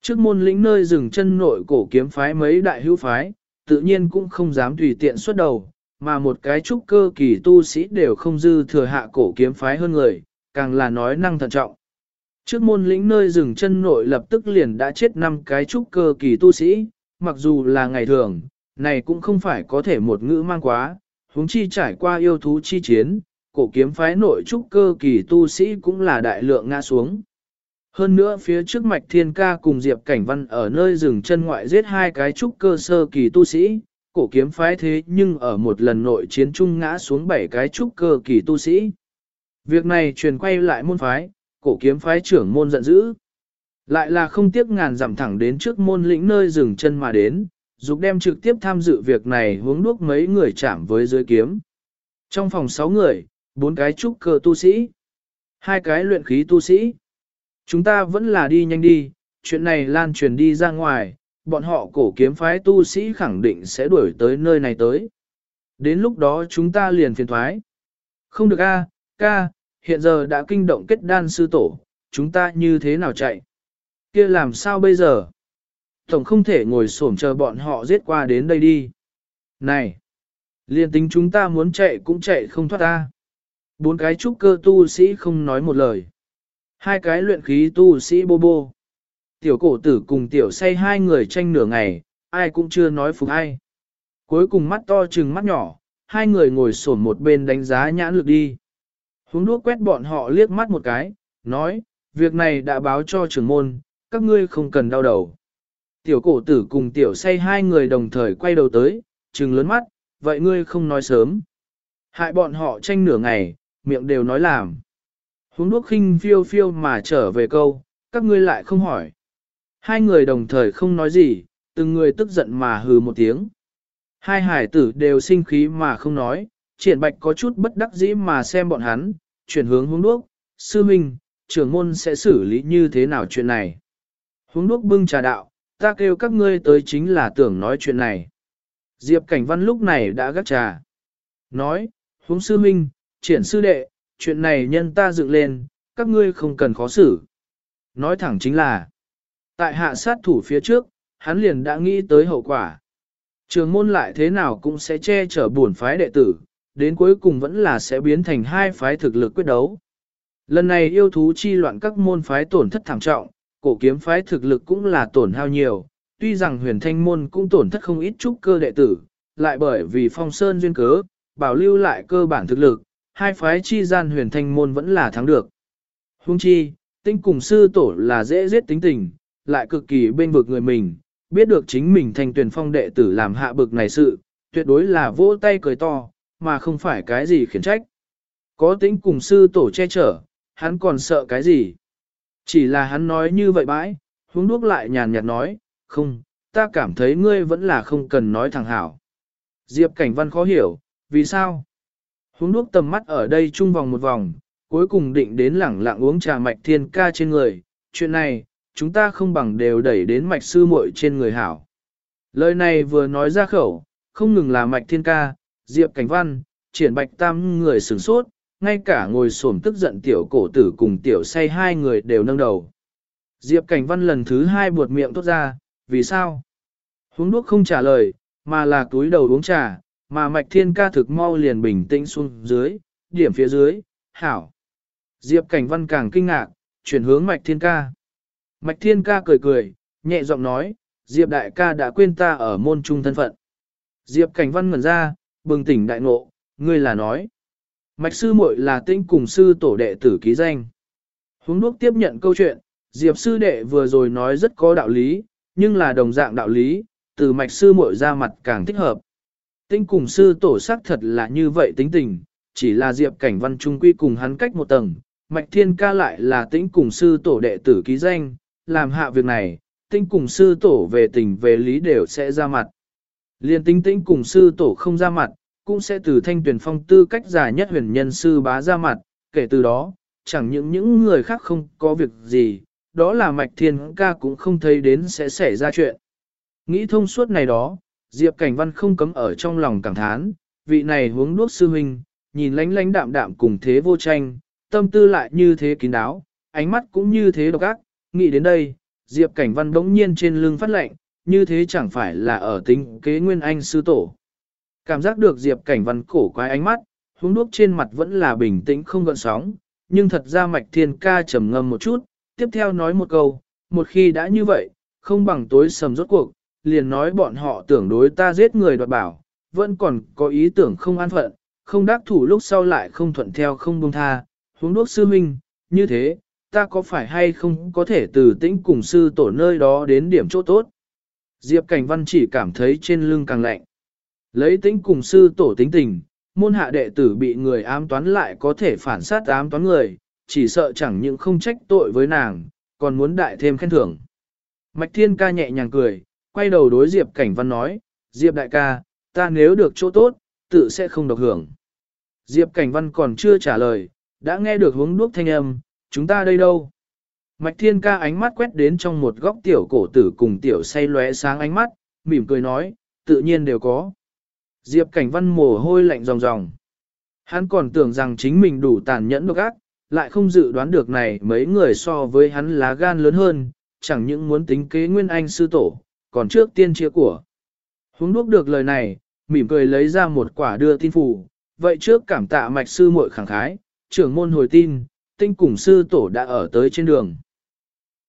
Trước môn lĩnh nơi dừng chân nội cổ kiếm phái mấy đại hữu phái, tự nhiên cũng không dám tùy tiện xuất đầu, mà một cái trúc cơ kỳ tu sĩ đều không dư thừa hạ cổ kiếm phái hơn người, càng là nói năng thận trọng. Trước môn lĩnh nơi dừng chân nội lập tức liền đã chết năm cái trúc cơ kỳ tu sĩ, mặc dù là ngày thường, này cũng không phải có thể một ngữ mang quá, huống chi trải qua yêu thú chi chiến, cổ kiếm phái nội trúc cơ kỳ tu sĩ cũng là đại lượng ngã xuống. Hơn nữa phía trước mạch thiên ca cùng Diệp Cảnh Văn ở nơi rừng chân ngoại giết hai cái trúc cơ sơ kỳ tu sĩ, cổ kiếm phái thế nhưng ở một lần nội chiến chung ngã xuống bảy cái trúc cơ kỳ tu sĩ. Việc này truyền quay lại môn phái, cổ kiếm phái trưởng môn giận dữ. Lại là không tiếc ngàn dặm thẳng đến trước môn lĩnh nơi dừng chân mà đến, dục đem trực tiếp tham dự việc này hướng đuốc mấy người chạm với dưới kiếm. Trong phòng 6 người, bốn cái trúc cơ tu sĩ, hai cái luyện khí tu sĩ. Chúng ta vẫn là đi nhanh đi, chuyện này lan truyền đi ra ngoài, bọn họ cổ kiếm phái tu sĩ khẳng định sẽ đuổi tới nơi này tới. Đến lúc đó chúng ta liền phiền thoái. Không được a, ca, hiện giờ đã kinh động kết đan sư tổ, chúng ta như thế nào chạy? kia làm sao bây giờ? Tổng không thể ngồi xổm chờ bọn họ giết qua đến đây đi. Này! Liên tính chúng ta muốn chạy cũng chạy không thoát ta. Bốn cái trúc cơ tu sĩ không nói một lời. Hai cái luyện khí tu sĩ bô bô. Tiểu cổ tử cùng tiểu say hai người tranh nửa ngày, ai cũng chưa nói phục ai. Cuối cùng mắt to chừng mắt nhỏ, hai người ngồi sổn một bên đánh giá nhãn lực đi. Hướng đuốc quét bọn họ liếc mắt một cái, nói, việc này đã báo cho trưởng môn, các ngươi không cần đau đầu. Tiểu cổ tử cùng tiểu say hai người đồng thời quay đầu tới, trừng lớn mắt, vậy ngươi không nói sớm. Hại bọn họ tranh nửa ngày, miệng đều nói làm. Huống đuốc khinh phiêu phiêu mà trở về câu, các ngươi lại không hỏi. Hai người đồng thời không nói gì, từng người tức giận mà hừ một tiếng. Hai hải tử đều sinh khí mà không nói, triển bạch có chút bất đắc dĩ mà xem bọn hắn, chuyển hướng hướng đuốc, sư minh, trưởng môn sẽ xử lý như thế nào chuyện này. Hướng đuốc bưng trà đạo, ta kêu các ngươi tới chính là tưởng nói chuyện này. Diệp Cảnh Văn lúc này đã gắt trà. Nói, hướng sư minh, triển sư đệ, chuyện này nhân ta dựng lên, các ngươi không cần khó xử. Nói thẳng chính là, tại hạ sát thủ phía trước, hắn liền đã nghĩ tới hậu quả. Trường môn lại thế nào cũng sẽ che chở buồn phái đệ tử, đến cuối cùng vẫn là sẽ biến thành hai phái thực lực quyết đấu. Lần này yêu thú chi loạn các môn phái tổn thất thảm trọng, cổ kiếm phái thực lực cũng là tổn hao nhiều, tuy rằng huyền thanh môn cũng tổn thất không ít trúc cơ đệ tử, lại bởi vì phong sơn duyên cớ, bảo lưu lại cơ bản thực lực, hai phái chi gian huyền thanh môn vẫn là thắng được. Hung chi, tinh cùng sư tổ là dễ giết tính tình, lại cực kỳ bên vực người mình, biết được chính mình thành tuyển phong đệ tử làm hạ bực này sự, tuyệt đối là vỗ tay cười to, mà không phải cái gì khiển trách. Có tính cùng sư tổ che chở, hắn còn sợ cái gì? Chỉ là hắn nói như vậy bãi, hướng đuốc lại nhàn nhạt nói, không, ta cảm thấy ngươi vẫn là không cần nói thẳng hảo. Diệp Cảnh Văn khó hiểu, vì sao? Hướng đuốc tầm mắt ở đây chung vòng một vòng, cuối cùng định đến lẳng lặng uống trà mạch thiên ca trên người. Chuyện này, chúng ta không bằng đều đẩy đến mạch sư muội trên người hảo. Lời này vừa nói ra khẩu, không ngừng là mạch thiên ca, Diệp Cảnh Văn, triển bạch tam người sửng sốt, ngay cả ngồi xổm tức giận tiểu cổ tử cùng tiểu say hai người đều nâng đầu. Diệp Cảnh Văn lần thứ hai buột miệng tốt ra, vì sao? Huống đuốc không trả lời, mà là túi đầu uống trà, mà mạch thiên ca thực mau liền bình tĩnh xuống dưới, điểm phía dưới, hảo. Diệp Cảnh Văn càng kinh ngạc, chuyển hướng mạch thiên ca. Mạch thiên ca cười cười, nhẹ giọng nói, Diệp đại ca đã quên ta ở môn trung thân phận. Diệp Cảnh Văn ngẩn ra, bừng tỉnh đại ngộ, ngươi là nói. Mạch sư muội là tinh cùng sư tổ đệ tử ký danh. Hướng đuốc tiếp nhận câu chuyện, Diệp sư đệ vừa rồi nói rất có đạo lý, nhưng là đồng dạng đạo lý, từ mạch sư muội ra mặt càng thích hợp. Tinh cùng sư tổ sắc thật là như vậy tính tình, chỉ là Diệp cảnh văn trung quy cùng hắn cách một tầng, mạch thiên ca lại là tĩnh cùng sư tổ đệ tử ký danh, làm hạ việc này, tinh cùng sư tổ về tình về lý đều sẽ ra mặt. Liên tinh tinh cùng sư tổ không ra mặt, cũng sẽ từ thanh tuyển phong tư cách giả nhất huyền nhân sư bá ra mặt, kể từ đó, chẳng những những người khác không có việc gì, đó là mạch thiên ca cũng không thấy đến sẽ xảy ra chuyện. Nghĩ thông suốt này đó, Diệp Cảnh Văn không cấm ở trong lòng cảm thán, vị này hướng đuốc sư huynh, nhìn lánh lánh đạm đạm cùng thế vô tranh, tâm tư lại như thế kín đáo, ánh mắt cũng như thế độc ác, nghĩ đến đây, Diệp Cảnh Văn bỗng nhiên trên lưng phát lệnh, như thế chẳng phải là ở tính kế nguyên anh sư tổ. Cảm giác được Diệp Cảnh Văn cổ quái ánh mắt, hướng đuốc trên mặt vẫn là bình tĩnh không gợn sóng, nhưng thật ra mạch thiên ca trầm ngâm một chút, tiếp theo nói một câu, một khi đã như vậy, không bằng tối sầm rốt cuộc, liền nói bọn họ tưởng đối ta giết người đoạt bảo, vẫn còn có ý tưởng không an phận, không đắc thủ lúc sau lại không thuận theo không buông tha, huống đuốc sư minh, như thế, ta có phải hay không có thể từ tĩnh cùng sư tổ nơi đó đến điểm chỗ tốt. Diệp Cảnh Văn chỉ cảm thấy trên lưng càng lạnh. Lấy tĩnh cùng sư tổ tính tình, môn hạ đệ tử bị người ám toán lại có thể phản sát ám toán người, chỉ sợ chẳng những không trách tội với nàng, còn muốn đại thêm khen thưởng. Mạch Thiên ca nhẹ nhàng cười, quay đầu đối Diệp Cảnh Văn nói, Diệp đại ca, ta nếu được chỗ tốt, tự sẽ không độc hưởng. Diệp Cảnh Văn còn chưa trả lời, đã nghe được hướng đuốc thanh âm, chúng ta đây đâu? Mạch Thiên ca ánh mắt quét đến trong một góc tiểu cổ tử cùng tiểu say lóe sáng ánh mắt, mỉm cười nói, tự nhiên đều có. Diệp Cảnh Văn mồ hôi lạnh ròng ròng. Hắn còn tưởng rằng chính mình đủ tàn nhẫn độc ác, lại không dự đoán được này mấy người so với hắn lá gan lớn hơn, chẳng những muốn tính kế nguyên anh sư tổ, còn trước tiên chia của. Húng đuốc được lời này, mỉm cười lấy ra một quả đưa tin phủ, vậy trước cảm tạ mạch sư muội khẳng khái, trưởng môn hồi tin, tinh cùng sư tổ đã ở tới trên đường.